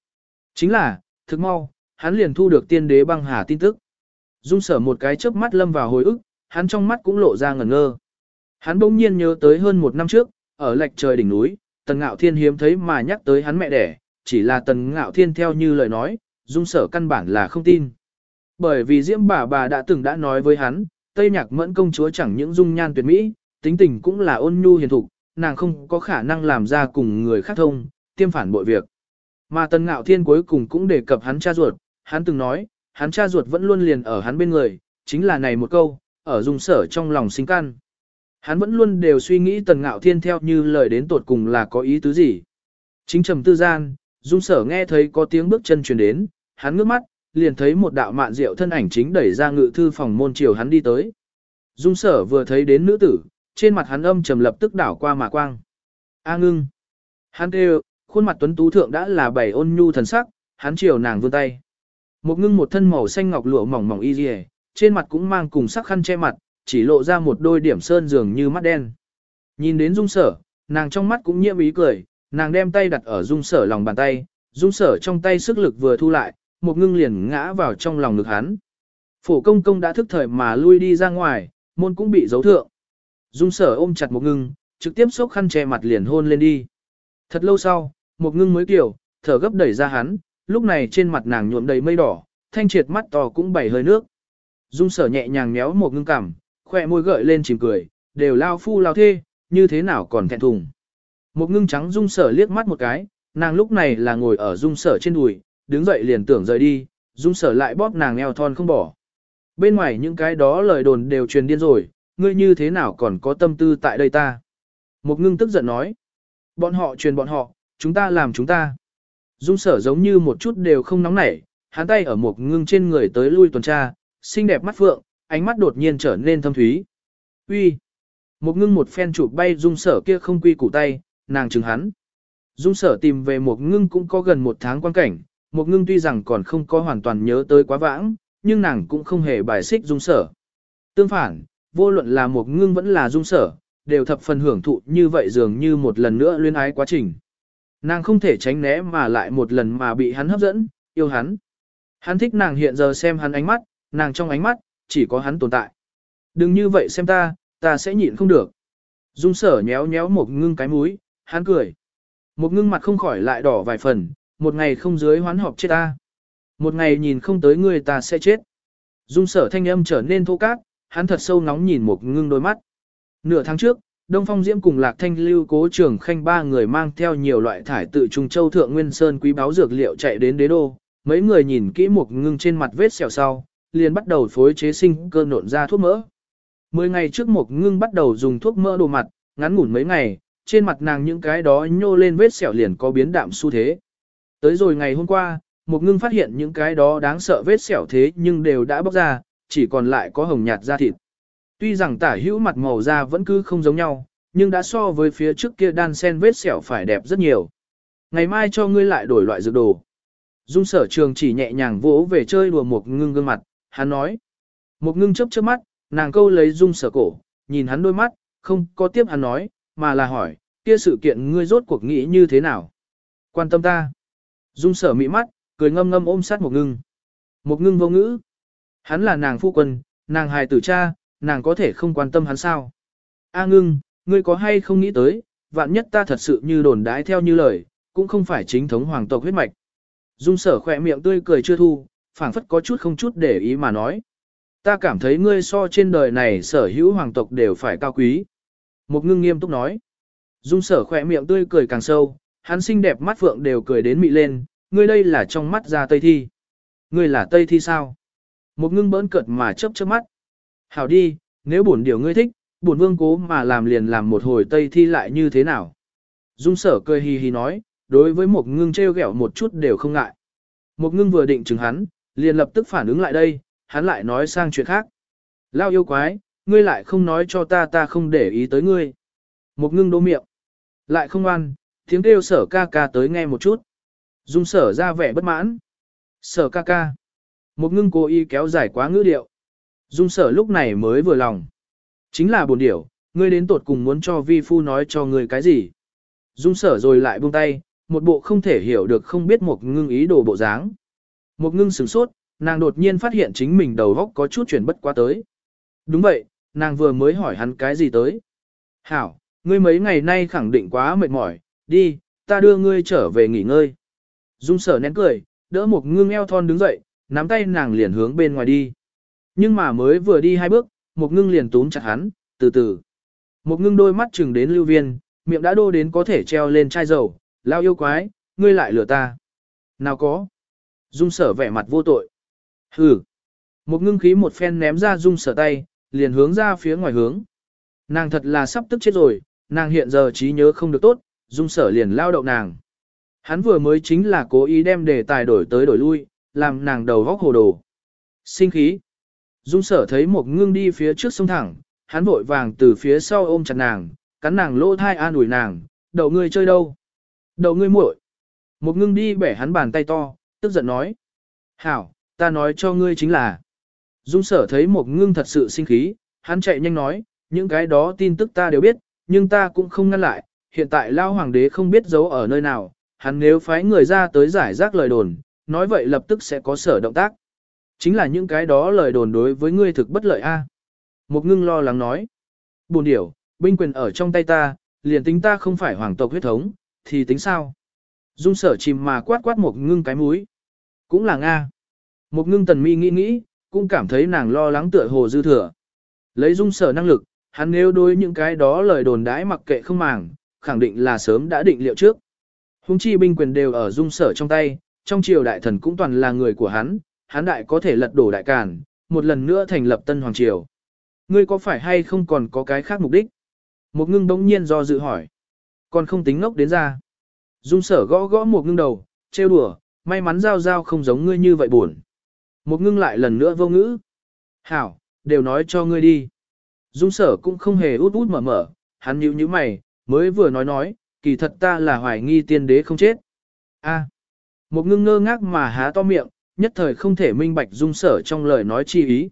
Chính là, thực mau, hắn liền thu được tiên đế băng hà tin tức. Dung sở một cái chớp mắt lâm vào hồi ức, hắn trong mắt cũng lộ ra ngẩn ngơ. Hắn bỗng nhiên nhớ tới hơn một năm trước, ở lệch trời đỉnh núi, Tần Ngạo Thiên hiếm thấy mà nhắc tới hắn mẹ đẻ, chỉ là Tần Ngạo Thiên theo như lời nói, Dung sở căn bản là không tin. Bởi vì Diễm bà bà đã từng đã nói với hắn, Tây Nhạc Mẫn công chúa chẳng những dung nhan tuyệt mỹ, tính tình cũng là ôn nhu hiền thục, nàng không có khả năng làm ra cùng người khác thông, tiêm phản bội việc. Mà Tần Ngạo Thiên cuối cùng cũng đề cập hắn cha ruột, hắn từng nói, hắn cha ruột vẫn luôn liền ở hắn bên người, chính là này một câu, ở dung sở trong lòng sinh căn. Hắn vẫn luôn đều suy nghĩ Tần Ngạo Thiên theo như lời đến tột cùng là có ý tứ gì. Chính trầm tư gian, dung sở nghe thấy có tiếng bước chân truyền đến, hắn ngước mắt, liền thấy một đạo mạn diệu thân ảnh chính đẩy ra ngự thư phòng môn chiều hắn đi tới. Dung sở vừa thấy đến nữ tử, trên mặt hắn âm trầm lập tức đảo qua mà quang. A ngưng. Hắn kêu, khuôn mặt tuấn tú thượng đã là bảy ôn nhu thần sắc, hắn chiều nàng vươn tay. Một ngưng một thân màu xanh ngọc lụa mỏng mỏng y dì trên mặt cũng mang cùng sắc khăn che mặt, chỉ lộ ra một đôi điểm sơn dường như mắt đen. Nhìn đến dung sở, nàng trong mắt cũng nhiễm ý cười, nàng đem tay đặt ở dung sở lòng bàn tay, dung sở trong tay sức lực vừa thu lại, một ngưng liền ngã vào trong lòng ngực hắn. Phổ công công đã thức thời mà lui đi ra ngoài, môn cũng bị giấu thượng. Dung sở ôm chặt một ngưng, trực tiếp xốc khăn che mặt liền hôn lên đi. Thật lâu sau, một ngưng mới kiểu, thở gấp đẩy ra hắn, lúc này trên mặt nàng nhuộm đầy mây đỏ, thanh triệt mắt to cũng bảy hơi nước. Dung sở nhẹ nhàng méo một ngưng cảm, khoe môi gợi lên chìm cười, đều lao phu lao thê, như thế nào còn thẹn thùng. Một ngưng trắng dung sở liếc mắt một cái, nàng lúc này là ngồi ở dung sở trên đùi, đứng dậy liền tưởng rời đi, dung sở lại bóp nàng eo thon không bỏ. Bên ngoài những cái đó lời đồn đều truyền điên rồi, ngươi như thế nào còn có tâm tư tại đây ta. Một ngưng tức giận nói, bọn họ truyền bọn họ, chúng ta làm chúng ta. Dung sở giống như một chút đều không nóng nảy, hắn tay ở một ngưng trên người tới lui tuần tra, xinh đẹp mắt phượng, ánh mắt đột nhiên trở nên thâm thúy. Uy, Một ngưng một phen chụp bay dung sở kia không quy củ tay, nàng chừng hắn. Dung sở tìm về một ngưng cũng có gần một tháng quan cảnh, một ngưng tuy rằng còn không có hoàn toàn nhớ tới quá vãng, nhưng nàng cũng không hề bài xích dung sở. Tương phản, vô luận là một ngưng vẫn là dung sở, đều thập phần hưởng thụ như vậy dường như một lần nữa luyến ái quá trình. Nàng không thể tránh né mà lại một lần mà bị hắn hấp dẫn, yêu hắn. Hắn thích nàng hiện giờ xem hắn ánh mắt, nàng trong ánh mắt, chỉ có hắn tồn tại. Đừng như vậy xem ta, ta sẽ nhịn không được. Dung sở nhéo nhéo một ngưng cái mũi, hắn cười. Một ngưng mặt không khỏi lại đỏ vài phần, một ngày không dưới hoán họp chết ta. Một ngày nhìn không tới người ta sẽ chết. Dung sở thanh âm trở nên thô cát, hắn thật sâu nóng nhìn một ngưng đôi mắt. Nửa tháng trước, Đông Phong Diễm cùng Lạc Thanh Lưu cố Trường khanh ba người mang theo nhiều loại thải tự Trung Châu Thượng Nguyên Sơn quý báo dược liệu chạy đến đế đô. Mấy người nhìn kỹ một ngưng trên mặt vết sẹo sau, liền bắt đầu phối chế sinh cơ nộn ra thuốc mỡ. Mười ngày trước một ngưng bắt đầu dùng thuốc mỡ đồ mặt, ngắn ngủn mấy ngày, trên mặt nàng những cái đó nhô lên vết sẹo liền có biến đạm xu thế. Tới rồi ngày hôm qua, một ngưng phát hiện những cái đó đáng sợ vết sẹo thế nhưng đều đã bóc ra, chỉ còn lại có hồng nhạt da thịt. Tuy rằng tả hữu mặt màu da vẫn cứ không giống nhau, nhưng đã so với phía trước kia đan sen vết sẹo phải đẹp rất nhiều. Ngày mai cho ngươi lại đổi loại dược đồ. Dung sở trường chỉ nhẹ nhàng vỗ về chơi đùa một ngưng gương mặt, hắn nói. Một ngưng chấp chớp mắt, nàng câu lấy dung sở cổ, nhìn hắn đôi mắt, không có tiếp hắn nói, mà là hỏi, kia sự kiện ngươi rốt cuộc nghĩ như thế nào? Quan tâm ta. Dung sở mị mắt, cười ngâm ngâm ôm sát một ngưng. Một ngưng vô ngữ. Hắn là nàng phu quân, nàng hài tử cha, nàng có thể không quan tâm hắn sao? A ngưng, ngươi có hay không nghĩ tới, vạn nhất ta thật sự như đồn đái theo như lời, cũng không phải chính thống hoàng tộc huyết mạch. Dung sở khỏe miệng tươi cười chưa thu, phảng phất có chút không chút để ý mà nói. Ta cảm thấy ngươi so trên đời này sở hữu hoàng tộc đều phải cao quý. Một ngưng nghiêm túc nói. Dung sở khỏe miệng tươi cười càng sâu, hắn xinh đẹp mắt phượng đều cười đến mị lên, ngươi đây là trong mắt ra tây thi. Ngươi là tây thi sao? Một ngưng bỡn cợt mà chớp chớp mắt. Hảo đi, nếu bổn điều ngươi thích, bổn vương cố mà làm liền làm một hồi tây thi lại như thế nào? Dung sở cười hì hì nói, đối với một ngưng treo gẹo một chút đều không ngại. Một ngưng vừa định chứng hắn, liền lập tức phản ứng lại đây, hắn lại nói sang chuyện khác. Lao yêu quái, ngươi lại không nói cho ta ta không để ý tới ngươi. Một ngưng đố miệng. Lại không ăn, tiếng kêu sở ca ca tới nghe một chút. Dung sở ra vẻ bất mãn. Sở ca ca. Một ngưng cố ý kéo dài quá ngữ điệu. Dung sở lúc này mới vừa lòng. Chính là buồn điểu, ngươi đến tột cùng muốn cho vi phu nói cho ngươi cái gì. Dung sở rồi lại buông tay, một bộ không thể hiểu được không biết một ngưng ý đồ bộ dáng. Một ngưng sửng sốt, nàng đột nhiên phát hiện chính mình đầu góc có chút chuyển bất quá tới. Đúng vậy, nàng vừa mới hỏi hắn cái gì tới. Hảo, ngươi mấy ngày nay khẳng định quá mệt mỏi, đi, ta đưa ngươi trở về nghỉ ngơi. Dung sở nén cười, đỡ một ngưng eo thon đứng dậy, nắm tay nàng liền hướng bên ngoài đi. Nhưng mà mới vừa đi hai bước, một ngưng liền túm chặt hắn, từ từ. Một ngưng đôi mắt chừng đến lưu viên, miệng đã đô đến có thể treo lên chai dầu, lao yêu quái, ngươi lại lừa ta. Nào có. Dung sở vẻ mặt vô tội. Hừ. Một ngưng khí một phen ném ra dung sở tay, liền hướng ra phía ngoài hướng. Nàng thật là sắp tức chết rồi, nàng hiện giờ trí nhớ không được tốt, dung sở liền lao đậu nàng. Hắn vừa mới chính là cố ý đem đề tài đổi tới đổi lui, làm nàng đầu góc hồ đồ. Sinh khí. Dung sở thấy một ngưng đi phía trước sông thẳng, hắn vội vàng từ phía sau ôm chặt nàng, cắn nàng lỗ thai an ủi nàng, đậu ngươi chơi đâu? Đậu ngươi muội. Một ngưng đi bẻ hắn bàn tay to, tức giận nói. Hảo, ta nói cho ngươi chính là. Dung sở thấy một ngưng thật sự sinh khí, hắn chạy nhanh nói, những cái đó tin tức ta đều biết, nhưng ta cũng không ngăn lại, hiện tại lao hoàng đế không biết giấu ở nơi nào, hắn nếu phái người ra tới giải rác lời đồn, nói vậy lập tức sẽ có sở động tác. Chính là những cái đó lời đồn đối với ngươi thực bất lợi a. Một ngưng lo lắng nói. Buồn điểu, binh quyền ở trong tay ta, liền tính ta không phải hoàng tộc huyết thống, thì tính sao? Dung sở chìm mà quát quát một ngưng cái mũi. Cũng là Nga. Một ngưng tần mi nghĩ nghĩ, cũng cảm thấy nàng lo lắng tựa hồ dư thừa. Lấy dung sở năng lực, hắn nếu đối những cái đó lời đồn đãi mặc kệ không màng, khẳng định là sớm đã định liệu trước. Hùng chi binh quyền đều ở dung sở trong tay, trong triều đại thần cũng toàn là người của hắn, Hán đại có thể lật đổ đại càn, một lần nữa thành lập tân hoàng triều. Ngươi có phải hay không còn có cái khác mục đích? Một ngưng bỗng nhiên do dự hỏi. Còn không tính ngốc đến ra. Dung sở gõ gõ một ngưng đầu, trêu đùa, may mắn giao giao không giống ngươi như vậy buồn. Một ngưng lại lần nữa vô ngữ. Hảo, đều nói cho ngươi đi. Dung sở cũng không hề út út mở mở, hắn nhíu như mày, mới vừa nói nói, kỳ thật ta là hoài nghi tiên đế không chết. A. Một ngưng ngơ ngác mà há to miệng, nhất thời không thể minh bạch dung sở trong lời nói chi ý.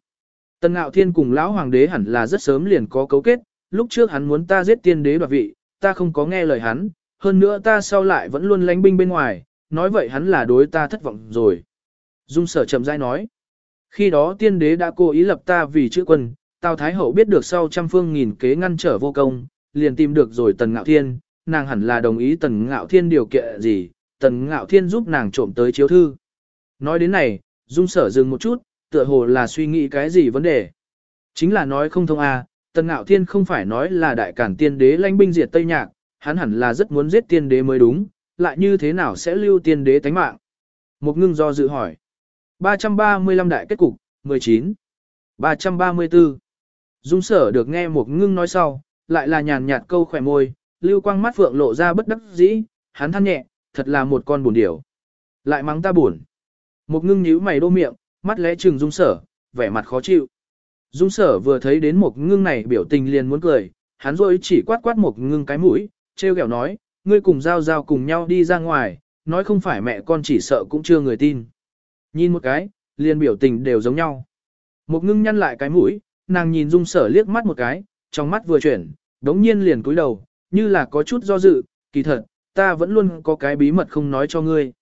Tần Ngạo Thiên cùng lão hoàng đế hẳn là rất sớm liền có cấu kết, lúc trước hắn muốn ta giết tiên đế đoạt vị, ta không có nghe lời hắn, hơn nữa ta sau lại vẫn luôn lánh binh bên ngoài, nói vậy hắn là đối ta thất vọng rồi. Dung sở chậm rãi nói, khi đó tiên đế đã cố ý lập ta vì chữ quân, Tào Thái Hậu biết được sau trăm phương nghìn kế ngăn trở vô công, liền tìm được rồi Tần Ngạo Thiên, nàng hẳn là đồng ý Tần Ngạo Thiên điều kiện gì, Tần Ngạo Thiên giúp nàng trộm tới chiếu thư. Nói đến này, Dung sở dừng một chút, tựa hồ là suy nghĩ cái gì vấn đề. Chính là nói không thông à, Tần Ngạo Thiên không phải nói là đại cản tiên đế lãnh binh diệt Tây Nhạc, hắn hẳn là rất muốn giết tiên đế mới đúng, lại như thế nào sẽ lưu tiên đế tánh mạng. Một ngưng do dự hỏi. 335 đại kết cục, 19. 334. Dung sở được nghe một ngưng nói sau, lại là nhàn nhạt câu khỏe môi, lưu quang mắt phượng lộ ra bất đắc dĩ, hắn than nhẹ, thật là một con buồn điểu. Lại mắng ta buồn. Một ngưng nhíu mày đô miệng, mắt lẽ trừng dung sở, vẻ mặt khó chịu. Dung sở vừa thấy đến một ngưng này biểu tình liền muốn cười, hắn rồi chỉ quát quát một ngưng cái mũi, treo kẹo nói, ngươi cùng giao giao cùng nhau đi ra ngoài, nói không phải mẹ con chỉ sợ cũng chưa người tin. Nhìn một cái, liền biểu tình đều giống nhau. Một ngưng nhăn lại cái mũi, nàng nhìn dung sở liếc mắt một cái, trong mắt vừa chuyển, đống nhiên liền cúi đầu, như là có chút do dự, kỳ thật, ta vẫn luôn có cái bí mật không nói cho ngươi.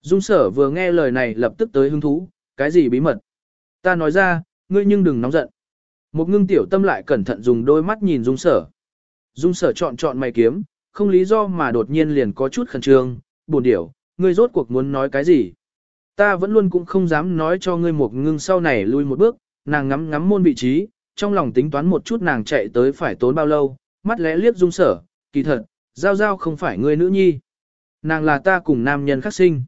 Dung sở vừa nghe lời này lập tức tới hứng thú, cái gì bí mật? Ta nói ra, ngươi nhưng đừng nóng giận. Một ngưng tiểu tâm lại cẩn thận dùng đôi mắt nhìn dung sở. Dung sở chọn chọn mày kiếm, không lý do mà đột nhiên liền có chút khẩn trương, buồn điểu, ngươi rốt cuộc muốn nói cái gì? Ta vẫn luôn cũng không dám nói cho ngươi một ngưng sau này lui một bước, nàng ngắm ngắm môn vị trí, trong lòng tính toán một chút nàng chạy tới phải tốn bao lâu, mắt lẽ liếc dung sở, kỳ thật, giao giao không phải người nữ nhi. Nàng là ta cùng nam nhân khắc sinh.